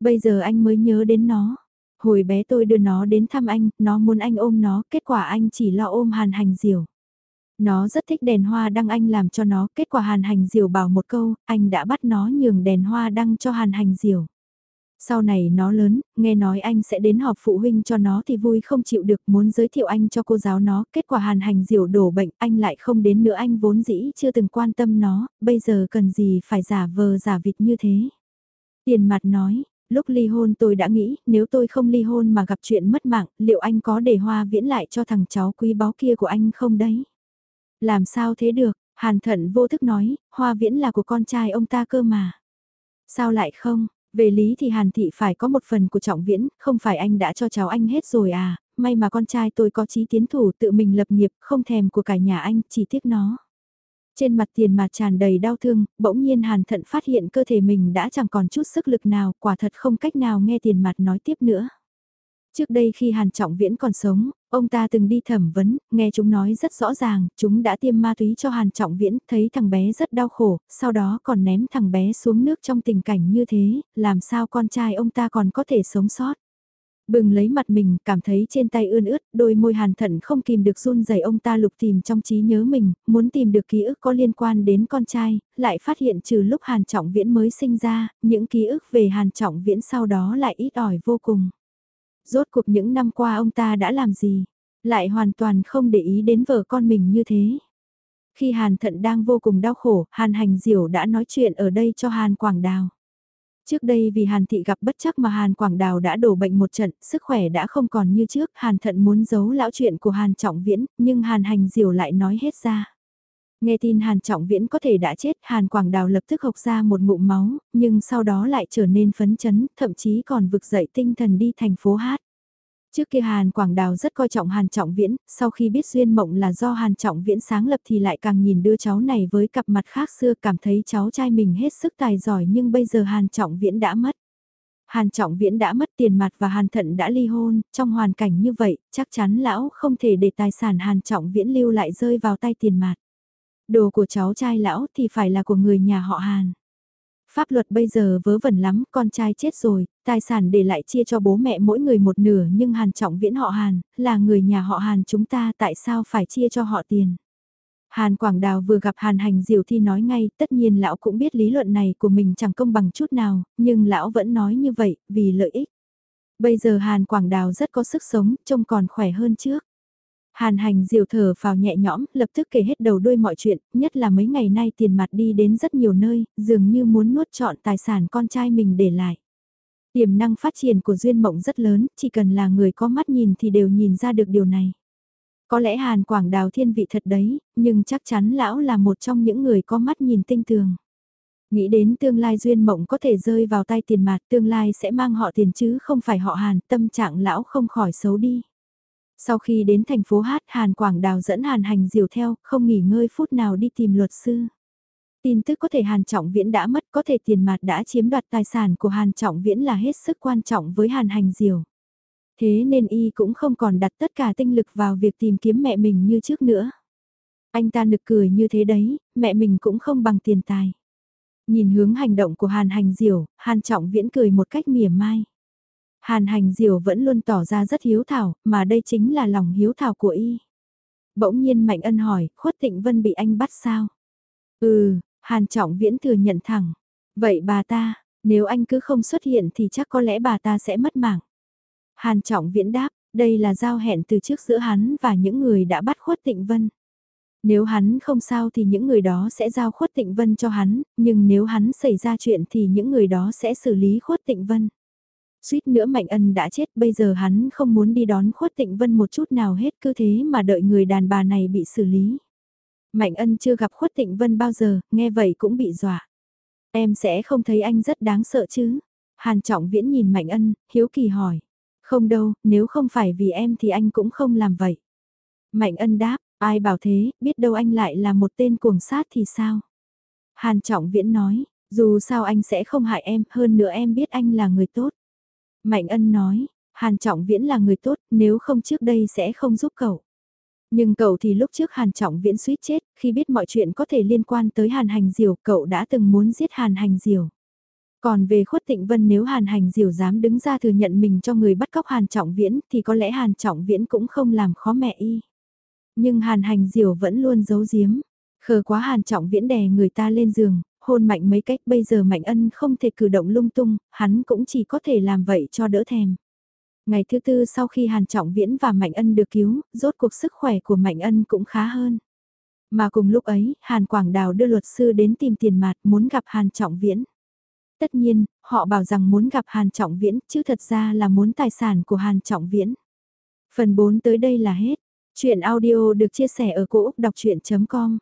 Bây giờ anh mới nhớ đến nó. Hồi bé tôi đưa nó đến thăm anh, nó muốn anh ôm nó, kết quả anh chỉ lo ôm hàn hành diều. Nó rất thích đèn hoa đăng anh làm cho nó, kết quả hàn hành diều bảo một câu, anh đã bắt nó nhường đèn hoa đăng cho hàn hành diều. Sau này nó lớn, nghe nói anh sẽ đến họp phụ huynh cho nó thì vui không chịu được muốn giới thiệu anh cho cô giáo nó, kết quả hàn hành diều đổ bệnh, anh lại không đến nữa anh vốn dĩ chưa từng quan tâm nó, bây giờ cần gì phải giả vờ giả vịt như thế. Tiền mặt nói, lúc ly hôn tôi đã nghĩ nếu tôi không ly hôn mà gặp chuyện mất mạng, liệu anh có để hoa viễn lại cho thằng cháu quý báu kia của anh không đấy? Làm sao thế được, hàn thận vô thức nói, hoa viễn là của con trai ông ta cơ mà. Sao lại không? Về lý thì Hàn Thị phải có một phần của trọng viễn, không phải anh đã cho cháu anh hết rồi à, may mà con trai tôi có chí tiến thủ tự mình lập nghiệp, không thèm của cả nhà anh, chỉ tiếc nó. Trên mặt tiền mặt tràn đầy đau thương, bỗng nhiên Hàn Thận phát hiện cơ thể mình đã chẳng còn chút sức lực nào, quả thật không cách nào nghe tiền mặt nói tiếp nữa. Trước đây khi Hàn Trọng Viễn còn sống, ông ta từng đi thẩm vấn, nghe chúng nói rất rõ ràng, chúng đã tiêm ma túy cho Hàn Trọng Viễn, thấy thằng bé rất đau khổ, sau đó còn ném thằng bé xuống nước trong tình cảnh như thế, làm sao con trai ông ta còn có thể sống sót. Bừng lấy mặt mình, cảm thấy trên tay ươn ướt, đôi môi hàn thận không kìm được run rẩy ông ta lục tìm trong trí nhớ mình, muốn tìm được ký ức có liên quan đến con trai, lại phát hiện trừ lúc hàn trọng viễn mới sinh ra, những ký ức về hàn trọng viễn sau đó lại ít ỏi vô cùng. Rốt cuộc những năm qua ông ta đã làm gì? Lại hoàn toàn không để ý đến vợ con mình như thế. Khi Hàn Thận đang vô cùng đau khổ, Hàn Hành Diểu đã nói chuyện ở đây cho Hàn Quảng Đào. Trước đây vì Hàn Thị gặp bất chắc mà Hàn Quảng Đào đã đổ bệnh một trận, sức khỏe đã không còn như trước, Hàn Thận muốn giấu lão chuyện của Hàn Trọng Viễn, nhưng Hàn Hành Diểu lại nói hết ra. Nghe tin Hàn Trọng Viễn có thể đã chết, Hàn Quảng Đào lập tức hộc ra một ngụm máu, nhưng sau đó lại trở nên phấn chấn, thậm chí còn vực dậy tinh thần đi thành phố hát. Trước kia Hàn Quảng Đào rất coi trọng Hàn Trọng Viễn, sau khi biết duyên mộng là do Hàn Trọng Viễn sáng lập thì lại càng nhìn đứa cháu này với cặp mặt khác xưa cảm thấy cháu trai mình hết sức tài giỏi nhưng bây giờ Hàn Trọng Viễn đã mất. Hàn Trọng Viễn đã mất tiền mặt và Hàn Thận đã ly hôn, trong hoàn cảnh như vậy, chắc chắn lão không thể để tài sản Hàn Trọng Viễn lưu lại rơi vào tay tiền mặt. Đồ của cháu trai lão thì phải là của người nhà họ Hàn. Pháp luật bây giờ vớ vẩn lắm, con trai chết rồi, tài sản để lại chia cho bố mẹ mỗi người một nửa nhưng Hàn Trọng Viễn họ Hàn, là người nhà họ Hàn chúng ta tại sao phải chia cho họ tiền. Hàn Quảng Đào vừa gặp Hàn Hành Diệu thì nói ngay, tất nhiên lão cũng biết lý luận này của mình chẳng công bằng chút nào, nhưng lão vẫn nói như vậy, vì lợi ích. Bây giờ Hàn Quảng Đào rất có sức sống, trông còn khỏe hơn trước. Hàn hành diều thở vào nhẹ nhõm, lập tức kể hết đầu đuôi mọi chuyện, nhất là mấy ngày nay tiền mặt đi đến rất nhiều nơi, dường như muốn nuốt trọn tài sản con trai mình để lại. Tiềm năng phát triển của Duyên Mộng rất lớn, chỉ cần là người có mắt nhìn thì đều nhìn ra được điều này. Có lẽ Hàn Quảng Đào thiên vị thật đấy, nhưng chắc chắn lão là một trong những người có mắt nhìn tinh tường. Nghĩ đến tương lai Duyên Mộng có thể rơi vào tay tiền mặt, tương lai sẽ mang họ tiền chứ không phải họ Hàn, tâm trạng lão không khỏi xấu đi. Sau khi đến thành phố Hát Hàn Quảng Đào dẫn Hàn Hành Diều theo, không nghỉ ngơi phút nào đi tìm luật sư. Tin tức có thể Hàn Trọng Viễn đã mất, có thể tiền mặt đã chiếm đoạt tài sản của Hàn Trọng Viễn là hết sức quan trọng với Hàn Hành Diều. Thế nên y cũng không còn đặt tất cả tinh lực vào việc tìm kiếm mẹ mình như trước nữa. Anh ta nực cười như thế đấy, mẹ mình cũng không bằng tiền tài. Nhìn hướng hành động của Hàn Hành Diều, Hàn Trọng Viễn cười một cách mỉa mai. Hàn hành diều vẫn luôn tỏ ra rất hiếu thảo, mà đây chính là lòng hiếu thảo của y. Bỗng nhiên Mạnh Ân hỏi, khuất tịnh vân bị anh bắt sao? Ừ, Hàn Trọng Viễn thừa nhận thẳng. Vậy bà ta, nếu anh cứ không xuất hiện thì chắc có lẽ bà ta sẽ mất mạng. Hàn Trọng Viễn đáp, đây là giao hẹn từ trước giữa hắn và những người đã bắt khuất tịnh vân. Nếu hắn không sao thì những người đó sẽ giao khuất tịnh vân cho hắn, nhưng nếu hắn xảy ra chuyện thì những người đó sẽ xử lý khuất tịnh vân suýt nữa Mạnh Ân đã chết bây giờ hắn không muốn đi đón khuất tịnh vân một chút nào hết cứ thế mà đợi người đàn bà này bị xử lý. Mạnh Ân chưa gặp khuất tịnh vân bao giờ, nghe vậy cũng bị dọa. Em sẽ không thấy anh rất đáng sợ chứ? Hàn Trọng Viễn nhìn Mạnh Ân, hiếu kỳ hỏi. Không đâu, nếu không phải vì em thì anh cũng không làm vậy. Mạnh Ân đáp, ai bảo thế, biết đâu anh lại là một tên cuồng sát thì sao? Hàn Trọng Viễn nói, dù sao anh sẽ không hại em, hơn nữa em biết anh là người tốt. Mạnh ân nói, Hàn Trọng Viễn là người tốt, nếu không trước đây sẽ không giúp cậu. Nhưng cậu thì lúc trước Hàn Trọng Viễn suýt chết, khi biết mọi chuyện có thể liên quan tới Hàn Hành Diều, cậu đã từng muốn giết Hàn Hành Diều. Còn về khuất tịnh vân nếu Hàn Hành Diều dám đứng ra thừa nhận mình cho người bắt cóc Hàn Trọng Viễn thì có lẽ Hàn Trọng Viễn cũng không làm khó mẹ y. Nhưng Hàn Hành Diều vẫn luôn giấu giếm. Khờ quá Hàn Trọng Viễn đè người ta lên giường, hôn mạnh mấy cách bây giờ Mạnh Ân không thể cử động lung tung, hắn cũng chỉ có thể làm vậy cho đỡ thèm. Ngày thứ tư sau khi Hàn Trọng Viễn và Mạnh Ân được cứu, rốt cuộc sức khỏe của Mạnh Ân cũng khá hơn. Mà cùng lúc ấy, Hàn Quảng Đào đưa luật sư đến tìm tiền mặt muốn gặp Hàn Trọng Viễn. Tất nhiên, họ bảo rằng muốn gặp Hàn Trọng Viễn, chứ thật ra là muốn tài sản của Hàn Trọng Viễn. Phần 4 tới đây là hết. Chuyện audio được chia sẻ ở cỗ đọc chuyện.com